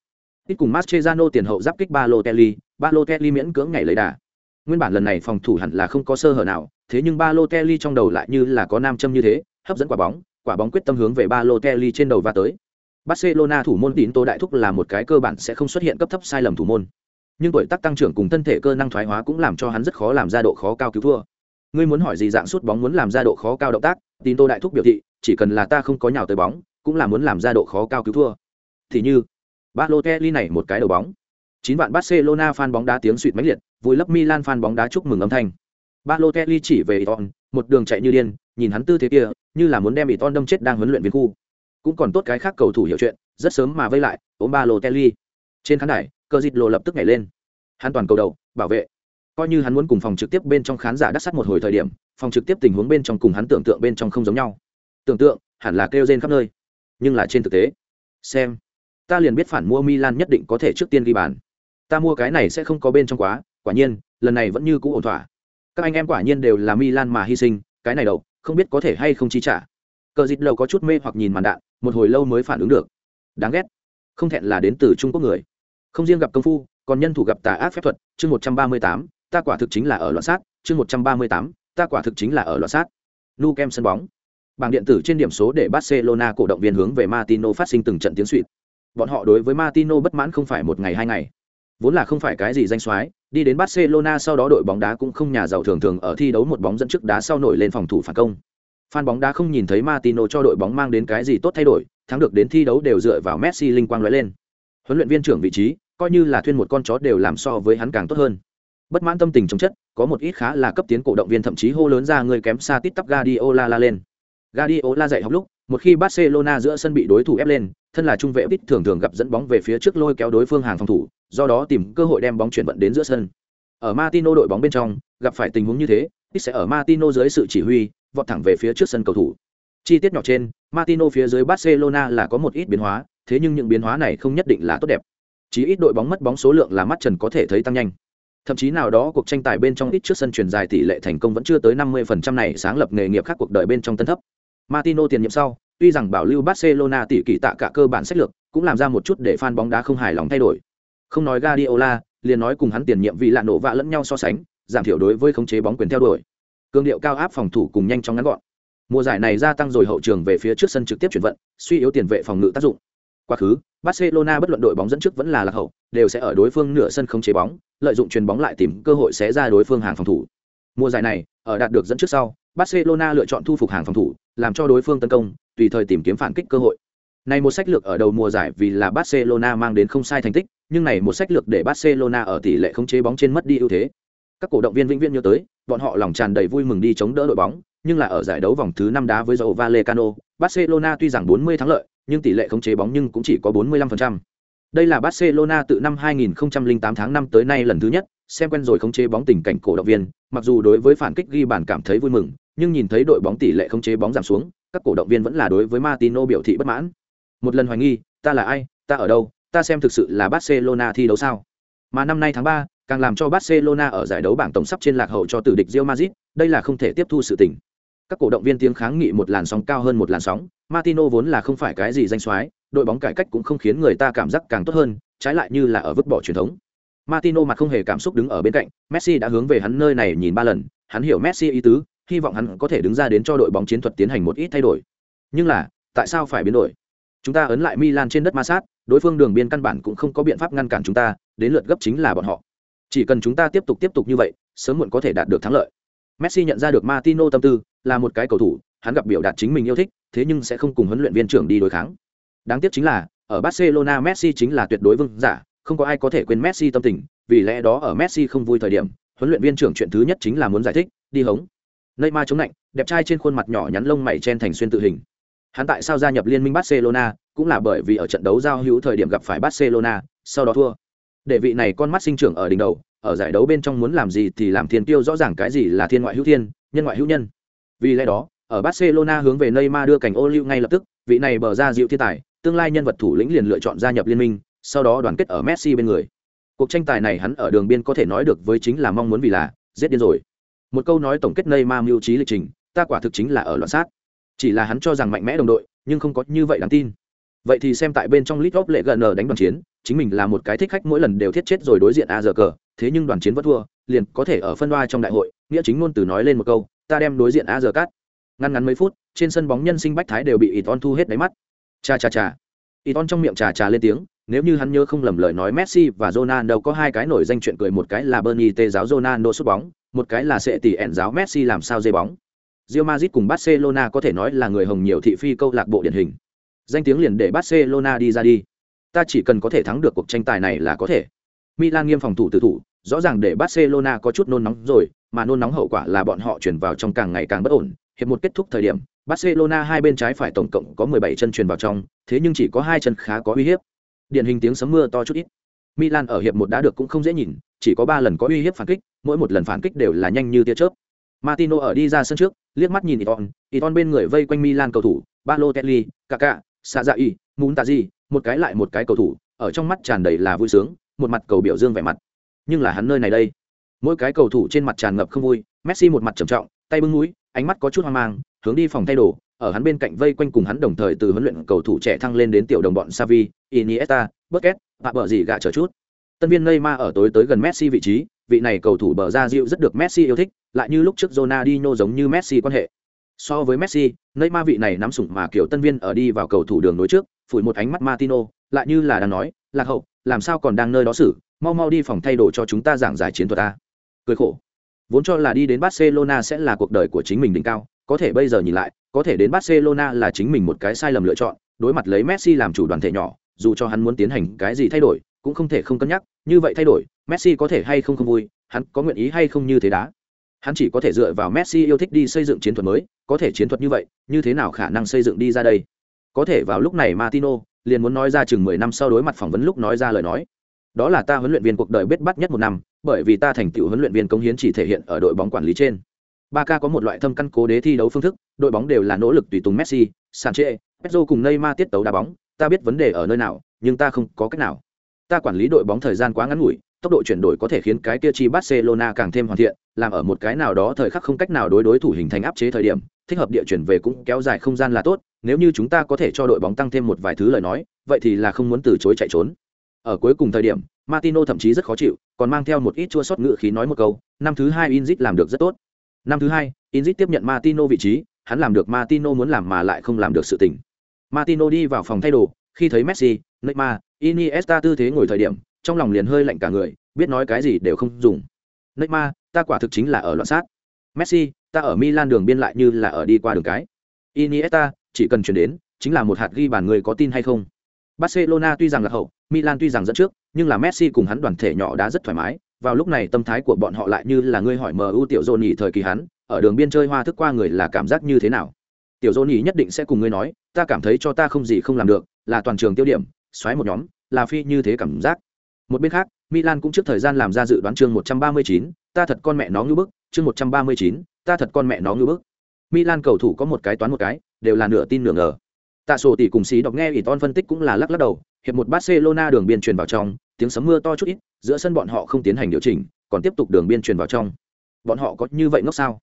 Tít cùng Mascherano tiền hậu giáp kích Balotelli, Balotelli miễn cưỡng nhảy lấy đà. Nguyên bản lần này phòng thủ hẳn là không có sơ hở nào, thế nhưng Balotelli trong đầu lại như là có nam châm như thế, hấp dẫn quả bóng, quả bóng quyết tâm hướng về Balotelli trên đầu và tới. Barcelona thủ môn tín tố Đại Thúc là một cái cơ bản sẽ không xuất hiện cấp thấp sai lầm thủ môn nhưng tuổi tác tăng trưởng cùng thân thể cơ năng thoái hóa cũng làm cho hắn rất khó làm ra độ khó cao cứu thua ngươi muốn hỏi gì dạng sút bóng muốn làm ra độ khó cao động tác tín tố đại thúc biểu thị chỉ cần là ta không có nhào tới bóng cũng là muốn làm ra độ khó cao cứu thua thì như Balotelli này một cái đầu bóng. Chín vạn Barcelona fan bóng đá tiếng suýt mãnh liệt, vui lấp Milan fan bóng đá chúc mừng âm thanh. Balotelli chỉ về Iton, một đường chạy như điên, nhìn hắn tư thế kia, như là muốn đem Iton đâm chết đang huấn luyện viên khu. Cũng còn tốt cái khác cầu thủ hiểu chuyện, rất sớm mà vây lại, ôm Balotelli. Trên khán đài, Cờ Dịch Lộ lập tức nhảy lên. Hắn toàn cầu đầu, bảo vệ. Coi như hắn muốn cùng phòng trực tiếp bên trong khán giả đắc sắt một hồi thời điểm, phòng trực tiếp tình huống bên trong cùng hắn tưởng tượng bên trong không giống nhau. Tưởng tượng, hẳn là kêu rên khắp nơi. Nhưng là trên thực tế, xem, ta liền biết phản mua Milan nhất định có thể trước tiên ghi bàn. Ta mua cái này sẽ không có bên trong quá, quả nhiên, lần này vẫn như cũ ổn thỏa. Các anh em quả nhiên đều là Milan mà hy sinh, cái này đâu, không biết có thể hay không chi trả. Cờ dịch lầu có chút mê hoặc nhìn màn đạn, một hồi lâu mới phản ứng được. Đáng ghét, không thẹn là đến từ Trung Quốc người. Không riêng gặp công phu, còn nhân thủ gặp tà ác phép thuật, chương một trăm ba mươi tám, ta quả thực chính là ở loạn sát, chương một trăm ba mươi tám, ta quả thực chính là ở loạn sát. Nu kem sân bóng. Bảng điện tử trên điểm số để Barcelona cổ động viên hướng về Martino phát sinh từng trận tiếng xuýt. Bọn họ đối với Martino bất mãn không phải một ngày hai ngày, vốn là không phải cái gì danh soái, đi đến Barcelona sau đó đội bóng đá cũng không nhà giàu thường thường ở thi đấu một bóng dẫn trước đá sau nổi lên phòng thủ phản công. Fan bóng đá không nhìn thấy Martino cho đội bóng mang đến cái gì tốt thay đổi, thắng được đến thi đấu đều dựa vào Messi linh quang lóe lên. Huấn luyện viên trưởng vị trí, coi như là thuyên một con chó đều làm so với hắn càng tốt hơn. Bất mãn tâm tình chống chất, có một ít khá là cấp tiến cổ động viên thậm chí hô lớn ra người kém xa tít tắp Guardiola la lên. Guardiola dạy học lúc, một khi Barcelona giữa sân bị đối thủ ép lên, thân là trung vệ ít thường thường gặp dẫn bóng về phía trước lôi kéo đối phương hàng phòng thủ, do đó tìm cơ hội đem bóng chuyển vận đến giữa sân. Ở Martino đội bóng bên trong, gặp phải tình huống như thế, ít sẽ ở Martino dưới sự chỉ huy, vọt thẳng về phía trước sân cầu thủ. Chi tiết nhỏ trên, Martino phía dưới Barcelona là có một ít biến hóa, thế nhưng những biến hóa này không nhất định là tốt đẹp. Chỉ ít đội bóng mất bóng số lượng là mắt trần có thể thấy tăng nhanh. Thậm chí nào đó cuộc tranh tài bên trong ít trước sân truyền dài tỷ lệ thành công vẫn chưa tới 50% này sáng lập nghề nghiệp khác cuộc đời bên trong tân thấp. Martino tiền nhiệm sau, tuy rằng bảo lưu Barcelona tỷ kỳ tạ cả cơ bản sách lược, cũng làm ra một chút để fan bóng đá không hài lòng thay đổi. Không nói Guardiola, liền nói cùng hắn tiền nhiệm vì lạ nổ vạ lẫn nhau so sánh, giảm thiểu đối với khống chế bóng quyền theo đuổi. Cương điệu cao áp phòng thủ cùng nhanh chóng ngắn gọn. Mùa giải này gia tăng rồi hậu trường về phía trước sân trực tiếp chuyển vận, suy yếu tiền vệ phòng ngự tác dụng. Quá khứ, Barcelona bất luận đội bóng dẫn trước vẫn là lạc hậu, đều sẽ ở đối phương nửa sân không chế bóng, lợi dụng chuyền bóng lại tìm cơ hội xé ra đối phương hàng phòng thủ. Mùa giải này, ở đạt được dẫn trước sau, Barcelona lựa chọn thu phục hàng phòng thủ, làm cho đối phương tấn công, tùy thời tìm kiếm phản kích cơ hội. Này một sách lược ở đầu mùa giải vì là Barcelona mang đến không sai thành tích, nhưng này một sách lược để Barcelona ở tỷ lệ khống chế bóng trên mất đi ưu thế. Các cổ động viên vĩnh viễn nhớ tới, bọn họ lòng tràn đầy vui mừng đi chống đỡ đội bóng, nhưng là ở giải đấu vòng thứ 5 đá với Rayo Vallecano, Barcelona tuy rằng 40 thắng lợi, nhưng tỷ lệ khống chế bóng nhưng cũng chỉ có 45%. Đây là Barcelona từ năm 2008 tháng 5 tới nay lần thứ nhất, xem quen rồi khống chế bóng tình cảnh cổ động viên, mặc dù đối với phản kích ghi bàn cảm thấy vui mừng, nhưng nhìn thấy đội bóng tỷ lệ khống chế bóng giảm xuống, các cổ động viên vẫn là đối với Martino biểu thị bất mãn. Một lần hoài nghi, ta là ai, ta ở đâu, ta xem thực sự là Barcelona thi đấu sao? Mà năm nay tháng 3, càng làm cho Barcelona ở giải đấu bảng tổng sắp trên lạc hậu cho tử địch Real Madrid, đây là không thể tiếp thu sự tình. Các cổ động viên tiếng kháng nghị một làn sóng cao hơn một làn sóng, Martino vốn là không phải cái gì danh soái, đội bóng cải cách cũng không khiến người ta cảm giác càng tốt hơn, trái lại như là ở vứt bỏ truyền thống. Martino mặt không hề cảm xúc đứng ở bên cạnh, Messi đã hướng về hắn nơi này nhìn ba lần, hắn hiểu Messi ý tứ, hy vọng hắn có thể đứng ra đến cho đội bóng chiến thuật tiến hành một ít thay đổi. Nhưng là, tại sao phải biến đổi? Chúng ta ấn lại Milan trên đất ma sát, đối phương đường biên căn bản cũng không có biện pháp ngăn cản chúng ta, đến lượt gấp chính là bọn họ. Chỉ cần chúng ta tiếp tục tiếp tục như vậy, sớm muộn có thể đạt được thắng lợi. Messi nhận ra được Martino tâm tư, là một cái cầu thủ, hắn gặp biểu đạt chính mình yêu thích, thế nhưng sẽ không cùng huấn luyện viên trưởng đi đối kháng. Đáng tiếc chính là, ở Barcelona Messi chính là tuyệt đối vương giả, không có ai có thể quên Messi tâm tình, vì lẽ đó ở Messi không vui thời điểm, huấn luyện viên trưởng chuyện thứ nhất chính là muốn giải thích, đi hống. Neymar chống lạnh, đẹp trai trên khuôn mặt nhỏ nhắn lông mày chen thành xuyên tự hình. Hắn tại sao gia nhập liên minh Barcelona, cũng là bởi vì ở trận đấu giao hữu thời điểm gặp phải Barcelona, sau đó thua. Để vị này con mắt sinh trưởng ở đỉnh đầu, ở giải đấu bên trong muốn làm gì thì làm thiên tiêu rõ ràng cái gì là thiên ngoại hữu thiên, nhân ngoại hữu nhân. Vì lẽ đó, ở Barcelona hướng về Neymar đưa cảnh ô lưu ngay lập tức, vị này bờ ra dịu thiên tài, tương lai nhân vật thủ lĩnh liền lựa chọn gia nhập liên minh, sau đó đoàn kết ở Messi bên người. Cuộc tranh tài này hắn ở đường biên có thể nói được với chính là mong muốn vì là giết điên rồi. Một câu nói tổng kết Neymar mưu trí lịch trình, ta quả thực chính là ở loạn sát. Chỉ là hắn cho rằng mạnh mẽ đồng đội, nhưng không có như vậy đáng tin. Vậy thì xem tại bên trong lit of lệ gần đánh đoàn chiến, chính mình là một cái thích khách mỗi lần đều thiết chết rồi đối diện a giờ cờ, thế nhưng đoàn chiến vẫn thua, liền có thể ở phân đoa trong đại hội, nghĩa chính ngôn từ nói lên một câu, ta đem đối diện a giờ cắt. Ngăn ngắn mấy phút, trên sân bóng nhân sinh bách thái đều bị Iton thu hết đáy mắt. Cha cha cha. Iton trong miệng trà trà lên tiếng, nếu như hắn nhớ không lầm lời nói Messi và Ronaldo có hai cái nổi danh chuyện cười một cái là Bernie tê giáo Ronaldo sút bóng, một cái là sẽ tỷ ẻn giáo Messi làm sao dây bóng. Real Madrid cùng Barcelona có thể nói là người hồng nhiều thị phi câu lạc bộ điển hình. Danh tiếng liền để Barcelona đi ra đi. Ta chỉ cần có thể thắng được cuộc tranh tài này là có thể. Milan nghiêm phòng thủ tử thủ, rõ ràng để Barcelona có chút nôn nóng rồi, mà nôn nóng hậu quả là bọn họ chuyển vào trong càng ngày càng bất ổn. Hiệp một kết thúc thời điểm, Barcelona hai bên trái phải tổng cộng có 17 chân truyền vào trong, thế nhưng chỉ có hai chân khá có uy hiếp. Điển hình tiếng sấm mưa to chút ít. Milan ở hiệp một đã được cũng không dễ nhìn, chỉ có 3 lần có uy hiếp phản kích, mỗi một lần phản kích đều là nhanh như tia chớp. Martino ở đi ra sân trước, liếc mắt nhìn Iton, Iton bên người vây quanh Milan cầu thủ, Balotelli, Kaká, Sazai, Muntazi, một cái lại một cái cầu thủ, ở trong mắt tràn đầy là vui sướng, một mặt cầu biểu dương vẻ mặt. Nhưng là hắn nơi này đây, mỗi cái cầu thủ trên mặt tràn ngập không vui, Messi một mặt trầm trọng, tay bưng mũi, ánh mắt có chút hoang mang, hướng đi phòng thay đồ, ở hắn bên cạnh vây quanh cùng hắn đồng thời từ huấn luyện cầu thủ trẻ thăng lên đến tiểu đồng bọn Xavi, Iniesta, Busquets, và bờ gì gạ chờ chút. Tân viên Neymar ở tối tới gần Messi vị trí, vị này cầu thủ bờ ra dịu rất được Messi yêu thích, lại như lúc trước Ronaldinho giống như Messi quan hệ. So với Messi, Neymar vị này nắm sủng mà kiểu tân viên ở đi vào cầu thủ đường nối trước, phủi một ánh mắt Martino, lại như là đang nói, lạc hậu, làm sao còn đang nơi đó xử, mau mau đi phòng thay đồ cho chúng ta giảng giải chiến thuật ta. Cười khổ. Vốn cho là đi đến Barcelona sẽ là cuộc đời của chính mình đỉnh cao, có thể bây giờ nhìn lại, có thể đến Barcelona là chính mình một cái sai lầm lựa chọn, đối mặt lấy Messi làm chủ đoàn thể nhỏ, dù cho hắn muốn tiến hành cái gì thay đổi, cũng không thể không cân nhắc, như vậy thay đổi, Messi có thể hay không không vui, hắn có nguyện ý hay không như thế đá. Hắn chỉ có thể dựa vào Messi yêu thích đi xây dựng chiến thuật mới, có thể chiến thuật như vậy, như thế nào khả năng xây dựng đi ra đây? Có thể vào lúc này Martino liền muốn nói ra chừng mười năm sau đối mặt phỏng vấn lúc nói ra lời nói. Đó là ta huấn luyện viên cuộc đời biết bắt nhất một năm, bởi vì ta thành tựu huấn luyện viên cống hiến chỉ thể hiện ở đội bóng quản lý trên. Barca có một loại thâm căn cố đế thi đấu phương thức, đội bóng đều là nỗ lực tùy tùng Messi, Sanchez, Pedro cùng Neymar tiết tấu đá bóng, ta biết vấn đề ở nơi nào, nhưng ta không có cách nào. Ta quản lý đội bóng thời gian quá ngắn ngủi, tốc độ chuyển đổi có thể khiến cái kia chi Barcelona càng thêm hoàn thiện, làm ở một cái nào đó thời khắc không cách nào đối đối thủ hình thành áp chế thời điểm, thích hợp địa chuyển về cũng kéo dài không gian là tốt, nếu như chúng ta có thể cho đội bóng tăng thêm một vài thứ lời nói, vậy thì là không muốn từ chối chạy trốn. Ở cuối cùng thời điểm, Martino thậm chí rất khó chịu, còn mang theo một ít chua xót ngựa khí nói một câu, năm thứ hai Inzit làm được rất tốt. Năm thứ hai, Inzit tiếp nhận Martino vị trí, hắn làm được Martino muốn làm mà lại không làm được sự tình. Martino đi vào phòng thay đồ, khi thấy Messi, Neymar, Iniesta tư thế ngồi thời điểm, trong lòng liền hơi lạnh cả người, biết nói cái gì đều không dùng. Neymar, ta quả thực chính là ở loạn sát. Messi, ta ở Milan đường biên lại như là ở đi qua đường cái. Iniesta, chỉ cần chuyển đến, chính là một hạt ghi bàn người có tin hay không. Barcelona tuy rằng là hậu, Milan tuy rằng dẫn trước, nhưng là Messi cùng hắn đoàn thể nhỏ đã rất thoải mái, vào lúc này tâm thái của bọn họ lại như là ngươi hỏi MU tiểu Johnny thời kỳ hắn, ở đường biên chơi hoa thức qua người là cảm giác như thế nào. Tiểu Johnny nhất định sẽ cùng ngươi nói, ta cảm thấy cho ta không gì không làm được, là toàn trường tiêu điểm, xoáy một nhóm, là phi như thế cảm giác. Một bên khác, Milan cũng trước thời gian làm ra dự đoán chương 139, ta thật con mẹ nó như bức, chương 139, ta thật con mẹ nó như bức. Milan cầu thủ có một cái toán một cái, đều là nửa tin nửa ngờ. Tạ sổ tỷ cùng xí đọc nghe Iton phân tích cũng là lắc lắc đầu, hiệp một Barcelona đường biên truyền vào trong, tiếng sấm mưa to chút ít, giữa sân bọn họ không tiến hành điều chỉnh, còn tiếp tục đường biên truyền vào trong. Bọn họ có như vậy ngốc sao?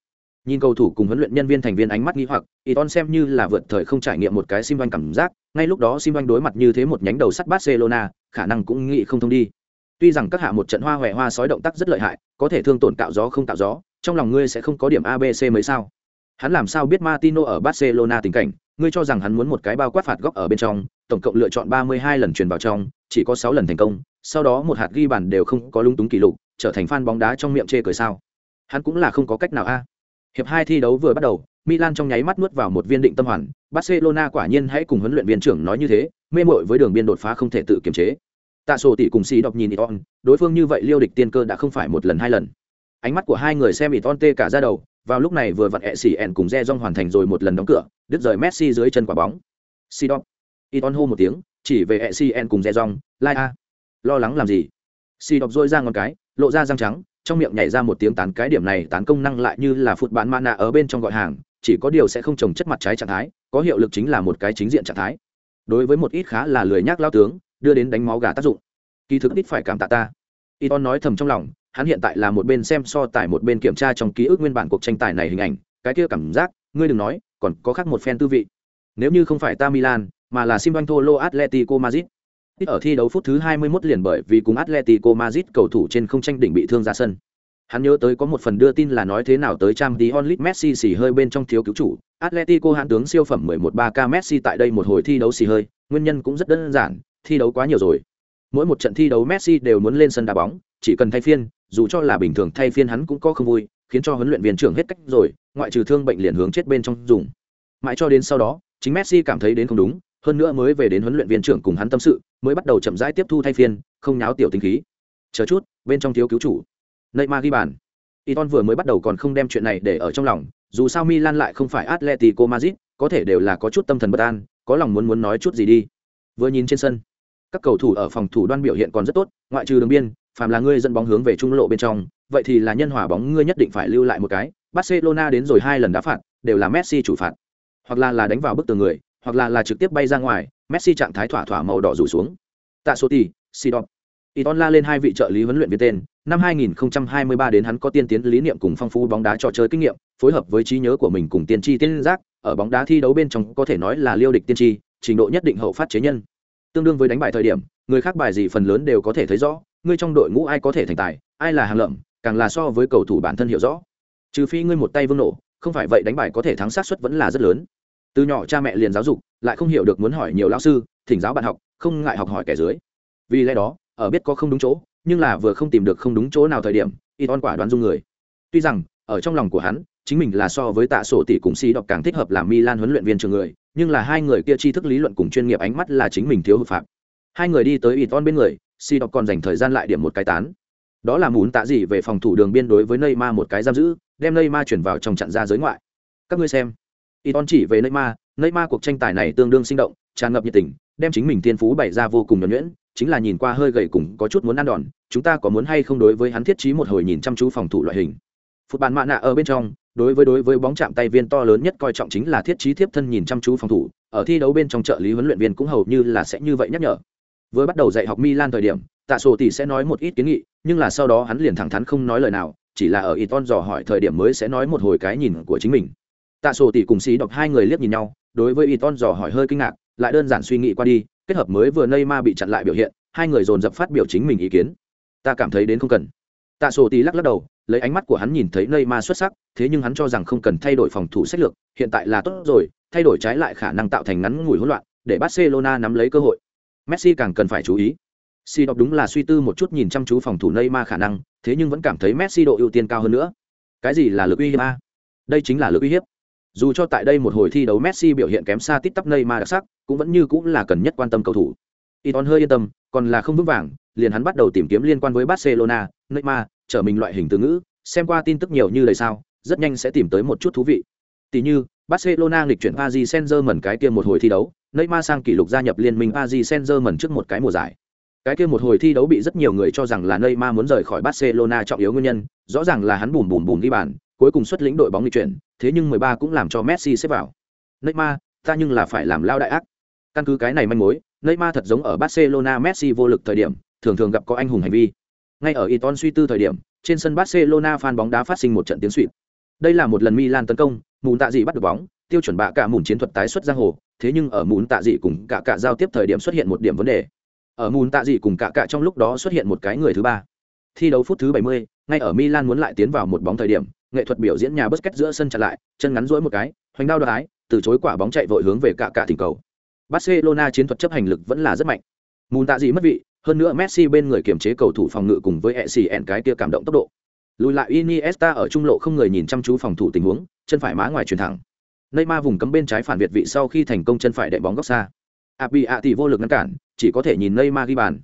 Nhìn cầu thủ cùng huấn luyện nhân viên thành viên ánh mắt nghi hoặc, Iton xem như là vượt thời không trải nghiệm một cái sim cảm giác, ngay lúc đó sim đối mặt như thế một nhánh đầu sắt Barcelona, khả năng cũng nghĩ không thông đi. Tuy rằng các hạ một trận hoa huệ hoa sói động tác rất lợi hại có thể thương tổn cạo gió không tạo gió trong lòng ngươi sẽ không có điểm abc mới sao? Hắn làm sao biết martino ở barcelona tình cảnh? Ngươi cho rằng hắn muốn một cái bao quát phạt góc ở bên trong tổng cộng lựa chọn 32 lần truyền vào trong chỉ có 6 lần thành công sau đó một hạt ghi bàn đều không có lung túng kỷ lục trở thành fan bóng đá trong miệng chê cười sao? Hắn cũng là không có cách nào a hiệp hai thi đấu vừa bắt đầu, milan trong nháy mắt nuốt vào một viên định tâm hoàn. Barcelona quả nhiên hãy cùng huấn luyện viên trưởng nói như thế, mê mội với đường biên đột phá không thể tự kiềm chế. Tạ sổ tỷ cùng xì đọc nhìn iton, đối phương như vậy liêu địch tiên cơ đã không phải một lần hai lần. Ánh mắt của hai người xem iton tê cả ra đầu, vào lúc này vừa vặn ẹ xì ẹn cùng re rong hoàn thành rồi một lần đóng cửa, đứt rời messi dưới chân quả bóng. Xì đọc iton hô một tiếng, chỉ về ẹ xì ẹn cùng re rong lai a, lo lắng làm gì? Xì đọc dôi ra ngón cái, lộ ra răng trắng trong miệng nhảy ra một tiếng tán cái điểm này tán công năng lại như là phụt bán mana ở bên trong gọi hàng, chỉ có điều sẽ không trồng chất mặt trái trạng thái, có hiệu lực chính là một cái chính diện trạng thái. Đối với một ít khá là lười nhác lao tướng, đưa đến đánh máu gà tác dụng. Kỳ thực ít phải cảm tạ ta. Iton nói thầm trong lòng, hắn hiện tại là một bên xem so tài một bên kiểm tra trong ký ức nguyên bản cuộc tranh tài này hình ảnh, cái kia cảm giác, ngươi đừng nói, còn có khác một phen tư vị. Nếu như không phải ta Milan, mà là Simban Tholo Atletico Madrid ở thi đấu phút thứ 21 liền bởi vì cùng Atletico Madrid cầu thủ trên không tranh đỉnh bị thương ra sân Hắn nhớ tới có một phần đưa tin là nói thế nào tới trang tí onlit Messi xì hơi bên trong thiếu cứu chủ. Atletico hãn tướng siêu phẩm 11-3K Messi tại đây một hồi thi đấu xì hơi, nguyên nhân cũng rất đơn giản, thi đấu quá nhiều rồi. Mỗi một trận thi đấu Messi đều muốn lên sân đá bóng, chỉ cần thay phiên, dù cho là bình thường thay phiên hắn cũng có không vui, khiến cho huấn luyện viên trưởng hết cách rồi, ngoại trừ thương bệnh liền hướng chết bên trong dùng. Mãi cho đến sau đó, chính Messi cảm thấy đến không đúng, hơn nữa mới về đến huấn luyện viên trưởng cùng hắn tâm sự, mới bắt đầu chậm rãi tiếp thu thay phiên, không nháo tiểu tính khí. Chờ chút, bên trong thiếu cứu chủ. Neymar ghi bàn. Iton vừa mới bắt đầu còn không đem chuyện này để ở trong lòng, dù sao milan lại không phải atletico madrid, có thể đều là có chút tâm thần bất an, có lòng muốn muốn nói chút gì đi. Vừa nhìn trên sân, các cầu thủ ở phòng thủ đoan biểu hiện còn rất tốt, ngoại trừ đường biên, phàm là ngươi dẫn bóng hướng về trung lộ bên trong, vậy thì là nhân hòa bóng ngươi nhất định phải lưu lại một cái. Barcelona đến rồi hai lần đá phạt, đều là messi chủ phạt. Hoặc là là đánh vào bức tường người hoặc là là trực tiếp bay ra ngoài messi trạng thái thỏa thỏa màu đỏ rủ xuống tạ số tỷ sidon Iton la lên hai vị trợ lý huấn luyện viên tên, năm 2023 đến hắn có tiên tiến lý niệm cùng phong phú bóng đá trò chơi kinh nghiệm, phối hợp với trí nhớ của mình cùng tiên tri tiên giác, ở bóng đá thi đấu bên trong có thể nói là liêu địch tiên tri, trình độ nhất định hậu phát chế nhân. Tương đương với đánh bài thời điểm, người khác bài gì phần lớn đều có thể thấy rõ, ngươi trong đội ngũ ai có thể thành tài, ai là hàng lợm, càng là so với cầu thủ bản thân hiểu rõ. Trừ phi ngươi một tay vương nổ, không phải vậy đánh bài có thể thắng xác suất vẫn là rất lớn. Từ nhỏ cha mẹ liền giáo dục, lại không hiểu được muốn hỏi nhiều lão sư, thỉnh giáo bạn học, không ngại học hỏi kẻ dưới. Vì lẽ đó, ở biết có không đúng chỗ, nhưng là vừa không tìm được không đúng chỗ nào thời điểm, Iton quả đoán dung người. Tuy rằng, ở trong lòng của hắn, chính mình là so với tạ sổ tỷ cùng si đọc càng thích hợp làm Milan huấn luyện viên trường người, nhưng là hai người kia tri thức lý luận cùng chuyên nghiệp ánh mắt là chính mình thiếu hụt phạm. Hai người đi tới Iton bên người, si đọc còn dành thời gian lại điểm một cái tán. Đó là muốn tạ gì về phòng thủ đường biên đối với Neymar một cái giam giữ, đem Neymar chuyển vào trong trận ra giới ngoại. Các ngươi xem. Iton chỉ về Neymar, Neymar cuộc tranh tài này tương đương sinh động, tràn ngập nhiệt tình, đem chính mình thiên phú bày ra vô cùng nhuần nhuyễn, chính là nhìn qua hơi gầy cùng có chút muốn ăn đòn, chúng ta có muốn hay không đối với hắn thiết trí một hồi nhìn chăm chú phòng thủ loại hình. Phút bàn mạ nạ ở bên trong, đối với đối với bóng chạm tay viên to lớn nhất coi trọng chính là thiết trí tiếp thân nhìn chăm chú phòng thủ, ở thi đấu bên trong trợ lý huấn luyện viên cũng hầu như là sẽ như vậy nhắc nhở. Với bắt đầu dạy học Milan thời điểm, Tạ Sổ tỷ sẽ nói một ít kiến nghị, nhưng là sau đó hắn liền thẳng thắn không nói lời nào, chỉ là ở Iton dò hỏi thời điểm mới sẽ nói một hồi cái nhìn của chính mình. Tạ Sổ tỷ cùng xí đọc hai người liếc nhìn nhau, đối với Iton dò hỏi hơi kinh ngạc, lại đơn giản suy nghĩ qua đi, kết hợp mới vừa Neymar bị chặn lại biểu hiện, hai người dồn dập phát biểu chính mình ý kiến. Ta cảm thấy đến không cần. Tạ Sổ tỷ lắc lắc đầu, lấy ánh mắt của hắn nhìn thấy Neymar xuất sắc, thế nhưng hắn cho rằng không cần thay đổi phòng thủ sách lược, hiện tại là tốt rồi, thay đổi trái lại khả năng tạo thành ngắn ngủi hỗn loạn, để Barcelona nắm lấy cơ hội. Messi càng cần phải chú ý. Si đọc đúng là suy tư một chút nhìn chăm chú phòng thủ Neymar khả năng, thế nhưng vẫn cảm thấy Messi độ ưu tiên cao hơn nữa. Cái gì là lực uy hiếp a? Đây chính là lực uy hiếp. Dù cho tại đây một hồi thi đấu Messi biểu hiện kém xa tít tắp Neymar đặc sắc, cũng vẫn như cũng là cần nhất quan tâm cầu thủ. Iton hơi yên tâm, còn là không vững vàng, liền hắn bắt đầu tìm kiếm liên quan với Barcelona, Neymar, trở mình loại hình từ ngữ, xem qua tin tức nhiều như lời sao, rất nhanh sẽ tìm tới một chút thú vị. Tỷ như, Barcelona nghịch chuyển Paris Saint-Germain cái kia một hồi thi đấu, Neymar sang kỷ lục gia nhập liên minh Paris Saint-Germain trước một cái mùa giải. Cái kia một hồi thi đấu bị rất nhiều người cho rằng là Neymar muốn rời khỏi Barcelona trọng yếu nguyên nhân, rõ ràng là hắn bùm bùm bùm đi bàn, cuối cùng xuất lĩnh đội bóng đi chuyển, thế nhưng 13 cũng làm cho Messi xếp vào. Neymar, ta nhưng là phải làm lao đại ác. Căn cứ cái này manh mối, Neymar thật giống ở Barcelona Messi vô lực thời điểm, thường thường gặp có anh hùng hành vi. Ngay ở Iton suy tư thời điểm, trên sân Barcelona fan bóng đá phát sinh một trận tiếng xuýt. Đây là một lần Milan tấn công, Mùn Tạ Dị bắt được bóng, tiêu chuẩn bạ cả mùn chiến thuật tái xuất giang hồ, thế nhưng ở Mùn Tạ Dị cùng cả cả giao tiếp thời điểm xuất hiện một điểm vấn đề. Ở Mùn Tạ Dị cùng cả cả trong lúc đó xuất hiện một cái người thứ ba. Thi đấu phút thứ 70, ngay ở Milan muốn lại tiến vào một bóng thời điểm, nghệ thuật biểu diễn nhà Busquets giữa sân chặn lại, chân ngắn duỗi một cái, hoành đao đoái, từ chối quả bóng chạy vội hướng về cả cả thỉnh cầu. Barcelona chiến thuật chấp hành lực vẫn là rất mạnh. Mùn Tạ gì mất vị, hơn nữa Messi bên người kiểm chế cầu thủ phòng ngự cùng với Essien cái kia cảm động tốc độ. Lùi lại Iniesta ở trung lộ không người nhìn chăm chú phòng thủ tình huống, chân phải má ngoài chuyển thẳng. Neymar vùng cấm bên trái phản việt vị sau khi thành công chân phải đệm bóng góc xa. Abi Ati vô lực ngăn cản, chỉ có thể nhìn Neymar ghi bàn.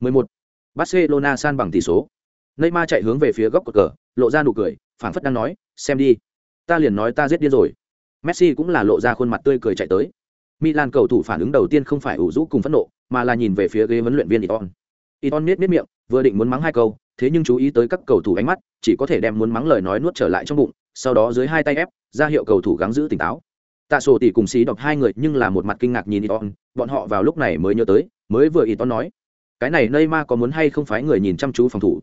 11. Barcelona san bằng tỷ số. Neymar chạy hướng về phía góc cột cờ, lộ ra nụ cười, phảng phất đang nói, xem đi, ta liền nói ta giết điên rồi. Messi cũng là lộ ra khuôn mặt tươi cười chạy tới. Milan cầu thủ phản ứng đầu tiên không phải ủ rũ cùng phẫn nộ, mà là nhìn về phía ghế huấn luyện viên Iton. Iton miết miết miệng, vừa định muốn mắng hai câu, thế nhưng chú ý tới các cầu thủ ánh mắt, chỉ có thể đem muốn mắng lời nói nuốt trở lại trong bụng, sau đó dưới hai tay ép, ra hiệu cầu thủ gắng giữ tỉnh táo. Tạ Sổ tỷ cùng xí đọc hai người nhưng là một mặt kinh ngạc nhìn Iton, bọn họ vào lúc này mới nhớ tới, mới vừa Iton nói, cái này Neymar có muốn hay không phải người nhìn chăm chú phòng thủ.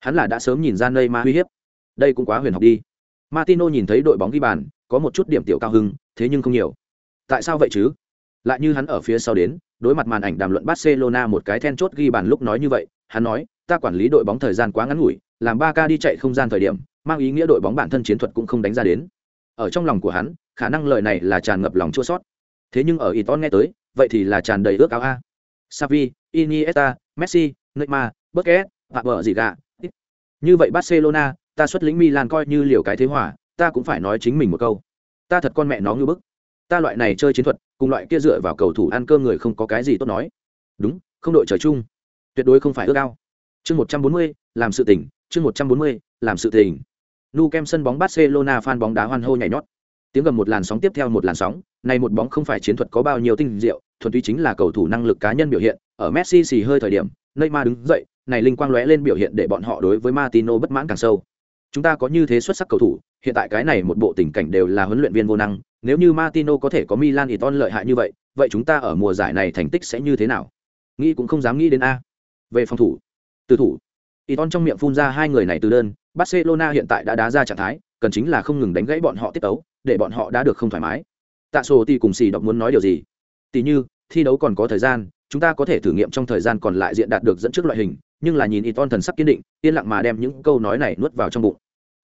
Hắn là đã sớm nhìn ra Neymar uy hiếp. Đây cũng quá huyền học đi. Martino nhìn thấy đội bóng ghi bàn, có một chút điểm tiểu cao hưng, thế nhưng không nhiều. Tại sao vậy chứ? Lại như hắn ở phía sau đến, đối mặt màn ảnh đàm luận Barcelona một cái then chốt ghi bàn lúc nói như vậy, hắn nói, ta quản lý đội bóng thời gian quá ngắn ngủi, làm ba ca đi chạy không gian thời điểm, mang ý nghĩa đội bóng bản thân chiến thuật cũng không đánh ra đến. Ở trong lòng của hắn, khả năng lời này là tràn ngập lòng chua sót. Thế nhưng ở Iton nghe tới, vậy thì là tràn đầy ước ao a. Xavi, Iniesta, Messi, Neymar, Busquets, và bờ gì gà Như vậy Barcelona, ta xuất lĩnh Milan coi như liều cái thế hỏa, ta cũng phải nói chính mình một câu. Ta thật con mẹ nó như bức. Ta loại này chơi chiến thuật, cùng loại kia dựa vào cầu thủ ăn cơm người không có cái gì tốt nói. Đúng không đội trời chung. Tuyệt đối không phải ước ao. Chương một trăm bốn mươi làm sự tỉnh chương một trăm bốn mươi làm sự tỉnh nu kem sân bóng barcelona fan bóng đá hoan hô nhảy nhót. Tiếng gầm một làn sóng tiếp theo một làn sóng. Này một bóng không phải chiến thuật có bao nhiêu tinh diệu thuần túy chính là cầu thủ năng lực cá nhân biểu hiện. Ở messi xì hơi thời điểm neymar đứng dậy này linh quang lóe lên biểu hiện để bọn họ đối với martino bất mãn càng sâu chúng ta có như thế xuất sắc cầu thủ hiện tại cái này một bộ tình cảnh đều là huấn luyện viên vô năng nếu như martino có thể có milan iton lợi hại như vậy vậy chúng ta ở mùa giải này thành tích sẽ như thế nào? Nghĩ cũng không dám nghĩ đến a. Về phòng thủ từ thủ. Iton trong miệng phun ra hai người này từ đơn barcelona hiện tại đã đá ra trạng thái cần chính là không ngừng đánh gãy bọn họ tiết tấu để bọn họ đã được không thoải mái. Tạ sổ thì cùng xì đọc muốn nói điều gì? Tỷ như thi đấu còn có thời gian chúng ta có thể thử nghiệm trong thời gian còn lại diện đạt được dẫn trước loại hình nhưng là nhìn Iton thần sắc kiên định, yên lặng mà đem những câu nói này nuốt vào trong bụng.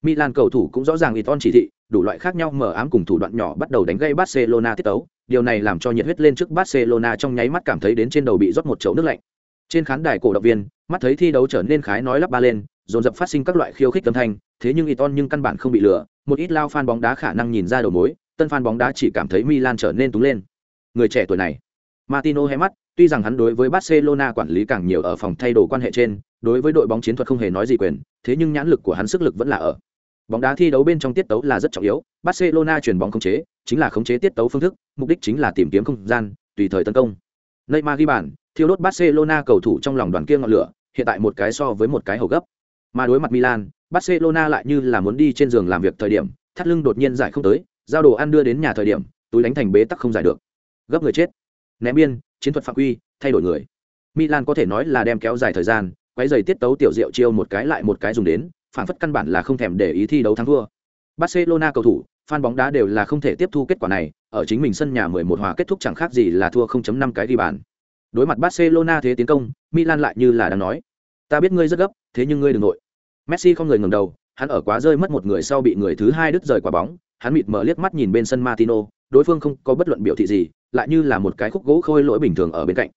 Milan cầu thủ cũng rõ ràng Iton chỉ thị, đủ loại khác nhau mở ám cùng thủ đoạn nhỏ bắt đầu đánh gây Barcelona tiết tấu, điều này làm cho nhiệt huyết lên trước Barcelona trong nháy mắt cảm thấy đến trên đầu bị rót một chậu nước lạnh. Trên khán đài cổ động viên, mắt thấy thi đấu trở nên khái nói lắp ba lên, dồn dập phát sinh các loại khiêu khích âm thanh, thế nhưng Iton nhưng căn bản không bị lừa, một ít lao fan bóng đá khả năng nhìn ra đầu mối, tân fan bóng đá chỉ cảm thấy Milan trở nên túng lên. Người trẻ tuổi này, Martino hé mắt, tuy rằng hắn đối với Barcelona quản lý càng nhiều ở phòng thay đồ quan hệ trên, đối với đội bóng chiến thuật không hề nói gì quyền, thế nhưng nhãn lực của hắn sức lực vẫn là ở. Bóng đá thi đấu bên trong tiết tấu là rất trọng yếu, Barcelona chuyển bóng khống chế, chính là khống chế tiết tấu phương thức, mục đích chính là tìm kiếm không gian, tùy thời tấn công. Neymar ghi bàn, thiêu đốt Barcelona cầu thủ trong lòng đoàn kia ngọn lửa, hiện tại một cái so với một cái hầu gấp. Mà đối mặt Milan, Barcelona lại như là muốn đi trên giường làm việc thời điểm, thắt lưng đột nhiên giải không tới, giao đồ ăn đưa đến nhà thời điểm, túi đánh thành bế tắc không giải được. Gấp người chết. Ném biên, chiến thuật phạm quy, thay đổi người. Milan có thể nói là đem kéo dài thời gian, quấy giày tiết tấu tiểu diệu chiêu một cái lại một cái dùng đến, phản phất căn bản là không thèm để ý thi đấu thắng thua. Barcelona cầu thủ, fan bóng đá đều là không thể tiếp thu kết quả này, ở chính mình sân nhà 11 hòa kết thúc chẳng khác gì là thua 0.5 cái ghi bàn. Đối mặt Barcelona thế tiến công, Milan lại như là đang nói: "Ta biết ngươi rất gấp, thế nhưng ngươi đừng nội." Messi không người ngẩng đầu, hắn ở quá rơi mất một người sau bị người thứ hai đứt rời quả bóng, hắn mịt mở liếc mắt nhìn bên sân Martino, đối phương không có bất luận biểu thị gì, lại như là một cái khúc gỗ khôi lỗi bình thường ở bên cạnh.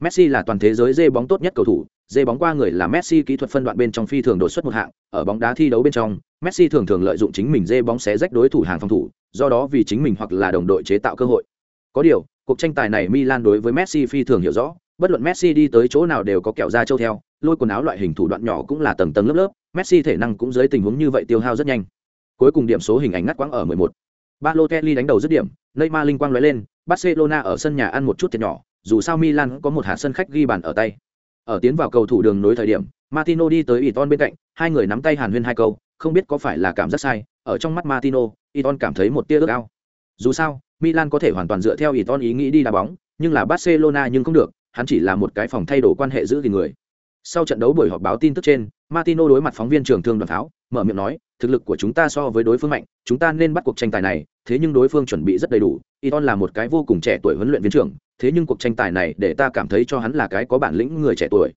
Messi là toàn thế giới dê bóng tốt nhất cầu thủ, dê bóng qua người là Messi kỹ thuật phân đoạn bên trong phi thường đột xuất một hạng, ở bóng đá thi đấu bên trong, Messi thường thường lợi dụng chính mình dê bóng xé rách đối thủ hàng phòng thủ, do đó vì chính mình hoặc là đồng đội chế tạo cơ hội. Có điều, cuộc tranh tài này Milan đối với Messi phi thường hiểu rõ, bất luận Messi đi tới chỗ nào đều có kẹo ra châu theo, lôi quần áo loại hình thủ đoạn nhỏ cũng là tầng tầng lớp lớp, Messi thể năng cũng dưới tình huống như vậy tiêu hao rất nhanh. Cuối cùng điểm số hình ảnh ngắt quãng ở 11. Balotelli đánh đầu dứt điểm, Neymar linh quang lóe lên, Barcelona ở sân nhà ăn một chút thiệt nhỏ, dù sao Milan có một hạ sân khách ghi bàn ở tay. Ở tiến vào cầu thủ đường nối thời điểm, Martino đi tới Iton bên cạnh, hai người nắm tay hàn huyên hai câu, không biết có phải là cảm giác sai, ở trong mắt Martino, Iton cảm thấy một tia ước ao. Dù sao, Milan có thể hoàn toàn dựa theo Iton ý nghĩ đi đá bóng, nhưng là Barcelona nhưng không được, hắn chỉ là một cái phòng thay đổi quan hệ giữ gìn người. Sau trận đấu buổi họp báo tin tức trên, Martino đối mặt phóng viên trưởng thương đoàn tháo, mở miệng nói, thực lực của chúng ta so với đối phương mạnh, chúng ta nên bắt cuộc tranh tài này, thế nhưng đối phương chuẩn bị rất đầy đủ, Iton là một cái vô cùng trẻ tuổi huấn luyện viên trưởng, thế nhưng cuộc tranh tài này để ta cảm thấy cho hắn là cái có bản lĩnh người trẻ tuổi.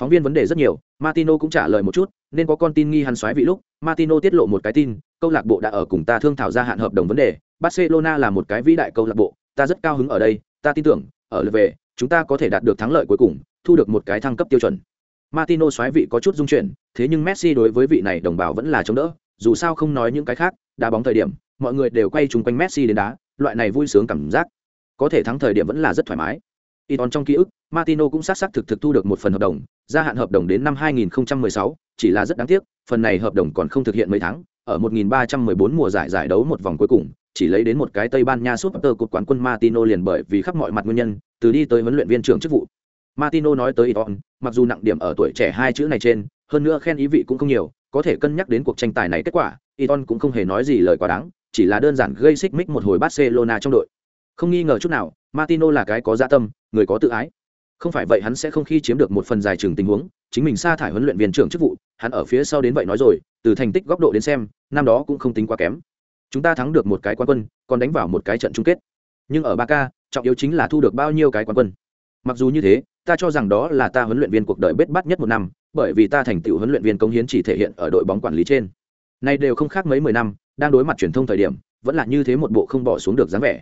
Phóng viên vấn đề rất nhiều, Martino cũng trả lời một chút, nên có con tin nghi hắn xoáy vị lúc, Martino tiết lộ một cái tin, câu lạc bộ đã ở cùng ta thương thảo ra hạn hợp đồng vấn đề, Barcelona là một cái vĩ đại câu lạc bộ, ta rất cao hứng ở đây, ta tin tưởng, ở lượt về, chúng ta có thể đạt được thắng lợi cuối cùng, thu được một cái thăng cấp tiêu chuẩn. Martino xoáy vị có chút dung chuyển, thế nhưng Messi đối với vị này đồng bào vẫn là chống đỡ, dù sao không nói những cái khác, đá bóng thời điểm, mọi người đều quay chung quanh Messi đến đá, loại này vui sướng cảm giác, có thể thắng thời điểm vẫn là rất thoải mái. Iton trong ký ức, Martino cũng xác xác thực thực thu được một phần hợp đồng, gia hạn hợp đồng đến năm 2016, chỉ là rất đáng tiếc, phần này hợp đồng còn không thực hiện mấy tháng, ở 1314 mùa giải giải đấu một vòng cuối cùng, chỉ lấy đến một cái Tây Ban Nha Super cột quán quân Martino liền bởi vì khắp mọi mặt nguyên nhân, từ đi tới huấn luyện viên trưởng chức vụ. Martino nói tới Iton, mặc dù nặng điểm ở tuổi trẻ hai chữ này trên, hơn nữa khen ý vị cũng không nhiều, có thể cân nhắc đến cuộc tranh tài này kết quả, Iton cũng không hề nói gì lời quá đáng, chỉ là đơn giản gây xích mích một hồi Barcelona trong đội. Không nghi ngờ chút nào, Martino là cái có dạ tâm, người có tự ái. Không phải vậy hắn sẽ không khi chiếm được một phần dài trường tình huống, chính mình sa thải huấn luyện viên trưởng chức vụ, hắn ở phía sau đến vậy nói rồi, từ thành tích góc độ đến xem, năm đó cũng không tính quá kém. Chúng ta thắng được một cái quán quân, còn đánh vào một cái trận chung kết. Nhưng ở ba k trọng yếu chính là thu được bao nhiêu cái quán quân. Mặc dù như thế, ta cho rằng đó là ta huấn luyện viên cuộc đời bết bát nhất một năm, bởi vì ta thành tựu huấn luyện viên công hiến chỉ thể hiện ở đội bóng quản lý trên. Nay đều không khác mấy mười năm, đang đối mặt truyền thông thời điểm, vẫn là như thế một bộ không bỏ xuống được dáng vẻ.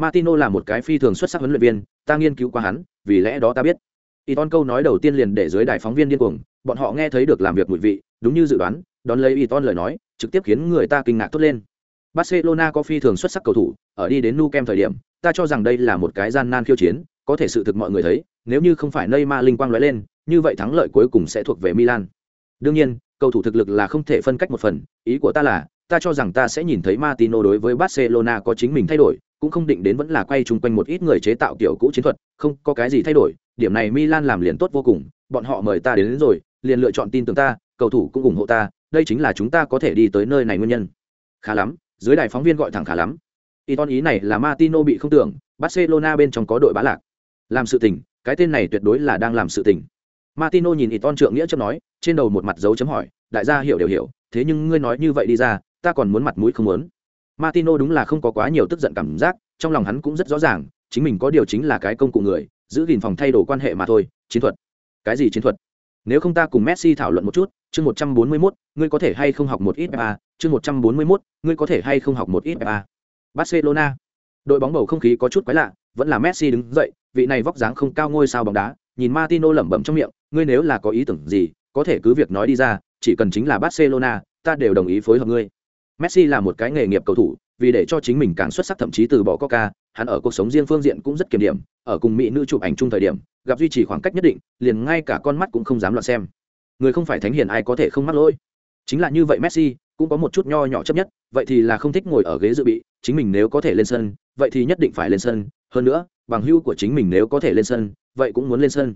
Martino là một cái phi thường xuất sắc huấn luyện viên, ta nghiên cứu qua hắn, vì lẽ đó ta biết. Iton câu nói đầu tiên liền để dưới đài phóng viên điên cuồng, bọn họ nghe thấy được làm việc mùi vị, đúng như dự đoán, đón lấy Iton lời nói, trực tiếp khiến người ta kinh ngạc tốt lên. Barcelona có phi thường xuất sắc cầu thủ, ở đi đến Nou Camp thời điểm, ta cho rằng đây là một cái gian nan khiêu chiến, có thể sự thực mọi người thấy, nếu như không phải Neymar linh quang lóe lên, như vậy thắng lợi cuối cùng sẽ thuộc về Milan. Đương nhiên, cầu thủ thực lực là không thể phân cách một phần, ý của ta là, ta cho rằng ta sẽ nhìn thấy Martino đối với Barcelona có chính mình thay đổi, cũng không định đến vẫn là quay chung quanh một ít người chế tạo kiểu cũ chiến thuật, không có cái gì thay đổi, điểm này Milan làm liền tốt vô cùng, bọn họ mời ta đến, đến rồi, liền lựa chọn tin tưởng ta, cầu thủ cũng ủng hộ ta, đây chính là chúng ta có thể đi tới nơi này nguyên nhân. Khá lắm, dưới đài phóng viên gọi thẳng khá lắm. Iton ý này là Martino bị không tưởng, Barcelona bên trong có đội bá lạc. Làm sự tình, cái tên này tuyệt đối là đang làm sự tình. Martino nhìn Iton trượng nghĩa chấm nói, trên đầu một mặt dấu chấm hỏi, đại gia hiểu đều hiểu, thế nhưng ngươi nói như vậy đi ra, ta còn muốn mặt mũi không muốn. Martino đúng là không có quá nhiều tức giận cảm giác, trong lòng hắn cũng rất rõ ràng, chính mình có điều chính là cái công cụ người, giữ gìn phòng thay đổi quan hệ mà thôi, chiến thuật. Cái gì chiến thuật? Nếu không ta cùng Messi thảo luận một chút, chương 141, ngươi có thể hay không học một ít FA, chương 141, ngươi có thể hay không học một ít FA. Barcelona. Đội bóng bầu không khí có chút quái lạ, vẫn là Messi đứng dậy, vị này vóc dáng không cao ngôi sao bóng đá, nhìn Martino lẩm bẩm trong miệng, ngươi nếu là có ý tưởng gì, có thể cứ việc nói đi ra, chỉ cần chính là Barcelona, ta đều đồng ý phối hợp ngươi. Messi là một cái nghề nghiệp cầu thủ, vì để cho chính mình càng xuất sắc thậm chí từ bỏ Coca, hắn ở cuộc sống riêng phương diện cũng rất kiềm điểm, ở cùng mỹ nữ chụp ảnh chung thời điểm, gặp duy trì khoảng cách nhất định, liền ngay cả con mắt cũng không dám loạn xem. Người không phải thánh hiền ai có thể không mắc lỗi. Chính là như vậy Messi, cũng có một chút nho nhỏ chấp nhất, vậy thì là không thích ngồi ở ghế dự bị, chính mình nếu có thể lên sân, vậy thì nhất định phải lên sân, hơn nữa, bằng hữu của chính mình nếu có thể lên sân, vậy cũng muốn lên sân.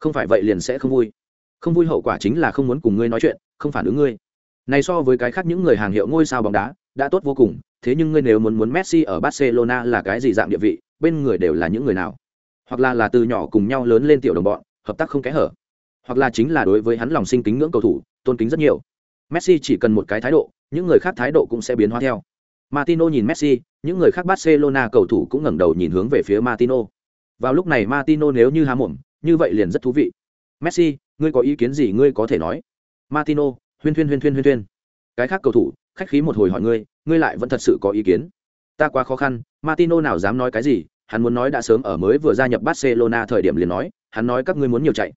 Không phải vậy liền sẽ không vui. Không vui hậu quả chính là không muốn cùng ngươi nói chuyện, không phản ứng ngươi. Này so với cái khác những người hàng hiệu ngôi sao bóng đá, đã tốt vô cùng, thế nhưng ngươi nếu muốn muốn Messi ở Barcelona là cái gì dạng địa vị, bên người đều là những người nào? Hoặc là là từ nhỏ cùng nhau lớn lên tiểu đồng bọn, hợp tác không kẽ hở. Hoặc là chính là đối với hắn lòng sinh kính ngưỡng cầu thủ, tôn kính rất nhiều. Messi chỉ cần một cái thái độ, những người khác thái độ cũng sẽ biến hóa theo. Martino nhìn Messi, những người khác Barcelona cầu thủ cũng ngẩng đầu nhìn hướng về phía Martino. Vào lúc này Martino nếu như há mồm, như vậy liền rất thú vị. Messi, ngươi có ý kiến gì ngươi có thể nói. Martino, huyên huyên huyên huyên huyên huyên. Cái khác cầu thủ, khách khí một hồi hỏi ngươi, ngươi lại vẫn thật sự có ý kiến. Ta quá khó khăn, Martino nào dám nói cái gì, hắn muốn nói đã sớm ở mới vừa gia nhập Barcelona thời điểm liền nói, hắn nói các ngươi muốn nhiều chạy.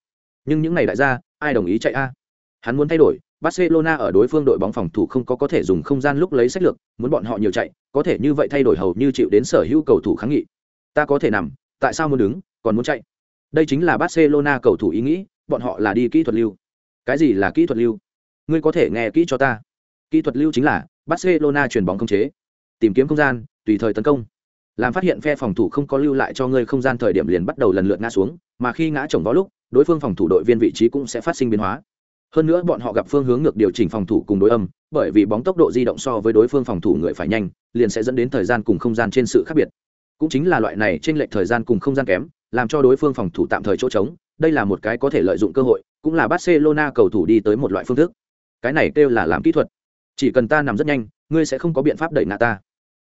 Nhưng những ngày đại gia, ai đồng ý chạy a? Hắn muốn thay đổi, Barcelona ở đối phương đội bóng phòng thủ không có có thể dùng không gian lúc lấy sách lược, muốn bọn họ nhiều chạy, có thể như vậy thay đổi hầu như chịu đến sở hữu cầu thủ kháng nghị. Ta có thể nằm, tại sao muốn đứng, còn muốn chạy? Đây chính là Barcelona cầu thủ ý nghĩ, bọn họ là đi kỹ thuật lưu. Cái gì là kỹ thuật lưu? Ngươi có thể nghe kỹ cho ta. Kỹ thuật lưu chính là Barcelona chuyển bóng không chế, tìm kiếm không gian, tùy thời tấn công. Làm phát hiện phe phòng thủ không có lưu lại cho ngươi không gian thời điểm liền bắt đầu lần lượt ngã xuống, mà khi ngã chồng vào lúc, đối phương phòng thủ đội viên vị trí cũng sẽ phát sinh biến hóa hơn nữa bọn họ gặp phương hướng ngược điều chỉnh phòng thủ cùng đối âm bởi vì bóng tốc độ di động so với đối phương phòng thủ người phải nhanh liền sẽ dẫn đến thời gian cùng không gian trên sự khác biệt cũng chính là loại này trên lệch thời gian cùng không gian kém làm cho đối phương phòng thủ tạm thời chỗ trống đây là một cái có thể lợi dụng cơ hội cũng là barcelona cầu thủ đi tới một loại phương thức cái này kêu là làm kỹ thuật chỉ cần ta nằm rất nhanh ngươi sẽ không có biện pháp đẩy nạ ta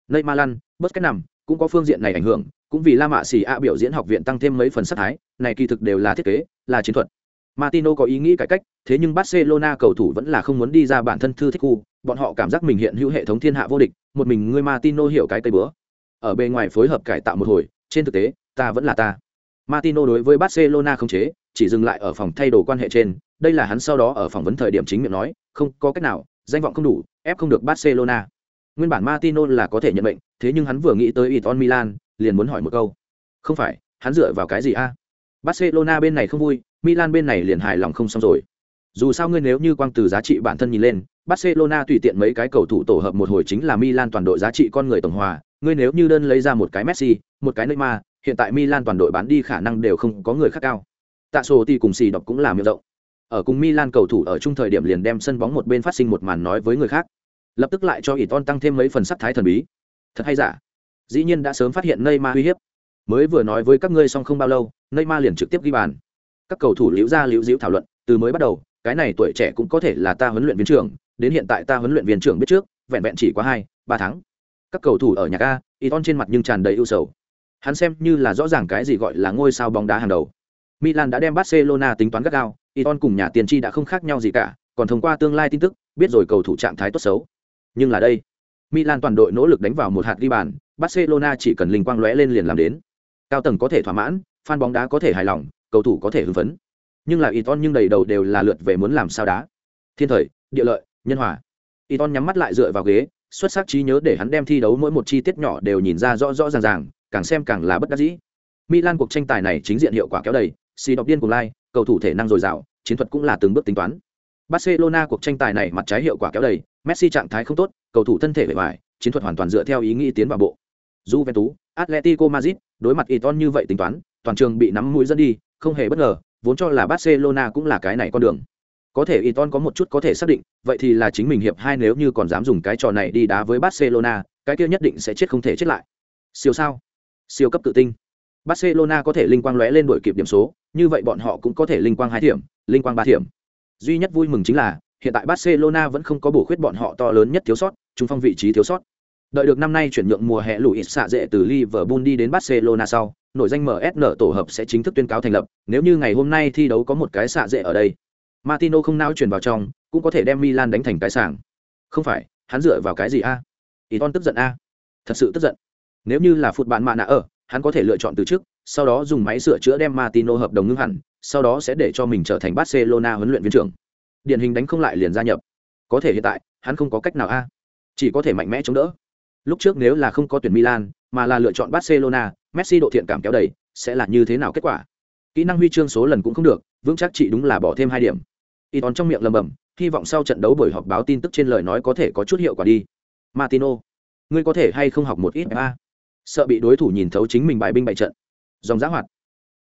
nơi ma lăn bớt cái nằm cũng có phương diện này ảnh hưởng cũng vì la mạ xì a biểu diễn học viện tăng thêm mấy phần sắc thái này kỳ thực đều là thiết kế là chiến thuật Martino có ý nghĩ cải cách, thế nhưng Barcelona cầu thủ vẫn là không muốn đi ra bản thân thư thích khu, bọn họ cảm giác mình hiện hữu hệ thống thiên hạ vô địch, một mình ngươi Martino hiểu cái cây bữa. Ở bề ngoài phối hợp cải tạo một hồi, trên thực tế, ta vẫn là ta. Martino đối với Barcelona không chế, chỉ dừng lại ở phòng thay đồ quan hệ trên, đây là hắn sau đó ở phỏng vấn thời điểm chính miệng nói, không có cách nào, danh vọng không đủ, ép không được Barcelona. Nguyên bản Martino là có thể nhận bệnh thế nhưng hắn vừa nghĩ tới Iton Milan, liền muốn hỏi một câu. Không phải, hắn dựa vào cái gì a? Barcelona bên này không vui, Milan bên này liền hài lòng không xong rồi. Dù sao ngươi nếu như quang từ giá trị bản thân nhìn lên, Barcelona tùy tiện mấy cái cầu thủ tổ hợp một hồi chính là Milan toàn đội giá trị con người tổng hòa, ngươi nếu như đơn lấy ra một cái Messi, một cái Neymar, hiện tại Milan toàn đội bán đi khả năng đều không có người khác cao. Tạ sổ thì cùng xì đọc cũng là miệng rộng. Ở cùng Milan cầu thủ ở chung thời điểm liền đem sân bóng một bên phát sinh một màn nói với người khác. Lập tức lại cho Iton tăng thêm mấy phần sắc thái thần bí. Thật hay giả? Dĩ nhiên đã sớm phát hiện Neymar uy hiếp. Mới vừa nói với các ngươi xong không bao lâu, Neymar liền trực tiếp ghi bàn các cầu thủ liễu ra liễu diễu thảo luận từ mới bắt đầu cái này tuổi trẻ cũng có thể là ta huấn luyện viên trưởng đến hiện tại ta huấn luyện viên trưởng biết trước vẹn vẹn chỉ quá hai ba tháng các cầu thủ ở nhà ga Iton trên mặt nhưng tràn đầy ưu sầu hắn xem như là rõ ràng cái gì gọi là ngôi sao bóng đá hàng đầu Milan đã đem Barcelona tính toán gắt gao, Iton cùng nhà tiền tri đã không khác nhau gì cả, còn thông qua tương lai tin tức, biết rồi cầu thủ trạng thái tốt xấu. Nhưng là đây, Milan toàn đội nỗ lực đánh vào một hạt ghi bàn, Barcelona chỉ cần linh quang lóe lên liền làm đến. Cao tầng có thể thỏa mãn, fan bóng đá có thể hài lòng, cầu thủ có thể hưng phấn. Nhưng là Iton nhưng đầy đầu đều là lượt về muốn làm sao đá. Thiên thời, địa lợi, nhân hòa. Iton nhắm mắt lại dựa vào ghế, xuất sắc trí nhớ để hắn đem thi đấu mỗi một chi tiết nhỏ đều nhìn ra rõ rõ ràng ràng, càng xem càng là bất đắc dĩ. Milan cuộc tranh tài này chính diện hiệu quả kéo đầy xì đọc điên cùng lai cầu thủ thể năng dồi dào chiến thuật cũng là từng bước tính toán barcelona cuộc tranh tài này mặt trái hiệu quả kéo đầy messi trạng thái không tốt cầu thủ thân thể bề ngoài chiến thuật hoàn toàn dựa theo ý nghĩ tiến vào bộ juventus atletico madrid đối mặt iton như vậy tính toán toàn trường bị nắm mũi dẫn đi không hề bất ngờ vốn cho là barcelona cũng là cái này con đường có thể Iton có một chút có thể xác định, vậy thì là chính mình hiệp hai nếu như còn dám dùng cái trò này đi đá với Barcelona, cái kia nhất định sẽ chết không thể chết lại. Siêu sao? Siêu cấp tự tinh. Barcelona có thể linh quang lóe lên đổi kịp điểm số, như vậy bọn họ cũng có thể linh quang hai điểm, linh quang ba điểm. Duy nhất vui mừng chính là, hiện tại Barcelona vẫn không có bổ khuyết bọn họ to lớn nhất thiếu sót, trung phong vị trí thiếu sót. Đợi được năm nay chuyển nhượng mùa hè Luis xạ dễ từ Liverpool đi đến Barcelona sau, nội danh MSN tổ hợp sẽ chính thức tuyên cáo thành lập, nếu như ngày hôm nay thi đấu có một cái xạ dễ ở đây. Martino không nao chuyển vào trong, cũng có thể đem Milan đánh thành cái sàng. Không phải, hắn dựa vào cái gì a? À? Iton tức giận a. Thật sự tức giận. Nếu như là phụt bạn mạ nạ ở, hắn có thể lựa chọn từ trước, sau đó dùng máy sửa chữa đem Martino hợp đồng ngưng hẳn, sau đó sẽ để cho mình trở thành Barcelona huấn luyện viên trưởng. Điển hình đánh không lại liền gia nhập. Có thể hiện tại, hắn không có cách nào a. Chỉ có thể mạnh mẽ chống đỡ. Lúc trước nếu là không có tuyển Milan, mà là lựa chọn Barcelona, Messi độ thiện cảm kéo đầy, sẽ là như thế nào kết quả? Kỹ năng huy chương số lần cũng không được, vững chắc chỉ đúng là bỏ thêm hai điểm y tón trong miệng lầm bầm hy vọng sau trận đấu buổi họp báo tin tức trên lời nói có thể có chút hiệu quả đi martino ngươi có thể hay không học một ít a sợ bị đối thủ nhìn thấu chính mình bài binh bại trận. Dòng giã hoạt.